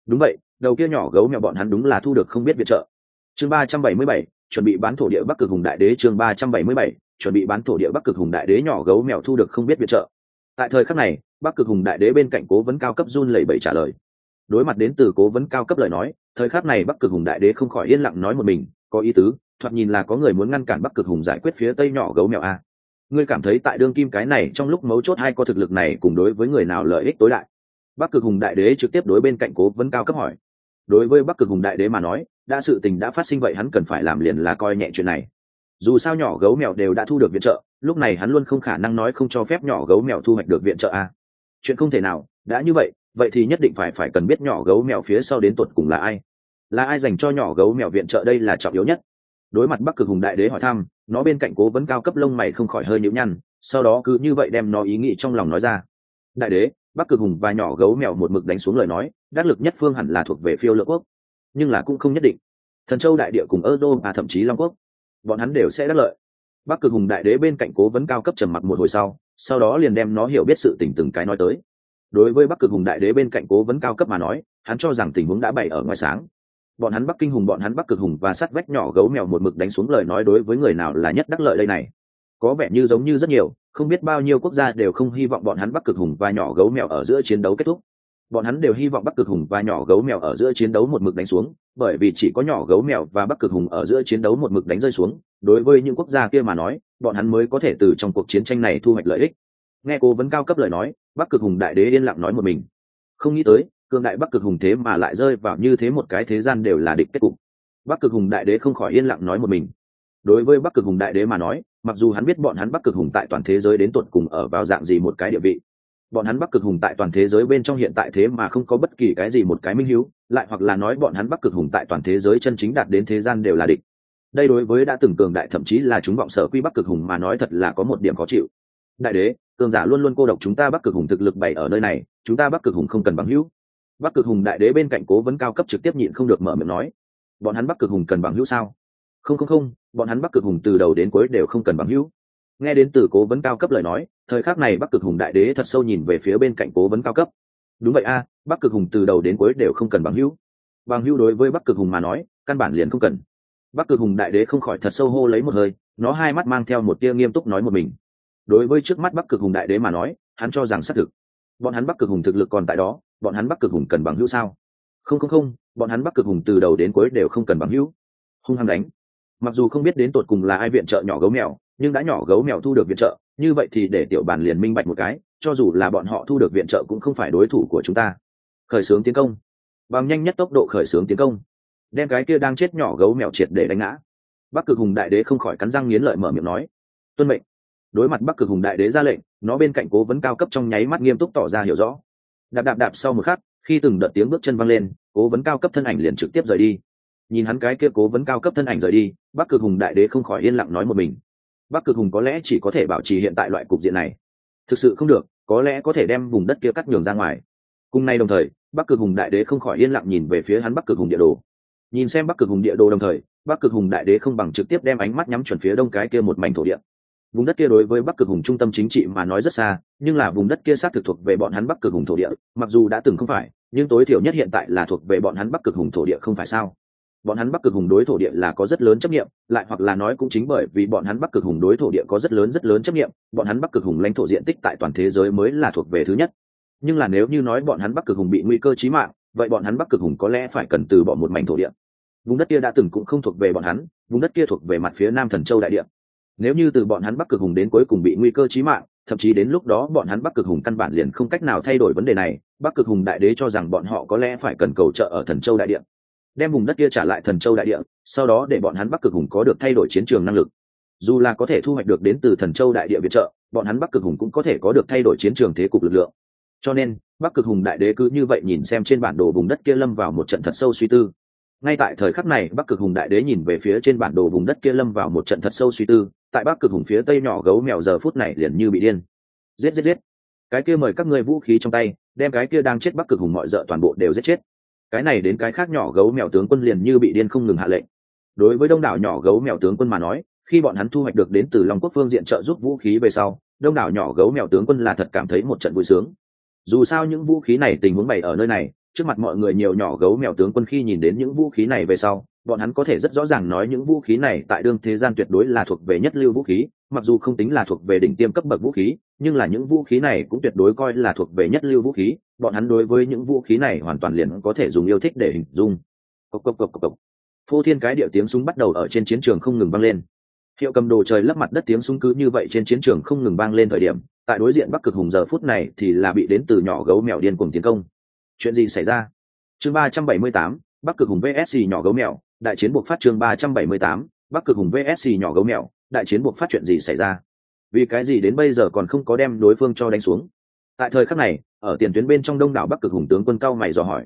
Đúng vậy, đầu kia nhỏ gấu mèo bọn hắn đúng là thu được không biết viện trợ. Chương ba trăm bảy mươi bảy, chuẩn bị bán thổ địa bắc cực hùng đại đế chương ba trăm bảy mươi bảy chuẩn bị bán thổ địa bắc cực hùng đại đế nhỏ gấu mèo thu được không biết viện trợ. Tại thời khắc này, bắc cực hùng đại đế bên cạnh cố vấn cao cấp run lẩy bẩy trả lời. Đối mặt đến từ cố vấn cao cấp lời nói, thời khắc này bắc cực hùng đại đế không khỏi yên lặng nói một mình, có ý tứ, thoạt nhìn là có người muốn ngăn cản bắc cực hùng giải quyết phía tây nhỏ gấu mèo a. Ngươi cảm thấy tại đương kim cái này trong lúc mấu chốt hay có thực lực này cùng đối với người nào lợi ích tối đại? Bắc cực hùng đại đế trực tiếp đối bên cạnh cố vấn cao cấp hỏi. Đối với bắc cực hùng đại đế mà nói, đã sự tình đã phát sinh vậy hắn cần phải làm liền là coi nhẹ chuyện này dù sao nhỏ gấu mèo đều đã thu được viện trợ, lúc này hắn luôn không khả năng nói không cho phép nhỏ gấu mèo thu hoạch được viện trợ a chuyện không thể nào, đã như vậy vậy thì nhất định phải phải cần biết nhỏ gấu mèo phía sau đến tuột cùng là ai. Là ai dành cho nhỏ gấu mèo viện trợ đây là trọng yếu nhất. Đối mặt bắc cực hùng đại đế hỏi thăm, nó bên cạnh cố vấn cao cấp lông mày không khỏi hơi nhíu nhăn, sau đó cứ như vậy đem nó ý nghĩ trong lòng nói ra. Đại đế, bắc cực hùng và nhỏ gấu mèo một mực đánh xuống lời nói, đắc lực nhất phương hẳn là thuộc về phiêu lựa quốc, nhưng là cũng không nhất định. Thần châu đại địa cùng ơ đô và thậm chí long quốc bọn hắn đều sẽ đắc lợi. Bắc cực hùng đại đế bên cạnh cố vấn cao cấp trầm mặc một hồi sau sau đó liền đem nó hiểu biết sự tình từng cái nói tới. Đối với bắc cực hùng đại đế bên cạnh cố vấn cao cấp mà nói, hắn cho rằng tình huống đã bày ở ngoài sáng. Bọn hắn bắc kinh hùng, bọn hắn bắc cực hùng và sát vách nhỏ gấu mèo một mực đánh xuống lời nói đối với người nào là nhất đắc lợi đây này. Có vẻ như giống như rất nhiều, không biết bao nhiêu quốc gia đều không hy vọng bọn hắn bắc cực hùng và nhỏ gấu mèo ở giữa chiến đấu kết thúc bọn hắn đều hy vọng bắc cực hùng và nhỏ gấu mèo ở giữa chiến đấu một mực đánh xuống, bởi vì chỉ có nhỏ gấu mèo và bắc cực hùng ở giữa chiến đấu một mực đánh rơi xuống. Đối với những quốc gia kia mà nói, bọn hắn mới có thể từ trong cuộc chiến tranh này thu hoạch lợi ích. Nghe cố vấn cao cấp lời nói, bắc cực hùng đại đế yên lặng nói một mình. Không nghĩ tới, cương đại bắc cực hùng thế mà lại rơi vào như thế một cái thế gian đều là địch kết cục. Bắc cực hùng đại đế không khỏi yên lặng nói một mình. Đối với bắc cực hùng đại đế mà nói, mặc dù hắn biết bọn hắn bắc cực hùng tại toàn thế giới đến tột cùng ở vào dạng gì một cái địa vị bọn hắn bắc cực hùng tại toàn thế giới bên trong hiện tại thế mà không có bất kỳ cái gì một cái minh hữu lại hoặc là nói bọn hắn bắc cực hùng tại toàn thế giới chân chính đạt đến thế gian đều là địch. Đây đối với đã từng cường đại thậm chí là chúng vọng sở quy bắc cực hùng mà nói thật là có một điểm khó chịu. Đại đế, cường giả luôn luôn cô độc chúng ta bắc cực hùng thực lực bày ở nơi này, chúng ta bắc cực hùng không cần bằng hữu. Bắc cực hùng đại đế bên cạnh cố vấn cao cấp trực tiếp nhịn không được mở miệng nói. Bọn hắn bắc cực hùng cần bằng hữu sao? Không không không, bọn hắn bắc cực hùng từ đầu đến cuối đều không cần bằng hữu nghe đến từ cố vấn cao cấp lời nói, thời khắc này bắc cực hùng đại đế thật sâu nhìn về phía bên cạnh cố vấn cao cấp. Đúng vậy a, bắc cực hùng từ đầu đến cuối đều không cần bằng hữu. Bằng hữu đối với bắc cực hùng mà nói, căn bản liền không cần. Bắc cực hùng đại đế không khỏi thật sâu hô lấy một hơi, nó hai mắt mang theo một tia nghiêm túc nói một mình. Đối với trước mắt bắc cực hùng đại đế mà nói, hắn cho rằng xác thực. Bọn hắn bắc cực hùng thực lực còn tại đó, bọn hắn bắc cực hùng cần bằng hữu sao? Không không không, bọn hắn bắc cực hùng từ đầu đến cuối đều không cần bằng hữu. Hung hăng đánh. Mặc dù không biết đến tột cùng là ai viện trợ nhỏ gấu mèo nhưng đã nhỏ gấu mèo thu được viện trợ, như vậy thì để tiểu bàn liền minh bạch một cái, cho dù là bọn họ thu được viện trợ cũng không phải đối thủ của chúng ta. Khởi xướng tiến công. Bằng nhanh nhất tốc độ khởi xướng tiến công. Đem cái kia đang chết nhỏ gấu mèo triệt để đánh ngã. Bắc cực hùng đại đế không khỏi cắn răng nghiến lợi mở miệng nói, tuân mệnh. Đối mặt bắc cực hùng đại đế ra lệnh, nó bên cạnh cố vấn cao cấp trong nháy mắt nghiêm túc tỏ ra hiểu rõ. Đạp đạp đạp sau một khắc, khi từng đợt tiếng bước chân văng lên, cố vấn cao cấp thân ảnh liền trực tiếp rời đi. Nhìn hắn cái kia cố vấn cao cấp thân ảnh rời đi, bắc cực hùng đại đế không khỏi yên lặng nói một mình bắc cực hùng có lẽ chỉ có thể bảo trì hiện tại loại cục diện này. Thực sự không được, có lẽ có thể đem vùng đất kia cắt nhường ra ngoài. Cùng nay đồng thời, bắc cực hùng đại đế không khỏi yên lặng nhìn về phía hắn bắc cực hùng địa đồ. Nhìn xem bắc cực hùng địa đồ đồng thời, bắc cực hùng đại đế không bằng trực tiếp đem ánh mắt nhắm chuẩn phía đông cái kia một mảnh thổ địa. Vùng đất kia đối với bắc cực hùng trung tâm chính trị mà nói rất xa, nhưng là vùng đất kia xác thực thuộc về bọn hắn bắc cực hùng thổ địa, mặc dù đã từng không phải, nhưng tối thiểu nhất hiện tại là thuộc về bọn hắn bắc cực hùng thổ địa không phải sao? Bọn hắn bắc cực hùng đối thổ địa là có rất lớn chấp nghiệm lại hoặc là nói cũng chính bởi vì bọn hắn bắc cực hùng đối thổ địa có rất lớn rất lớn chấp nghiệm bọn hắn bắc cực hùng lãnh thổ diện tích tại toàn thế giới mới là thuộc về thứ nhất. Nhưng là nếu như nói bọn hắn bắc cực hùng bị nguy cơ chí mạng, vậy bọn hắn bắc cực hùng có lẽ phải cần từ bỏ một mảnh thổ địa. Vùng đất kia đã từng cũng không thuộc về bọn hắn, vùng đất kia thuộc về mặt phía nam thần châu đại địa. Nếu như từ bọn hắn bắc cực hùng đến cuối cùng bị nguy cơ chí mạng, thậm chí đến lúc đó bọn hắn bắc cực hùng căn bản liền không cách nào thay đổi vấn đề này, bắc cực hùng đại đế cho rằng bọn họ có lẽ phải cần cầu trợ ở thần châu đại địa đem vùng đất kia trả lại thần châu đại địa, sau đó để bọn hắn bắc cực hùng có được thay đổi chiến trường năng lực. Dù là có thể thu hoạch được đến từ thần châu đại địa viện trợ, bọn hắn bắc cực hùng cũng có thể có được thay đổi chiến trường thế cục lực lượng. Cho nên, bắc cực hùng đại đế cứ như vậy nhìn xem trên bản đồ vùng đất kia lâm vào một trận thật sâu suy tư. Ngay tại thời khắc này, bắc cực hùng đại đế nhìn về phía trên bản đồ vùng đất kia lâm vào một trận thật sâu suy tư, tại bắc cực hùng phía tây nhỏ gấu mèo giờ phút này liền như bị điên. Giết giết giết. Cái kia mời các ngươi vũ khí trong tay, đem cái kia đang chết bắc cực hùng mọi d toàn bộ đều giết chết cái này đến cái khác nhỏ gấu mèo tướng quân liền như bị điên không ngừng hạ lệnh. Đối với đông đảo nhỏ gấu mèo tướng quân mà nói, khi bọn hắn thu hoạch được đến từ long quốc phương diện trợ giúp vũ khí về sau, đông đảo nhỏ gấu mèo tướng quân là thật cảm thấy một trận vui sướng. Dù sao những vũ khí này tình huống bày ở nơi này, trước mặt mọi người nhiều nhỏ gấu mèo tướng quân khi nhìn đến những vũ khí này về sau, bọn hắn có thể rất rõ ràng nói những vũ khí này tại đương thế gian tuyệt đối là thuộc về nhất lưu vũ khí, mặc dù không tính là thuộc về đỉnh tiêm cấp bậc vũ khí, nhưng là những vũ khí này cũng tuyệt đối coi là thuộc về nhất lưu vũ khí bọn hắn đối với những vũ khí này hoàn toàn liền có thể dùng yêu thích để hình dung. Cộc cộc cộc cộc cộc. Phô thiên cái điệu tiếng súng bắt đầu ở trên chiến trường không ngừng vang lên. Hiệu cầm đồ trời lấp mặt đất tiếng súng cứ như vậy trên chiến trường không ngừng vang lên thời điểm, tại đối diện bắc cực hùng giờ phút này thì là bị đến từ nhỏ gấu mèo điên cùng tiến công. Chuyện gì xảy ra? Chương ba trăm bảy mươi tám, bắc cực hùng vsc nhỏ gấu mèo, đại chiến buộc phát chương ba trăm bảy mươi tám, bắc cực hùng vsc nhỏ gấu mèo, đại chiến buộc phát chuyện gì xảy ra? Vì cái gì đến bây giờ còn không có đem đối phương cho đánh xuống? Tại thời khắc này, ở tiền tuyến bên trong đông đảo bắc cực hùng tướng quân cao mày dò hỏi.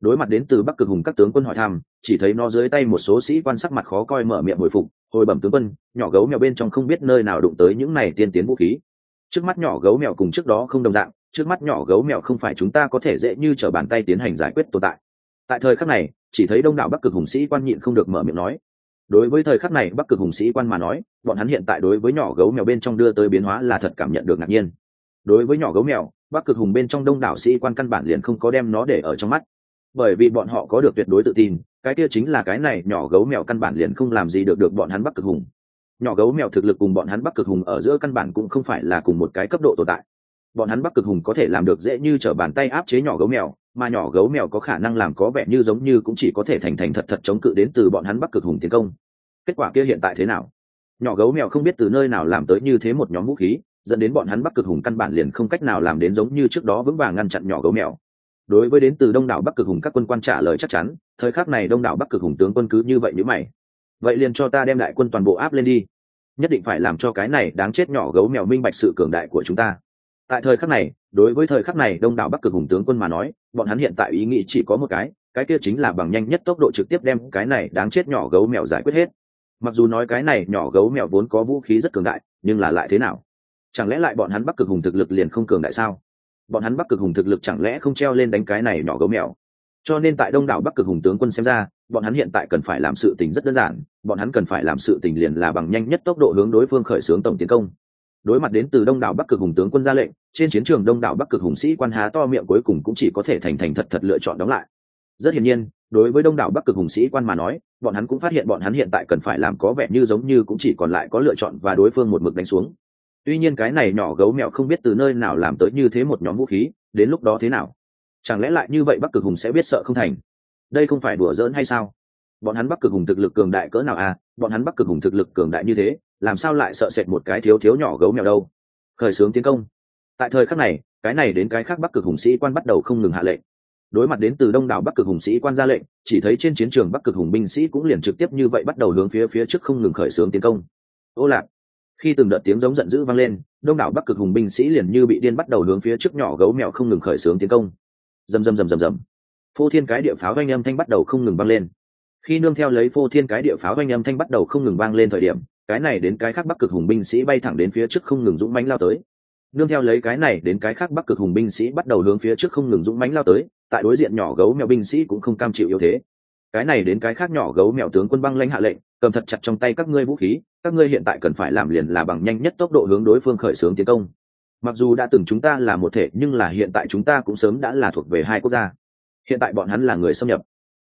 Đối mặt đến từ bắc cực hùng các tướng quân hỏi thăm, chỉ thấy nó dưới tay một số sĩ quan sắc mặt khó coi mở miệng hồi phục, hồi bẩm tướng quân, nhỏ gấu mèo bên trong không biết nơi nào đụng tới những này tiên tiến vũ khí. Trước mắt nhỏ gấu mèo cùng trước đó không đồng dạng, trước mắt nhỏ gấu mèo không phải chúng ta có thể dễ như t r ở bàn tay tiến hành giải quyết tồn tại. Tại thời khắc này, chỉ thấy đông đảo bắc cực hùng sĩ quan nhịn không được mở miệng nói. Đối với thời khắc này bắc cực hùng sĩ quan mà nói, bọn hắn hiện tại đối với nhỏ gấu mèo bên trong đưa tới biến hóa là thật cảm nhận được ngạc nhiên đối với nhỏ gấu mèo, bắc cực hùng bên trong đông đảo sĩ quan căn bản liền không có đem nó để ở trong mắt. Bởi vì bọn họ có được tuyệt đối tự tin, cái kia chính là cái này nhỏ gấu mèo căn bản liền không làm gì được được bọn hắn bắc cực hùng. Nhỏ gấu mèo thực lực cùng bọn hắn bắc cực hùng ở giữa căn bản cũng không phải là cùng một cái cấp độ tồn tại. Bọn hắn bắc cực hùng có thể làm được dễ như t r ở bàn tay áp chế nhỏ gấu mèo, mà nhỏ gấu mèo có khả năng làm có vẻ như giống như cũng chỉ có thể thành thành thật thật chống cự đến từ bọn hắn bắc cực hùng tiến công. Kết quả kia hiện tại thế nào? Nhỏ gấu mèo không biết từ nơi nào làm tới như thế một nhóm vũ khí dẫn đến bọn hắn bắc cực hùng căn bản liền không cách nào làm đến giống như trước đó vững vàng ngăn chặn nhỏ gấu mèo. Đối với đến từ đông đảo bắc cực hùng các quân quan trả lời chắc chắn, thời khắc này đông đảo bắc cực hùng tướng quân cứ như vậy như mày. Vậy liền cho ta đem đại quân toàn bộ áp lên đi. Nhất định phải làm cho cái này đáng chết nhỏ gấu mèo minh bạch sự cường đại của chúng ta. Tại thời khắc này, đối với thời khắc này đông đảo bắc cực hùng tướng quân mà nói, bọn hắn hiện tại ý nghĩ chỉ có một cái cái kia chính là bằng nhanh nhất tốc độ trực tiếp đem cái này đáng chết nhỏ gấu mèo giải quyết hết. Mặc dù nói cái này nhỏ gấu mèo vốn có vũ khí rất cường đại, nhưng là lại thế nào? Chẳng lẽ lại bọn hắn bắc cực hùng thực lực liền không cường đại sao? Bọn hắn bắc cực hùng thực lực chẳng lẽ không treo lên đánh cái này nhỏ gấu mèo? Cho nên tại đông đảo bắc cực hùng tướng quân xem ra, bọn hắn hiện tại cần phải làm sự tình rất đơn giản, bọn hắn cần phải làm sự tình liền là bằng nhanh nhất tốc độ hướng đối phương khởi xướng tổng tiến công. Đối mặt đến từ đông đảo bắc cực hùng tướng quân ra lệnh, trên chiến trường đông đảo bắc cực hùng sĩ quan há to miệng cuối cùng cũng chỉ có thể thành thành thật thật lựa chọn đóng lại. Rất hiển nhiên, đối với đông đảo bắc cực hùng sĩ quan mà nói, bọn hắn cũng phát hiện bọn hắn hiện tại cần phải làm có vẻ như giống như cũng chỉ còn lại có lựa chọn và đối phương một mực đánh xuống tuy nhiên cái này nhỏ gấu mèo không biết từ nơi nào làm tới như thế một nhóm vũ khí, đến lúc đó thế nào? Chẳng lẽ lại như vậy bắc cực hùng sẽ biết sợ không thành? Đây không phải đùa giỡn hay sao? Bọn hắn bắc cực hùng thực lực cường đại cỡ nào à? Bọn hắn bắc cực hùng thực lực cường đại như thế, làm sao lại sợ sệt một cái thiếu thiếu nhỏ gấu mèo đâu? Khởi xướng tiến công. Tại thời khắc này, cái này đến cái khác bắc cực hùng sĩ quan bắt đầu không ngừng hạ lệnh. Đối mặt đến từ đông đảo bắc cực hùng sĩ quan ra lệnh, chỉ thấy trên chiến trường bắc cực hùng binh sĩ cũng liền trực tiếp như vậy bắt đầu hướng phía phía trước không ngừng khởi xướng tiến công. Ô lạc khi từng đợt tiếng giống giận dữ vang lên, đông đảo bắc cực hùng binh sĩ liền như bị điên bắt đầu hướng phía trước nhỏ gấu mèo không ngừng khởi xướng tiến công. Rầm rầm rầm rầm rầm. Phô thiên cái địa pháo doanh âm thanh bắt đầu không ngừng vang lên. Khi nương theo lấy phô thiên cái địa pháo doanh âm thanh bắt đầu không ngừng vang lên thời điểm, cái này đến cái khác bắc cực hùng binh sĩ bay thẳng đến phía trước không ngừng dũng mãnh lao tới. Nương theo lấy cái này đến cái khác bắc cực hùng binh sĩ bắt đầu hướng phía trước không ngừng dũng mãnh lao tới, tại đối diện nhỏ gấu mèo binh sĩ cũng không cam chịu yếu thế cái này đến cái khác nhỏ gấu mèo tướng quân băng lãnh hạ lệnh, cầm thật chặt trong tay các ngươi vũ khí, các ngươi hiện tại cần phải làm liền là bằng nhanh nhất tốc độ hướng đối phương khởi xướng tiến công. Mặc dù đã từng chúng ta là một thể, nhưng là hiện tại chúng ta cũng sớm đã là thuộc về hai quốc gia. Hiện tại bọn hắn là người xâm nhập.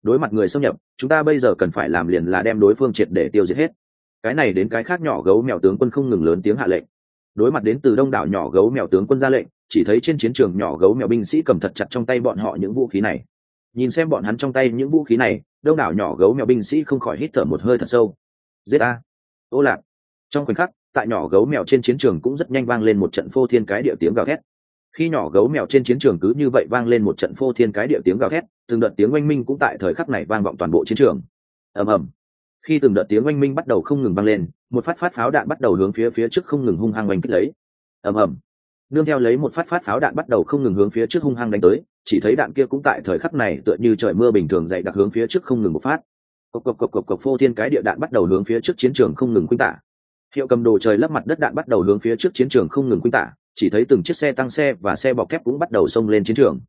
Đối mặt người xâm nhập, chúng ta bây giờ cần phải làm liền là đem đối phương triệt để tiêu diệt hết. Cái này đến cái khác nhỏ gấu mèo tướng quân không ngừng lớn tiếng hạ lệnh. Đối mặt đến từ đông đảo nhỏ gấu mèo tướng quân ra lệnh, chỉ thấy trên chiến trường nhỏ gấu mèo binh sĩ cầm thật chặt trong tay bọn họ những vũ khí này nhìn xem bọn hắn trong tay những vũ khí này, đông đảo nhỏ gấu mèo binh sĩ không khỏi hít thở một hơi thật sâu. Giết a. Ô lạc. Trong khoảnh khắc, tại nhỏ gấu mèo trên chiến trường cũng rất nhanh vang lên một trận phô thiên cái địa tiếng gào thét. Khi nhỏ gấu mèo trên chiến trường cứ như vậy vang lên một trận phô thiên cái địa tiếng gào thét, từng đợt tiếng oanh minh cũng tại thời khắc này vang vọng toàn bộ chiến trường. Ầm ầm. Khi từng đợt tiếng oanh minh bắt đầu không ngừng vang lên, một phát phát pháo đạn bắt đầu hướng phía phía trước không ngừng hung hăng oanh kích lấy. Ầm ầm. Nương theo lấy một phát phát pháo đạn bắt đầu không ngừng hướng phía trước hung hăng đánh tới chỉ thấy đạn kia cũng tại thời khắc này tựa như trời mưa bình thường dậy đặc hướng phía trước không ngừng một phát. Cộc cộc cộc cộc cộc, phô thiên cái địa đạn bắt đầu hướng phía trước chiến trường không ngừng khuynh tả. Hiệu cầm đồ trời lấp mặt đất đạn bắt đầu hướng phía trước chiến trường không ngừng khuynh tả, chỉ thấy từng chiếc xe tăng xe và xe bọc thép cũng bắt đầu xông lên chiến trường.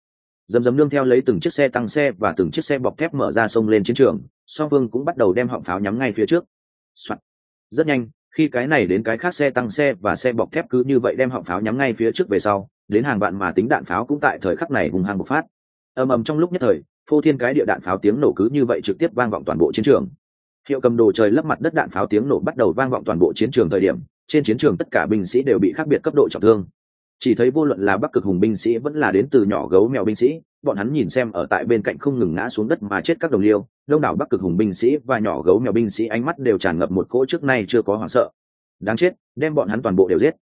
Dầm dầm nương theo lấy từng chiếc xe tăng xe và từng chiếc xe bọc thép mở ra xông lên chiến trường, song phương cũng bắt đầu đem họng pháo nhắm ngay phía trước、Soạn. rất nhanh, khi cái này đến cái khác xe tăng xe và xe bọc thép cứ như vậy đem họng pháo nhắm ngay phía trước về sau đến hàng vạn mà tính đạn pháo cũng tại thời khắc này hùng hàng bộc phát. Ầm ầm trong lúc nhất thời, phô thiên cái địa đạn pháo tiếng nổ cứ như vậy trực tiếp vang vọng toàn bộ chiến trường. Hiệu cầm đồ trời lấp mặt đất đạn pháo tiếng nổ bắt đầu vang vọng toàn bộ chiến trường thời điểm, trên chiến trường tất cả binh sĩ đều bị khác biệt cấp độ trọng thương. Chỉ thấy vô luận là bắc cực hùng binh sĩ vẫn là đến từ nhỏ gấu mèo binh sĩ, bọn hắn nhìn xem ở tại bên cạnh không ngừng ngã xuống đất mà chết các đồng liêu, đông đảo bắc cực hùng binh sĩ và nhỏ gấu mèo binh sĩ ánh mắt đều tràn ngập một cỗ trước nay chưa có hoảng sợ. Đáng chết, đem bọn hắn toàn bộ đều giết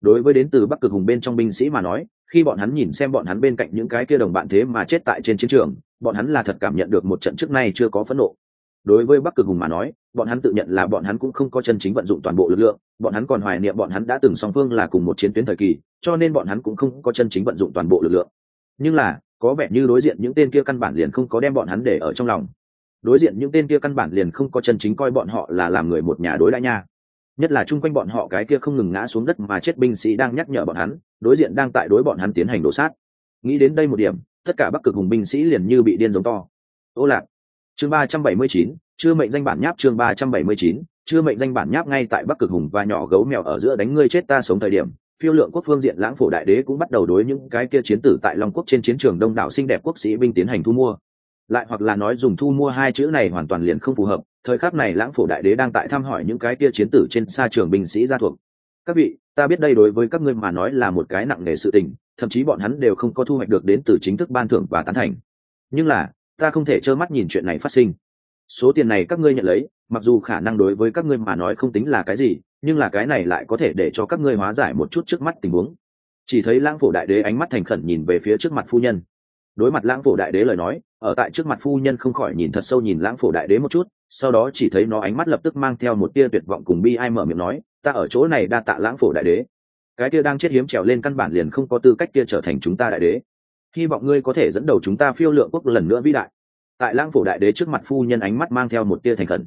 đối với đến từ bắc cực hùng bên trong binh sĩ mà nói, khi bọn hắn nhìn xem bọn hắn bên cạnh những cái kia đồng bạn thế mà chết tại trên chiến trường, bọn hắn là thật cảm nhận được một trận trước nay chưa có phẫn nộ. Đối với bắc cực hùng mà nói, bọn hắn tự nhận là bọn hắn cũng không có chân chính vận dụng toàn bộ lực lượng, bọn hắn còn hoài niệm bọn hắn đã từng song phương là cùng một chiến tuyến thời kỳ, cho nên bọn hắn cũng không có chân chính vận dụng toàn bộ lực lượng. Nhưng là, có vẻ như đối diện những tên kia căn bản liền không có đem bọn hắn để ở trong lòng. Đối diện những tên kia căn bản liền không có chân chính coi bọn họ là làm người một nhà đối đãi nha nhất là chung quanh bọn họ cái kia không ngừng ngã xuống đất mà chết binh sĩ đang nhắc nhở bọn hắn, đối diện đang tại đối bọn hắn tiến hành đổ sát. Nghĩ đến đây một điểm, tất cả bắc cực hùng binh sĩ liền như bị điên giống to. Ô lạc. Chương ba trăm bảy mươi chín, chưa mệnh danh bản nháp chương ba trăm bảy mươi chín, chưa mệnh danh bản nháp ngay tại bắc cực hùng và nhỏ gấu mèo ở giữa đánh ngươi chết ta sống thời điểm, phiêu lượng quốc phương diện lãng phổ đại đế cũng bắt đầu đối những cái kia chiến tử tại long quốc trên chiến trường đông đảo xinh đẹp quốc sĩ binh tiến hành thu mua. Lại hoặc là nói dùng thu mua hai chữ này hoàn toàn liền không phù hợp thời khắc này lãng phổ đại đế đang tại thăm hỏi những cái kia chiến tử trên xa trường binh sĩ gia thuộc. Các vị, ta biết đây đối với các ngươi mà nói là một cái nặng nề sự tình, thậm chí bọn hắn đều không có thu hoạch được đến từ chính thức ban thưởng và tán thành. Nhưng là, ta không thể trơ mắt nhìn chuyện này phát sinh. Số tiền này các ngươi nhận lấy, mặc dù khả năng đối với các ngươi mà nói không tính là cái gì, nhưng là cái này lại có thể để cho các ngươi hóa giải một chút trước mắt tình huống. Chỉ thấy lãng phổ đại đế ánh mắt thành khẩn nhìn về phía trước mặt phu nhân đối mặt lãng phổ đại đế lời nói, ở tại trước mặt phu nhân không khỏi nhìn thật sâu nhìn lãng phổ đại đế một chút, sau đó chỉ thấy nó ánh mắt lập tức mang theo một tia tuyệt vọng cùng bi ai mở miệng nói, ta ở chỗ này đa tạ lãng phổ đại đế. Cái tia đang chết hiếm trèo lên căn bản liền không có tư cách kia trở thành chúng ta đại đế. Hy vọng ngươi có thể dẫn đầu chúng ta phiêu lượng quốc lần nữa vĩ đại. Tại lãng phổ đại đế trước mặt phu nhân ánh mắt mang theo một tia thành khẩn.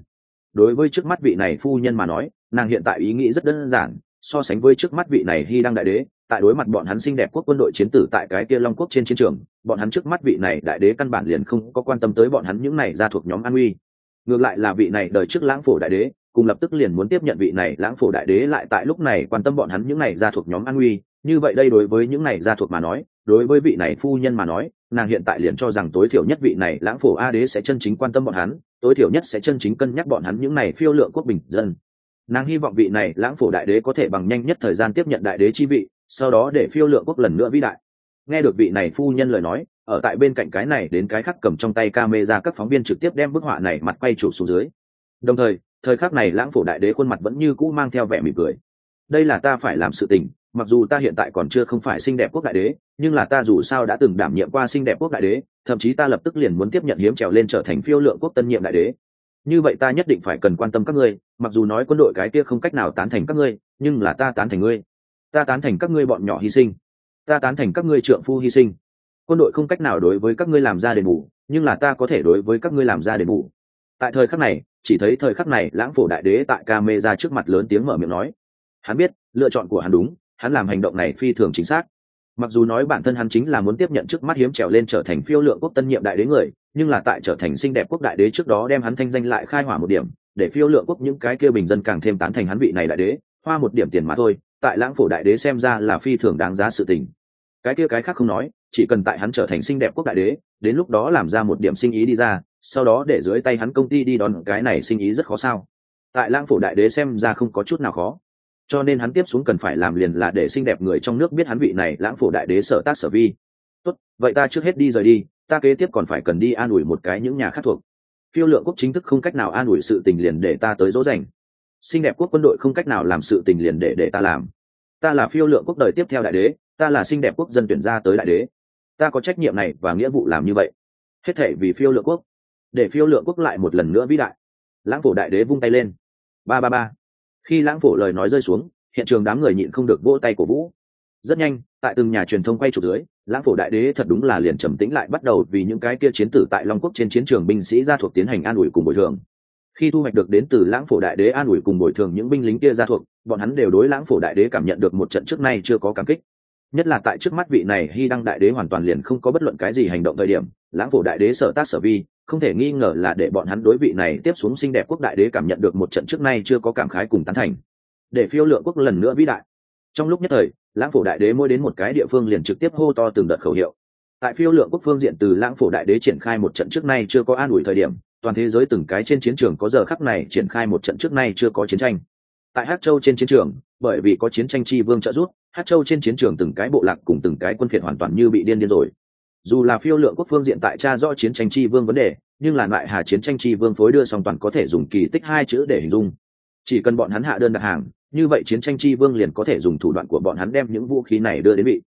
Đối với trước mắt vị này phu nhân mà nói, nàng hiện tại ý nghĩ rất đơn giản, so sánh với trước mắt vị này hy đăng đại đế tại đối mặt bọn hắn xinh đẹp quốc quân đội chiến tử tại cái kia long quốc trên chiến trường, bọn hắn trước mắt vị này đại đế căn bản liền không có quan tâm tới bọn hắn những này ra thuộc nhóm an uy ngược lại là vị này đời trước lãng phổ đại đế, cùng lập tức liền muốn tiếp nhận vị này lãng phổ đại đế lại tại lúc này quan tâm bọn hắn những này ra thuộc nhóm an uy như vậy đây đối với những này ra thuộc mà nói, đối với vị này phu nhân mà nói, nàng hiện tại liền cho rằng tối thiểu nhất vị này lãng phổ a đế sẽ chân chính quan tâm bọn hắn, tối thiểu nhất sẽ chân chính cân nhắc bọn hắn những này phiêu lượng quốc bình dân. Nàng hy vọng vị này lãng phổ đại đế có thể bằng nhanh nhất thời gian tiếp nhận đại đế chi vị sau đó để phiêu lượng quốc lần nữa vĩ đại. Nghe được vị này phu nhân lời nói, ở tại bên cạnh cái này đến cái khác cầm trong tay camera các phóng viên trực tiếp đem bức họa này mặt quay chụp xuống dưới. Đồng thời thời khắc này lãng phổ đại đế khuôn mặt vẫn như cũ mang theo vẻ mỉm cười. Đây là ta phải làm sự tình, mặc dù ta hiện tại còn chưa không phải xinh đẹp quốc đại đế, nhưng là ta dù sao đã từng đảm nhiệm qua xinh đẹp quốc đại đế, thậm chí ta lập tức liền muốn tiếp nhận hiếm trèo lên trở thành phiêu lượng quốc tân nhiệm đại đế. Như vậy ta nhất định phải cần quan tâm các ngươi, mặc dù nói quân đội cái kia không cách nào tán thành các ngươi, nhưng là ta tán thành ngươi ta tán thành các ngươi bọn nhỏ hy sinh. Ta tán thành các ngươi trượng phu hy sinh. Quân đội không cách nào đối với các ngươi làm ra đền bù, nhưng là ta có thể đối với các ngươi làm ra đền bù. Tại thời khắc này, chỉ thấy thời khắc này, lãng phổ đại đế tại ca mê ra trước mặt lớn tiếng mở miệng nói. Hắn biết, lựa chọn của hắn đúng, hắn làm hành động này phi thường chính xác. Mặc dù nói bản thân hắn chính là muốn tiếp nhận trước mắt hiếm trèo lên trở thành phiêu lượng quốc tân nhiệm đại đế người, nhưng là tại trở thành xinh đẹp quốc đại đế trước đó đem hắn thanh danh lại khai hỏa một điểm, để phiêu lượng quốc những cái kia bình dân càng thêm tán thành hắn vị này đại đế, hoa một điểm tiền mà thôi tại lãng phổ đại đế xem ra là phi thường đáng giá sự tình. Cái kia cái khác không nói, chỉ cần tại hắn trở thành xinh đẹp quốc đại đế, đến lúc đó làm ra một điểm sinh ý đi ra, sau đó để dưới tay hắn công ty đi đón cái này sinh ý rất khó sao. Tại lãng phổ đại đế xem ra không có chút nào khó. Cho nên hắn tiếp xuống cần phải làm liền là để xinh đẹp người trong nước biết hắn vị này lãng phổ đại đế sở tác sở vi. Tốt, vậy ta trước hết đi rời đi, ta kế tiếp còn phải cần đi an ủi một cái những nhà khác thuộc. Phiêu lượng quốc chính thức không cách nào an ủi sự tình liền để ta tới dỗ dành xinh đẹp quốc quân đội không cách nào làm sự tình liền để để ta làm. Ta là phiêu lượng quốc đời tiếp theo đại đế, ta là xinh đẹp quốc dân tuyển ra tới đại đế. Ta có trách nhiệm này và nghĩa vụ làm như vậy. Hết thể vì phiêu lượng quốc. Để phiêu lượng quốc lại một lần nữa vĩ đại. Lãng phổ đại đế vung tay lên. Ba ba ba. Khi lãng phổ lời nói rơi xuống, hiện trường đám người nhịn không được vỗ tay cổ vũ. Rất nhanh, tại từng nhà truyền thông quay chụp dưới, lãng phổ đại đế thật đúng là liền trầm tĩnh lại bắt đầu vì những cái kia chiến tử tại long quốc trên chiến trường binh sĩ gia thuộc tiến hành an ủi cùng bồi thường khi thu hoạch được đến từ lãng phổ đại đế an ủi cùng bồi thường những binh lính kia ra thuộc, bọn hắn đều đối lãng phổ đại đế cảm nhận được một trận trước nay chưa có cảm kích. Nhất là tại trước mắt vị này hy đăng đại đế hoàn toàn liền không có bất luận cái gì hành động thời điểm, lãng phổ đại đế sở tác sở vi, không thể nghi ngờ là để bọn hắn đối vị này tiếp xuống xinh đẹp quốc đại đế cảm nhận được một trận trước nay chưa có cảm khái cùng tán thành. Để phiêu lượng quốc lần nữa vĩ đại. Trong lúc nhất thời, lãng phổ đại đế mỗi đến một cái địa phương liền trực tiếp hô to từng đợt khẩu hiệu. Tại phiêu lượng quốc phương diện từ lãng phổ đại đế triển khai một trận trước nay chưa có an ủi thời điểm toàn thế giới từng cái trên chiến trường có giờ khắc này triển khai một trận trước nay chưa có chiến tranh. Tại hát châu trên chiến trường, bởi vì có chiến tranh chi vương trợ giúp hát châu trên chiến trường từng cái bộ lạc cùng từng cái quân phiệt hoàn toàn như bị điên điên rồi. Dù là phiêu lượng quốc phương diện tại cha rõ chiến tranh chi vương vấn đề, nhưng là loại hà chiến tranh chi vương phối đưa song toàn có thể dùng kỳ tích hai chữ để hình dung. Chỉ cần bọn hắn hạ đơn đặt hàng, như vậy chiến tranh chi vương liền có thể dùng thủ đoạn của bọn hắn đem những vũ khí này đưa đến vị.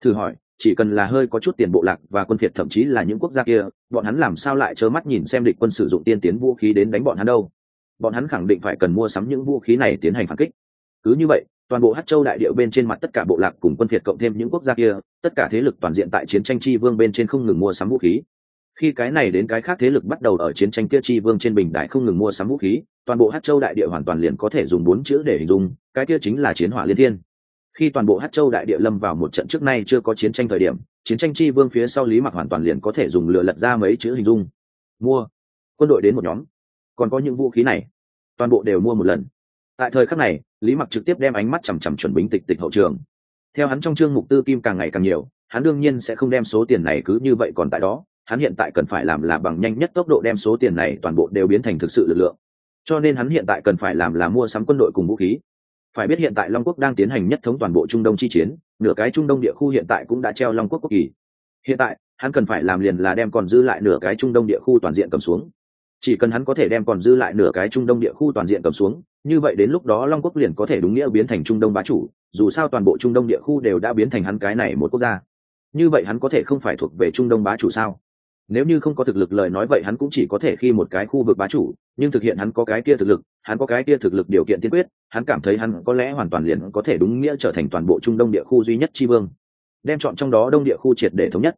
Thử hỏi chỉ cần là hơi có chút tiền bộ lạc và quân phiệt thậm chí là những quốc gia kia, bọn hắn làm sao lại trơ mắt nhìn xem địch quân sử dụng tiên tiến vũ khí đến đánh bọn hắn đâu? Bọn hắn khẳng định phải cần mua sắm những vũ khí này tiến hành phản kích. Cứ như vậy, toàn bộ hát châu đại điệu bên trên mặt tất cả bộ lạc cùng quân phiệt cộng thêm những quốc gia kia, tất cả thế lực toàn diện tại chiến tranh chi vương bên trên không ngừng mua sắm vũ khí. Khi cái này đến cái khác thế lực bắt đầu ở chiến tranh kia chi vương trên bình đại không ngừng mua sắm vũ khí, toàn bộ hát châu đại địa hoàn toàn liền có thể dùng bốn chữ để hình dung, cái kia chính là chiến hỏa liên thiên khi toàn bộ hát châu đại địa lâm vào một trận trước nay chưa có chiến tranh thời điểm, chiến tranh chi vương phía sau lý mặc hoàn toàn liền có thể dùng lửa lật ra mấy chữ hình dung. Mua. Quân đội đến một nhóm. Còn có những vũ khí này. Toàn bộ đều mua một lần. Tại thời khắc này, lý mặc trực tiếp đem ánh mắt chằm chằm chuẩn bính tịch tịch hậu trường. Theo hắn trong chương mục tư kim càng ngày càng nhiều, hắn đương nhiên sẽ không đem số tiền này cứ như vậy còn tại đó. Hắn hiện tại cần phải làm là bằng nhanh nhất tốc độ đem số tiền này toàn bộ đều biến thành thực sự lực lượng. Cho nên hắn hiện tại cần phải làm là mua sắm quân đội cùng vũ khí phải biết hiện tại long quốc đang tiến hành nhất thống toàn bộ trung đông chi chiến, nửa cái trung đông địa khu hiện tại cũng đã treo long quốc quốc kỳ. Hiện tại, hắn cần phải làm liền là đem còn dư lại nửa cái trung đông địa khu toàn diện cầm xuống. Chỉ cần hắn có thể đem còn dư lại nửa cái trung đông địa khu toàn diện cầm xuống, như vậy đến lúc đó long quốc liền có thể đúng nghĩa biến thành trung đông bá chủ, dù sao toàn bộ trung đông địa khu đều đã biến thành hắn cái này một quốc gia. Như vậy hắn có thể không phải thuộc về trung đông bá chủ sao? Nếu như không có thực lực lời nói vậy hắn cũng chỉ có thể khi một cái khu vực bá chủ nhưng thực hiện hắn có cái kia thực lực, hắn có cái kia thực lực điều kiện tiên quyết, hắn cảm thấy hắn có lẽ hoàn toàn liền có thể đúng nghĩa trở thành toàn bộ trung đông địa khu duy nhất tri vương, đem chọn trong đó đông địa khu triệt để thống nhất.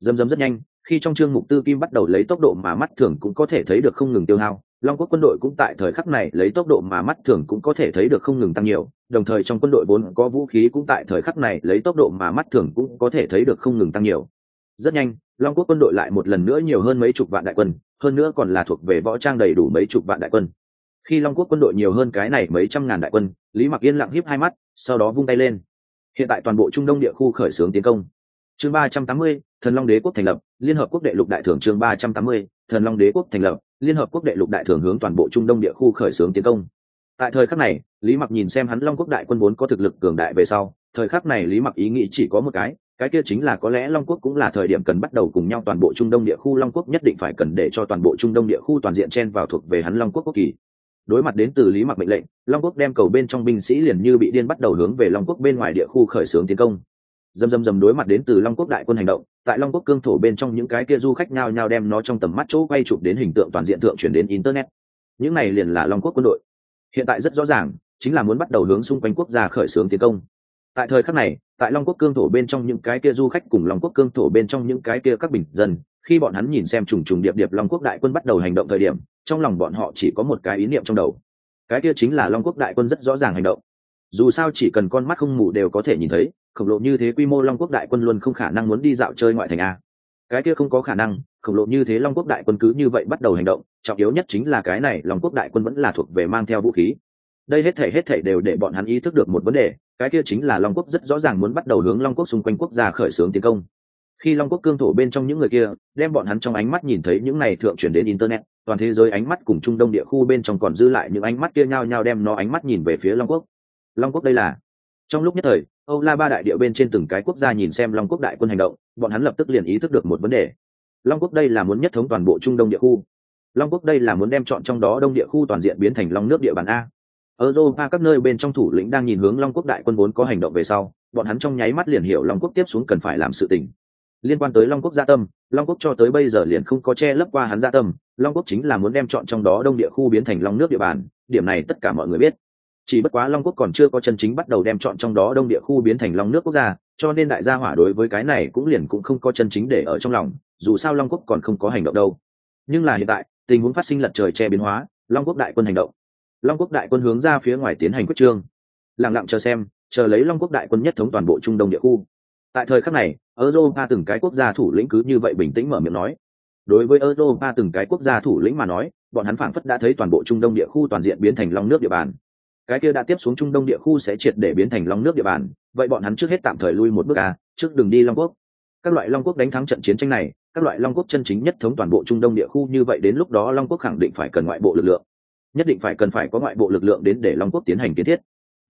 Dầm dầm rất nhanh, khi trong chương mục tư kim bắt đầu lấy tốc độ mà mắt thường cũng có thể thấy được không ngừng tiêu hao, long quốc quân đội cũng tại thời khắc này lấy tốc độ mà mắt thường cũng có thể thấy được không ngừng tăng nhiều, đồng thời trong quân đội vốn có vũ khí cũng tại thời khắc này lấy tốc độ mà mắt thường cũng có thể thấy được không ngừng tăng nhiều. Rất nhanh long quốc quân đội lại một lần nữa nhiều hơn mấy chục vạn đại quân, hơn nữa còn là thuộc về võ trang đầy đủ mấy chục vạn đại quân. Khi long quốc quân đội nhiều hơn cái này mấy trăm ngàn đại quân, lý mặc yên lặng hiếp hai mắt, sau đó vung tay lên. Hiện tại toàn bộ trung đông địa khu khởi xướng tiến công. Chương ba trăm tám mươi, thần long đế quốc thành lập, liên hợp quốc đệ lục đại thưởng chương ba trăm tám mươi, thần long đế quốc thành lập, liên hợp quốc đệ lục đại thưởng hướng toàn bộ trung đông địa khu khởi xướng tiến công. Tại thời khắc này, lý mặc nhìn xem hắn long quốc đại quân vốn có thực lực cường đại về sau, thời khắc này lý mặc ý nghĩ chỉ có một cái cái kia chính là có lẽ long quốc cũng là thời điểm cần bắt đầu cùng nhau toàn bộ trung đông địa khu long quốc nhất định phải cần để cho toàn bộ trung đông địa khu toàn diện chen vào thuộc về hắn long quốc quốc kỳ. Đối mặt đến từ lý mặc mệnh lệnh, long quốc đem cầu bên trong binh sĩ liền như bị điên bắt đầu hướng về long quốc bên ngoài địa khu khởi xướng tiến công. Dầm dầm dầm đối mặt đến từ long quốc đại quân hành động, tại long quốc cương thổ bên trong những cái kia du khách nhao nhao đem nó trong tầm mắt chỗ quay chụp đến hình tượng toàn diện thượng chuyển đến internet. Những này liền là long quốc quân đội. Hiện tại rất rõ ràng, chính là muốn bắt đầu hướng xung quanh quốc gia khởi xướng tiến công tại thời khắc này, tại long quốc cương thổ bên trong những cái kia du khách cùng long quốc cương thổ bên trong những cái kia các bình dân, khi bọn hắn nhìn xem trùng trùng điệp điệp long quốc đại quân bắt đầu hành động thời điểm, trong lòng bọn họ chỉ có một cái ý niệm trong đầu. Cái kia chính là long quốc đại quân rất rõ ràng hành động. Dù sao chỉ cần con mắt không mù đều có thể nhìn thấy, khổng lồ như thế quy mô long quốc đại quân luôn không khả năng muốn đi dạo chơi ngoại thành a. Cái kia không có khả năng, khổng lồ như thế long quốc đại quân cứ như vậy bắt đầu hành động, trọng yếu nhất chính là cái này long quốc đại quân vẫn là thuộc về mang theo vũ khí đây hết thể hết thể đều để bọn hắn ý thức được một vấn đề, cái kia chính là long quốc rất rõ ràng muốn bắt đầu hướng long quốc xung quanh quốc gia khởi xướng tiến công. Khi long quốc cương thổ bên trong những người kia, đem bọn hắn trong ánh mắt nhìn thấy những này thượng chuyển đến internet, toàn thế giới ánh mắt cùng trung đông địa khu bên trong còn dư lại những ánh mắt kia nhao nhao đem nó ánh mắt nhìn về phía long quốc. Long quốc đây là, trong lúc nhất thời, âu la ba đại địa bên trên từng cái quốc gia nhìn xem long quốc đại quân hành động, bọn hắn lập tức liền ý thức được một vấn đề. Long quốc đây là muốn nhất thống toàn bộ trung đông địa khu. Long quốc đây là muốn đem chọn trong đó đông địa khu toàn diện biến thành long nước địa bàn a europa các nơi bên trong thủ lĩnh đang nhìn hướng long quốc đại quân vốn có hành động về sau, bọn hắn trong nháy mắt liền hiểu long quốc tiếp xuống cần phải làm sự tình. Liên quan tới long quốc gia tâm, long quốc cho tới bây giờ liền không có che lấp qua hắn gia tâm, long quốc chính là muốn đem chọn trong đó đông địa khu biến thành long nước địa bàn, điểm này tất cả mọi người biết. Chỉ bất quá long quốc còn chưa có chân chính bắt đầu đem chọn trong đó đông địa khu biến thành long nước quốc gia, cho nên đại gia hỏa đối với cái này cũng liền cũng không có chân chính để ở trong lòng, dù sao long quốc còn không có hành động đâu. Nhưng là hiện tại, tình huống phát sinh lật trời che biến hóa, long quốc đại quân hành động long quốc đại quân hướng ra phía ngoài tiến hành quyết trương. Lặng lặng chờ xem, chờ lấy long quốc đại quân nhất thống toàn bộ trung đông địa khu. Tại thời khắc này, europa từng cái quốc gia thủ lĩnh cứ như vậy bình tĩnh mở miệng nói. Đối với europa từng cái quốc gia thủ lĩnh mà nói, bọn hắn phảng phất đã thấy toàn bộ trung đông địa khu toàn diện biến thành long nước địa bàn. Cái kia đã tiếp xuống trung đông địa khu sẽ triệt để biến thành long nước địa bàn, vậy bọn hắn trước hết tạm thời lui một bước à trước đường đi long quốc. Các loại long quốc đánh thắng trận chiến tranh này, các loại long quốc chân chính nhất thống toàn bộ trung đông địa khu như vậy đến lúc đó long quốc khẳng định phải cần ngoại bộ lực lượng nhất định phải cần phải có ngoại bộ lực lượng đến để long quốc tiến hành kiến thiết.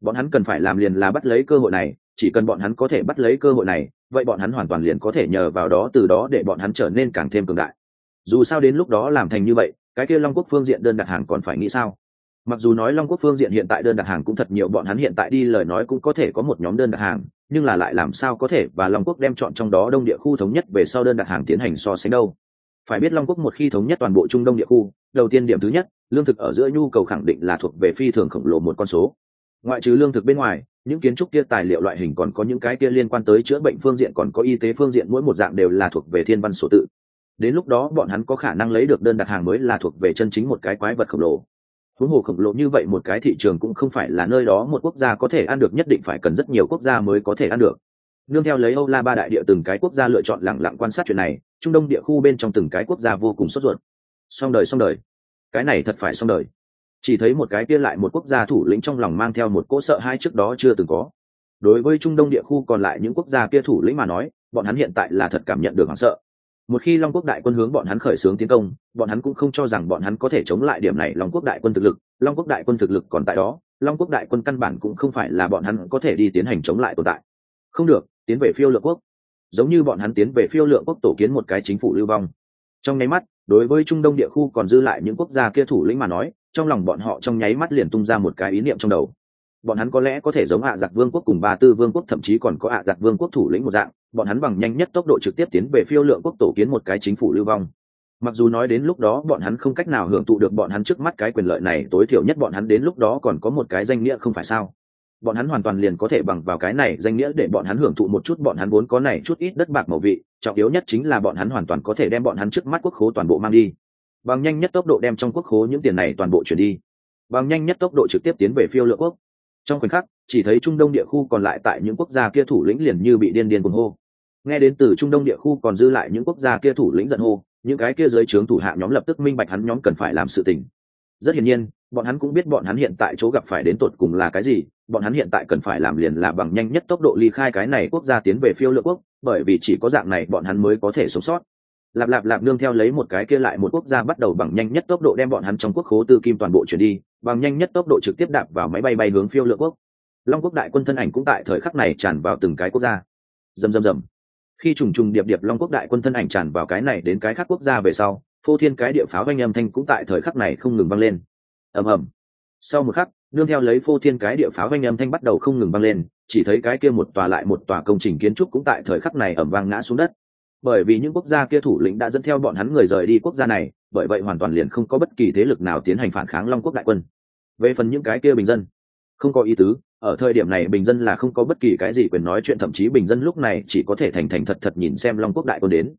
Bọn hắn cần phải làm liền là bắt lấy cơ hội này, chỉ cần bọn hắn có thể bắt lấy cơ hội này, vậy bọn hắn hoàn toàn liền có thể nhờ vào đó từ đó để bọn hắn trở nên càng thêm cường đại. Dù sao đến lúc đó làm thành như vậy, cái kia long quốc phương diện đơn đặt hàng còn phải nghĩ sao? Mặc dù nói long quốc phương diện hiện tại đơn đặt hàng cũng thật nhiều, bọn hắn hiện tại đi lời nói cũng có thể có một nhóm đơn đặt hàng, nhưng là lại làm sao có thể và long quốc đem chọn trong đó đông địa khu thống nhất về sau đơn đặt hàng tiến hành so sánh đâu? Phải biết long quốc một khi thống nhất toàn bộ trung đông địa khu, đầu tiên điểm thứ nhất, lương thực ở giữa nhu cầu khẳng định là thuộc về phi thường khổng lồ một con số. Ngoại trừ lương thực bên ngoài, những kiến trúc kia tài liệu loại hình còn có những cái kia liên quan tới chữa bệnh phương diện, còn có y tế phương diện, mỗi một dạng đều là thuộc về thiên văn sổ tự. Đến lúc đó, bọn hắn có khả năng lấy được đơn đặt hàng mới là thuộc về chân chính một cái quái vật khổng lồ. Huống hồ khổng lồ như vậy một cái thị trường cũng không phải là nơi đó một quốc gia có thể ăn được, nhất định phải cần rất nhiều quốc gia mới có thể ăn được. Nương theo lấy âu la ba đại địa từng cái quốc gia lựa chọn lẳng lặng quan sát chuyện này trung đông địa khu bên trong từng cái quốc gia vô cùng sốt ruột. Xong đời xong đời. Cái này thật phải xong đời. Chỉ thấy một cái kia lại một quốc gia thủ lĩnh trong lòng mang theo một cỗ sợ hai trước đó chưa từng có. Đối với trung đông địa khu còn lại những quốc gia kia thủ lĩnh mà nói, bọn hắn hiện tại là thật cảm nhận được hoảng sợ. Một khi long quốc đại quân hướng bọn hắn khởi xướng tiến công, bọn hắn cũng không cho rằng bọn hắn có thể chống lại điểm này long quốc đại quân thực lực. Long quốc đại quân thực lực còn tại đó, long quốc đại quân căn bản cũng không phải là bọn hắn có thể đi tiến hành chống lại tồn tại. Không được, tiến về phiêu lượng quốc giống như bọn hắn tiến về phiêu lượng quốc tổ kiến một cái chính phủ lưu vong. Trong nháy mắt, đối với trung đông địa khu còn dư lại những quốc gia kia thủ lĩnh mà nói, trong lòng bọn họ trong nháy mắt liền tung ra một cái ý niệm trong đầu. Bọn hắn có lẽ có thể giống hạ giặc vương quốc cùng ba tư vương quốc, thậm chí còn có hạ giặc vương quốc thủ lĩnh một dạng, bọn hắn bằng nhanh nhất tốc độ trực tiếp tiến về phiêu lượng quốc tổ kiến một cái chính phủ lưu vong. Mặc dù nói đến lúc đó bọn hắn không cách nào hưởng thụ được bọn hắn trước mắt cái quyền lợi này, tối thiểu nhất bọn hắn đến lúc đó còn có một cái danh nghĩa không phải sao? Bọn hắn hoàn toàn liền có thể bằng vào cái này danh nghĩa để bọn hắn hưởng thụ một chút bọn hắn vốn có này chút ít đất bạc màu vị, trọng yếu nhất chính là bọn hắn hoàn toàn có thể đem bọn hắn trước mắt quốc khố toàn bộ mang đi. Bằng nhanh nhất tốc độ đem trong quốc khố những tiền này toàn bộ chuyển đi. Bằng nhanh nhất tốc độ trực tiếp tiến về phiêu lựa quốc. Trong khoảnh khắc, chỉ thấy trung đông địa khu còn lại tại những quốc gia kia thủ lĩnh liền như bị điên điên cuồng hô. Nghe đến từ trung đông địa khu còn dư lại những quốc gia kia thủ lĩnh giận hô, những cái kia dưới trướng thủ hạ nhóm lập tức minh bạch hắn nhóm cần phải làm sự tình rất hiển nhiên, bọn hắn cũng biết bọn hắn hiện tại chỗ gặp phải đến tột cùng là cái gì, bọn hắn hiện tại cần phải làm liền là bằng nhanh nhất tốc độ ly khai cái này quốc gia tiến về phiêu lựa quốc, bởi vì chỉ có dạng này bọn hắn mới có thể sống sót. Lạp lạp lạp nương theo lấy một cái kia lại một quốc gia bắt đầu bằng nhanh nhất tốc độ đem bọn hắn trong quốc khố tư kim toàn bộ chuyển đi, bằng nhanh nhất tốc độ trực tiếp đạp vào máy bay bay hướng phiêu lựa quốc. Long quốc đại quân thân ảnh cũng tại thời khắc này tràn vào từng cái quốc gia. Dầm dầm dầm khi trùng trùng điệp điệp long quốc đại quân thân ảnh tràn vào cái này đến cái khác quốc gia về sau phô thiên cái địa pháo vanh âm thanh cũng tại thời khắc này không ngừng vang lên. Ầm ầm. Sau một khắc, nương theo lấy phô thiên cái địa pháo vanh âm thanh bắt đầu không ngừng vang lên, chỉ thấy cái kia một tòa lại một tòa công trình kiến trúc cũng tại thời khắc này ẩm vang ngã xuống đất. Bởi vì những quốc gia kia thủ lĩnh đã dẫn theo bọn hắn người rời đi quốc gia này, bởi vậy hoàn toàn liền không có bất kỳ thế lực nào tiến hành phản kháng long quốc đại quân. Về phần những cái kia bình dân, không có ý tứ, ở thời điểm này bình dân là không có bất kỳ cái gì quyền nói chuyện, thậm chí bình dân lúc này chỉ có thể thành thành thật thật nhìn xem long quốc đại quân đến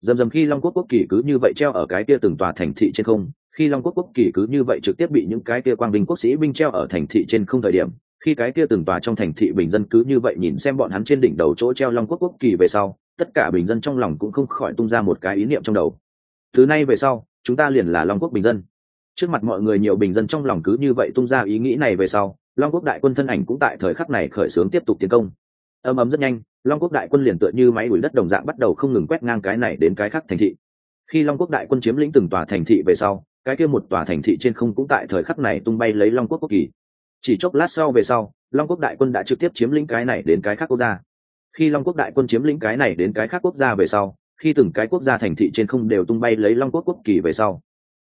dầm dầm khi long quốc quốc kỳ cứ như vậy treo ở cái kia từng tòa thành thị trên không, khi long quốc quốc kỳ cứ như vậy trực tiếp bị những cái kia quang binh quốc sĩ binh treo ở thành thị trên không thời điểm, khi cái kia từng tòa trong thành thị bình dân cứ như vậy nhìn xem bọn hắn trên đỉnh đầu chỗ treo long quốc quốc kỳ về sau, tất cả bình dân trong lòng cũng không khỏi tung ra một cái ý niệm trong đầu. Thứ nay về sau, chúng ta liền là long quốc bình dân. Trước mặt mọi người nhiều bình dân trong lòng cứ như vậy tung ra ý nghĩ này về sau, long quốc đại quân thân ảnh cũng tại thời khắc này khởi xướng tiếp tục tiến công. Âm ấm rất nhanh long quốc đại quân liền tựa như máy đuổi đất đồng dạng bắt đầu không ngừng quét ngang cái này đến cái khác thành thị. Khi long quốc đại quân chiếm lĩnh từng tòa thành thị về sau, cái kia một tòa thành thị trên không cũng tại thời khắc này tung bay lấy long quốc quốc kỳ. Chỉ chốc lát sau về sau, long quốc đại quân đã trực tiếp chiếm lĩnh cái này đến cái khác quốc gia. Khi long quốc đại quân chiếm lĩnh cái này đến cái khác quốc gia về sau, khi từng cái quốc gia thành thị trên không đều tung bay lấy long quốc quốc kỳ về sau,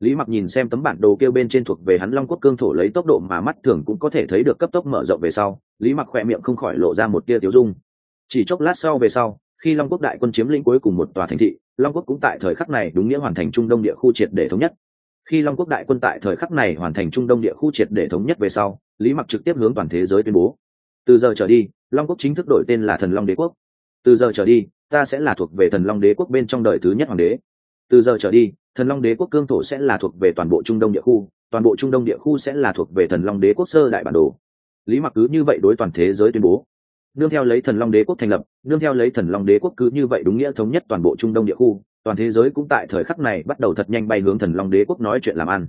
lý mặc nhìn xem tấm bản đồ kêu bên trên thuộc về hắn long quốc cương thổ lấy tốc độ mà mắt thường cũng có thể thấy được cấp tốc mở rộng về sau, lý mặc khỏe miệng không khỏi lộ ra một tia tiêu dung chỉ chốc lát sau về sau, khi long quốc đại quân chiếm lĩnh cuối cùng một tòa thành thị, long quốc cũng tại thời khắc này đúng nghĩa hoàn thành trung đông địa khu triệt để thống nhất. Khi long quốc đại quân tại thời khắc này hoàn thành trung đông địa khu triệt để thống nhất về sau, lý mặc trực tiếp hướng toàn thế giới tuyên bố. Từ giờ trở đi, long quốc chính thức đổi tên là thần long đế quốc. Từ giờ trở đi, ta sẽ là thuộc về thần long đế quốc bên trong đời thứ nhất hoàng đế. Từ giờ trở đi, thần long đế quốc cương thổ sẽ là thuộc về toàn bộ trung đông địa khu, toàn bộ trung đông địa khu sẽ là thuộc về thần long đế quốc sơ đại bản đồ. Lý mặc cứ như vậy đối toàn thế giới tuyên bố nương theo lấy thần long đế quốc thành lập, nương theo lấy thần long đế quốc cứ như vậy đúng nghĩa thống nhất toàn bộ trung đông địa khu, toàn thế giới cũng tại thời khắc này bắt đầu thật nhanh bay hướng thần long đế quốc nói chuyện làm ăn.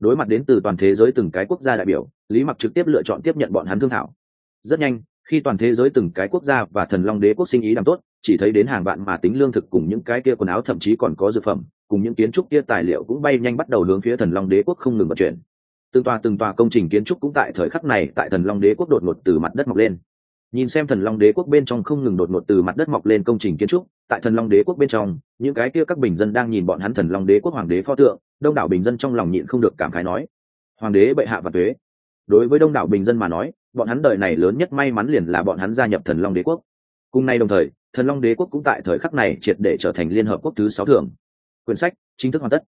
Đối mặt đến từ toàn thế giới từng cái quốc gia đại biểu, lý mặc trực tiếp lựa chọn tiếp nhận bọn hắn thương thảo. Rất nhanh, khi toàn thế giới từng cái quốc gia và thần long đế quốc sinh ý làm tốt, chỉ thấy đến hàng vạn mà tính lương thực cùng những cái kia quần áo thậm chí còn có dược phẩm, cùng những kiến trúc kia tài liệu cũng bay nhanh bắt đầu hướng phía thần long đế quốc không ngừng vận chuyển. Từng tòa từng tòa công trình kiến trúc cũng tại thời khắc này tại thần long đế quốc đột ngột từ mặt đất mọc lên nhìn xem thần long đế quốc bên trong không ngừng đột ngột từ mặt đất mọc lên công trình kiến trúc, tại thần long đế quốc bên trong, những cái kia các bình dân đang nhìn bọn hắn thần long đế quốc hoàng đế pho tượng, đông đảo bình dân trong lòng nhịn không được cảm khái nói, hoàng đế bệ hạ và thuế đối với đông đảo bình dân mà nói, bọn hắn đời này lớn nhất may mắn liền là bọn hắn gia nhập thần long đế quốc. Cùng nay đồng thời, thần long đế quốc cũng tại thời khắc này triệt để trở thành liên hợp quốc thứ sáu thường quyển sách chính thức hoàn tất.